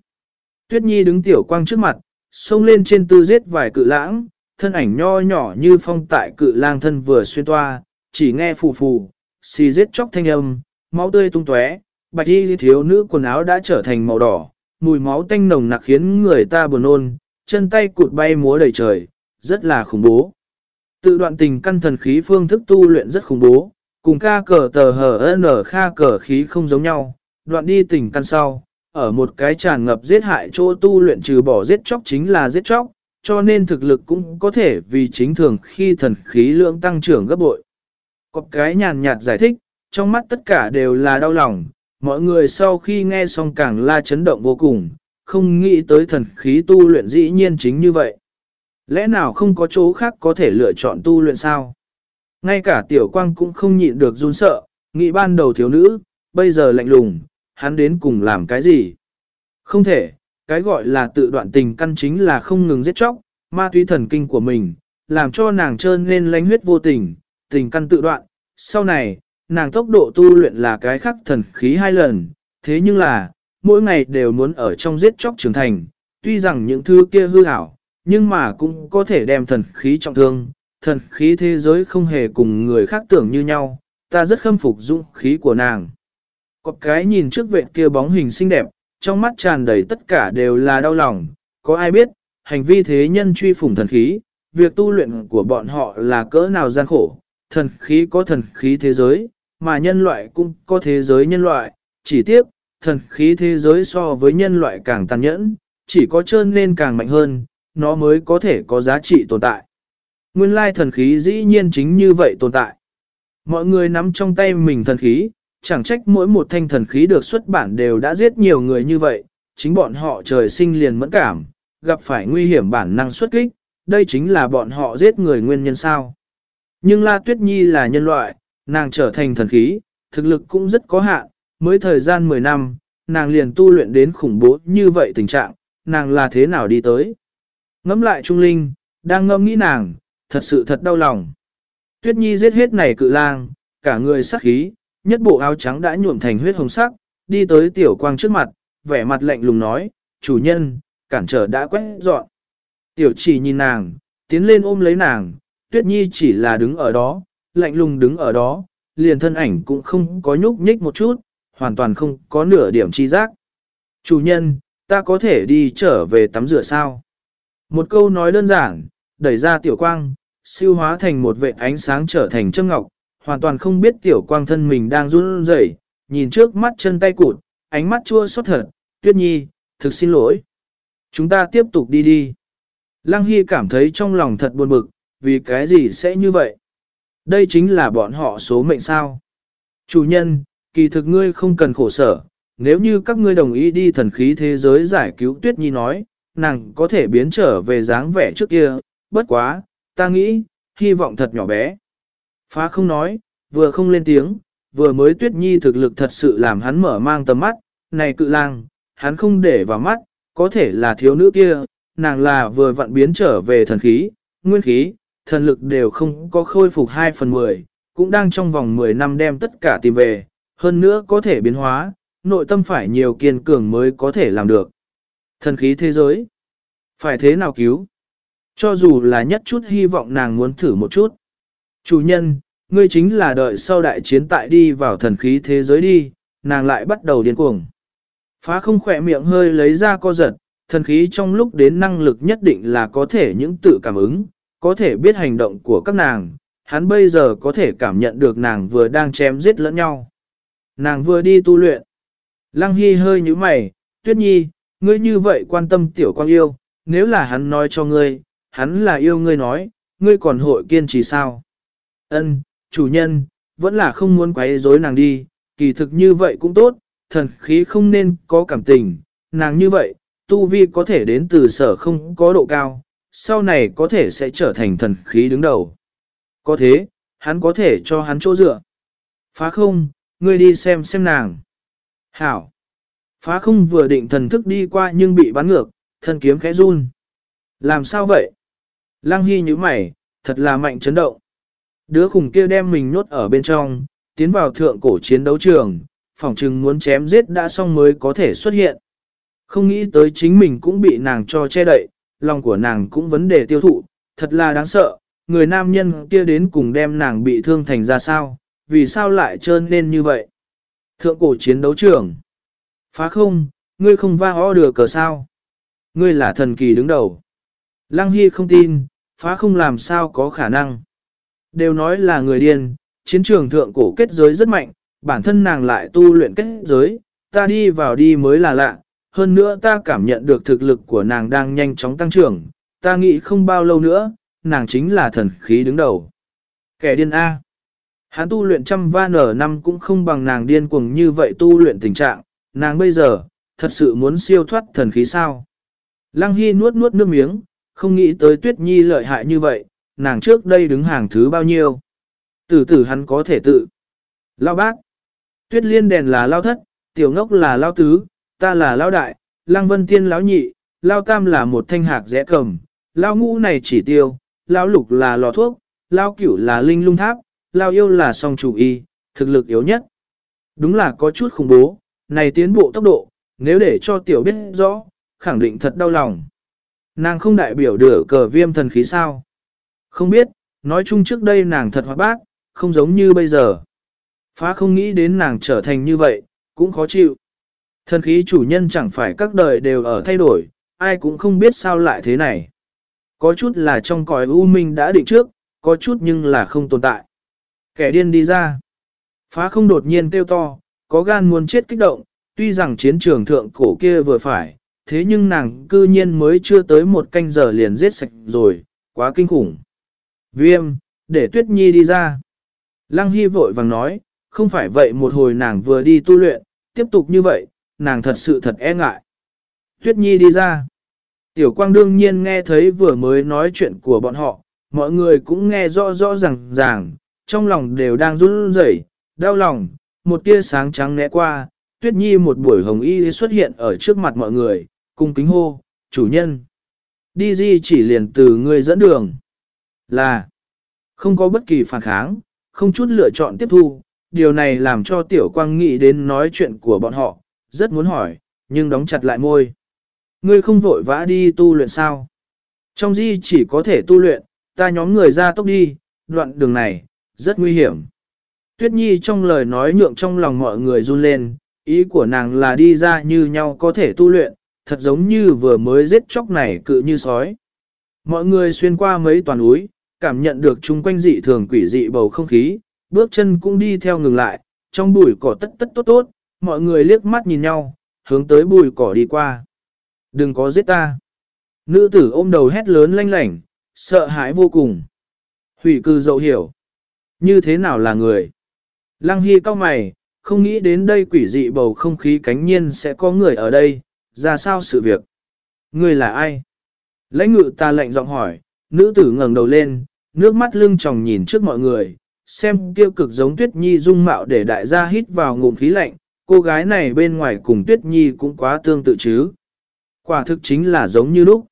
Tuyết nhi đứng tiểu quang trước mặt, xông lên trên tư giết vài cự lãng, thân ảnh nho nhỏ như phong tại cự lang thân vừa xuyên toa, chỉ nghe phù phù, xì giết chóc thanh âm, máu tươi tung tóe, bạch y thiếu nữ quần áo đã trở thành màu đỏ, mùi máu tanh nồng nặc khiến người ta buồn nôn, chân tay cụt bay múa đầy trời, rất là khủng bố. Tự đoạn tình căn thần khí phương thức tu luyện rất khủng bố, cùng ca cờ tờ hờ nở kha cờ khí không giống nhau, đoạn đi tình căn sau, ở một cái tràn ngập giết hại chỗ tu luyện trừ bỏ giết chóc chính là giết chóc, cho nên thực lực cũng có thể vì chính thường khi thần khí lượng tăng trưởng gấp bội. Có cái nhàn nhạt giải thích, trong mắt tất cả đều là đau lòng, mọi người sau khi nghe xong càng la chấn động vô cùng, không nghĩ tới thần khí tu luyện dĩ nhiên chính như vậy. Lẽ nào không có chỗ khác có thể lựa chọn tu luyện sao? Ngay cả tiểu quang cũng không nhịn được run sợ, nghĩ ban đầu thiếu nữ, bây giờ lạnh lùng, hắn đến cùng làm cái gì? Không thể, cái gọi là tự đoạn tình căn chính là không ngừng giết chóc, ma túy thần kinh của mình, làm cho nàng trơn lên lánh huyết vô tình, tình căn tự đoạn. Sau này, nàng tốc độ tu luyện là cái khắc thần khí hai lần, thế nhưng là, mỗi ngày đều muốn ở trong giết chóc trưởng thành, tuy rằng những thứ kia hư ảo, nhưng mà cũng có thể đem thần khí trọng thương, thần khí thế giới không hề cùng người khác tưởng như nhau, ta rất khâm phục dũng khí của nàng. Cọp cái nhìn trước vệ kia bóng hình xinh đẹp, trong mắt tràn đầy tất cả đều là đau lòng, có ai biết, hành vi thế nhân truy phủng thần khí, việc tu luyện của bọn họ là cỡ nào gian khổ, thần khí có thần khí thế giới, mà nhân loại cũng có thế giới nhân loại, chỉ tiếc, thần khí thế giới so với nhân loại càng tàn nhẫn, chỉ có trơn nên càng mạnh hơn, nó mới có thể có giá trị tồn tại. Nguyên lai thần khí dĩ nhiên chính như vậy tồn tại. Mọi người nắm trong tay mình thần khí, chẳng trách mỗi một thanh thần khí được xuất bản đều đã giết nhiều người như vậy, chính bọn họ trời sinh liền mẫn cảm, gặp phải nguy hiểm bản năng xuất kích, đây chính là bọn họ giết người nguyên nhân sao. Nhưng La Tuyết Nhi là nhân loại, nàng trở thành thần khí, thực lực cũng rất có hạn, mới thời gian 10 năm, nàng liền tu luyện đến khủng bố như vậy tình trạng, nàng là thế nào đi tới ngẫm lại Trung Linh, đang ngâm nghĩ nàng, thật sự thật đau lòng. Tuyết Nhi giết hết này cự lang, cả người sắc khí, nhất bộ áo trắng đã nhuộm thành huyết hồng sắc, đi tới tiểu quang trước mặt, vẻ mặt lạnh lùng nói, chủ nhân, cản trở đã quét dọn. Tiểu chỉ nhìn nàng, tiến lên ôm lấy nàng, tuyết nhi chỉ là đứng ở đó, lạnh lùng đứng ở đó, liền thân ảnh cũng không có nhúc nhích một chút, hoàn toàn không có nửa điểm chi giác. Chủ nhân, ta có thể đi trở về tắm rửa sao? Một câu nói đơn giản, đẩy ra tiểu quang, siêu hóa thành một vệ ánh sáng trở thành châm ngọc, hoàn toàn không biết tiểu quang thân mình đang run rẩy, nhìn trước mắt chân tay cụt, ánh mắt chua xót thật, tuyết nhi, thực xin lỗi. Chúng ta tiếp tục đi đi. Lăng Hy cảm thấy trong lòng thật buồn bực, vì cái gì sẽ như vậy? Đây chính là bọn họ số mệnh sao. Chủ nhân, kỳ thực ngươi không cần khổ sở, nếu như các ngươi đồng ý đi thần khí thế giới giải cứu Tuyết Nhi nói, nàng có thể biến trở về dáng vẻ trước kia, bất quá, ta nghĩ, hy vọng thật nhỏ bé. Phá không nói, vừa không lên tiếng, vừa mới Tuyết Nhi thực lực thật sự làm hắn mở mang tầm mắt, này cự lang, hắn không để vào mắt, có thể là thiếu nữ kia, nàng là vừa vặn biến trở về thần khí, nguyên khí, thần lực đều không có khôi phục 2 phần 10, cũng đang trong vòng 10 năm đem tất cả tìm về, hơn nữa có thể biến hóa, nội tâm phải nhiều kiên cường mới có thể làm được. Thần khí thế giới, phải thế nào cứu? Cho dù là nhất chút hy vọng nàng muốn thử một chút. Chủ nhân, ngươi chính là đợi sau đại chiến tại đi vào thần khí thế giới đi, nàng lại bắt đầu điên cuồng. Phá không khỏe miệng hơi lấy ra co giật, thần khí trong lúc đến năng lực nhất định là có thể những tự cảm ứng, có thể biết hành động của các nàng, hắn bây giờ có thể cảm nhận được nàng vừa đang chém giết lẫn nhau. Nàng vừa đi tu luyện. Lăng Hy hơi như mày, tuyết nhi, ngươi như vậy quan tâm tiểu quan yêu, nếu là hắn nói cho ngươi, hắn là yêu ngươi nói, ngươi còn hội kiên trì sao? Ân, chủ nhân, vẫn là không muốn quấy rối nàng đi, kỳ thực như vậy cũng tốt, thần khí không nên có cảm tình, nàng như vậy, tu vi có thể đến từ sở không có độ cao, sau này có thể sẽ trở thành thần khí đứng đầu. Có thế, hắn có thể cho hắn chỗ dựa. Phá không, ngươi đi xem xem nàng. Hảo. Phá không vừa định thần thức đi qua nhưng bị bắn ngược, thân kiếm khẽ run. Làm sao vậy? Lăng Hy như mày, thật là mạnh chấn động. Đứa khủng kia đem mình nhốt ở bên trong, tiến vào thượng cổ chiến đấu trường, phỏng chừng muốn chém giết đã xong mới có thể xuất hiện. Không nghĩ tới chính mình cũng bị nàng cho che đậy, lòng của nàng cũng vấn đề tiêu thụ, thật là đáng sợ, người nam nhân kia đến cùng đem nàng bị thương thành ra sao, vì sao lại trơn lên như vậy. Thượng cổ chiến đấu trường. Phá không, ngươi không va ho được cờ sao. Ngươi là thần kỳ đứng đầu. Lăng Hy không tin, phá không làm sao có khả năng. Đều nói là người điên, chiến trường thượng cổ kết giới rất mạnh, bản thân nàng lại tu luyện kết giới, ta đi vào đi mới là lạ, hơn nữa ta cảm nhận được thực lực của nàng đang nhanh chóng tăng trưởng, ta nghĩ không bao lâu nữa, nàng chính là thần khí đứng đầu. Kẻ điên A. Hắn tu luyện trăm va nở năm cũng không bằng nàng điên cuồng như vậy tu luyện tình trạng, nàng bây giờ, thật sự muốn siêu thoát thần khí sao. Lăng Hy nuốt nuốt nước miếng, không nghĩ tới Tuyết Nhi lợi hại như vậy, nàng trước đây đứng hàng thứ bao nhiêu. Tử tử hắn có thể tự. Lao bác. Tuyết liên đèn là lao thất, tiểu ngốc là lao tứ, ta là lao đại, lăng vân tiên lão nhị, lao tam là một thanh hạc rẽ cầm, lao ngũ này chỉ tiêu, lao lục là lò thuốc, lao cửu là linh lung tháp, lao yêu là song chủ y, thực lực yếu nhất. Đúng là có chút khủng bố, này tiến bộ tốc độ, nếu để cho tiểu biết rõ, khẳng định thật đau lòng. Nàng không đại biểu đửa cờ viêm thần khí sao. Không biết, nói chung trước đây nàng thật hoạt bác, không giống như bây giờ. Phá không nghĩ đến nàng trở thành như vậy, cũng khó chịu. Thần khí chủ nhân chẳng phải các đời đều ở thay đổi, ai cũng không biết sao lại thế này. Có chút là trong cõi u minh đã định trước, có chút nhưng là không tồn tại. Kẻ điên đi ra. Phá không đột nhiên kêu to, có gan muốn chết kích động, tuy rằng chiến trường thượng cổ kia vừa phải, thế nhưng nàng cư nhiên mới chưa tới một canh giờ liền giết sạch rồi, quá kinh khủng. Viêm, để Tuyết Nhi đi ra. Lăng Hy vội vàng nói, không phải vậy một hồi nàng vừa đi tu luyện, tiếp tục như vậy, nàng thật sự thật e ngại. Tuyết Nhi đi ra. Tiểu Quang đương nhiên nghe thấy vừa mới nói chuyện của bọn họ, mọi người cũng nghe rõ rõ ràng ràng, trong lòng đều đang run rẩy, đau lòng, một tia sáng trắng né qua, Tuyết Nhi một buổi hồng y xuất hiện ở trước mặt mọi người, cung kính hô, chủ nhân. Đi di chỉ liền từ người dẫn đường. Là, không có bất kỳ phản kháng, không chút lựa chọn tiếp thu, điều này làm cho tiểu quang nghĩ đến nói chuyện của bọn họ, rất muốn hỏi, nhưng đóng chặt lại môi. Ngươi không vội vã đi tu luyện sao? Trong di chỉ có thể tu luyện, ta nhóm người ra tốc đi, đoạn đường này, rất nguy hiểm. Tuyết Nhi trong lời nói nhượng trong lòng mọi người run lên, ý của nàng là đi ra như nhau có thể tu luyện, thật giống như vừa mới giết chóc này cự như sói. Mọi người xuyên qua mấy toàn núi, cảm nhận được chung quanh dị thường quỷ dị bầu không khí, bước chân cũng đi theo ngừng lại, trong bụi cỏ tất tất tốt tốt, mọi người liếc mắt nhìn nhau, hướng tới bụi cỏ đi qua. Đừng có giết ta. Nữ tử ôm đầu hét lớn lanh lảnh, sợ hãi vô cùng. Hủy cư dậu hiểu. Như thế nào là người? Lăng Hy cao mày, không nghĩ đến đây quỷ dị bầu không khí cánh nhiên sẽ có người ở đây, ra sao sự việc? Người là ai? Lãnh ngự ta lệnh giọng hỏi, nữ tử ngẩng đầu lên, nước mắt lưng tròng nhìn trước mọi người, xem kêu cực giống Tuyết Nhi dung mạo để đại gia hít vào ngụm khí lạnh, cô gái này bên ngoài cùng Tuyết Nhi cũng quá tương tự chứ. Quả thực chính là giống như lúc.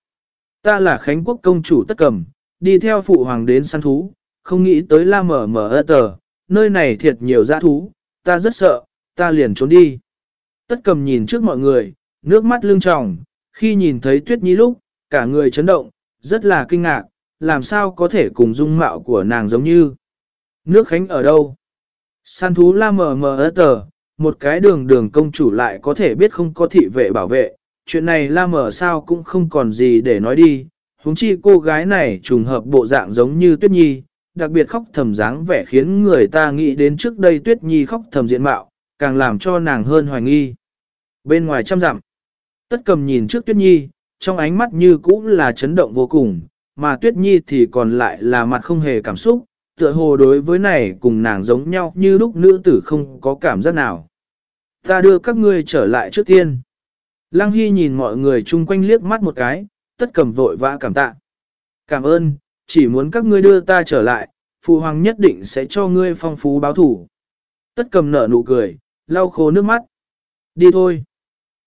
Ta là Khánh Quốc công chủ tất cầm, đi theo phụ hoàng đến săn thú, không nghĩ tới la mở mở ơ tờ, nơi này thiệt nhiều dã thú, ta rất sợ, ta liền trốn đi. Tất cầm nhìn trước mọi người, nước mắt lưng tròng, khi nhìn thấy Tuyết Nhi lúc, cả người chấn động, rất là kinh ngạc, làm sao có thể cùng dung mạo của nàng giống như. Nước Khánh ở đâu? Săn thú la mờ mờ ớt tờ, một cái đường đường công chủ lại có thể biết không có thị vệ bảo vệ, chuyện này la mờ sao cũng không còn gì để nói đi. Húng chi cô gái này trùng hợp bộ dạng giống như Tuyết Nhi, đặc biệt khóc thầm dáng vẻ khiến người ta nghĩ đến trước đây Tuyết Nhi khóc thầm diện mạo, càng làm cho nàng hơn hoài nghi. Bên ngoài trăm dặm, tất cầm nhìn trước Tuyết Nhi, trong ánh mắt như cũ là chấn động vô cùng, mà Tuyết Nhi thì còn lại là mặt không hề cảm xúc, tựa hồ đối với này cùng nàng giống nhau như lúc nữ tử không có cảm giác nào. Ta đưa các ngươi trở lại trước tiên. Lăng Hy nhìn mọi người chung quanh liếc mắt một cái, tất cầm vội vã cảm tạ. Cảm ơn, chỉ muốn các ngươi đưa ta trở lại, phụ hoàng nhất định sẽ cho ngươi phong phú báo thủ. Tất cầm nở nụ cười, lau khô nước mắt. Đi thôi.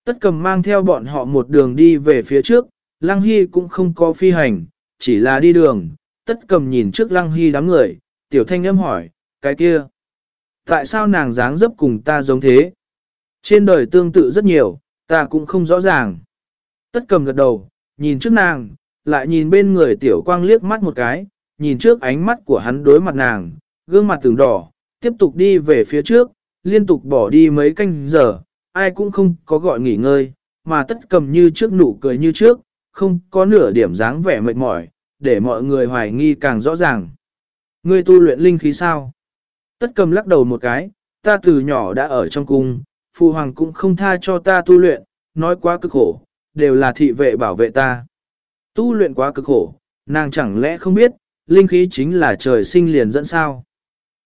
Tất cầm mang theo bọn họ một đường đi về phía trước, Lăng Hy cũng không có phi hành, chỉ là đi đường. Tất cầm nhìn trước Lăng Hy đám người, tiểu thanh âm hỏi, cái kia. Tại sao nàng dáng dấp cùng ta giống thế? Trên đời tương tự rất nhiều, ta cũng không rõ ràng. Tất cầm gật đầu, nhìn trước nàng, lại nhìn bên người tiểu quang liếc mắt một cái, nhìn trước ánh mắt của hắn đối mặt nàng, gương mặt từng đỏ, tiếp tục đi về phía trước, liên tục bỏ đi mấy canh giờ, ai cũng không có gọi nghỉ ngơi, mà tất cầm như trước nụ cười như trước, không có nửa điểm dáng vẻ mệt mỏi, để mọi người hoài nghi càng rõ ràng. Ngươi tu luyện linh khí sao? Tất cầm lắc đầu một cái, ta từ nhỏ đã ở trong cung, phụ hoàng cũng không tha cho ta tu luyện, nói quá cực khổ, đều là thị vệ bảo vệ ta. Tu luyện quá cực khổ, nàng chẳng lẽ không biết, linh khí chính là trời sinh liền dẫn sao.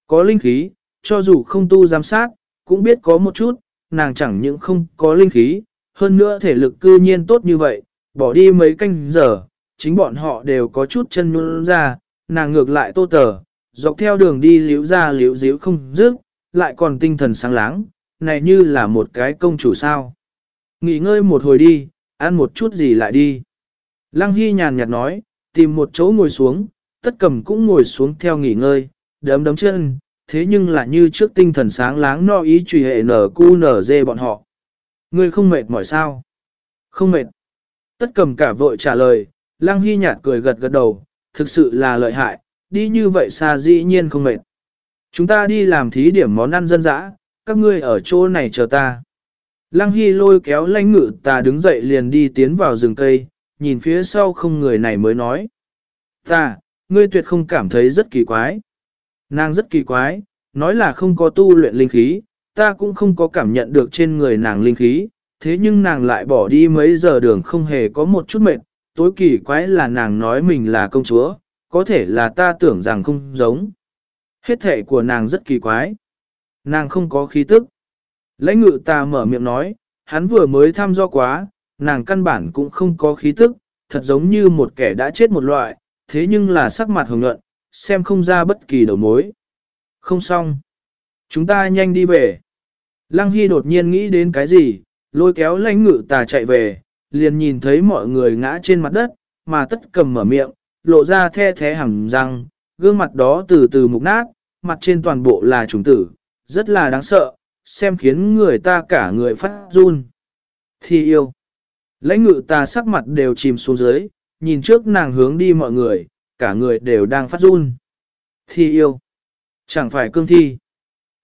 Có linh khí, cho dù không tu giám sát, cũng biết có một chút, nàng chẳng những không có linh khí, hơn nữa thể lực cư nhiên tốt như vậy, bỏ đi mấy canh giờ, chính bọn họ đều có chút chân nhún ra, nàng ngược lại tô tờ, dọc theo đường đi liễu ra liễu díu không dứt, lại còn tinh thần sáng láng, này như là một cái công chủ sao. Nghỉ ngơi một hồi đi, ăn một chút gì lại đi. Lăng Hy nhàn nhạt nói, tìm một chỗ ngồi xuống, tất cầm cũng ngồi xuống theo nghỉ ngơi, đấm đấm chân, thế nhưng là như trước tinh thần sáng láng no ý truy hệ nở cu nở dê bọn họ. Ngươi không mệt mỏi sao? Không mệt. Tất cầm cả vội trả lời, Lăng Hy nhạt cười gật gật đầu, thực sự là lợi hại, đi như vậy xa dĩ nhiên không mệt. Chúng ta đi làm thí điểm món ăn dân dã, các ngươi ở chỗ này chờ ta. Lăng Hy lôi kéo lãnh ngự ta đứng dậy liền đi tiến vào rừng cây, nhìn phía sau không người này mới nói. Ta, ngươi tuyệt không cảm thấy rất kỳ quái. Nàng rất kỳ quái, nói là không có tu luyện linh khí, ta cũng không có cảm nhận được trên người nàng linh khí, thế nhưng nàng lại bỏ đi mấy giờ đường không hề có một chút mệt, tối kỳ quái là nàng nói mình là công chúa, có thể là ta tưởng rằng không giống. Hết thể của nàng rất kỳ quái. Nàng không có khí tức. Lãnh ngự ta mở miệng nói, hắn vừa mới thăm do quá, nàng căn bản cũng không có khí tức, thật giống như một kẻ đã chết một loại, thế nhưng là sắc mặt hồng nhuận, xem không ra bất kỳ đầu mối. Không xong. Chúng ta nhanh đi về. Lăng Hy đột nhiên nghĩ đến cái gì, lôi kéo lãnh ngự tà chạy về, liền nhìn thấy mọi người ngã trên mặt đất, mà tất cầm mở miệng, lộ ra the thế hằng răng, gương mặt đó từ từ mục nát, mặt trên toàn bộ là trùng tử, Rất là đáng sợ, xem khiến người ta cả người phát run. Thi yêu. Lãnh ngự ta sắc mặt đều chìm xuống dưới, nhìn trước nàng hướng đi mọi người, cả người đều đang phát run. Thi yêu. Chẳng phải cương thi.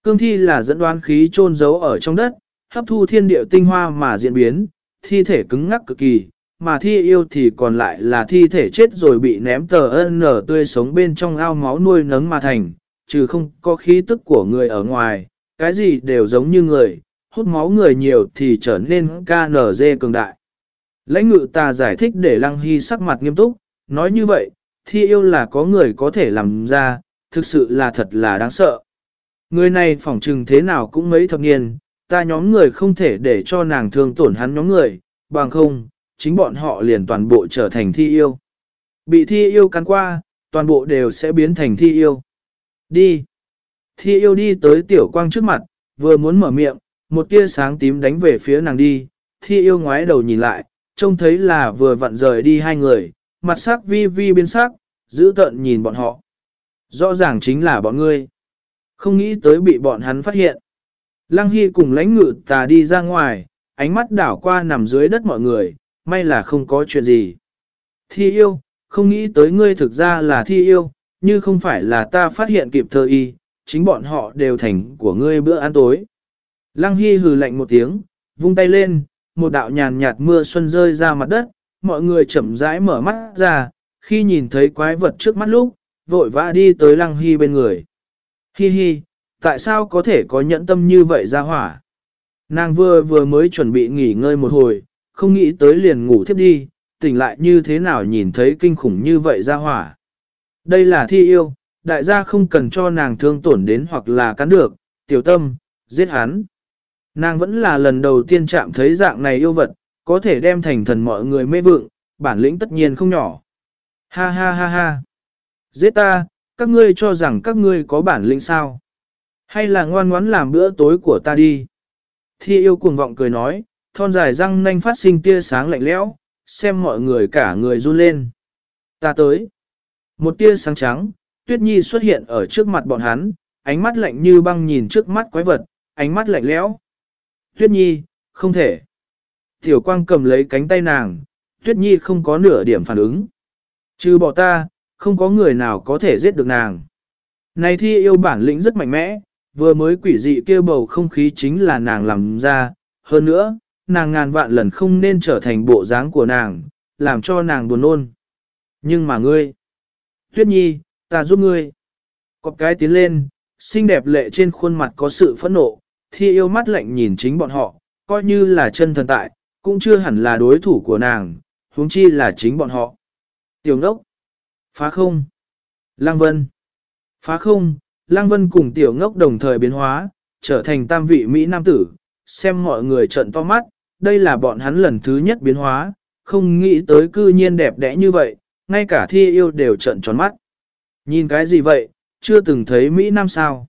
Cương thi là dẫn đoán khí trôn giấu ở trong đất, hấp thu thiên địa tinh hoa mà diễn biến, thi thể cứng ngắc cực kỳ, mà thi yêu thì còn lại là thi thể chết rồi bị ném tờ ân nở tươi sống bên trong ao máu nuôi nấng mà thành, trừ không có khí tức của người ở ngoài, cái gì đều giống như người, hút máu người nhiều thì trở nên KNZ cường đại. Lãnh ngự ta giải thích để Lăng Hy sắc mặt nghiêm túc, nói như vậy, thi yêu là có người có thể làm ra, thực sự là thật là đáng sợ. Người này phỏng trừng thế nào cũng mấy thập niên, ta nhóm người không thể để cho nàng thương tổn hắn nhóm người, bằng không, chính bọn họ liền toàn bộ trở thành thi yêu. Bị thi yêu cắn qua, toàn bộ đều sẽ biến thành thi yêu. Đi! Thi yêu đi tới tiểu quang trước mặt, vừa muốn mở miệng, một tia sáng tím đánh về phía nàng đi, thi yêu ngoái đầu nhìn lại, trông thấy là vừa vặn rời đi hai người, mặt sắc vi vi biến sắc, giữ tận nhìn bọn họ. Rõ ràng chính là bọn ngươi. Không nghĩ tới bị bọn hắn phát hiện. Lăng Hy cùng lãnh ngự tà đi ra ngoài, ánh mắt đảo qua nằm dưới đất mọi người, may là không có chuyện gì. Thi yêu, không nghĩ tới ngươi thực ra là thi yêu, như không phải là ta phát hiện kịp thời y, chính bọn họ đều thành của ngươi bữa ăn tối. Lăng Hy hừ lạnh một tiếng, vung tay lên, một đạo nhàn nhạt mưa xuân rơi ra mặt đất, mọi người chậm rãi mở mắt ra, khi nhìn thấy quái vật trước mắt lúc, vội vã đi tới Lăng Hy bên người. Hi hi, tại sao có thể có nhẫn tâm như vậy ra hỏa? Nàng vừa vừa mới chuẩn bị nghỉ ngơi một hồi, không nghĩ tới liền ngủ thiếp đi, tỉnh lại như thế nào nhìn thấy kinh khủng như vậy ra hỏa. Đây là thi yêu, đại gia không cần cho nàng thương tổn đến hoặc là cắn được, tiểu tâm, giết hắn. Nàng vẫn là lần đầu tiên chạm thấy dạng này yêu vật, có thể đem thành thần mọi người mê vượng, bản lĩnh tất nhiên không nhỏ. Ha ha ha ha. Giết ta, các ngươi cho rằng các ngươi có bản lĩnh sao? Hay là ngoan ngoãn làm bữa tối của ta đi? Thi yêu cuồng vọng cười nói, thon dài răng nanh phát sinh tia sáng lạnh lẽo, xem mọi người cả người run lên. Ta tới. Một tia sáng trắng, Tuyết Nhi xuất hiện ở trước mặt bọn hắn, ánh mắt lạnh như băng nhìn trước mắt quái vật, ánh mắt lạnh lẽo. Tuyết Nhi, không thể. Tiểu quang cầm lấy cánh tay nàng, Tuyết Nhi không có nửa điểm phản ứng. Trừ bỏ ta, không có người nào có thể giết được nàng. Này thi yêu bản lĩnh rất mạnh mẽ, vừa mới quỷ dị kêu bầu không khí chính là nàng làm ra, hơn nữa, nàng ngàn vạn lần không nên trở thành bộ dáng của nàng, làm cho nàng buồn nôn. Nhưng mà ngươi, Tuyết Nhi, ta giúp ngươi. Cọp cái tiến lên, xinh đẹp lệ trên khuôn mặt có sự phẫn nộ, thi yêu mắt lạnh nhìn chính bọn họ, coi như là chân thần tại, cũng chưa hẳn là đối thủ của nàng, huống chi là chính bọn họ. Tiểu ngốc, phá không, lang vân, phá không, lang vân cùng tiểu ngốc đồng thời biến hóa, trở thành tam vị Mỹ Nam tử, xem mọi người trận to mắt, đây là bọn hắn lần thứ nhất biến hóa, không nghĩ tới cư nhiên đẹp đẽ như vậy, ngay cả thi yêu đều trận tròn mắt. Nhìn cái gì vậy, chưa từng thấy Mỹ Nam sao.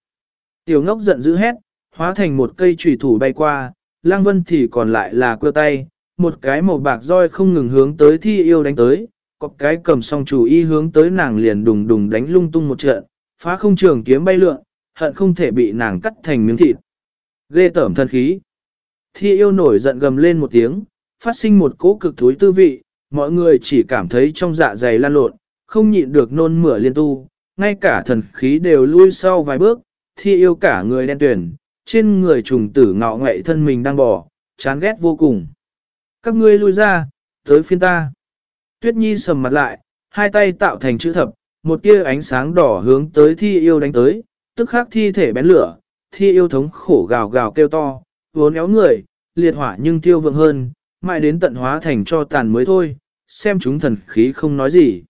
Tiểu ngốc giận dữ hét, hóa thành một cây trùy thủ bay qua, lang vân thì còn lại là quơ tay, một cái màu bạc roi không ngừng hướng tới thi yêu đánh tới, có cái cầm song chủ y hướng tới nàng liền đùng đùng đánh lung tung một trận, phá không trường kiếm bay lượn, hận không thể bị nàng cắt thành miếng thịt. Ghê tởm thân khí. Thi yêu nổi giận gầm lên một tiếng, phát sinh một cỗ cực thối tư vị, mọi người chỉ cảm thấy trong dạ dày lan lộn, không nhịn được nôn mửa liên tu, ngay cả thần khí đều lui sau vài bước, thi yêu cả người đen tuyển, trên người trùng tử ngạo ngậy thân mình đang bỏ chán ghét vô cùng. Các ngươi lui ra, tới phiên ta. Tuyết Nhi sầm mặt lại, hai tay tạo thành chữ thập, một tia ánh sáng đỏ hướng tới thi yêu đánh tới, tức khắc thi thể bén lửa, thi yêu thống khổ gào gào kêu to, vốn éo người, liệt hỏa nhưng tiêu vượng hơn, mãi đến tận hóa thành cho tàn mới thôi, xem chúng thần khí không nói gì.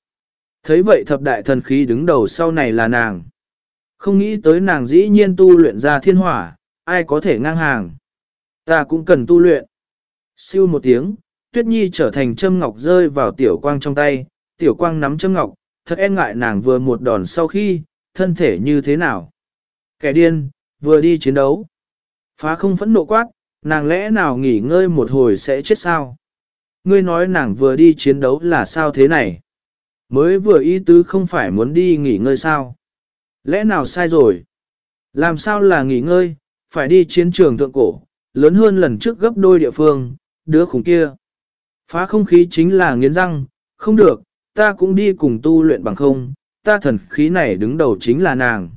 Thấy vậy thập đại thần khí đứng đầu sau này là nàng. Không nghĩ tới nàng dĩ nhiên tu luyện ra thiên hỏa, ai có thể ngang hàng. Ta cũng cần tu luyện. Siêu một tiếng, Tuyết Nhi trở thành châm ngọc rơi vào tiểu quang trong tay, tiểu quang nắm châm ngọc, thật e ngại nàng vừa một đòn sau khi, thân thể như thế nào. Kẻ điên, vừa đi chiến đấu. Phá không phẫn nộ quát, nàng lẽ nào nghỉ ngơi một hồi sẽ chết sao? Ngươi nói nàng vừa đi chiến đấu là sao thế này? Mới vừa ý tứ không phải muốn đi nghỉ ngơi sao? Lẽ nào sai rồi? Làm sao là nghỉ ngơi, phải đi chiến trường thượng cổ, lớn hơn lần trước gấp đôi địa phương, đứa khủng kia. Phá không khí chính là nghiến răng, không được, ta cũng đi cùng tu luyện bằng không, ta thần khí này đứng đầu chính là nàng.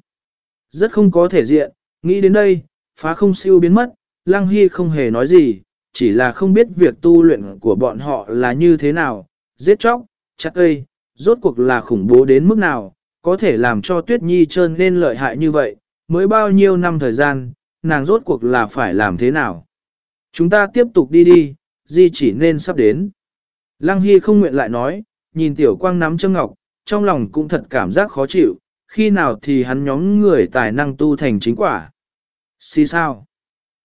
Rất không có thể diện, nghĩ đến đây, phá không siêu biến mất, Lăng Hy không hề nói gì, chỉ là không biết việc tu luyện của bọn họ là như thế nào, giết chóc, chặt cây, rốt cuộc là khủng bố đến mức nào, có thể làm cho Tuyết Nhi trơn nên lợi hại như vậy, mới bao nhiêu năm thời gian, nàng rốt cuộc là phải làm thế nào. Chúng ta tiếp tục đi đi, di chỉ nên sắp đến. Lăng Hy không nguyện lại nói, nhìn tiểu quang nắm châm ngọc, trong lòng cũng thật cảm giác khó chịu, khi nào thì hắn nhóm người tài năng tu thành chính quả. Xì sao?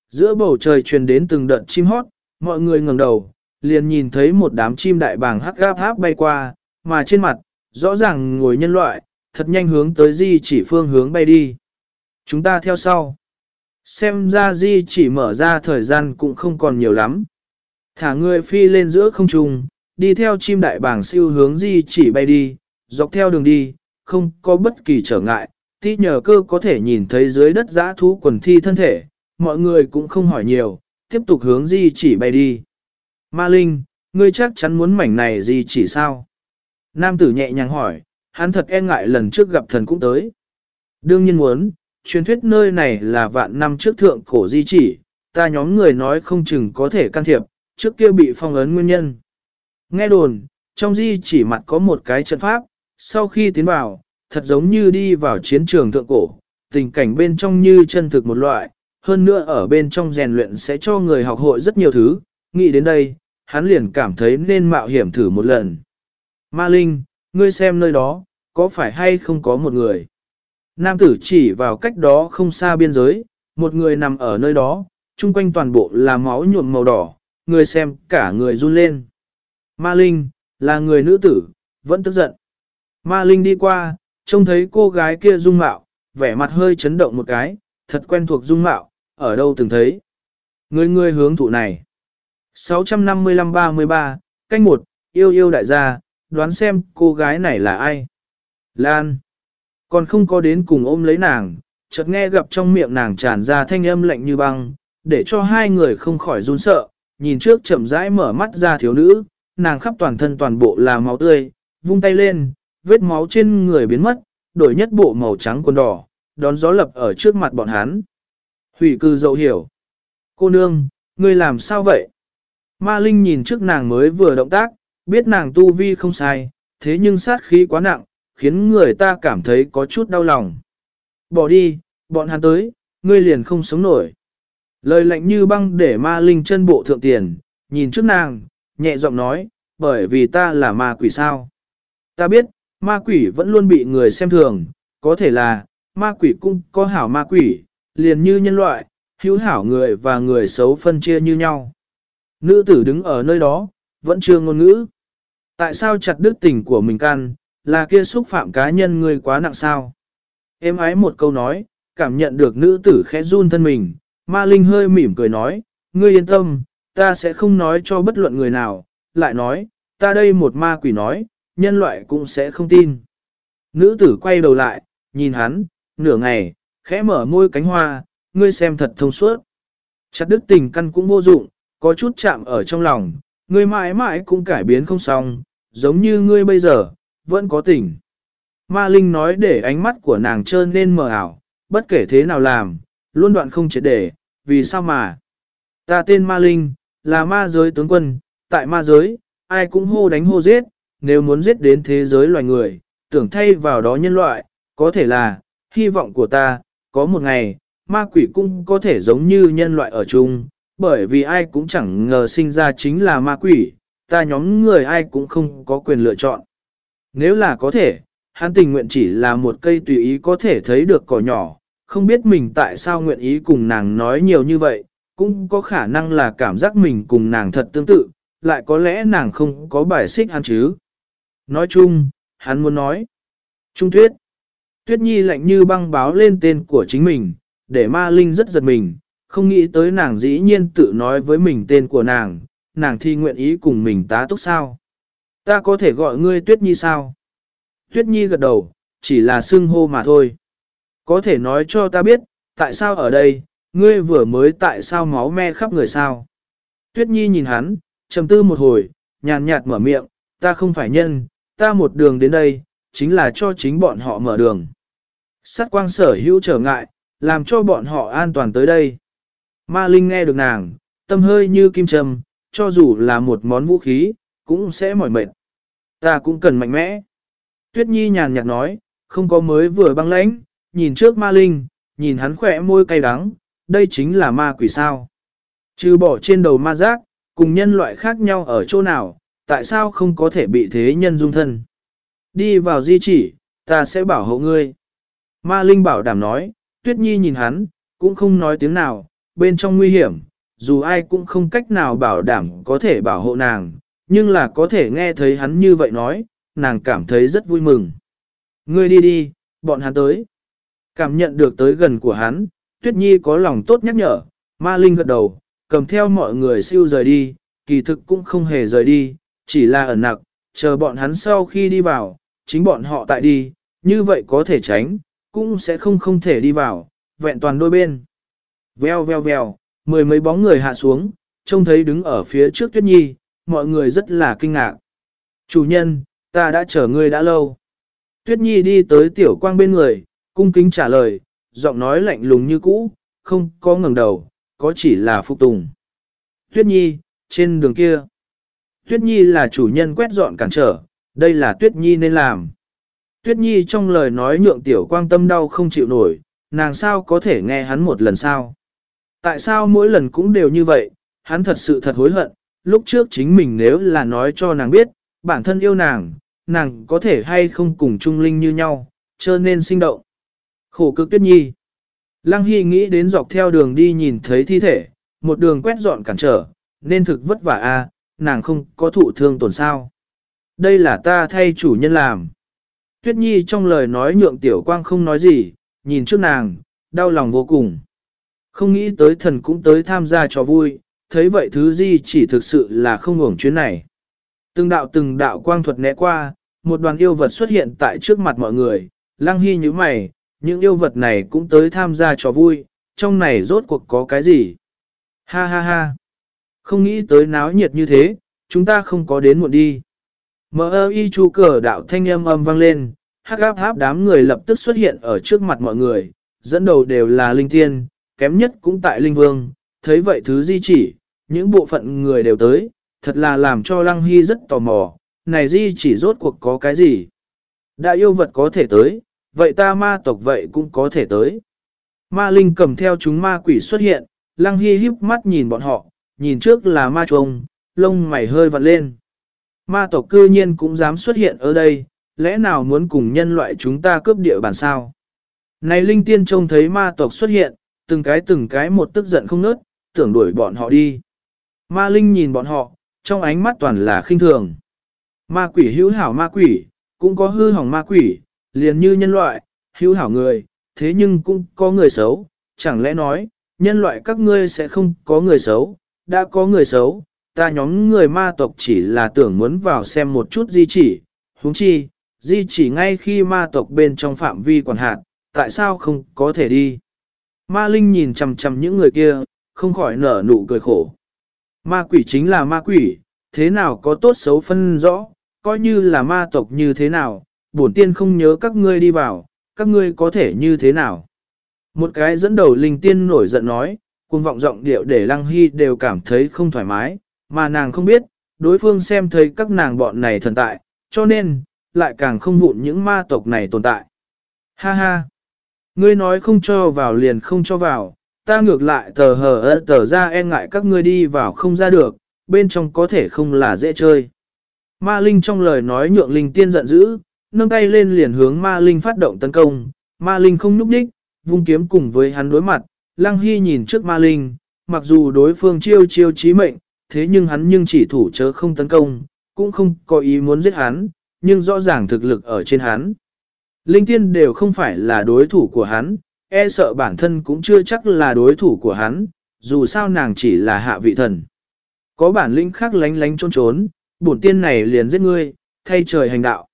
Giữa bầu trời truyền đến từng đợt chim hót, mọi người ngẩng đầu, liền nhìn thấy một đám chim đại bàng hắc gáp háp bay qua, mà trên mặt, rõ ràng ngồi nhân loại, thật nhanh hướng tới di chỉ phương hướng bay đi. Chúng ta theo sau. Xem ra di chỉ mở ra thời gian cũng không còn nhiều lắm. Thả người phi lên giữa không trung, đi theo chim đại bàng siêu hướng di chỉ bay đi, dọc theo đường đi, không có bất kỳ trở ngại, tí nhờ cơ có thể nhìn thấy dưới đất giã thú quần thi thân thể, mọi người cũng không hỏi nhiều, tiếp tục hướng di chỉ bay đi. Ma Linh, ngươi chắc chắn muốn mảnh này di chỉ sao? Nam tử nhẹ nhàng hỏi, hắn thật e ngại lần trước gặp thần cũng tới. Đương nhiên muốn, truyền thuyết nơi này là vạn năm trước thượng cổ di chỉ, ta nhóm người nói không chừng có thể can thiệp, trước kia bị phong ấn nguyên nhân. Nghe đồn, trong di chỉ mặt có một cái trận pháp, sau khi tiến vào, thật giống như đi vào chiến trường thượng cổ, tình cảnh bên trong như chân thực một loại, hơn nữa ở bên trong rèn luyện sẽ cho người học hội rất nhiều thứ, nghĩ đến đây, hắn liền cảm thấy nên mạo hiểm thử một lần. Ma Linh, ngươi xem nơi đó, có phải hay không có một người? Nam tử chỉ vào cách đó không xa biên giới, một người nằm ở nơi đó, chung quanh toàn bộ là máu nhuộm màu đỏ, người xem cả người run lên. Ma Linh, là người nữ tử, vẫn tức giận. Ma Linh đi qua, trông thấy cô gái kia dung mạo, vẻ mặt hơi chấn động một cái, thật quen thuộc dung mạo, ở đâu từng thấy. Người người hướng thụ này. 655-33, canh một, yêu yêu đại gia, đoán xem cô gái này là ai. Lan. Còn không có đến cùng ôm lấy nàng, chợt nghe gặp trong miệng nàng tràn ra thanh âm lạnh như băng, để cho hai người không khỏi run sợ, nhìn trước chậm rãi mở mắt ra thiếu nữ, nàng khắp toàn thân toàn bộ là máu tươi, vung tay lên, vết máu trên người biến mất, đổi nhất bộ màu trắng quần đỏ, đón gió lập ở trước mặt bọn hắn. Hủy cư dậu hiểu. Cô nương, ngươi làm sao vậy? Ma Linh nhìn trước nàng mới vừa động tác, biết nàng tu vi không sai, thế nhưng sát khí quá nặng, khiến người ta cảm thấy có chút đau lòng. Bỏ đi, bọn hắn tới, ngươi liền không sống nổi. Lời lạnh như băng để ma linh chân bộ thượng tiền, nhìn trước nàng, nhẹ giọng nói, bởi vì ta là ma quỷ sao. Ta biết, ma quỷ vẫn luôn bị người xem thường, có thể là, ma quỷ cũng có hảo ma quỷ, liền như nhân loại, hữu hảo người và người xấu phân chia như nhau. Nữ tử đứng ở nơi đó, vẫn chưa ngôn ngữ. Tại sao chặt đứt tình của mình can, là kia xúc phạm cá nhân người quá nặng sao? Em ái một câu nói, cảm nhận được nữ tử khẽ run thân mình, ma linh hơi mỉm cười nói, ngươi yên tâm, ta sẽ không nói cho bất luận người nào, lại nói, ta đây một ma quỷ nói, nhân loại cũng sẽ không tin. Nữ tử quay đầu lại, nhìn hắn, nửa ngày, khẽ mở môi cánh hoa, ngươi xem thật thông suốt. Chặt đứt tình căn cũng vô dụng, có chút chạm ở trong lòng, ngươi mãi mãi cũng cải biến không xong, giống như ngươi bây giờ, vẫn có tình. Ma Linh nói để ánh mắt của nàng trơn nên mờ ảo, bất kể thế nào làm, luôn đoạn không triệt để, vì sao mà. Ta tên Ma Linh, là ma giới tướng quân, tại ma giới, ai cũng hô đánh hô giết, nếu muốn giết đến thế giới loài người, tưởng thay vào đó nhân loại, có thể là, hy vọng của ta, có một ngày, ma quỷ cũng có thể giống như nhân loại ở chung, bởi vì ai cũng chẳng ngờ sinh ra chính là ma quỷ, ta nhóm người ai cũng không có quyền lựa chọn. Nếu là có thể, hắn tình nguyện chỉ là một cây tùy ý có thể thấy được cỏ nhỏ, không biết mình tại sao nguyện ý cùng nàng nói nhiều như vậy, cũng có khả năng là cảm giác mình cùng nàng thật tương tự, lại có lẽ nàng không có bài xích hắn chứ. Nói chung, hắn muốn nói. Trung tuyết. Tuyết Nhi lạnh như băng báo lên tên của chính mình, để ma linh rất giật mình, không nghĩ tới nàng dĩ nhiên tự nói với mình tên của nàng, nàng thi nguyện ý cùng mình tá túc sao. Ta có thể gọi ngươi Tuyết Nhi sao? Tuyết Nhi gật đầu, chỉ là xưng hô mà thôi. Có thể nói cho ta biết, tại sao ở đây, ngươi vừa mới tại sao máu me khắp người sao? Tuyết Nhi nhìn hắn, trầm tư một hồi, nhàn nhạt mở miệng, ta không phải nhân, ta một đường đến đây, chính là cho chính bọn họ mở đường. Sát quang sở hữu trở ngại, làm cho bọn họ an toàn tới đây. Ma Linh nghe được nàng, tâm hơi như kim châm, cho dù là một món vũ khí, cũng sẽ mỏi mệt. Ta cũng cần mạnh mẽ. Tuyết Nhi nhàn nhạt nói, không có mới vừa băng lãnh, nhìn trước Ma Linh, nhìn hắn khỏe môi cay đắng, đây chính là ma quỷ sao. Trừ bỏ trên đầu ma giác, cùng nhân loại khác nhau ở chỗ nào, tại sao không có thể bị thế nhân dung thân. Đi vào di chỉ, ta sẽ bảo hộ ngươi. Ma Linh bảo đảm nói, Tuyết Nhi nhìn hắn, cũng không nói tiếng nào, bên trong nguy hiểm, dù ai cũng không cách nào bảo đảm có thể bảo hộ nàng, nhưng là có thể nghe thấy hắn như vậy nói, nàng cảm thấy rất vui mừng. Ngươi đi đi, bọn hắn tới. Cảm nhận được tới gần của hắn, Tuyết Nhi có lòng tốt nhắc nhở, ma linh gật đầu, cầm theo mọi người siêu rời đi, kỳ thực cũng không hề rời đi, chỉ là ẩn nặc, chờ bọn hắn sau khi đi vào, chính bọn họ tại đi, như vậy có thể tránh, cũng sẽ không không thể đi vào, vẹn toàn đôi bên. Veo veo veo, mười mấy bóng người hạ xuống, trông thấy đứng ở phía trước Tuyết Nhi, mọi người rất là kinh ngạc. Chủ nhân, ta đã chờ ngươi đã lâu. Tuyết Nhi đi tới tiểu quang bên người, cung kính trả lời, giọng nói lạnh lùng như cũ, không có ngẩng đầu, có chỉ là phục tùng. Tuyết Nhi, trên đường kia. Tuyết Nhi là chủ nhân quét dọn cản trở, đây là Tuyết Nhi nên làm. Tuyết Nhi trong lời nói nhượng tiểu quang tâm đau không chịu nổi, nàng sao có thể nghe hắn một lần sao? Tại sao mỗi lần cũng đều như vậy, hắn thật sự thật hối hận, lúc trước chính mình nếu là nói cho nàng biết, bản thân yêu nàng, nàng có thể hay không cùng Trung Linh như nhau, trở nên sinh động. Khổ cực tuyết nhi. Lăng Hy nghĩ đến dọc theo đường đi nhìn thấy thi thể, một đường quét dọn cản trở, nên thực vất vả a, nàng không có thụ thương tổn sao. Đây là ta thay chủ nhân làm. Tuyết Nhi trong lời nói nhượng tiểu quang không nói gì, nhìn trước nàng, đau lòng vô cùng. Không nghĩ tới thần cũng tới tham gia cho vui, thấy vậy thứ gì chỉ thực sự là không ngủng chuyến này. Từng đạo từng đạo quang thuật né qua, một đoàn yêu vật xuất hiện tại trước mặt mọi người, lăng hy như mày, những yêu vật này cũng tới tham gia trò vui, trong này rốt cuộc có cái gì? Ha ha ha! Không nghĩ tới náo nhiệt như thế, chúng ta không có đến muộn đi. Mở ơ y chu cờ đạo thanh âm âm vang lên, hắc áp háp đám người lập tức xuất hiện ở trước mặt mọi người, dẫn đầu đều là linh tiên, kém nhất cũng tại linh vương, thấy vậy thứ di chỉ, những bộ phận người đều tới, thật là làm cho lăng hy rất tò mò, này di chỉ rốt cuộc có cái gì? Đã yêu vật có thể tới, vậy ta ma tộc vậy cũng có thể tới. Ma linh cầm theo chúng ma quỷ xuất hiện, lăng hy híp mắt nhìn bọn họ, nhìn trước là ma trông, lông mày hơi vặn lên. Ma tộc cư nhiên cũng dám xuất hiện ở đây, lẽ nào muốn cùng nhân loại chúng ta cướp địa bàn sao? Này linh tiên trông thấy ma tộc xuất hiện, từng cái từng cái một tức giận không nớt, tưởng đuổi bọn họ đi. Ma linh nhìn bọn họ, trong ánh mắt toàn là khinh thường. Ma quỷ hữu hảo ma quỷ, cũng có hư hỏng ma quỷ, liền như nhân loại, hữu hảo người, thế nhưng cũng có người xấu, chẳng lẽ nói, nhân loại các ngươi sẽ không có người xấu, đã có người xấu, ta nhóm người ma tộc chỉ là tưởng muốn vào xem một chút di chỉ, huống chi, di chỉ ngay khi ma tộc bên trong phạm vi quản hạt, tại sao không có thể đi. Ma Linh nhìn chằm chằm những người kia, không khỏi nở nụ cười khổ. Ma quỷ chính là ma quỷ, thế nào có tốt xấu phân rõ, coi như là ma tộc như thế nào, bổn tiên không nhớ các ngươi đi vào, các ngươi có thể như thế nào. Một cái dẫn đầu linh tiên nổi giận nói, cuồng vọng giọng điệu để lăng hy đều cảm thấy không thoải mái, mà nàng không biết, đối phương xem thấy các nàng bọn này thần tại, cho nên, lại càng không vụn những ma tộc này tồn tại. Ha ha! Ngươi nói không cho vào liền không cho vào, ta ngược lại tờ hờ ơ tờ ra e ngại các ngươi đi vào không ra được, bên trong có thể không là dễ chơi. Ma Linh trong lời nói nhượng Linh tiên giận dữ, nâng tay lên liền hướng Ma Linh phát động tấn công, Ma Linh không núp đích, vung kiếm cùng với hắn đối mặt, Lăng Hy nhìn trước Ma Linh, mặc dù đối phương chiêu chiêu chí mệnh, thế nhưng hắn nhưng chỉ thủ chớ không tấn công, cũng không có ý muốn giết hắn, nhưng rõ ràng thực lực ở trên hắn. Linh tiên đều không phải là đối thủ của hắn, e sợ bản thân cũng chưa chắc là đối thủ của hắn, dù sao nàng chỉ là hạ vị thần. Có bản lĩnh khác lánh lánh trốn trốn, bổn tiên này liền giết ngươi, thay trời hành đạo.